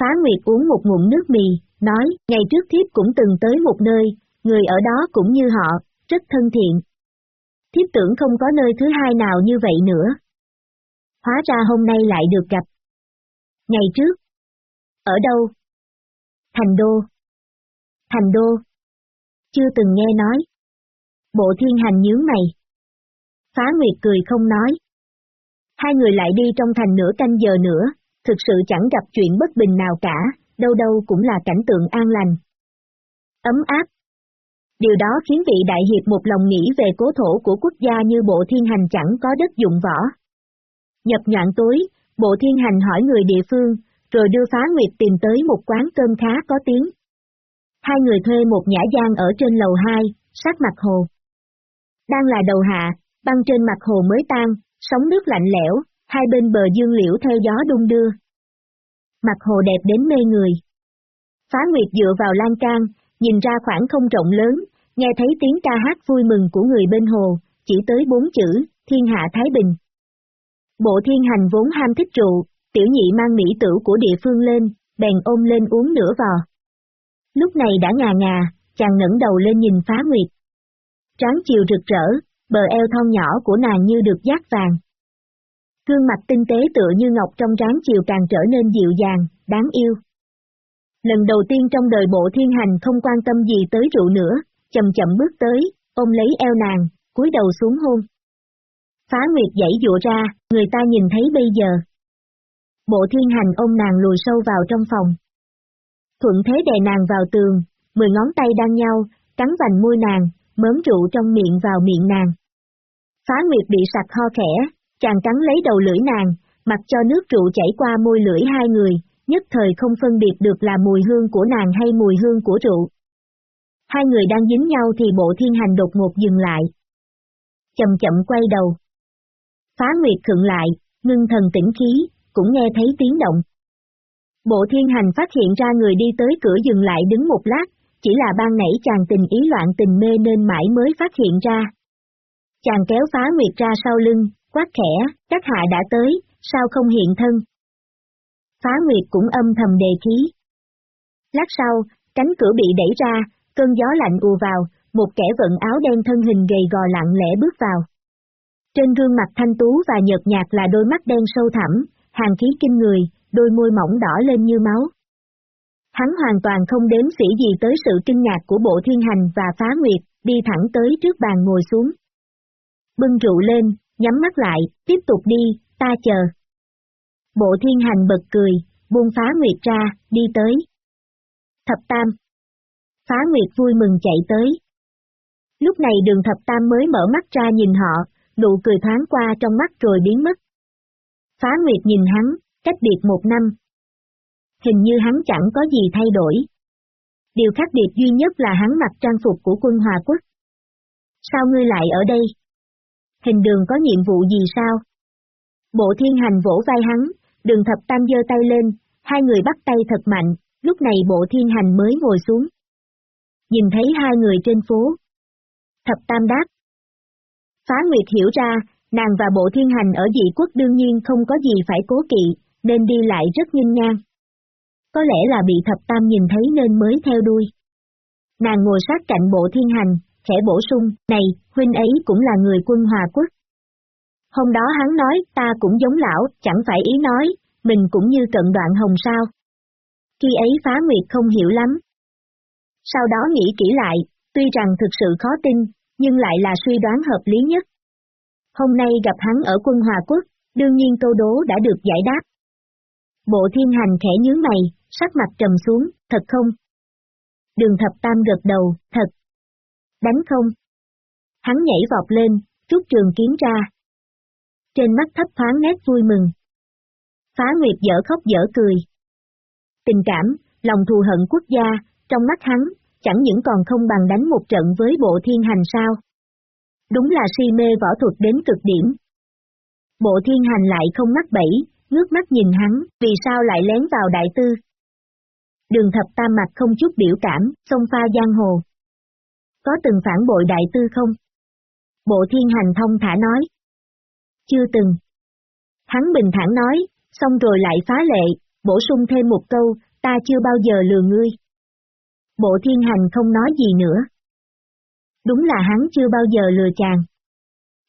Phá Nguyệt uống một ngụm nước mì, nói, ngày trước thiếp cũng từng tới một nơi, người ở đó cũng như họ, rất thân thiện. Thiếp tưởng không có nơi thứ hai nào như vậy nữa. Hóa ra hôm nay lại được gặp. Ngày trước. Ở đâu? Thành đô. Thành đô. Chưa từng nghe nói. Bộ thiên hành nhướng mày. Phá Nguyệt cười không nói. Hai người lại đi trong thành nửa canh giờ nữa, thực sự chẳng gặp chuyện bất bình nào cả, đâu đâu cũng là cảnh tượng an lành. Ấm áp. Điều đó khiến vị đại hiệp một lòng nghĩ về cố thổ của quốc gia như bộ thiên hành chẳng có đất dụng võ. Nhập nhạn tối, bộ thiên hành hỏi người địa phương, rồi đưa phá nguyệt tìm tới một quán cơm khá có tiếng. Hai người thuê một nhã gian ở trên lầu 2, sát mặt hồ. Đang là đầu hạ, băng trên mặt hồ mới tan, sóng nước lạnh lẽo, hai bên bờ dương liễu theo gió đung đưa. Mặt hồ đẹp đến mê người. Phá Nguyệt dựa vào lan can, nhìn ra khoảng không rộng lớn, nghe thấy tiếng ca hát vui mừng của người bên hồ, chỉ tới bốn chữ, thiên hạ Thái Bình. Bộ thiên hành vốn ham thích rượu, tiểu nhị mang mỹ tử của địa phương lên, bèn ôm lên uống nửa vò. Lúc này đã ngà ngà, chàng ngẩng đầu lên nhìn phá nguyệt. Tráng chiều rực rỡ, bờ eo thon nhỏ của nàng như được giác vàng. Gương mặt tinh tế tựa như ngọc trong tráng chiều càng trở nên dịu dàng, đáng yêu. Lần đầu tiên trong đời bộ thiên hành không quan tâm gì tới rượu nữa, chậm chậm bước tới, ôm lấy eo nàng, cúi đầu xuống hôn. Phá Nguyệt dãy dụa ra, người ta nhìn thấy bây giờ. Bộ thiên hành ôm nàng lùi sâu vào trong phòng. Thuận thế đè nàng vào tường, mười ngón tay đang nhau, cắn vành môi nàng, mớm rượu trong miệng vào miệng nàng. Phá Nguyệt bị sặc ho khẽ, chàng cắn lấy đầu lưỡi nàng, mặc cho nước rượu chảy qua môi lưỡi hai người, nhất thời không phân biệt được là mùi hương của nàng hay mùi hương của rượu. Hai người đang dính nhau thì bộ thiên hành đột ngột dừng lại. Chậm chậm quay đầu. Phá Nguyệt khựng lại, ngưng thần tĩnh khí, cũng nghe thấy tiếng động. Bộ thiên hành phát hiện ra người đi tới cửa dừng lại đứng một lát, chỉ là ban nãy chàng tình ý loạn tình mê nên mãi mới phát hiện ra. Chàng kéo phá nguyệt ra sau lưng, quát khẽ, các hạ đã tới, sao không hiện thân? Phá nguyệt cũng âm thầm đề khí. Lát sau, cánh cửa bị đẩy ra, cơn gió lạnh ùa vào, một kẻ vận áo đen thân hình gầy gò lặng lẽ bước vào. Trên gương mặt thanh tú và nhợt nhạt là đôi mắt đen sâu thẳm, hàng khí kinh người, đôi môi mỏng đỏ lên như máu. Hắn hoàn toàn không đếm sĩ gì tới sự kinh ngạc của bộ thiên hành và phá nguyệt, đi thẳng tới trước bàn ngồi xuống. Bưng rượu lên, nhắm mắt lại, tiếp tục đi, ta chờ. Bộ thiên hành bật cười, buông phá nguyệt ra, đi tới. Thập Tam Phá nguyệt vui mừng chạy tới. Lúc này đường thập tam mới mở mắt ra nhìn họ, nụ cười thoáng qua trong mắt rồi biến mất. Phá nguyệt nhìn hắn, cách biệt một năm, hình như hắn chẳng có gì thay đổi. Điều khác biệt duy nhất là hắn mặc trang phục của quân Hòa Quốc. Sao ngươi lại ở đây? Hình đường có nhiệm vụ gì sao? Bộ thiên hành vỗ vai hắn, đường thập tam giơ tay lên, hai người bắt tay thật mạnh, lúc này bộ thiên hành mới ngồi xuống. Nhìn thấy hai người trên phố. Thập tam đáp. Phá Nguyệt hiểu ra, nàng và bộ thiên hành ở dị quốc đương nhiên không có gì phải cố kỵ, nên đi lại rất nhanh ngang có lẽ là bị thập tam nhìn thấy nên mới theo đuôi. Nàng ngồi sát cạnh bộ thiên hành, khẽ bổ sung, này, huynh ấy cũng là người quân hòa quốc. Hôm đó hắn nói, ta cũng giống lão, chẳng phải ý nói, mình cũng như cận đoạn hồng sao. Khi ấy phá nguyệt không hiểu lắm. Sau đó nghĩ kỹ lại, tuy rằng thực sự khó tin, nhưng lại là suy đoán hợp lý nhất. Hôm nay gặp hắn ở quân Hòa Quốc, Đương nhiên câu đố đã được giải đáp. Bộ thiên hành khẽ nhướng mày, sắc mặt trầm xuống, thật không? Đường thập tam gật đầu, thật. Đánh không? Hắn nhảy vọt lên, rút trường kiếm ra. Trên mắt thấp thoáng nét vui mừng. Phá Nguyệt dở khóc dở cười. Tình cảm, lòng thù hận quốc gia, trong mắt hắn, chẳng những còn không bằng đánh một trận với bộ thiên hành sao. Đúng là si mê võ thuật đến cực điểm. Bộ thiên hành lại không mắc bẫy, ngước mắt nhìn hắn, vì sao lại lén vào đại tư. Đường thập tam mặt không chút biểu cảm, sông pha giang hồ. Có từng phản bội đại tư không? Bộ thiên hành thông thả nói. Chưa từng. Hắn bình thản nói, xong rồi lại phá lệ, bổ sung thêm một câu, ta chưa bao giờ lừa ngươi. Bộ thiên hành không nói gì nữa. Đúng là hắn chưa bao giờ lừa chàng.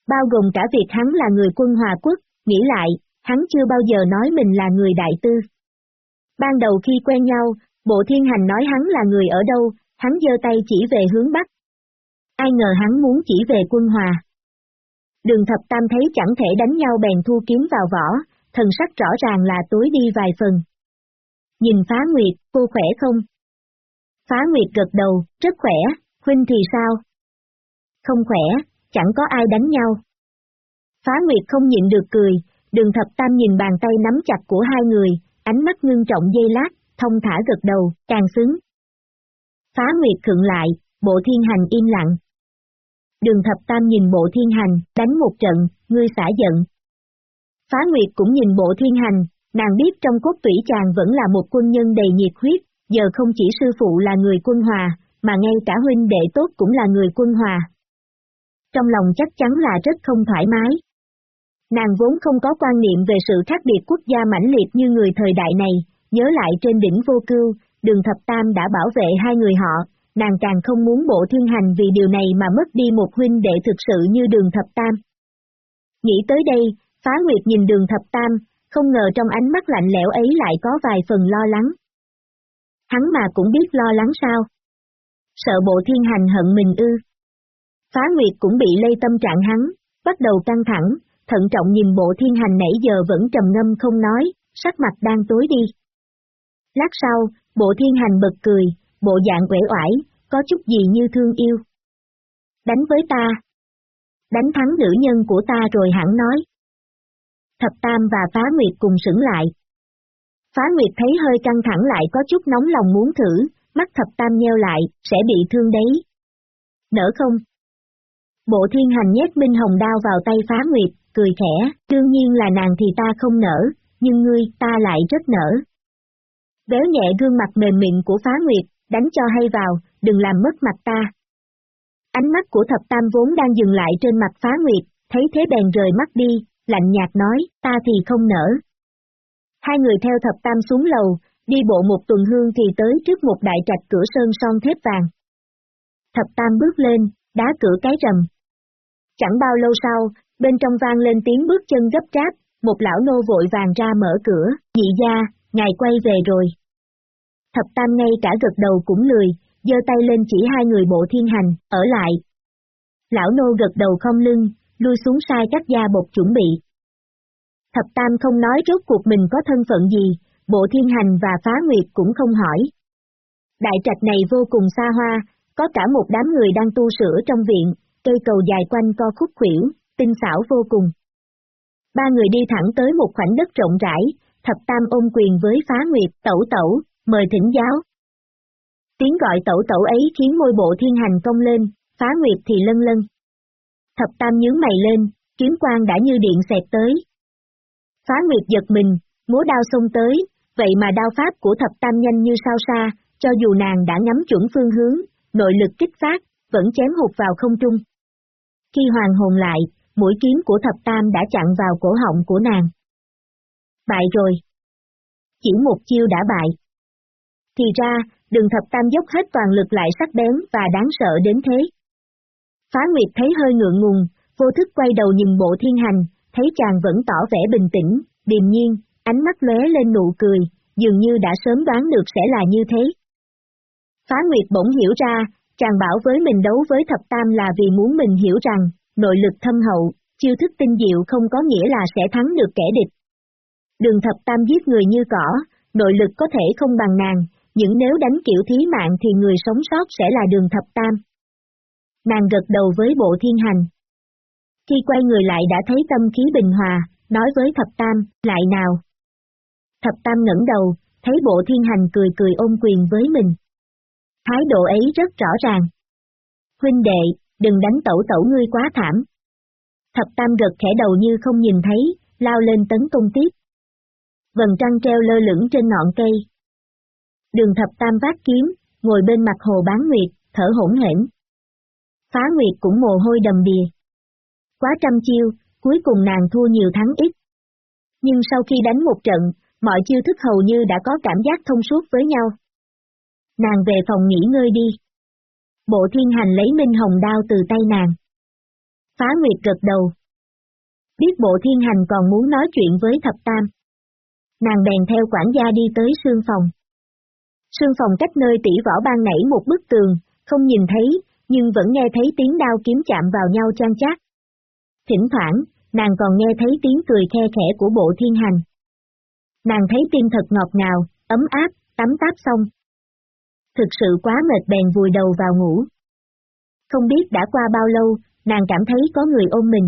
Bao gồm cả việc hắn là người quân hòa quốc, nghĩ lại, hắn chưa bao giờ nói mình là người đại tư. Ban đầu khi quen nhau, bộ thiên hành nói hắn là người ở đâu, hắn giơ tay chỉ về hướng Bắc. Ai ngờ hắn muốn chỉ về quân hòa. Đường thập tam thấy chẳng thể đánh nhau bèn thu kiếm vào vỏ, thần sắc rõ ràng là tối đi vài phần. Nhìn phá nguyệt, cô khỏe không? Phá nguyệt gật đầu, rất khỏe, huynh thì sao? Không khỏe, chẳng có ai đánh nhau. Phá nguyệt không nhịn được cười, đường thập tam nhìn bàn tay nắm chặt của hai người, ánh mắt ngưng trọng dây lát, thông thả gật đầu, càng xứng. Phá nguyệt thượng lại, bộ thiên hành im lặng. Đường thập tam nhìn bộ thiên hành, đánh một trận, ngươi xả giận, Phá Nguyệt cũng nhìn bộ thiên hành, nàng biết trong cốt tủy chàng vẫn là một quân nhân đầy nhiệt huyết, giờ không chỉ sư phụ là người quân hòa, mà ngay cả huynh đệ tốt cũng là người quân hòa. Trong lòng chắc chắn là rất không thoải mái. Nàng vốn không có quan niệm về sự khác biệt quốc gia mãnh liệt như người thời đại này, nhớ lại trên đỉnh vô cưu, đường thập tam đã bảo vệ hai người họ, nàng càng không muốn bộ thiên hành vì điều này mà mất đi một huynh đệ thực sự như đường thập tam. Nghĩ tới đây, Phá Nguyệt nhìn đường thập tam, không ngờ trong ánh mắt lạnh lẽo ấy lại có vài phần lo lắng. Hắn mà cũng biết lo lắng sao? Sợ bộ thiên hành hận mình ư. Phá Nguyệt cũng bị lây tâm trạng hắn, bắt đầu căng thẳng, thận trọng nhìn bộ thiên hành nãy giờ vẫn trầm ngâm không nói, sắc mặt đang tối đi. Lát sau, bộ thiên hành bật cười, bộ dạng quể oải, có chút gì như thương yêu. Đánh với ta. Đánh thắng nữ nhân của ta rồi hẳn nói. Thập Tam và Phá Nguyệt cùng sững lại. Phá Nguyệt thấy hơi căng thẳng lại có chút nóng lòng muốn thử, mắt Thập Tam nheo lại, sẽ bị thương đấy. Nỡ không? Bộ thiên hành nhét Minh Hồng đao vào tay Phá Nguyệt, cười khẽ, đương nhiên là nàng thì ta không nở, nhưng ngươi, ta lại rất nở. Véo nhẹ gương mặt mềm mịn của Phá Nguyệt, đánh cho hay vào, đừng làm mất mặt ta. Ánh mắt của thập tam vốn đang dừng lại trên mặt Phá Nguyệt, thấy thế bèn rời mắt đi, lạnh nhạt nói, ta thì không nở. Hai người theo thập tam xuống lầu, đi bộ một tuần hương thì tới trước một đại trạch cửa sơn son thép vàng. Thập tam bước lên, đá cửa cái rầm. Chẳng bao lâu sau, bên trong vang lên tiếng bước chân gấp gáp, một lão nô vội vàng ra mở cửa, nhị gia, ngài quay về rồi. Thập tam ngay cả gật đầu cũng lười, giơ tay lên chỉ hai người bộ thiên hành, ở lại. Lão nô gật đầu không lưng, lui xuống sai các gia bột chuẩn bị. Thập Tam không nói rốt cuộc mình có thân phận gì, bộ thiên hành và phá nguyệt cũng không hỏi. Đại trạch này vô cùng xa hoa, có cả một đám người đang tu sửa trong viện, cây cầu dài quanh co khúc khuỷu, tinh xảo vô cùng. Ba người đi thẳng tới một khoảnh đất rộng rãi, thập tam ôm quyền với phá nguyệt, tẩu tẩu, mời thỉnh giáo. Tiếng gọi tẩu tẩu ấy khiến môi bộ thiên hành công lên, phá nguyệt thì lân lân. Thập tam nhướng mày lên, kiếm quang đã như điện xẹt tới. Phá Nguyệt giật mình, múa đao xông tới, vậy mà đao pháp của thập tam nhanh như sao xa, cho dù nàng đã ngắm chuẩn phương hướng, nội lực kích phát, vẫn chém hụt vào không trung. Khi hoàng hồn lại, mũi kiếm của thập tam đã chặn vào cổ họng của nàng. Bại rồi. Chỉ một chiêu đã bại. Thì ra, đường thập tam dốc hết toàn lực lại sắc bén và đáng sợ đến thế. Phá Nguyệt thấy hơi ngượng ngùng, vô thức quay đầu nhìn bộ thiên hành, thấy chàng vẫn tỏ vẻ bình tĩnh, điềm nhiên, ánh mắt lóe lên nụ cười, dường như đã sớm đoán được sẽ là như thế. Phá Nguyệt bỗng hiểu ra, chàng bảo với mình đấu với thập tam là vì muốn mình hiểu rằng, nội lực thâm hậu, chiêu thức tinh diệu không có nghĩa là sẽ thắng được kẻ địch. Đường thập tam giết người như cỏ, nội lực có thể không bằng nàng, những nếu đánh kiểu thí mạng thì người sống sót sẽ là đường thập tam. Nàng gật đầu với bộ thiên hành. Khi quay người lại đã thấy tâm khí bình hòa, nói với thập tam, lại nào. Thập tam ngẩng đầu, thấy bộ thiên hành cười cười ôm quyền với mình. Thái độ ấy rất rõ ràng. Huynh đệ, đừng đánh tẩu tẩu ngươi quá thảm. Thập tam gật khẽ đầu như không nhìn thấy, lao lên tấn công tiếp. Vần trăng treo lơ lửng trên ngọn cây. Đường thập tam vác kiếm, ngồi bên mặt hồ bán nguyệt, thở hỗn hển. Phá nguyệt cũng mồ hôi đầm đìa. Quá trăm chiêu, cuối cùng nàng thua nhiều thắng ít. Nhưng sau khi đánh một trận, mọi chiêu thức hầu như đã có cảm giác thông suốt với nhau. Nàng về phòng nghỉ ngơi đi. Bộ thiên hành lấy minh hồng đao từ tay nàng. Phá Nguyệt gật đầu. Biết bộ thiên hành còn muốn nói chuyện với thập tam. Nàng bèn theo quản gia đi tới sương phòng. Sương phòng cách nơi tỷ võ ban nảy một bức tường, không nhìn thấy, nhưng vẫn nghe thấy tiếng đao kiếm chạm vào nhau trang chát. Thỉnh thoảng, nàng còn nghe thấy tiếng cười khe khẽ của bộ thiên hành. Nàng thấy tim thật ngọt ngào, ấm áp, tắm táp xong. Thực sự quá mệt bèn vùi đầu vào ngủ. Không biết đã qua bao lâu, nàng cảm thấy có người ôm mình.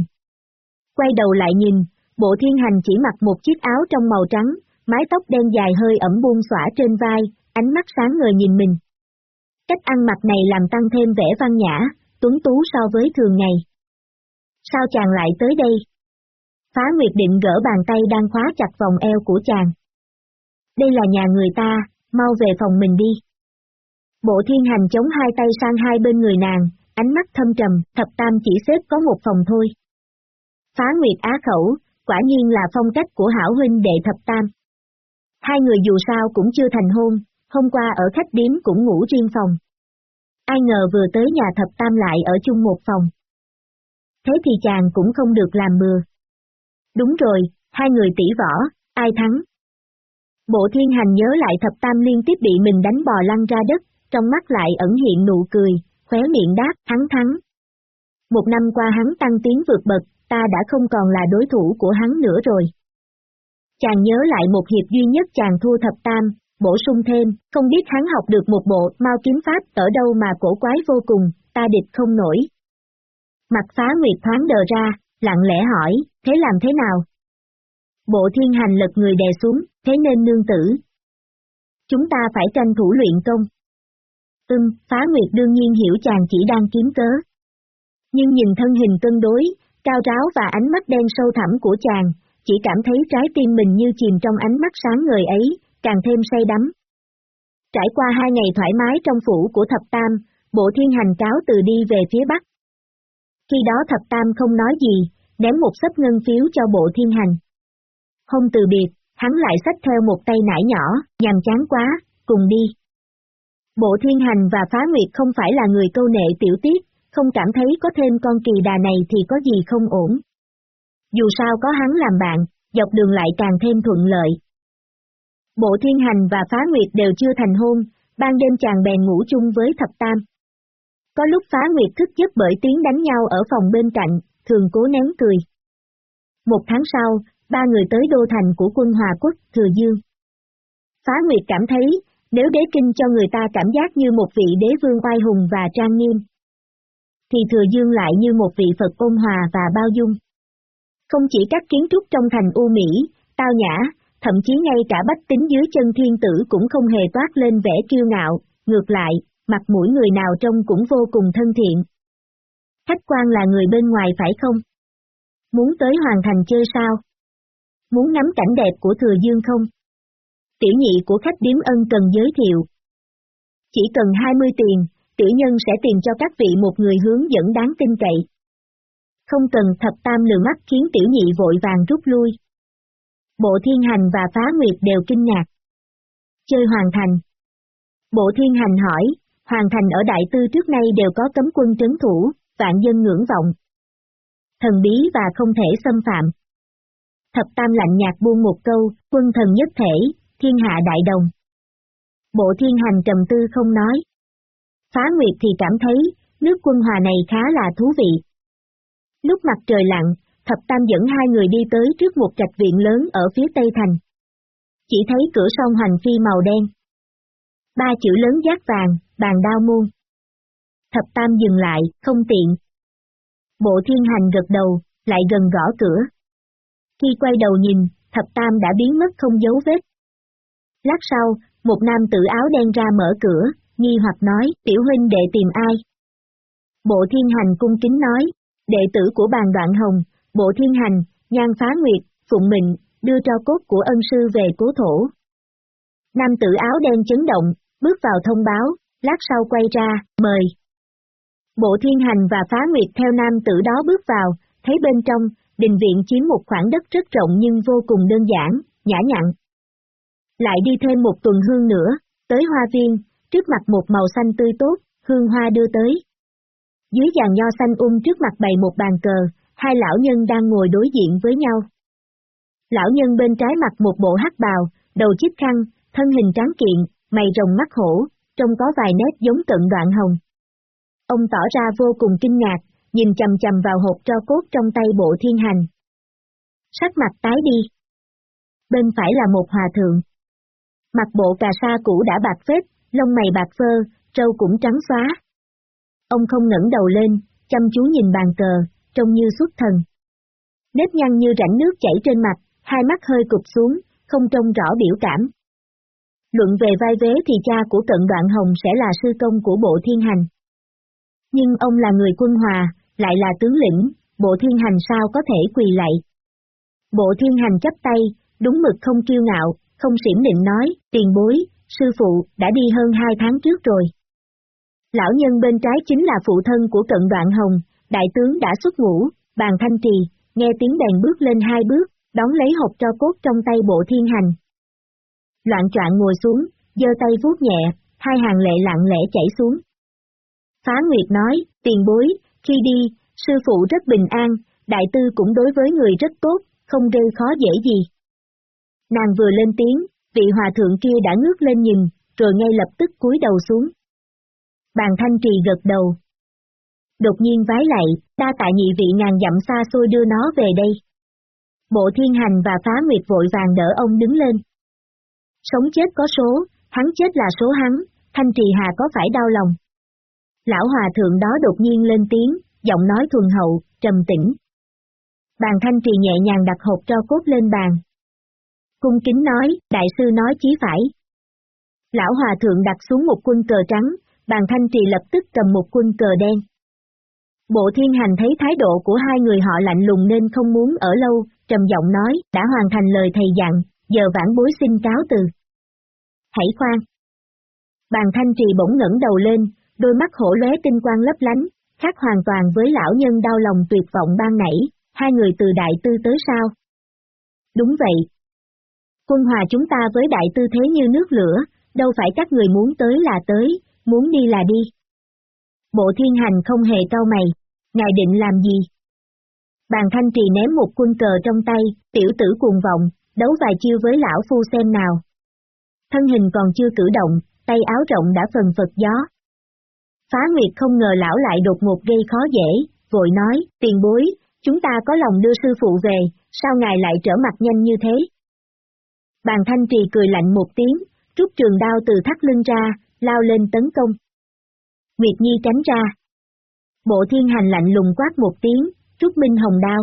Quay đầu lại nhìn, bộ thiên hành chỉ mặc một chiếc áo trong màu trắng, mái tóc đen dài hơi ẩm buông xõa trên vai, ánh mắt sáng ngời nhìn mình. Cách ăn mặc này làm tăng thêm vẻ văn nhã, tuấn tú so với thường ngày. Sao chàng lại tới đây? Phá Nguyệt định gỡ bàn tay đang khóa chặt vòng eo của chàng. Đây là nhà người ta, mau về phòng mình đi. Bộ thiên hành chống hai tay sang hai bên người nàng, ánh mắt thâm trầm, thập tam chỉ xếp có một phòng thôi. Phá Nguyệt á khẩu, quả nhiên là phong cách của hảo huynh đệ thập tam. Hai người dù sao cũng chưa thành hôn, hôm qua ở khách điếm cũng ngủ riêng phòng. Ai ngờ vừa tới nhà thập tam lại ở chung một phòng. Thế thì chàng cũng không được làm bừa. Đúng rồi, hai người tỷ võ, ai thắng? Bộ thiên hành nhớ lại thập tam liên tiếp bị mình đánh bò lăn ra đất, trong mắt lại ẩn hiện nụ cười, khóe miệng đáp, hắn thắng. Một năm qua hắn tăng tiến vượt bậc, ta đã không còn là đối thủ của hắn nữa rồi. Chàng nhớ lại một hiệp duy nhất chàng thua thập tam, bổ sung thêm, không biết hắn học được một bộ mau kiếm pháp ở đâu mà cổ quái vô cùng, ta địch không nổi. Mặt phá nguyệt thoáng đờ ra, lặng lẽ hỏi, thế làm thế nào? Bộ thiên hành lật người đè xuống, thế nên nương tử. Chúng ta phải tranh thủ luyện công. Ưm, phá nguyệt đương nhiên hiểu chàng chỉ đang kiếm cớ. Nhưng nhìn thân hình cân đối, cao ráo và ánh mắt đen sâu thẳm của chàng, chỉ cảm thấy trái tim mình như chìm trong ánh mắt sáng người ấy, càng thêm say đắm. Trải qua hai ngày thoải mái trong phủ của thập tam, bộ thiên hành cáo từ đi về phía bắc. Khi đó thập tam không nói gì, ném một sấp ngân phiếu cho bộ thiên hành. Hôm từ biệt, hắn lại xách theo một tay nải nhỏ, nhằm chán quá, cùng đi. Bộ thiên hành và phá nguyệt không phải là người câu nệ tiểu tiết, không cảm thấy có thêm con kỳ đà này thì có gì không ổn. Dù sao có hắn làm bạn, dọc đường lại càng thêm thuận lợi. Bộ thiên hành và phá nguyệt đều chưa thành hôn, ban đêm chàng bèn ngủ chung với thập tam. Có lúc phá nguyệt thức giấc bởi tiếng đánh nhau ở phòng bên cạnh, thường cố nén cười. Một tháng sau, ba người tới đô thành của quân Hòa Quốc, Thừa Dương. Phá Nguyệt cảm thấy, nếu đế kinh cho người ta cảm giác như một vị đế vương oai hùng và trang nghiêm, thì Thừa Dương lại như một vị Phật ôn hòa và bao dung. Không chỉ các kiến trúc trong thành U Mỹ, tao nhã, thậm chí ngay cả bách tính dưới chân thiên tử cũng không hề toát lên vẻ kiêu ngạo, ngược lại, mặt mũi người nào trông cũng vô cùng thân thiện. Khách quan là người bên ngoài phải không? Muốn tới hoàn thành chơi sao? Muốn ngắm cảnh đẹp của Thừa Dương không? Tiểu nhị của khách điếm ân cần giới thiệu. Chỉ cần 20 tiền, tiểu nhân sẽ tìm cho các vị một người hướng dẫn đáng tin cậy. Không cần thập tam lừa mắt khiến tiểu nhị vội vàng rút lui. Bộ thiên hành và phá nguyệt đều kinh ngạc. Chơi hoàn thành. Bộ thiên hành hỏi, hoàn thành ở đại tư trước nay đều có cấm quân trấn thủ, vạn dân ngưỡng vọng. Thần bí và không thể xâm phạm. Thập tam lạnh nhạt buông một câu, quân thần nhất thể, thiên hạ đại đồng. Bộ thiên hành trầm tư không nói. Phá Nguyệt thì cảm thấy, nước quân hòa này khá là thú vị. Lúc mặt trời lặn, Thập Tam dẫn hai người đi tới trước một trạch viện lớn ở phía tây thành. Chỉ thấy cửa song hoành phi màu đen. Ba chữ lớn giác vàng, bàn đao môn. Thập Tam dừng lại, không tiện. Bộ thiên hành gật đầu, lại gần gõ cửa. Khi quay đầu nhìn, Thập Tam đã biến mất không dấu vết. Lát sau, một nam tử áo đen ra mở cửa, nghi hoặc nói, tiểu huynh đệ tìm ai? Bộ thiên hành cung kính nói, đệ tử của bàn đoạn hồng, bộ thiên hành, nhan phá nguyệt, phụng mệnh, đưa cho cốt của ân sư về cố thổ. Nam tử áo đen chấn động, bước vào thông báo, lát sau quay ra, mời. Bộ thiên hành và phá nguyệt theo nam tử đó bước vào, thấy bên trong, đình viện chiếm một khoảng đất rất rộng nhưng vô cùng đơn giản, nhã nhặn. Lại đi thêm một tuần hương nữa, tới hoa viên, trước mặt một màu xanh tươi tốt, hương hoa đưa tới. Dưới giàn nho xanh um trước mặt bày một bàn cờ, hai lão nhân đang ngồi đối diện với nhau. Lão nhân bên trái mặc một bộ hắc bào, đầu chiếc khăn, thân hình trắng kiện, mày rồng mắt hổ, trông có vài nét giống cận đoạn hồng. Ông tỏ ra vô cùng kinh ngạc, nhìn chầm chầm vào hộp cho cốt trong tay bộ thiên hành. Sắc mặt tái đi. Bên phải là một hòa thượng. Mặt bộ cà sa cũ đã bạc phết, lông mày bạc phơ, trâu cũng trắng xóa. Ông không ngẩng đầu lên, chăm chú nhìn bàn cờ, trông như xuất thần. Nếp nhăn như rãnh nước chảy trên mặt, hai mắt hơi cụp xuống, không trông rõ biểu cảm. Luận về vai vế thì cha của cận đoạn hồng sẽ là sư công của bộ thiên hành. Nhưng ông là người quân hòa, lại là tướng lĩnh, bộ thiên hành sao có thể quỳ lạy. Bộ thiên hành chấp tay, đúng mực không kiêu ngạo, không xỉm định nói, tiền bối, sư phụ, đã đi hơn hai tháng trước rồi. Lão nhân bên trái chính là phụ thân của cận đoạn hồng, đại tướng đã xuất ngũ, bàn thanh trì, nghe tiếng đèn bước lên hai bước, đón lấy hộp cho cốt trong tay bộ thiên hành. Loạn troạn ngồi xuống, giơ tay vuốt nhẹ, hai hàng lệ lặng lẽ chảy xuống. Phá Nguyệt nói, tiền bối, khi đi, sư phụ rất bình an, đại tư cũng đối với người rất tốt, không gây khó dễ gì. Nàng vừa lên tiếng, vị hòa thượng kia đã ngước lên nhìn, rồi ngay lập tức cúi đầu xuống. Bàn thanh trì gật đầu. Đột nhiên vái lại. đa tại nhị vị ngàn dặm xa xôi đưa nó về đây. Bộ thiên hành và phá nguyệt vội vàng đỡ ông đứng lên. Sống chết có số, hắn chết là số hắn, thanh trì hà có phải đau lòng. Lão hòa thượng đó đột nhiên lên tiếng, giọng nói thuần hậu, trầm tĩnh. Bàn thanh trì nhẹ nhàng đặt hộp cho cốt lên bàn. Cung kính nói, đại sư nói chí phải. Lão hòa thượng đặt xuống một quân cờ trắng, bàn thanh trì lập tức cầm một quân cờ đen. Bộ thiên hành thấy thái độ của hai người họ lạnh lùng nên không muốn ở lâu, trầm giọng nói, đã hoàn thành lời thầy dặn, giờ vãn bối xin cáo từ. Hãy khoan. Bàn thanh trì bỗng ngẩng đầu lên, đôi mắt hổ lóe tinh quang lấp lánh, khác hoàn toàn với lão nhân đau lòng tuyệt vọng ban nãy, hai người từ đại tư tới sao? Đúng vậy. Quân hòa chúng ta với đại tư thế như nước lửa, đâu phải các người muốn tới là tới, muốn đi là đi. Bộ thiên hành không hề cau mày, ngài định làm gì? Bàn thanh trì ném một quân cờ trong tay, tiểu tử cuồng vọng, đấu vài chiêu với lão phu xem nào. Thân hình còn chưa cử động, tay áo rộng đã phần phật gió. Phá Nguyệt không ngờ lão lại đột ngột gây khó dễ, vội nói, tiền bối, chúng ta có lòng đưa sư phụ về, sao ngài lại trở mặt nhanh như thế? Bàn thanh trì cười lạnh một tiếng, rút trường đao từ thắt lưng ra, lao lên tấn công. Nguyệt Nhi tránh ra. Bộ thiên hành lạnh lùng quát một tiếng, rút minh hồng đao.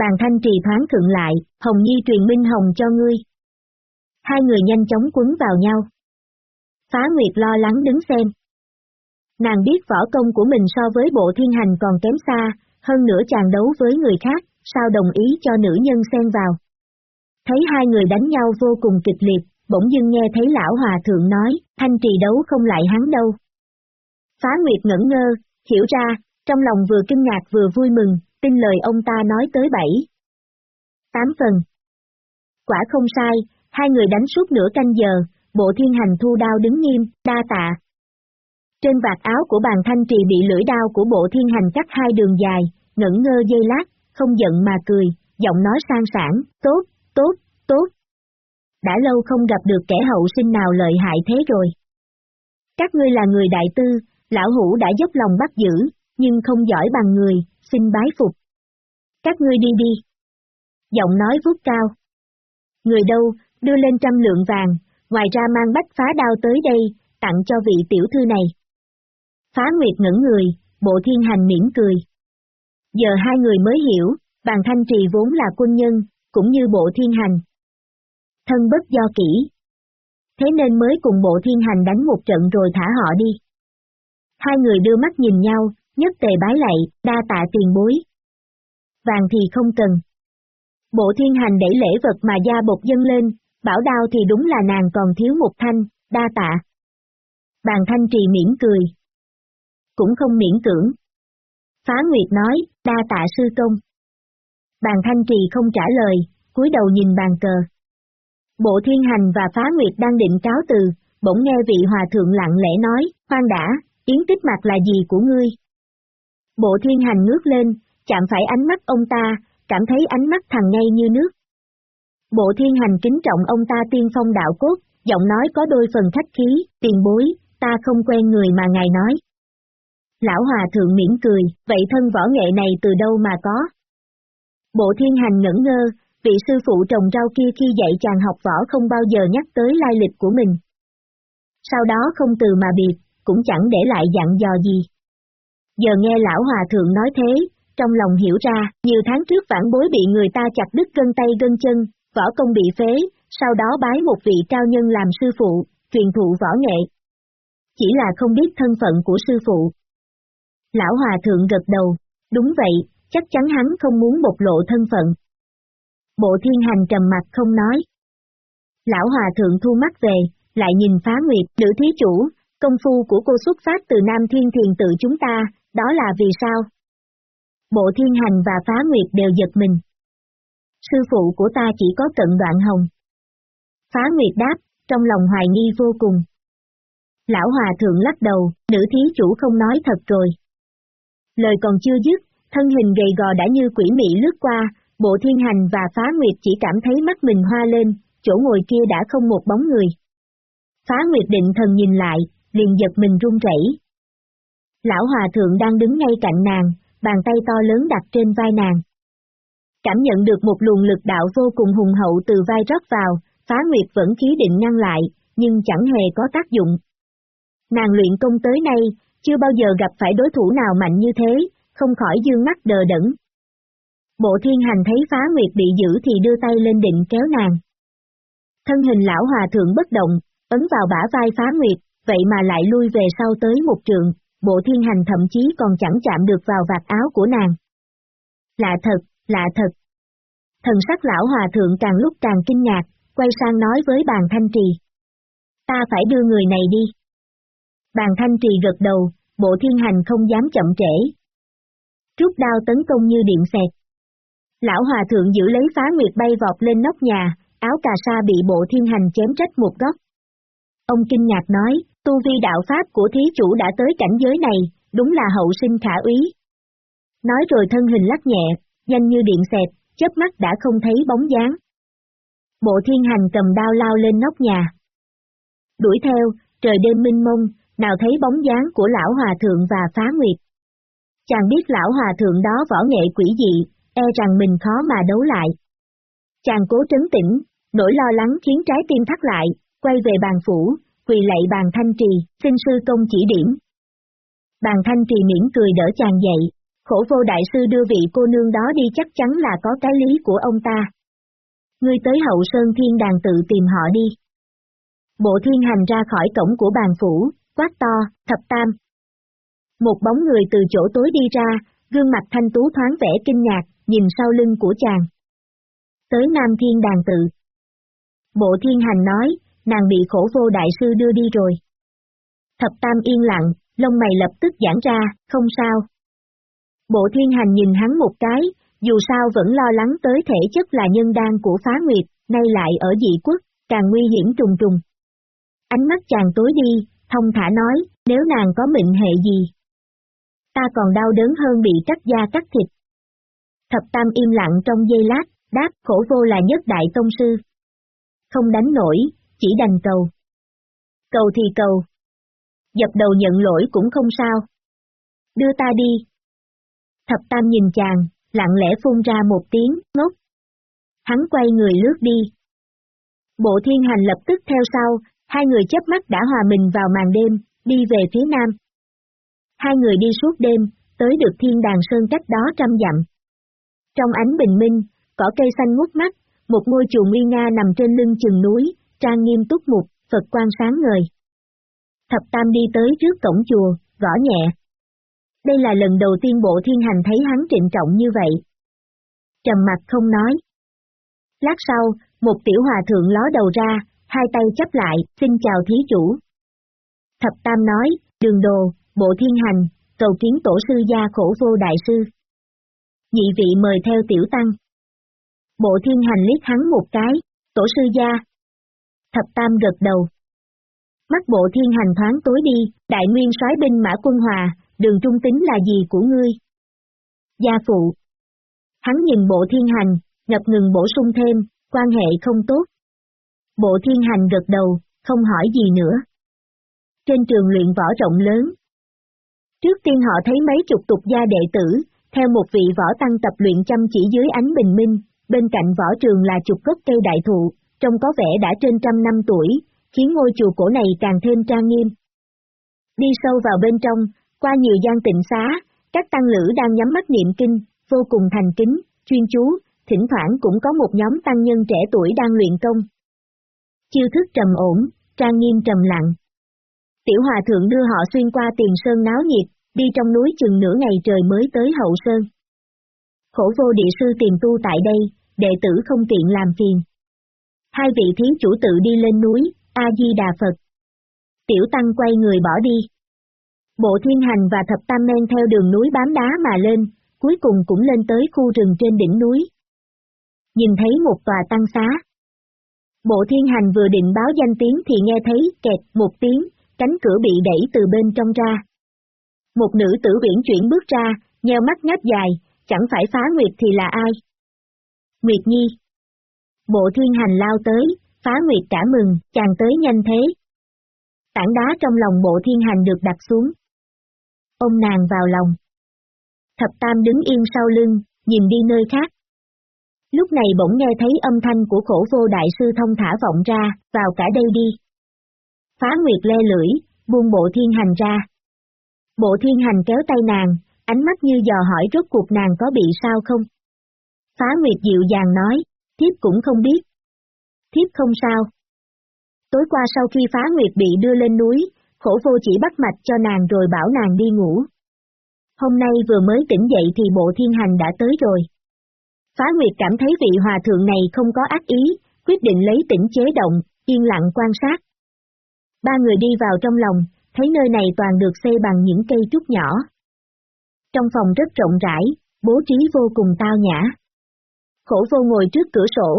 Bàn thanh trì thoáng thượng lại, Hồng Nhi truyền minh hồng cho ngươi. Hai người nhanh chóng quấn vào nhau. Phá Nguyệt lo lắng đứng xem. Nàng biết võ công của mình so với bộ thiên hành còn kém xa, hơn nữa chàng đấu với người khác, sao đồng ý cho nữ nhân xen vào. Thấy hai người đánh nhau vô cùng kịch liệt, bỗng dưng nghe thấy lão hòa thượng nói, thanh trì đấu không lại hắn đâu. Phá Nguyệt ngẩn ngơ, hiểu ra, trong lòng vừa kinh ngạc vừa vui mừng, tin lời ông ta nói tới bảy. Tám phần. Quả không sai, hai người đánh suốt nửa canh giờ, bộ thiên hành thu đao đứng nghiêm, đa tạ. Trên vạt áo của bàn thanh trì bị lưỡi đao của bộ thiên hành cắt hai đường dài, ngẩn ngơ dây lát, không giận mà cười, giọng nói sang sảng, tốt, tốt, tốt. Đã lâu không gặp được kẻ hậu sinh nào lợi hại thế rồi. Các ngươi là người đại tư, lão hủ đã dốc lòng bắt giữ, nhưng không giỏi bằng người, xin bái phục. các ngươi đi đi. Giọng nói vút cao. Người đâu, đưa lên trăm lượng vàng, ngoài ra mang bách phá đao tới đây, tặng cho vị tiểu thư này. Phá Nguyệt ngẩn người, bộ thiên hành mỉm cười. Giờ hai người mới hiểu, bàn thanh trì vốn là quân nhân, cũng như bộ thiên hành. Thân bất do kỹ. Thế nên mới cùng bộ thiên hành đánh một trận rồi thả họ đi. Hai người đưa mắt nhìn nhau, nhất tề bái lạy, đa tạ tiền bối. Vàng thì không cần. Bộ thiên hành đẩy lễ vật mà gia bột dân lên, bảo đao thì đúng là nàng còn thiếu một thanh, đa tạ. Bàn thanh trì miễn cười. Cũng không miễn cưỡng. Phá Nguyệt nói, đa tạ sư công. Bàn thanh trì không trả lời, cúi đầu nhìn bàn cờ. Bộ thiên hành và phá nguyệt đang định cáo từ, bỗng nghe vị hòa thượng lặng lẽ nói, khoan đã, yến tích mặt là gì của ngươi? Bộ thiên hành ngước lên, chạm phải ánh mắt ông ta, cảm thấy ánh mắt thằng ngay như nước. Bộ thiên hành kính trọng ông ta tiên phong đạo cốt, giọng nói có đôi phần khách khí, tiền bối, ta không quen người mà ngài nói. Lão hòa thượng mỉm cười, vậy thân võ nghệ này từ đâu mà có? Bộ thiên hành ngẩn ngơ, vị sư phụ trồng rau kia khi dạy chàng học võ không bao giờ nhắc tới lai lịch của mình. Sau đó không từ mà biệt, cũng chẳng để lại dặn dò gì. Giờ nghe lão hòa thượng nói thế, trong lòng hiểu ra, nhiều tháng trước vãn bối bị người ta chặt đứt gân tay gân chân, võ công bị phế, sau đó bái một vị cao nhân làm sư phụ, truyền thụ võ nghệ. Chỉ là không biết thân phận của sư phụ. Lão hòa thượng gật đầu, đúng vậy, chắc chắn hắn không muốn bộc lộ thân phận. Bộ thiên hành trầm mặt không nói. Lão hòa thượng thu mắt về, lại nhìn phá nguyệt, nữ thí chủ, công phu của cô xuất phát từ Nam Thiên Thiền tự chúng ta, đó là vì sao? Bộ thiên hành và phá nguyệt đều giật mình. Sư phụ của ta chỉ có cận đoạn hồng. Phá nguyệt đáp, trong lòng hoài nghi vô cùng. Lão hòa thượng lắc đầu, nữ thí chủ không nói thật rồi. Lời còn chưa dứt, thân hình gầy gò đã như quỷ mị lướt qua, bộ thiên hành và phá nguyệt chỉ cảm thấy mắt mình hoa lên, chỗ ngồi kia đã không một bóng người. Phá nguyệt định thần nhìn lại, liền giật mình run rẩy. Lão hòa thượng đang đứng ngay cạnh nàng, bàn tay to lớn đặt trên vai nàng. Cảm nhận được một luồng lực đạo vô cùng hùng hậu từ vai rót vào, phá nguyệt vẫn khí định ngăn lại, nhưng chẳng hề có tác dụng. Nàng luyện công tới nay, chưa bao giờ gặp phải đối thủ nào mạnh như thế, không khỏi dương mắt đờ đẫn. Bộ thiên hành thấy phá nguyệt bị giữ thì đưa tay lên định kéo nàng. Thân hình lão hòa thượng bất động, ấn vào bả vai phá nguyệt, vậy mà lại lui về sau tới một trường, bộ thiên hành thậm chí còn chẳng chạm được vào vạt áo của nàng. Lạ thật, lạ thật. Thần sắc lão hòa thượng càng lúc càng kinh ngạc, quay sang nói với bàn thanh trì. Ta phải đưa người này đi. Bàn thanh trì gật đầu, bộ thiên hành không dám chậm trễ, rút đao tấn công như điện xẹt. Lão hòa thượng giữ lấy phá nguyệt bay vọt lên nóc nhà, áo cà sa bị bộ thiên hành chém rách một góc. Ông kinh ngạc nói, tu vi đạo pháp của thí chủ đã tới cảnh giới này, đúng là hậu sinh khả úy. Nói rồi thân hình lắc nhẹ, nhanh như điện xẹt, chớp mắt đã không thấy bóng dáng. Bộ thiên hành cầm đao lao lên nóc nhà. Đuổi theo, trời đêm minh mông, nào thấy bóng dáng của lão hòa thượng và phá nguyệt. Chàng biết lão hòa thượng đó võ nghệ quỷ dị, e rằng mình khó mà đấu lại. Chàng cố trấn tĩnh, nỗi lo lắng khiến trái tim thắt lại, quay về bàn phủ, quỳ lạy bàn thanh trì, xin sư công chỉ điểm. Bàn thanh trì miễn cười đỡ chàng dậy, khổ vô đại sư đưa vị cô nương đó đi chắc chắn là có cái lý của ông ta. Ngươi tới hậu sơn thiên đàn tự tìm họ đi. Bộ thiên hành ra khỏi cổng của bàn phủ, quát to, thập tam, một bóng người từ chỗ tối đi ra, gương mặt thanh tú thoáng vẻ kinh ngạc, nhìn sau lưng của chàng. Tới Nam Thiên Đàn tự. Bộ thiên hành nói, nàng bị khổ vô đại sư đưa đi rồi. Thập tam yên lặng, lông mày lập tức giãn ra, không sao. Bộ thiên hành nhìn hắn một cái, dù sao vẫn lo lắng tới thể chất là nhân đan của phá nguyệt, nay lại ở dị quốc, càng nguy hiểm trùng trùng. Ánh mắt chàng tối đi, thông thả nói, nếu nàng có mệnh hệ gì, ta còn đau đớn hơn bị cắt da cắt thịt. Thập Tam im lặng trong giây lát, đáp khổ vô là nhất đại tông sư. Không đánh nổi, chỉ đành cầu. Cầu thì cầu. Dập đầu nhận lỗi cũng không sao. Đưa ta đi. Thập Tam nhìn chàng, lặng lẽ phun ra một tiếng, ngốc. Hắn quay người lướt đi. Bộ thiên hành lập tức theo sau, hai người chớp mắt đã hòa mình vào màn đêm, đi về phía nam. Hai người đi suốt đêm, tới được thiên đàng sơn cách đó trăm dặm. Trong ánh bình minh, cỏ cây xanh ngút mắt, một ngôi chùa nguy nga nằm trên lưng chừng núi, trang nghiêm túc mục, Phật quan sáng ngời. Thập Tam đi tới trước cổng chùa, gõ nhẹ. Đây là lần đầu tiên bộ thiên hành thấy hắn trịnh trọng như vậy. Trầm mặt không nói. Lát sau, một tiểu hòa thượng ló đầu ra, hai tay chấp lại, xin chào thí chủ. Thập Tam nói, đường đồ, bộ thiên hành, cầu kiến tổ sư gia khổ vô đại sư. Nhị vị mời theo tiểu tăng. Bộ thiên hành liếc hắn một cái, tổ sư gia. Thập Tam gật đầu. Mắt bộ thiên hành thoáng tối đi, đại nguyên soái binh mã quân hòa, đường trung tính là gì của ngươi? Gia phụ. Hắn nhìn bộ thiên hành, ngập ngừng bổ sung thêm, quan hệ không tốt. Bộ thiên hành gật đầu, không hỏi gì nữa. Trên trường luyện võ rộng lớn. Trước tiên họ thấy mấy chục tục gia đệ tử, theo một vị võ tăng tập luyện chăm chỉ dưới ánh bình minh, bên cạnh võ trường là chục gốc cây đại thụ, trông có vẻ đã trên trăm năm tuổi, khiến ngôi chùa cổ này càng thêm trang nghiêm. Đi sâu vào bên trong, qua nhiều gian tịnh xá, các tăng lữ đang nhắm mắt niệm kinh, vô cùng thành kính, chuyên chú, thỉnh thoảng cũng có một nhóm tăng nhân trẻ tuổi đang luyện công. Chiêu thức trầm ổn, trang nghiêm trầm lặng. Tiểu hòa thượng đưa họ xuyên qua tiền sơn náo nhiệt, đi trong núi chừng nửa ngày trời mới tới hậu sơn. Khổ vô địa sư tìm tu tại đây, đệ tử không tiện làm phiền. Hai vị thí chủ tự đi lên núi, A-di-đà Phật. Tiểu tăng quay người bỏ đi. Bộ thiên hành và thập tam men theo đường núi bám đá mà lên, cuối cùng cũng lên tới khu rừng trên đỉnh núi. Nhìn thấy một tòa tăng xá. Bộ thiên hành vừa định báo danh tiếng thì nghe thấy kẹt một tiếng, cánh cửa bị đẩy từ bên trong ra. Một nữ tử uyển chuyển bước ra, nheo mắt ngáp dài, chẳng phải phá Nguyệt thì là ai? Nguyệt Nhi. Bộ thiên hành lao tới, phá Nguyệt cả mừng, chàng tới nhanh thế. Tảng đá trong lòng bộ thiên hành được đặt xuống. Ông nàng vào lòng. Thập Tam đứng yên sau lưng, nhìn đi nơi khác. Lúc này bỗng nghe thấy âm thanh của khổ vô đại sư thông thả vọng ra, vào cả đây đi. Phá Nguyệt le lưỡi, buông bộ thiên hành ra. Bộ thiên hành kéo tay nàng, ánh mắt như dò hỏi rốt cuộc nàng có bị sao không? Phá Nguyệt dịu dàng nói, thiếp cũng không biết. Thiếp không sao. Tối qua sau khi Phá Nguyệt bị đưa lên núi, khổ vô chỉ bắt mạch cho nàng rồi bảo nàng đi ngủ. Hôm nay vừa mới tỉnh dậy thì bộ thiên hành đã tới rồi. Phá Nguyệt cảm thấy vị hòa thượng này không có ác ý, quyết định lấy tỉnh chế động, yên lặng quan sát. Ba người đi vào trong lòng, thấy nơi này toàn được xây bằng những cây trúc nhỏ. Trong phòng rất rộng rãi, bố trí vô cùng tao nhã. Khổ vô ngồi trước cửa sổ,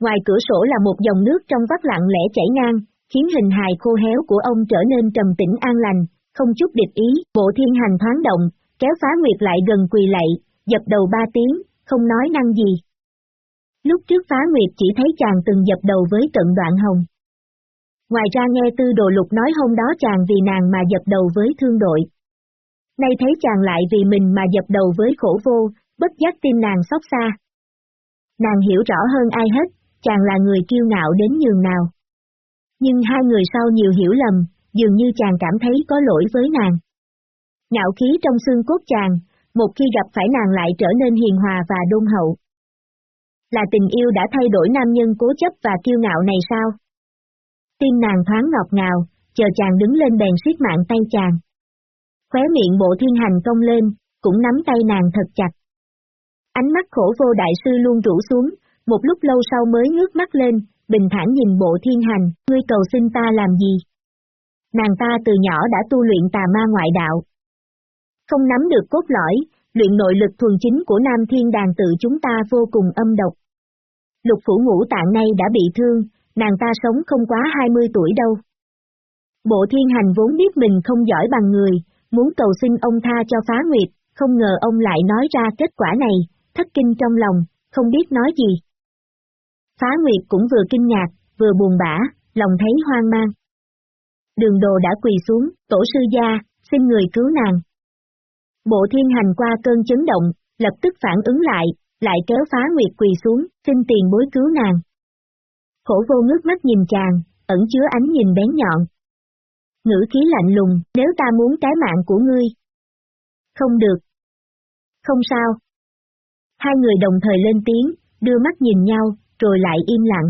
ngoài cửa sổ là một dòng nước trong vắt lặng lẽ chảy ngang, khiến hình hài khô héo của ông trở nên trầm tĩnh an lành, không chút địch ý, bộ thiên hành thoáng động, kéo phá nguyệt lại gần quỳ lạy, dập đầu ba tiếng, không nói năng gì. Lúc trước phá nguyệt chỉ thấy chàng từng dập đầu với tận đoạn hồng. Ngoài ra nghe tư đồ lục nói hôm đó chàng vì nàng mà dập đầu với thương đội. Nay thấy chàng lại vì mình mà dập đầu với khổ vô, bất giác tim nàng xót xa. Nàng hiểu rõ hơn ai hết, chàng là người kiêu ngạo đến nhường nào. Nhưng hai người sau nhiều hiểu lầm, dường như chàng cảm thấy có lỗi với nàng. Ngạo khí trong xương cốt chàng, một khi gặp phải nàng lại trở nên hiền hòa và đôn hậu. Là tình yêu đã thay đổi nam nhân cố chấp và kiêu ngạo này sao? Tim nàng thoáng ngọt ngào, chờ chàng đứng lên bèn siết mạng tay chàng. Khóe miệng bộ thiên hành công lên, cũng nắm tay nàng thật chặt. Ánh mắt khổ vô đại sư luôn rủ xuống, một lúc lâu sau mới ngước mắt lên, bình thản nhìn bộ thiên hành, ngươi cầu xin ta làm gì? Nàng ta từ nhỏ đã tu luyện tà ma ngoại đạo. Không nắm được cốt lõi, luyện nội lực thuần chính của Nam Thiên Đàn tự chúng ta vô cùng âm độc. Lục phủ ngũ tạng nay đã bị thương, nàng ta sống không quá 20 tuổi đâu. Bộ thiên hành vốn biết mình không giỏi bằng người, muốn cầu xin ông tha cho phá nguyệt, không ngờ ông lại nói ra kết quả này, thất kinh trong lòng, không biết nói gì. Phá Nguyệt cũng vừa kinh ngạc, vừa buồn bã, lòng thấy hoang mang. Đường đồ đã quỳ xuống, tổ sư gia, xin người cứu nàng. Bộ thiên hành qua cơn chấn động, lập tức phản ứng lại, lại kéo phá nguyệt quỳ xuống, xin tiền bối cứu nàng. Khổ vô ngước mắt nhìn chàng, ẩn chứa ánh nhìn bén nhọn. Ngữ khí lạnh lùng, nếu ta muốn cái mạng của ngươi. Không được. Không sao. Hai người đồng thời lên tiếng, đưa mắt nhìn nhau, rồi lại im lặng.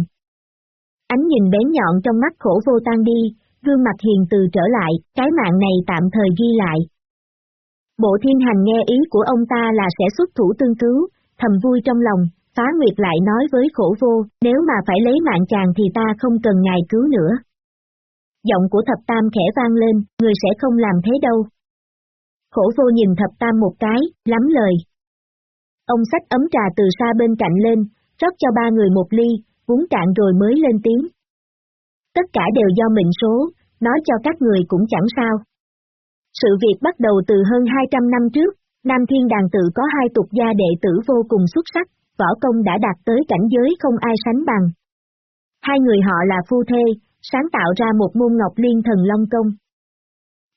Ánh nhìn bén nhọn trong mắt khổ vô tan đi, gương mặt hiền từ trở lại, cái mạng này tạm thời ghi lại. Bộ thiên hành nghe ý của ông ta là sẽ xuất thủ tương cứu, thầm vui trong lòng, phá nguyệt lại nói với khổ vô, nếu mà phải lấy mạng chàng thì ta không cần ngài cứu nữa. Giọng của thập tam khẽ vang lên, người sẽ không làm thế đâu. Khổ vô nhìn thập tam một cái, lắm lời. Ông sách ấm trà từ xa bên cạnh lên, rót cho ba người một ly, uống cạn rồi mới lên tiếng. Tất cả đều do mệnh số, nói cho các người cũng chẳng sao. Sự việc bắt đầu từ hơn 200 năm trước, Nam Thiên Đàn tự có hai tục gia đệ tử vô cùng xuất sắc, võ công đã đạt tới cảnh giới không ai sánh bằng. Hai người họ là phu thê, sáng tạo ra một môn ngọc liên thần long công.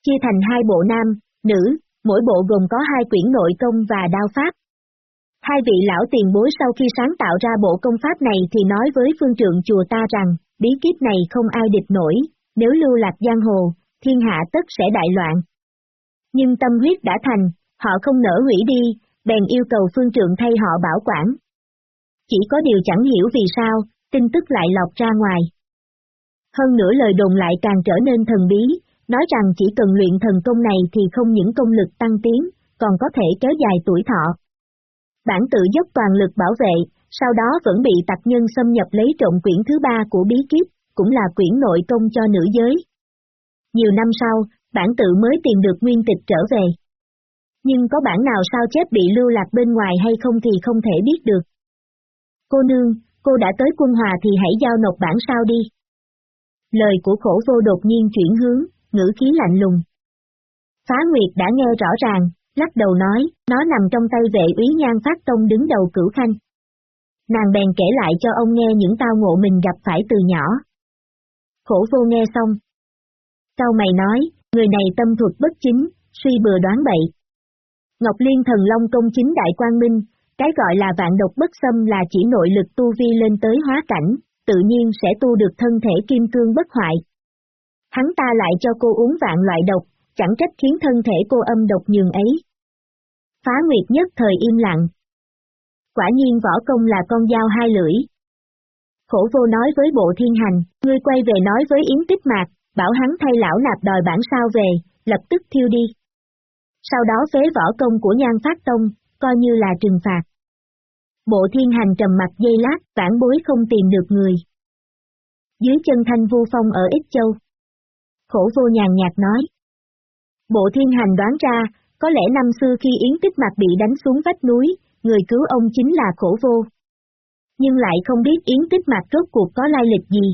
Chia thành hai bộ nam, nữ, mỗi bộ gồm có hai quyển nội công và đao pháp. Hai vị lão tiền bối sau khi sáng tạo ra bộ công pháp này thì nói với phương trượng chùa ta rằng, bí kíp này không ai địch nổi, nếu lưu lạc giang hồ, thiên hạ tất sẽ đại loạn. Nhưng tâm huyết đã thành, họ không nỡ hủy đi, bèn yêu cầu phương trượng thay họ bảo quản. Chỉ có điều chẳng hiểu vì sao, tin tức lại lọc ra ngoài. Hơn nữa lời đồn lại càng trở nên thần bí, nói rằng chỉ cần luyện thần công này thì không những công lực tăng tiến, còn có thể kéo dài tuổi thọ. Bản tự dốc toàn lực bảo vệ, sau đó vẫn bị tặc nhân xâm nhập lấy trộm quyển thứ ba của bí kíp, cũng là quyển nội công cho nữ giới. Nhiều năm sau, bản tự mới tìm được nguyên tịch trở về. Nhưng có bản nào sao chép bị lưu lạc bên ngoài hay không thì không thể biết được. Cô nương, cô đã tới quân hòa thì hãy giao nộp bản sao đi. Lời của khổ vô đột nhiên chuyển hướng, ngữ khí lạnh lùng. Phá Nguyệt đã nghe rõ ràng, lắc đầu nói, nó nằm trong tay vệ úy nhan phát tông đứng đầu cửu khanh. Nàng bèn kể lại cho ông nghe những tao ngộ mình gặp phải từ nhỏ. Khổ vô nghe xong. Sau mày nói, người này tâm thuật bất chính, suy bừa đoán bậy. Ngọc Liên thần long công chính đại quang minh, cái gọi là vạn độc bất xâm là chỉ nội lực tu vi lên tới hóa cảnh, tự nhiên sẽ tu được thân thể kim cương bất hoại. Hắn ta lại cho cô uống vạn loại độc, chẳng trách khiến thân thể cô âm độc nhường ấy. Phá Nguyệt nhất thời im lặng. Quả nhiên võ công là con dao hai lưỡi. Khổ vô nói với bộ thiên hành, ngươi quay về nói với Yến Tích Mạc, bảo hắn thay lão nạp đòi bản sao về, lập tức thiêu đi. Sau đó phế võ công của nhan phát tông, coi như là trừng phạt. Bộ thiên hành trầm mặt dây lát, vãn bối không tìm được người. Dưới chân thanh vu phong ở Ích Châu. Khổ vô nhàn nhạt nói. Bộ thiên hành đoán ra, có lẽ năm xưa khi Yến Tích Mạc bị đánh xuống vách núi, người cứu ông chính là khổ vô. Nhưng lại không biết Yến Tích Mạc rốt cuộc có lai lịch gì.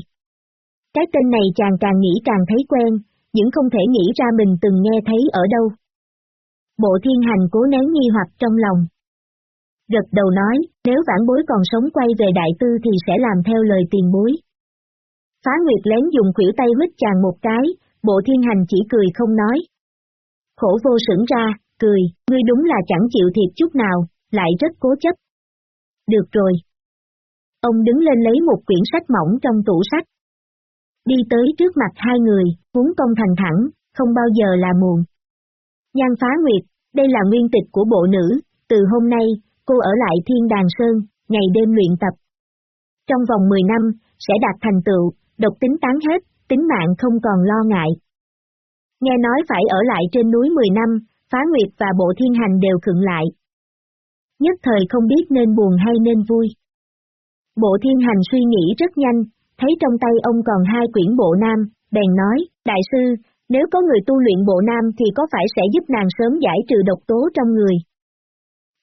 Cái tên này chàng càng nghĩ càng thấy quen, nhưng không thể nghĩ ra mình từng nghe thấy ở đâu. Bộ thiên hành cố nén nghi hoặc trong lòng. Gật đầu nói, nếu vãn bối còn sống quay về đại tư thì sẽ làm theo lời tiền bối. Phá Nguyệt lén dùng khuỷu tay huyết chàng một cái, bộ thiên hành chỉ cười không nói. Khổ vô sửng ra, cười, ngươi đúng là chẳng chịu thiệt chút nào, lại rất cố chấp. Được rồi. Ông đứng lên lấy một quyển sách mỏng trong tủ sách. Đi tới trước mặt hai người, cuốn công thành thẳng, không bao giờ là muộn. Nhan phá nguyệt, đây là nguyên tịch của bộ nữ, từ hôm nay, cô ở lại thiên đàn sơn, ngày đêm luyện tập. Trong vòng 10 năm, sẽ đạt thành tựu, độc tính tán hết, tính mạng không còn lo ngại. Nghe nói phải ở lại trên núi 10 năm, phá nguyệt và bộ thiên hành đều khựng lại. Nhất thời không biết nên buồn hay nên vui. Bộ thiên hành suy nghĩ rất nhanh, thấy trong tay ông còn hai quyển bộ nam, bèn nói, đại sư, nếu có người tu luyện bộ nam thì có phải sẽ giúp nàng sớm giải trừ độc tố trong người.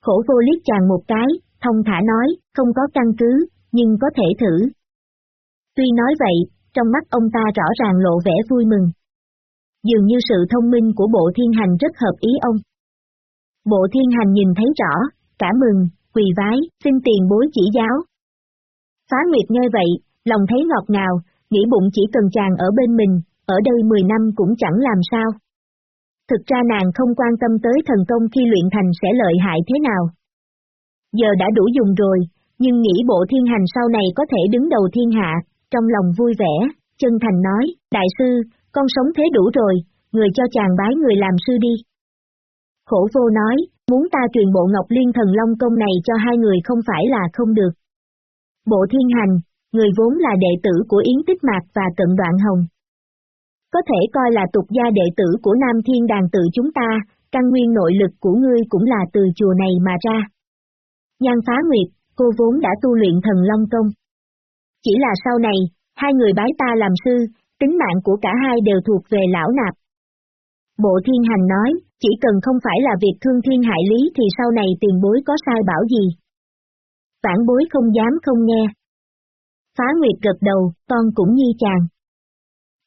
Khổ vô liếc chàng một cái, thông thả nói, không có căn cứ, nhưng có thể thử. Tuy nói vậy, trong mắt ông ta rõ ràng lộ vẻ vui mừng. Dường như sự thông minh của bộ thiên hành rất hợp ý ông. Bộ thiên hành nhìn thấy rõ, cả mừng, quỳ vái, xin tiền bối chỉ giáo. Phá Nguyệt nghe vậy, lòng thấy ngọt ngào, nghĩ bụng chỉ cần chàng ở bên mình, ở đây 10 năm cũng chẳng làm sao. Thực ra nàng không quan tâm tới thần công khi luyện thành sẽ lợi hại thế nào. giờ đã đủ dùng rồi, nhưng nghĩ bộ thiên hành sau này có thể đứng đầu thiên hạ, trong lòng vui vẻ, chân thành nói, đại sư, con sống thế đủ rồi, người cho chàng bái người làm sư đi. Khổ vô nói, muốn ta truyền bộ Ngọc Liên Thần Long Công này cho hai người không phải là không được. Bộ thiên hành, người vốn là đệ tử của Yến Tích Mạc và Cận Đoạn Hồng. Có thể coi là tục gia đệ tử của Nam Thiên Đàn tự chúng ta, căn nguyên nội lực của ngươi cũng là từ chùa này mà ra. Nhan phá nguyệt, cô vốn đã tu luyện thần Long Công. Chỉ là sau này, hai người bái ta làm sư, tính mạng của cả hai đều thuộc về lão nạp. Bộ thiên hành nói, chỉ cần không phải là việc thương thiên hại lý thì sau này tiền bối có sai bảo gì. Phản bối không dám không nghe. Phá Nguyệt gật đầu, con cũng như chàng.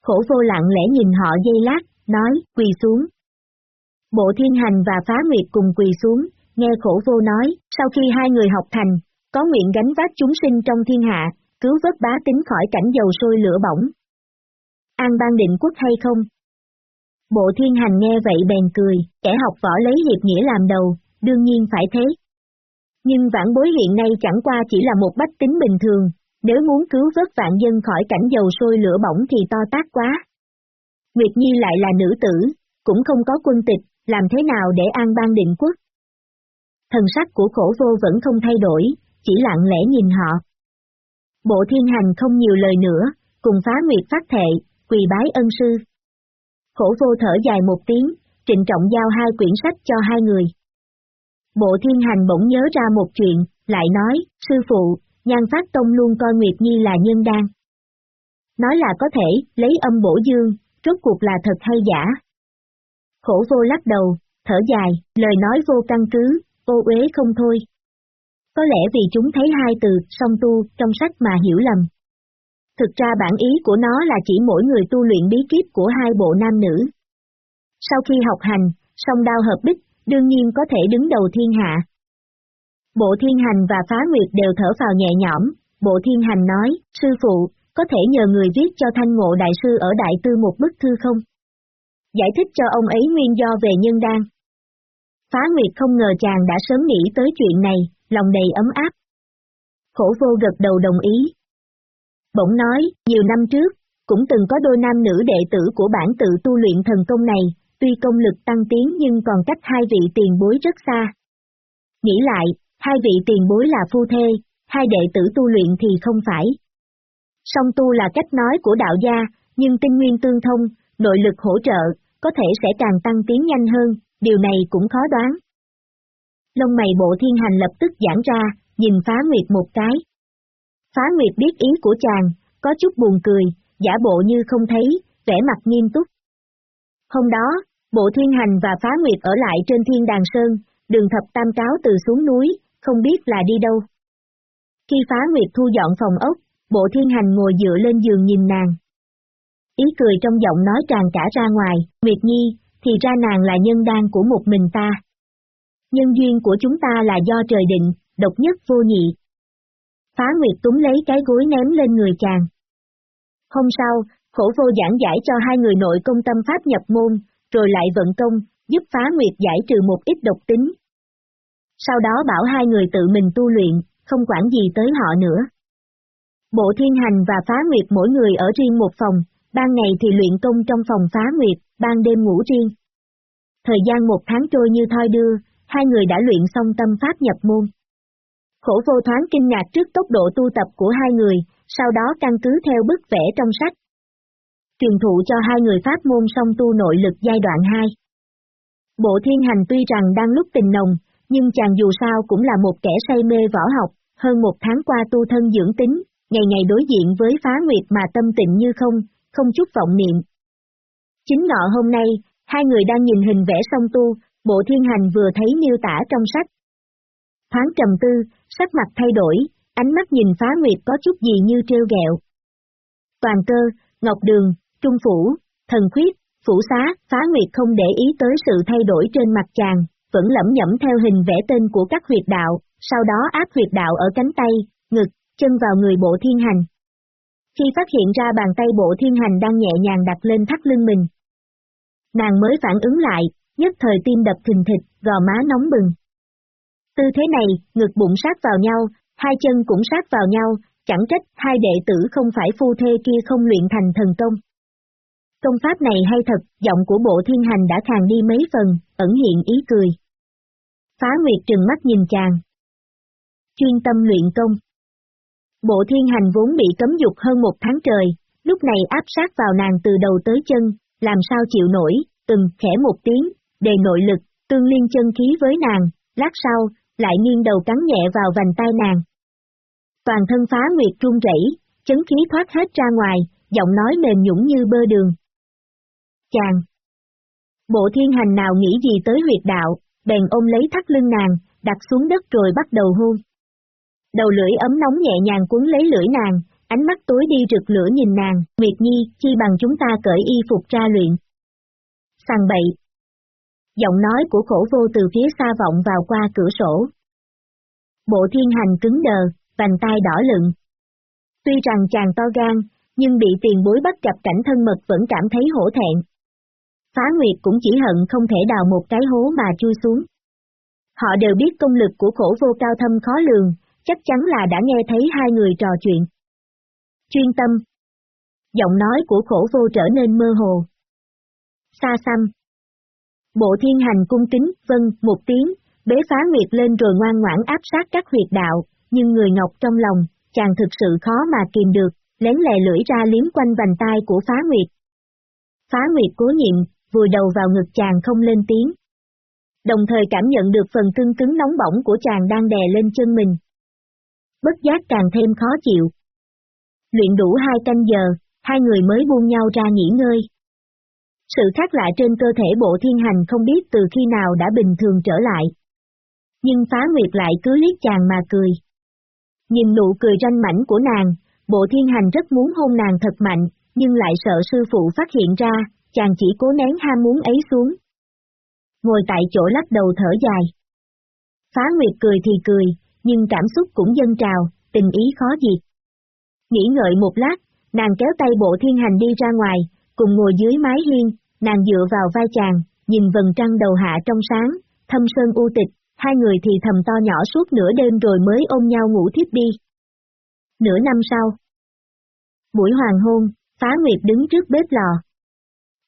Khổ vô lặng lẽ nhìn họ dây lát, nói, quỳ xuống. Bộ thiên hành và phá Nguyệt cùng quỳ xuống, nghe khổ vô nói, sau khi hai người học thành, có nguyện gánh vác chúng sinh trong thiên hạ, cứu vớt bá tính khỏi cảnh dầu sôi lửa bỏng. An ban định quốc hay không? Bộ thiên hành nghe vậy bèn cười, kẻ học võ lấy hiệp nghĩa làm đầu, đương nhiên phải thế. Nhưng vãn bối hiện nay chẳng qua chỉ là một bách tính bình thường, nếu muốn cứu vớt vạn dân khỏi cảnh dầu sôi lửa bỏng thì to tác quá. Nguyệt Nhi lại là nữ tử, cũng không có quân tịch, làm thế nào để an ban định quốc? Thần sắc của khổ vô vẫn không thay đổi, chỉ lặng lẽ nhìn họ. Bộ thiên hành không nhiều lời nữa, cùng phá nguyệt phát thệ, quỳ bái ân sư. Khổ vô thở dài một tiếng, trịnh trọng giao hai quyển sách cho hai người. Bộ thiên hành bỗng nhớ ra một chuyện, lại nói, sư phụ, nhan phát tông luôn coi Nguyệt Nhi là nhân đan. Nói là có thể, lấy âm bổ dương, rốt cuộc là thật hay giả. Khổ vô lắc đầu, thở dài, lời nói vô căn cứ, ô uế không thôi. Có lẽ vì chúng thấy hai từ, song tu, trong sách mà hiểu lầm. Thực ra bản ý của nó là chỉ mỗi người tu luyện bí kíp của hai bộ nam nữ. Sau khi học hành, song đao hợp bích, đương nhiên có thể đứng đầu thiên hạ. Bộ thiên hành và phá nguyệt đều thở vào nhẹ nhõm, bộ thiên hành nói, sư phụ, có thể nhờ người viết cho thanh ngộ đại sư ở đại tư một bức thư không? Giải thích cho ông ấy nguyên do về nhân đan. Phá Nguyệt không ngờ chàng đã sớm nghĩ tới chuyện này, lòng đầy ấm áp. Khổ vô gật đầu đồng ý. Bỗng nói, nhiều năm trước, cũng từng có đôi nam nữ đệ tử của bản tự tu luyện thần công này, tuy công lực tăng tiến nhưng còn cách hai vị tiền bối rất xa. Nghĩ lại, hai vị tiền bối là phu thê, hai đệ tử tu luyện thì không phải. Song tu là cách nói của đạo gia, nhưng tinh nguyên tương thông, nội lực hỗ trợ, có thể sẽ càng tăng tiến nhanh hơn, điều này cũng khó đoán. Lông mày bộ thiên hành lập tức giãn ra, nhìn phá nguyệt một cái. Phá nguyệt biết ý của chàng, có chút buồn cười, giả bộ như không thấy, vẻ mặt nghiêm túc. Hôm đó, bộ thiên hành và phá nguyệt ở lại trên thiên đàn sơn, đường thập tam cáo từ xuống núi, không biết là đi đâu. Khi phá nguyệt thu dọn phòng ốc, bộ thiên hành ngồi dựa lên giường nhìn nàng. Ý cười trong giọng nói tràn cả ra ngoài, Nguyệt Nhi, thì ra nàng là nhân đan của một mình ta. Nhân duyên của chúng ta là do trời định, độc nhất vô nhị. Phá Nguyệt túng lấy cái gối ném lên người chàng. Hôm sau, khổ vô giảng giải cho hai người nội công tâm pháp nhập môn, rồi lại vận công, giúp Phá Nguyệt giải trừ một ít độc tính. Sau đó bảo hai người tự mình tu luyện, không quản gì tới họ nữa. Bộ thiên hành và Phá Nguyệt mỗi người ở riêng một phòng, ban ngày thì luyện công trong phòng Phá Nguyệt, ban đêm ngủ riêng. Thời gian một tháng trôi như thoi đưa, hai người đã luyện xong tâm pháp nhập môn. Khổ vô thoáng kinh ngạc trước tốc độ tu tập của hai người, sau đó căn cứ theo bức vẽ trong sách. Truyền thụ cho hai người pháp môn song tu nội lực giai đoạn 2. Bộ thiên hành tuy rằng đang lúc tình nồng, nhưng chàng dù sao cũng là một kẻ say mê võ học, hơn một tháng qua tu thân dưỡng tính, ngày ngày đối diện với phá nguyệt mà tâm tịnh như không, không chút vọng niệm, Chính ngọ hôm nay, hai người đang nhìn hình vẽ song tu, bộ thiên hành vừa thấy miêu tả trong sách. Thoáng trầm tư, sắc mặt thay đổi, ánh mắt nhìn phá nguyệt có chút gì như trêu ghẹo. Toàn cơ, ngọc đường, trung phủ, thần khuyết, phủ xá, phá nguyệt không để ý tới sự thay đổi trên mặt chàng, vẫn lẩm nhẩm theo hình vẽ tên của các huyệt đạo, sau đó áp huyệt đạo ở cánh tay, ngực, chân vào người bộ thiên hành. Khi phát hiện ra bàn tay bộ thiên hành đang nhẹ nhàng đặt lên thắt lưng mình. Nàng mới phản ứng lại, nhất thời tim đập thình thịch, gò má nóng bừng. Tư thế này, ngực bụng sát vào nhau, hai chân cũng sát vào nhau, chẳng trách hai đệ tử không phải phu thê kia không luyện thành thần công. Công pháp này hay thật, giọng của bộ thiên hành đã khàn đi mấy phần, ẩn hiện ý cười. Phá Nguyệt trừng mắt nhìn chàng. Chuyên tâm luyện công. Bộ thiên hành vốn bị cấm dục hơn một tháng trời, lúc này áp sát vào nàng từ đầu tới chân, làm sao chịu nổi, từng khẽ một tiếng, đề nội lực, tương liên chân khí với nàng, lát sau, lại nghiêng đầu cắn nhẹ vào vành tai nàng. Toàn thân phá nguyệt run rẩy, chấn khí thoát hết ra ngoài, giọng nói mềm nhũng như bơ đường. Chàng! Bộ thiên hành nào nghĩ gì tới huyệt đạo, bèn ôm lấy thắt lưng nàng, đặt xuống đất rồi bắt đầu hôn. Đầu lưỡi ấm nóng nhẹ nhàng cuốn lấy lưỡi nàng, ánh mắt tối đi rực lửa nhìn nàng, Nguyệt Nhi, chi bằng chúng ta cởi y phục ra luyện. Sàng bậy. Giọng nói của khổ vô từ phía xa vọng vào qua cửa sổ. Bộ thiên hành cứng đờ, vành tay đỏ lựng. Tuy rằng chàng to gan, nhưng bị tiền bối bắt gặp cảnh thân mật vẫn cảm thấy hổ thẹn. Phá Nguyệt cũng chỉ hận không thể đào một cái hố mà chui xuống. Họ đều biết công lực của khổ vô cao thâm khó lường, chắc chắn là đã nghe thấy hai người trò chuyện. Chuyên tâm. Giọng nói của khổ vô trở nên mơ hồ. Xa xăm. Bộ thiên hành cung kính, vâng, một tiếng, bế phá nguyệt lên rồi ngoan ngoãn áp sát các huyệt đạo, nhưng người ngọc trong lòng, chàng thực sự khó mà kìm được, lén lè lưỡi ra liếm quanh vành tai của phá nguyệt. Phá nguyệt cố nhịn, vùi đầu vào ngực chàng không lên tiếng. Đồng thời cảm nhận được phần cưng cứng nóng bỏng của chàng đang đè lên chân mình. Bất giác càng thêm khó chịu. Luyện đủ hai canh giờ, hai người mới buông nhau ra nghỉ ngơi. Sự khác lạ trên cơ thể bộ thiên hành không biết từ khi nào đã bình thường trở lại. Nhưng phá nguyệt lại cứ liếc chàng mà cười. Nhìn nụ cười ranh mảnh của nàng, bộ thiên hành rất muốn hôn nàng thật mạnh, nhưng lại sợ sư phụ phát hiện ra, chàng chỉ cố nén ham muốn ấy xuống. Ngồi tại chỗ lắc đầu thở dài. Phá Nguyệt cười thì cười, nhưng cảm xúc cũng dâng trào, tình ý khó diệt. Nghĩ ngợi một lát, nàng kéo tay bộ thiên hành đi ra ngoài, cùng ngồi dưới mái hiên, nàng dựa vào vai chàng, nhìn vầng trăng đầu hạ trong sáng, thâm sơn u tịch, hai người thì thầm to nhỏ suốt nửa đêm rồi mới ôm nhau ngủ thiếp đi. Nửa năm sau, buổi hoàng hôn, phá nguyệt đứng trước bếp lò.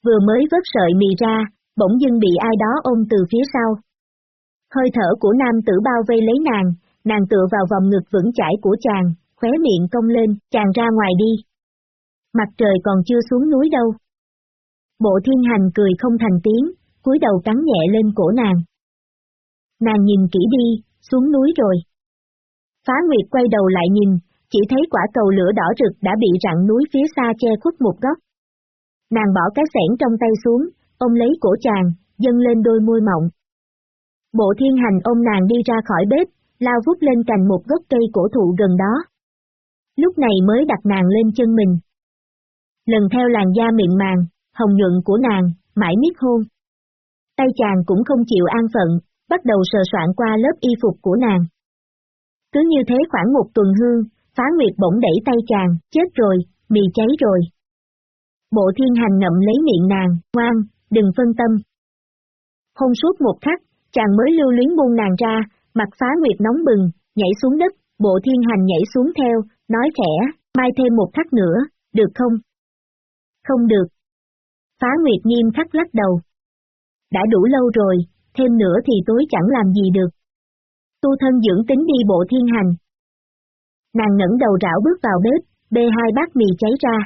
Vừa mới vớt sợi mì ra, bỗng dưng bị ai đó ôm từ phía sau. Hơi thở của nam tử bao vây lấy nàng, nàng tựa vào vòng ngực vững chãi của chàng, khóe miệng cong lên, chàng ra ngoài đi. Mặt trời còn chưa xuống núi đâu. Bộ thiên hành cười không thành tiếng, cúi đầu cắn nhẹ lên cổ nàng. Nàng nhìn kỹ đi, xuống núi rồi. Phá Nguyệt quay đầu lại nhìn, chỉ thấy quả cầu lửa đỏ rực đã bị rặng núi phía xa che khuất một góc. Nàng bỏ cái sẻn trong tay xuống, ôm lấy cổ chàng, dâng lên đôi môi mọng. Bộ thiên hành ôm nàng đi ra khỏi bếp, lao vút lên cành một gốc cây cổ thụ gần đó. Lúc này mới đặt nàng lên chân mình. Lần theo làn da miệng màng, hồng nhuận của nàng, mãi miết hôn. Tay chàng cũng không chịu an phận, bắt đầu sờ soạn qua lớp y phục của nàng. Cứ như thế khoảng một tuần hương, phá nguyệt bỗng đẩy tay chàng, chết rồi, mì cháy rồi. Bộ thiên hành ngậm lấy miệng nàng, ngoan, đừng phân tâm. Hôn suốt một khắc, chàng mới lưu luyến buông nàng ra, mặt phá nguyệt nóng bừng, nhảy xuống đất, bộ thiên hành nhảy xuống theo, nói khẽ, mai thêm một khắc nữa, được không? Không được. Phá nguyệt nghiêm khắc lắc đầu. Đã đủ lâu rồi, thêm nữa thì tối chẳng làm gì được. Tu thân dưỡng tính đi bộ thiên hành. Nàng ngẩng đầu rảo bước vào bếp, bê hai bát mì cháy ra.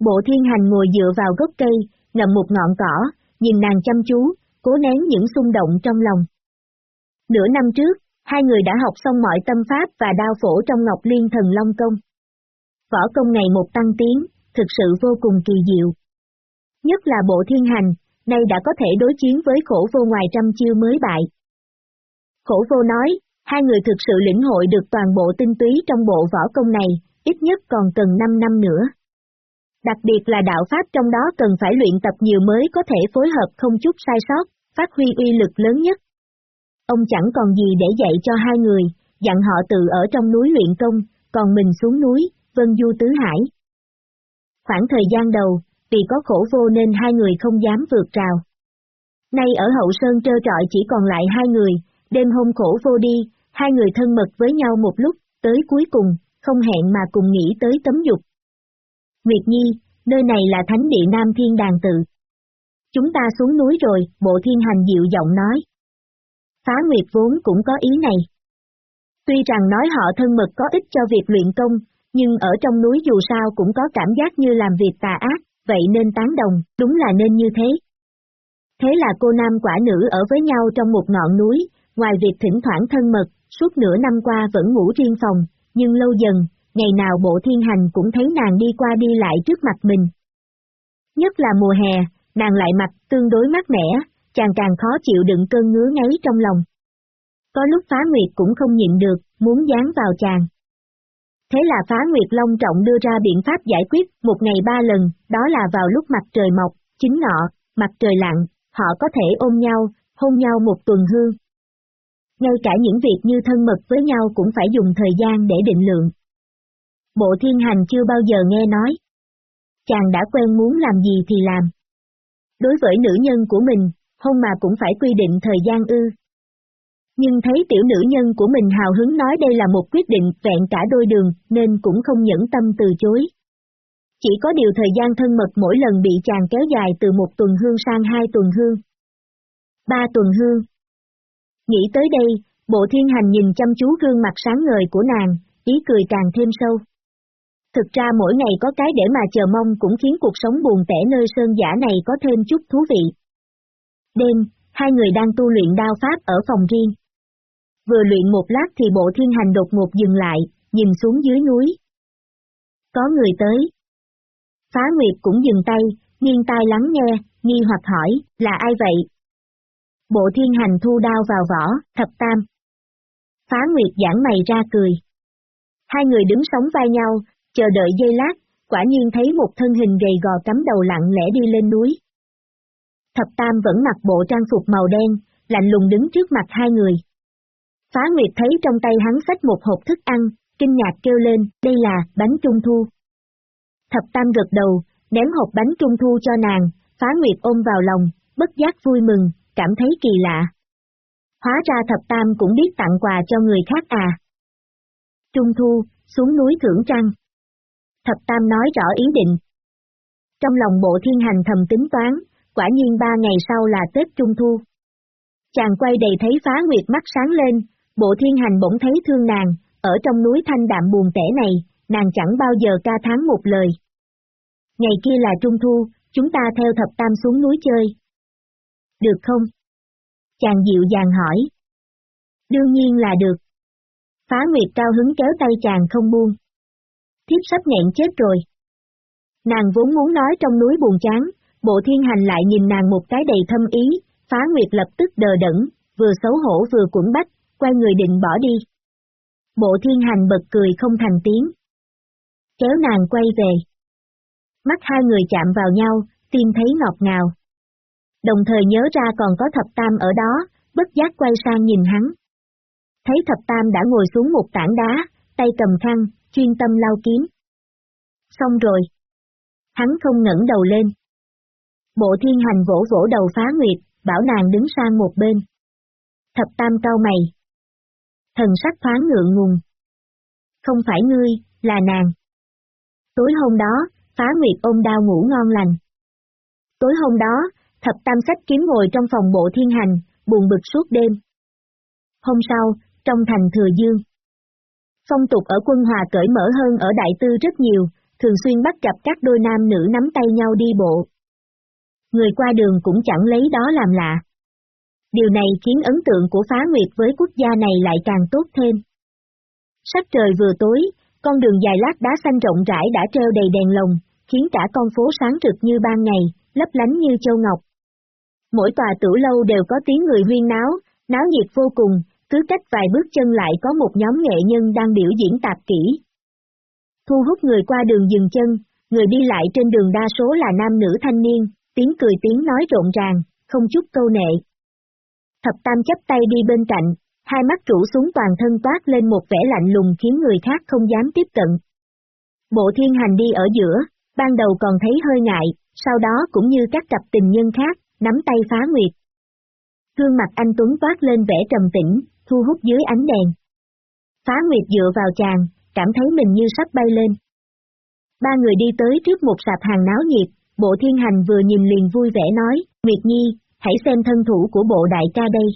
Bộ thiên hành ngồi dựa vào gốc cây, ngậm một ngọn cỏ, nhìn nàng chăm chú, cố nén những xung động trong lòng. Nửa năm trước, hai người đã học xong mọi tâm pháp và đao phổ trong Ngọc Liên Thần Long Công. Võ công ngày một tăng tiến, thực sự vô cùng kỳ diệu. Nhất là bộ thiên hành, nay đã có thể đối chiến với khổ vô ngoài trăm chiêu mới bại. Khổ vô nói, hai người thực sự lĩnh hội được toàn bộ tinh túy trong bộ võ công này, ít nhất còn cần 5 năm nữa. Đặc biệt là đạo Pháp trong đó cần phải luyện tập nhiều mới có thể phối hợp không chút sai sót, phát huy uy lực lớn nhất. Ông chẳng còn gì để dạy cho hai người, dặn họ tự ở trong núi luyện công, còn mình xuống núi, vân du tứ hải. Khoảng thời gian đầu, vì có khổ vô nên hai người không dám vượt rào. Nay ở hậu sơn trơ trọi chỉ còn lại hai người, Đêm hôm khổ vô đi, hai người thân mật với nhau một lúc, tới cuối cùng, không hẹn mà cùng nghĩ tới tấm dục. Nguyệt Nhi, nơi này là thánh địa Nam Thiên Đàn Tự. Chúng ta xuống núi rồi, bộ thiên hành dịu giọng nói. Phá Nguyệt vốn cũng có ý này. Tuy rằng nói họ thân mật có ích cho việc luyện công, nhưng ở trong núi dù sao cũng có cảm giác như làm việc tà ác, vậy nên tán đồng, đúng là nên như thế. Thế là cô nam quả nữ ở với nhau trong một ngọn núi, ngoài việc thỉnh thoảng thân mật, suốt nửa năm qua vẫn ngủ riêng phòng, nhưng lâu dần, ngày nào bộ thiên hành cũng thấy nàng đi qua đi lại trước mặt mình. Nhất là mùa hè, nàng lại mặt tương đối mát mẻ, chàng càng khó chịu đựng cơn ngứa ngáy trong lòng. Có lúc phá nguyệt cũng không nhịn được, muốn dán vào chàng. Thế là phá nguyệt long trọng đưa ra biện pháp giải quyết một ngày ba lần, đó là vào lúc mặt trời mọc, chính ngọ, mặt trời lặn, họ có thể ôm nhau, hôn nhau một tuần hương. Ngay cả những việc như thân mật với nhau cũng phải dùng thời gian để định lượng. Bộ thiên hành chưa bao giờ nghe nói. Chàng đã quen muốn làm gì thì làm. Đối với nữ nhân của mình, hôn mà cũng phải quy định thời gian ư. Nhưng thấy tiểu nữ nhân của mình hào hứng nói đây là một quyết định vẹn cả đôi đường, nên cũng không nhẫn tâm từ chối. Chỉ có điều thời gian thân mật mỗi lần bị chàng kéo dài từ một tuần hương sang hai tuần hương. Ba tuần hương. Nghĩ tới đây, bộ thiên hành nhìn chăm chú gương mặt sáng ngời của nàng, ý cười càng thêm sâu. Thực ra mỗi ngày có cái để mà chờ mong cũng khiến cuộc sống buồn tẻ nơi sơn giả này có thêm chút thú vị. Đêm, hai người đang tu luyện đao pháp ở phòng riêng. Vừa luyện một lát thì bộ thiên hành đột ngột dừng lại, nhìn xuống dưới núi. Có người tới. Phá Nguyệt cũng dừng tay, nghiêng tai lắng nghe, nghi hoặc hỏi, là ai vậy? Bộ thiên hành thu đao vào vỏ, thập tam. Phá Nguyệt giãn mày ra cười. Hai người đứng sóng vai nhau, chờ đợi giây lát, quả nhiên thấy một thân hình gầy gò cắm đầu lặng lẽ đi lên núi. Thập Tam vẫn mặc bộ trang phục màu đen, lạnh lùng đứng trước mặt hai người. Phá Nguyệt thấy trong tay hắn xách một hộp thức ăn, kinh ngạc kêu lên, đây là bánh trung thu. Thập Tam gật đầu, ném hộp bánh trung thu cho nàng, Phá Nguyệt ôm vào lòng, bất giác vui mừng, cảm thấy kỳ lạ. Hóa ra Thập Tam cũng biết tặng quà cho người khác à. Trung thu, xuống núi thưởng trăng. Thập Tam nói rõ ý định. Trong lòng bộ thiên hành thầm tính toán, quả nhiên ba ngày sau là Tết Trung Thu. Chàng quay đầy thấy phá nguyệt mắt sáng lên, bộ thiên hành bỗng thấy thương nàng, ở trong núi thanh đạm buồn tẻ này, nàng chẳng bao giờ ca tháng một lời. Ngày kia là Trung Thu, chúng ta theo thập tam xuống núi chơi. Được không? Chàng dịu dàng hỏi. Đương nhiên là được. Phá Nguyệt cao hứng kéo tay chàng không buông. Thiếp sắp nghẹn chết rồi. Nàng vốn muốn nói trong núi buồn chán, bộ thiên hành lại nhìn nàng một cái đầy thâm ý, phá nguyệt lập tức đờ đẫn, vừa xấu hổ vừa cuộn bách, quay người định bỏ đi. Bộ thiên hành bật cười không thành tiếng. Kéo nàng quay về. Mắt hai người chạm vào nhau, tim thấy ngọt ngào. Đồng thời nhớ ra còn có thập tam ở đó, bất giác quay sang nhìn hắn. Thấy thập tam đã ngồi xuống một tảng đá, tay cầm khăn, chuyên tâm lao kiếm. Xong rồi. Hắn không ngẩng đầu lên. Bộ thiên hành vỗ vỗ đầu phá nguyệt, bảo nàng đứng sang một bên. Thập tam cao mày. Thần sắc thoáng ngượng ngùng. Không phải ngươi, là nàng. Tối hôm đó, phá nguyệt ôm đau ngủ ngon lành. Tối hôm đó, thập tam sách kiếm ngồi trong phòng bộ thiên hành, buồn bực suốt đêm. Hôm sau, trong thành Thừa Dương. Phong tục ở quân hòa cởi mở hơn ở Đại Tư rất nhiều, thường xuyên bắt gặp các đôi nam nữ nắm tay nhau đi bộ, người qua đường cũng chẳng lấy đó làm lạ. Điều này khiến ấn tượng của phá nguyệt với quốc gia này lại càng tốt thêm. sắp trời vừa tối, con đường dài lát đá xanh rộng rãi đã treo đầy đèn lồng, khiến cả con phố sáng rực như ban ngày, lấp lánh như châu ngọc. Mỗi tòa tử lâu đều có tiếng người huyên náo, náo nhiệt vô cùng, cứ cách vài bước chân lại có một nhóm nghệ nhân đang biểu diễn tạp kỹ. Thu hút người qua đường dừng chân, người đi lại trên đường đa số là nam nữ thanh niên, tiếng cười tiếng nói rộn ràng, không chút câu nệ. Thập Tam chấp tay đi bên cạnh, hai mắt rũ xuống toàn thân toát lên một vẻ lạnh lùng khiến người khác không dám tiếp cận. Bộ thiên hành đi ở giữa, ban đầu còn thấy hơi ngại, sau đó cũng như các cặp tình nhân khác, nắm tay phá nguyệt. Gương mặt anh Tuấn toát lên vẻ trầm tĩnh, thu hút dưới ánh đèn. Phá Nguyệt dựa vào chàng, cảm thấy mình như sắp bay lên. Ba người đi tới trước một sạp hàng náo nhiệt, bộ thiên hành vừa nhìn liền vui vẻ nói, Nguyệt Nhi, hãy xem thân thủ của bộ đại ca đây.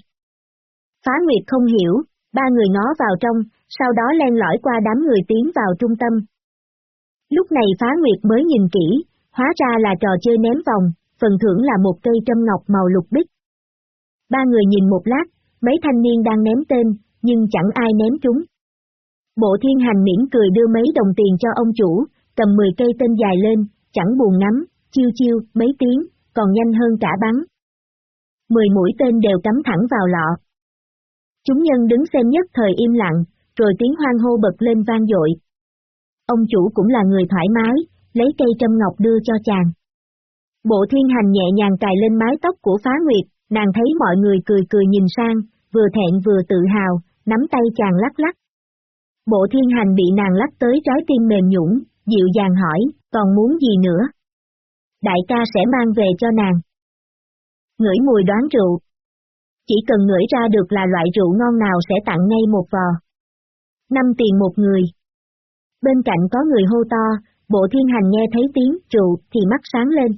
Phá Nguyệt không hiểu, ba người ngó vào trong, sau đó len lỏi qua đám người tiến vào trung tâm. Lúc này Phá Nguyệt mới nhìn kỹ, hóa ra là trò chơi ném vòng, phần thưởng là một cây trâm ngọc màu lục bích. Ba người nhìn một lát, mấy thanh niên đang ném tên, nhưng chẳng ai ném chúng. Bộ thiên hành miễn cười đưa mấy đồng tiền cho ông chủ, cầm 10 cây tên dài lên, chẳng buồn ngắm, chiêu chiêu, mấy tiếng, còn nhanh hơn cả bắn. 10 mũi tên đều cắm thẳng vào lọ. Chúng nhân đứng xem nhất thời im lặng, rồi tiếng hoang hô bật lên vang dội. Ông chủ cũng là người thoải mái, lấy cây trâm ngọc đưa cho chàng. Bộ thiên hành nhẹ nhàng cài lên mái tóc của phá nguyệt, nàng thấy mọi người cười cười nhìn sang, vừa thẹn vừa tự hào, nắm tay chàng lắc lắc. Bộ thiên hành bị nàng lắc tới trái tim mềm nhũng, dịu dàng hỏi, còn muốn gì nữa? Đại ca sẽ mang về cho nàng. Ngửi mùi đoán rượu. Chỉ cần ngửi ra được là loại rượu ngon nào sẽ tặng ngay một vò. Năm tiền một người. Bên cạnh có người hô to, bộ thiên hành nghe thấy tiếng rượu thì mắt sáng lên.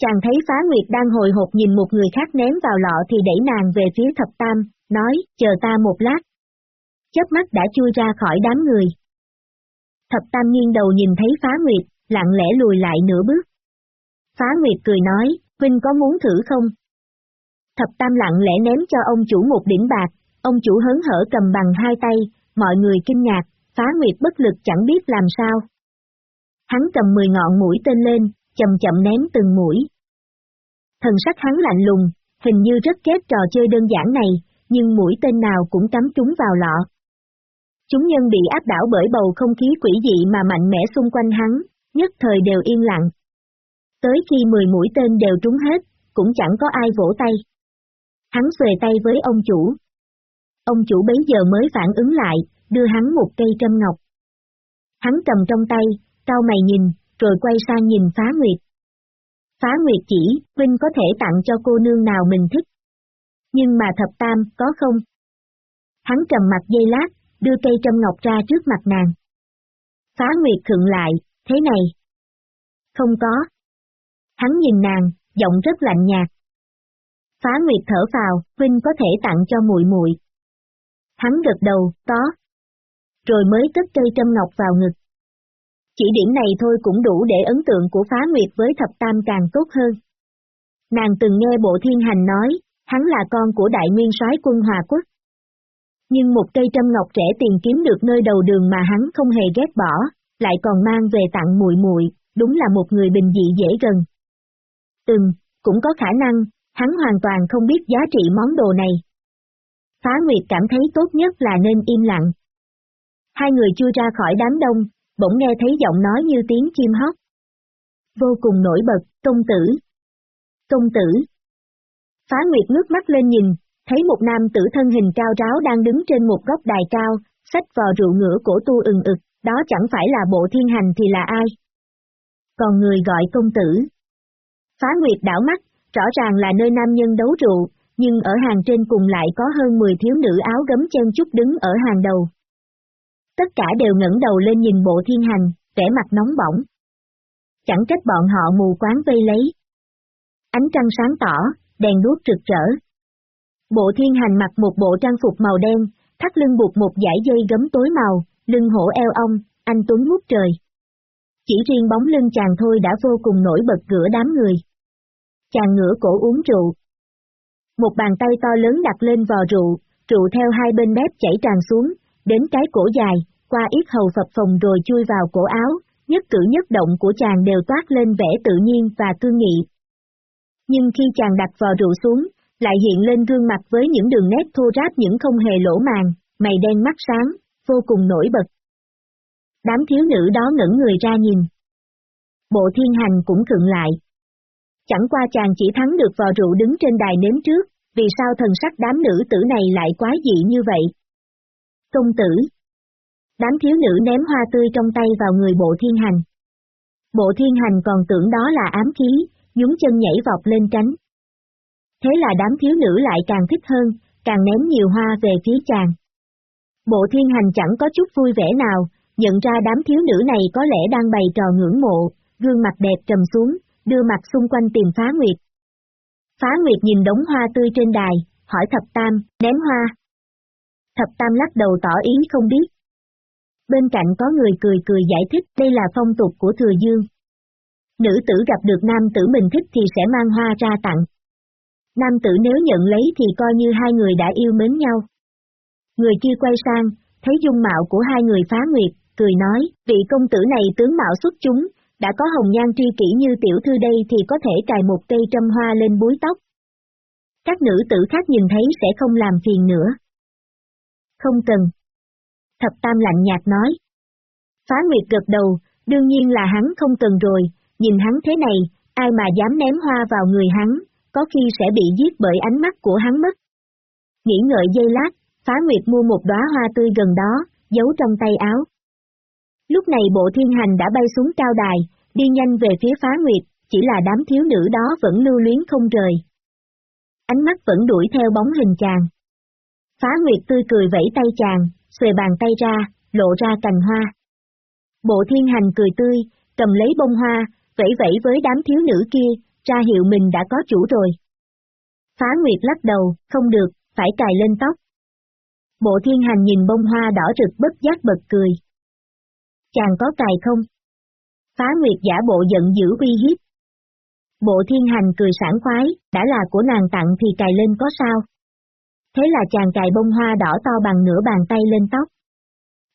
Chàng thấy phá nguyệt đang hồi hộp nhìn một người khác ném vào lọ thì đẩy nàng về phía thập tam, nói, chờ ta một lát. Chớp mắt đã chui ra khỏi đám người. Thập tam nghiêng đầu nhìn thấy phá nguyệt, lặng lẽ lùi lại nửa bước. Phá nguyệt cười nói, Huynh có muốn thử không? Thập tam lặng lẽ ném cho ông chủ một đỉnh bạc, ông chủ hớn hở cầm bằng hai tay, mọi người kinh ngạc, phá nguyệt bất lực chẳng biết làm sao. Hắn cầm 10 ngọn mũi tên lên, chậm chậm ném từng mũi. Thần sắc hắn lạnh lùng, hình như rất ghét trò chơi đơn giản này, nhưng mũi tên nào cũng cắm chúng vào lọ. Chúng nhân bị áp đảo bởi bầu không khí quỷ dị mà mạnh mẽ xung quanh hắn, nhất thời đều yên lặng. Tới khi 10 mũi tên đều trúng hết, cũng chẳng có ai vỗ tay. Hắn xuề tay với ông chủ. Ông chủ bấy giờ mới phản ứng lại, đưa hắn một cây trâm ngọc. Hắn cầm trong tay, cao mày nhìn, rồi quay sang nhìn phá nguyệt. Phá nguyệt chỉ, Vinh có thể tặng cho cô nương nào mình thích. Nhưng mà thập tam, có không? Hắn trầm mặt dây lát, đưa cây trâm ngọc ra trước mặt nàng. Phá nguyệt thượng lại, thế này. Không có. Hắn nhìn nàng, giọng rất lạnh nhạt. Phá nguyệt thở vào, Vinh có thể tặng cho muội muội. Hắn gật đầu, có. Rồi mới cất cây trâm ngọc vào ngực. Chỉ điểm này thôi cũng đủ để ấn tượng của phá nguyệt với thập tam càng tốt hơn. Nàng từng nghe bộ thiên hành nói, hắn là con của đại nguyên soái quân Hòa Quốc. Nhưng một cây trâm ngọc trẻ tiền kiếm được nơi đầu đường mà hắn không hề ghét bỏ, lại còn mang về tặng muội muội, đúng là một người bình dị dễ gần. Ừm, cũng có khả năng, hắn hoàn toàn không biết giá trị món đồ này. Phá Nguyệt cảm thấy tốt nhất là nên im lặng. Hai người chưa ra khỏi đám đông, bỗng nghe thấy giọng nói như tiếng chim hót. Vô cùng nổi bật, công tử. Công tử. Phá Nguyệt ngước mắt lên nhìn, thấy một nam tử thân hình cao ráo đang đứng trên một góc đài cao, sách vò rượu ngửa cổ tu ừng ực, đó chẳng phải là bộ thiên hành thì là ai. Còn người gọi công tử. Phá Nguyệt đảo mắt, rõ ràng là nơi nam nhân đấu rượu, nhưng ở hàng trên cùng lại có hơn 10 thiếu nữ áo gấm chen chút đứng ở hàng đầu tất cả đều ngẩng đầu lên nhìn bộ thiên hành, vẻ mặt nóng bỏng. Chẳng trách bọn họ mù quáng vây lấy. Ánh trăng sáng tỏ, đèn đuốc rực rỡ. Bộ thiên hành mặc một bộ trang phục màu đen, thắt lưng buộc một dải dây gấm tối màu, lưng hổ eo ong, anh tuấn ngút trời. Chỉ riêng bóng lưng chàng thôi đã vô cùng nổi bật giữa đám người. Chàng ngửa cổ uống rượu. Một bàn tay to lớn đặt lên vò rượu, rượu theo hai bên mép chảy tràn xuống, đến cái cổ dài, qua yết hầu phập phòng rồi chui vào cổ áo, nhất cử nhất động của chàng đều toát lên vẻ tự nhiên và cương nghị. Nhưng khi chàng đặt vò rượu xuống, lại hiện lên gương mặt với những đường nét thô ráp những không hề lỗ màng, mày đen mắt sáng, vô cùng nổi bật. Đám thiếu nữ đó ngẩn người ra nhìn. Bộ thiên hành cũng khựng lại. Chẳng qua chàng chỉ thắng được vò rượu đứng trên đài nếm trước, vì sao thần sắc đám nữ tử này lại quá dị như vậy? Công tử. Đám thiếu nữ ném hoa tươi trong tay vào người bộ thiên hành. Bộ thiên hành còn tưởng đó là ám khí, nhúng chân nhảy vọt lên tránh. Thế là đám thiếu nữ lại càng thích hơn, càng ném nhiều hoa về phía chàng. Bộ thiên hành chẳng có chút vui vẻ nào, nhận ra đám thiếu nữ này có lẽ đang bày trò ngưỡng mộ, gương mặt đẹp trầm xuống, đưa mặt xung quanh tìm phá nguyệt. Phá nguyệt nhìn đống hoa tươi trên đài, hỏi thập tam, ném hoa. Thập tam lắc đầu tỏ ý không biết. Bên cạnh có người cười cười giải thích đây là phong tục của thừa dương. Nữ tử gặp được nam tử mình thích thì sẽ mang hoa ra tặng. Nam tử nếu nhận lấy thì coi như hai người đã yêu mến nhau. Người kia quay sang, thấy dung mạo của hai người phá nguyệt, cười nói, vị công tử này tướng mạo xuất chúng, đã có hồng nhan tri kỷ như tiểu thư đây thì có thể cài một cây trâm hoa lên búi tóc. Các nữ tử khác nhìn thấy sẽ không làm phiền nữa. Không cần. Thập Tam lạnh nhạt nói. Phá Nguyệt gật đầu, đương nhiên là hắn không cần rồi, nhìn hắn thế này, ai mà dám ném hoa vào người hắn, có khi sẽ bị giết bởi ánh mắt của hắn mất. Nghĩ ngợi giây lát, Phá Nguyệt mua một đóa hoa tươi gần đó, giấu trong tay áo. Lúc này bộ thiên hành đã bay xuống cao đài, đi nhanh về phía Phá Nguyệt, chỉ là đám thiếu nữ đó vẫn lưu luyến không rời. Ánh mắt vẫn đuổi theo bóng hình chàng. Phá Nguyệt tươi cười vẫy tay chàng, xuề bàn tay ra, lộ ra cành hoa. Bộ thiên hành cười tươi, cầm lấy bông hoa, vẫy vẫy với đám thiếu nữ kia, ra hiệu mình đã có chủ rồi. Phá Nguyệt lắc đầu, không được, phải cài lên tóc. Bộ thiên hành nhìn bông hoa đỏ rực bất giác bật cười. Chàng có cài không? Phá Nguyệt giả bộ giận dữ uy hiếp. Bộ thiên hành cười sảng khoái, đã là của nàng tặng thì cài lên có sao? Thế là chàng cài bông hoa đỏ to bằng nửa bàn tay lên tóc.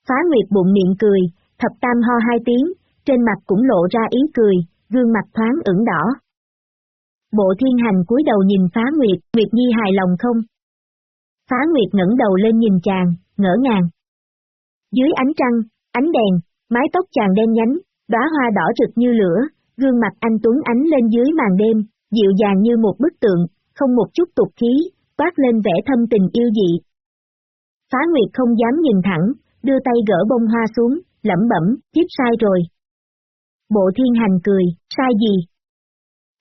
Phá Nguyệt bụng miệng cười, thập tam ho hai tiếng, trên mặt cũng lộ ra ý cười, gương mặt thoáng ửng đỏ. Bộ thiên hành cúi đầu nhìn Phá Nguyệt, Nguyệt Nhi hài lòng không? Phá Nguyệt ngẩng đầu lên nhìn chàng, ngỡ ngàng. Dưới ánh trăng, ánh đèn, mái tóc chàng đen nhánh, đóa hoa đỏ rực như lửa, gương mặt anh Tuấn ánh lên dưới màn đêm, dịu dàng như một bức tượng, không một chút tục khí, toát lên vẻ thâm tình yêu dị. Phá Nguyệt không dám nhìn thẳng, đưa tay gỡ bông hoa xuống, lẩm bẩm, thiếp sai rồi. Bộ thiên hành cười, sai gì?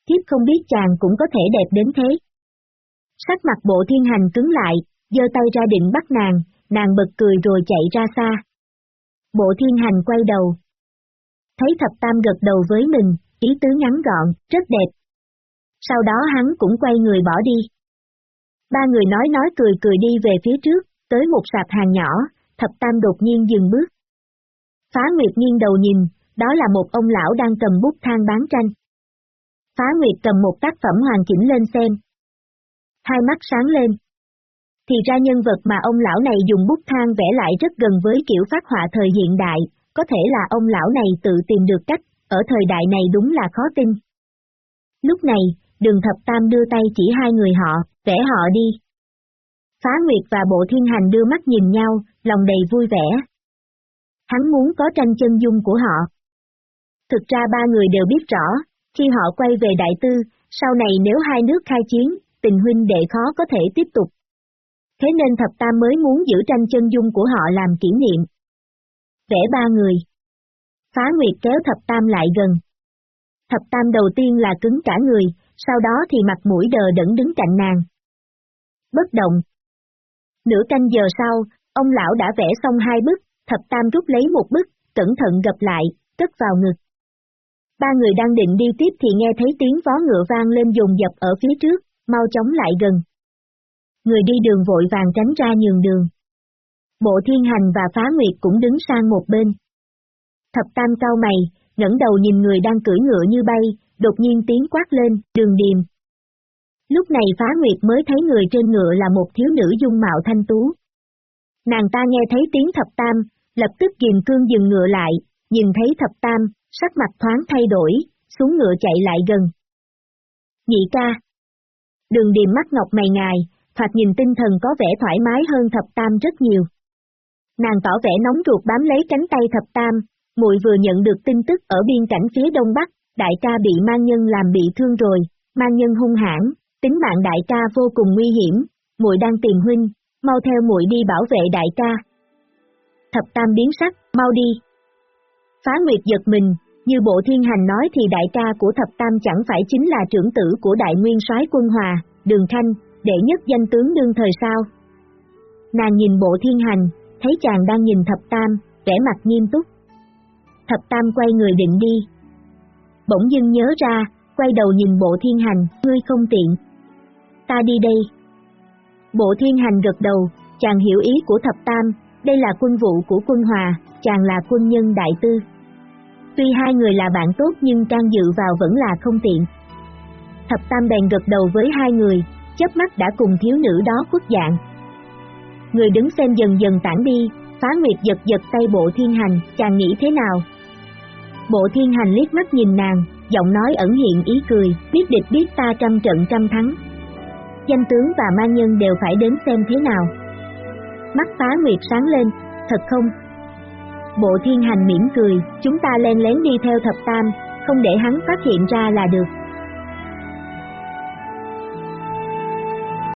Thiếp không biết chàng cũng có thể đẹp đến thế. Sắc mặt bộ thiên hành cứng lại, giơ tay ra định bắt nàng, nàng bật cười rồi chạy ra xa. Bộ thiên hành quay đầu. Thấy thập tam gật đầu với mình, ý tứ ngắn gọn, rất đẹp. Sau đó hắn cũng quay người bỏ đi. Ba người nói nói cười cười đi về phía trước, tới một sạp hàng nhỏ, thập tam đột nhiên dừng bước. Phá Nguyệt nghiêng đầu nhìn, đó là một ông lão đang cầm bút thang bán tranh. Phá Nguyệt cầm một tác phẩm hoàn chỉnh lên xem. Hai mắt sáng lên. Thì ra nhân vật mà ông lão này dùng bút thang vẽ lại rất gần với kiểu phát họa thời hiện đại, có thể là ông lão này tự tìm được cách, ở thời đại này đúng là khó tin. Lúc này, đường thập tam đưa tay chỉ hai người họ, vẽ họ đi. Phá Nguyệt và Bộ Thiên Hành đưa mắt nhìn nhau, lòng đầy vui vẻ. Hắn muốn có tranh chân dung của họ. Thực ra ba người đều biết rõ, khi họ quay về Đại Tư, sau này nếu hai nước khai chiến, tình huynh đệ khó có thể tiếp tục. Thế nên Thập Tam mới muốn giữ tranh chân dung của họ làm kỷ niệm. Vẽ ba người. Phá Nguyệt kéo Thập Tam lại gần. Thập Tam đầu tiên là cứng cả người, sau đó thì mặt mũi đờ đẫn đứng cạnh nàng. Bất động. Nửa canh giờ sau, ông lão đã vẽ xong hai bức, thập tam rút lấy một bức, cẩn thận gập lại, cất vào ngực. Ba người đang định đi tiếp thì nghe thấy tiếng vó ngựa vang lên dồn dập ở phía trước, mau chóng lại gần. Người đi đường vội vàng tránh ra nhường đường. Bộ thiên hành và phá nguyệt cũng đứng sang một bên. Thập tam cao mày, ngẩng đầu nhìn người đang cưỡi ngựa như bay, đột nhiên tiếng quát lên, đường điềm. Lúc này phá nguyệt mới thấy người trên ngựa là một thiếu nữ dung mạo thanh tú. Nàng ta nghe thấy tiếng thập tam, lập tức kiềm cương dừng ngựa lại, nhìn thấy thập tam, sắc mặt thoáng thay đổi, xuống ngựa chạy lại gần. Nhị ca. Đường điềm mắt ngọc mày ngài, thoạt nhìn tinh thần có vẻ thoải mái hơn thập tam rất nhiều. Nàng tỏ vẻ nóng ruột bám lấy cánh tay thập tam, muội vừa nhận được tin tức ở biên cảnh phía đông bắc, đại ca bị mang nhân làm bị thương rồi, mang nhân hung hãn, tính mạng đại ca vô cùng nguy hiểm, muội đang tìm huynh, mau theo muội đi bảo vệ đại ca. Thập tam biến sắc, mau đi. Phá Nguyệt giật mình, như bộ thiên hành nói thì đại ca của thập tam chẳng phải chính là trưởng tử của đại nguyên soái quân hòa, đường Thanh, đệ nhất danh tướng đương thời sao. Nàng nhìn bộ thiên hành, thấy chàng đang nhìn thập tam, vẻ mặt nghiêm túc. Thập tam quay người định đi. Bỗng dưng nhớ ra, quay đầu nhìn bộ thiên hành, ngươi không tiện. Ta đi đây. Bộ thiên hành gật đầu, chàng hiểu ý của thập tam, đây là quân vụ của quân hòa, chàng là quân nhân đại tư. Tuy hai người là bạn tốt nhưng can dự vào vẫn là không tiện. Thập tam bèn gật đầu với hai người, chớp mắt đã cùng thiếu nữ đó khuất dạng. Người đứng xem dần dần tản đi, phá nguyệt giật giật tay bộ thiên hành, chàng nghĩ thế nào? Bộ thiên hành liếc mắt nhìn nàng, giọng nói ẩn hiện ý cười, biết địch biết ta trăm trận trăm thắng. Danh tướng và ma nhân đều phải đến xem thế nào. Mắt phá nguyệt sáng lên, thật không? Bộ thiên hành mỉm cười, chúng ta len lén đi theo thập tam, không để hắn phát hiện ra là được.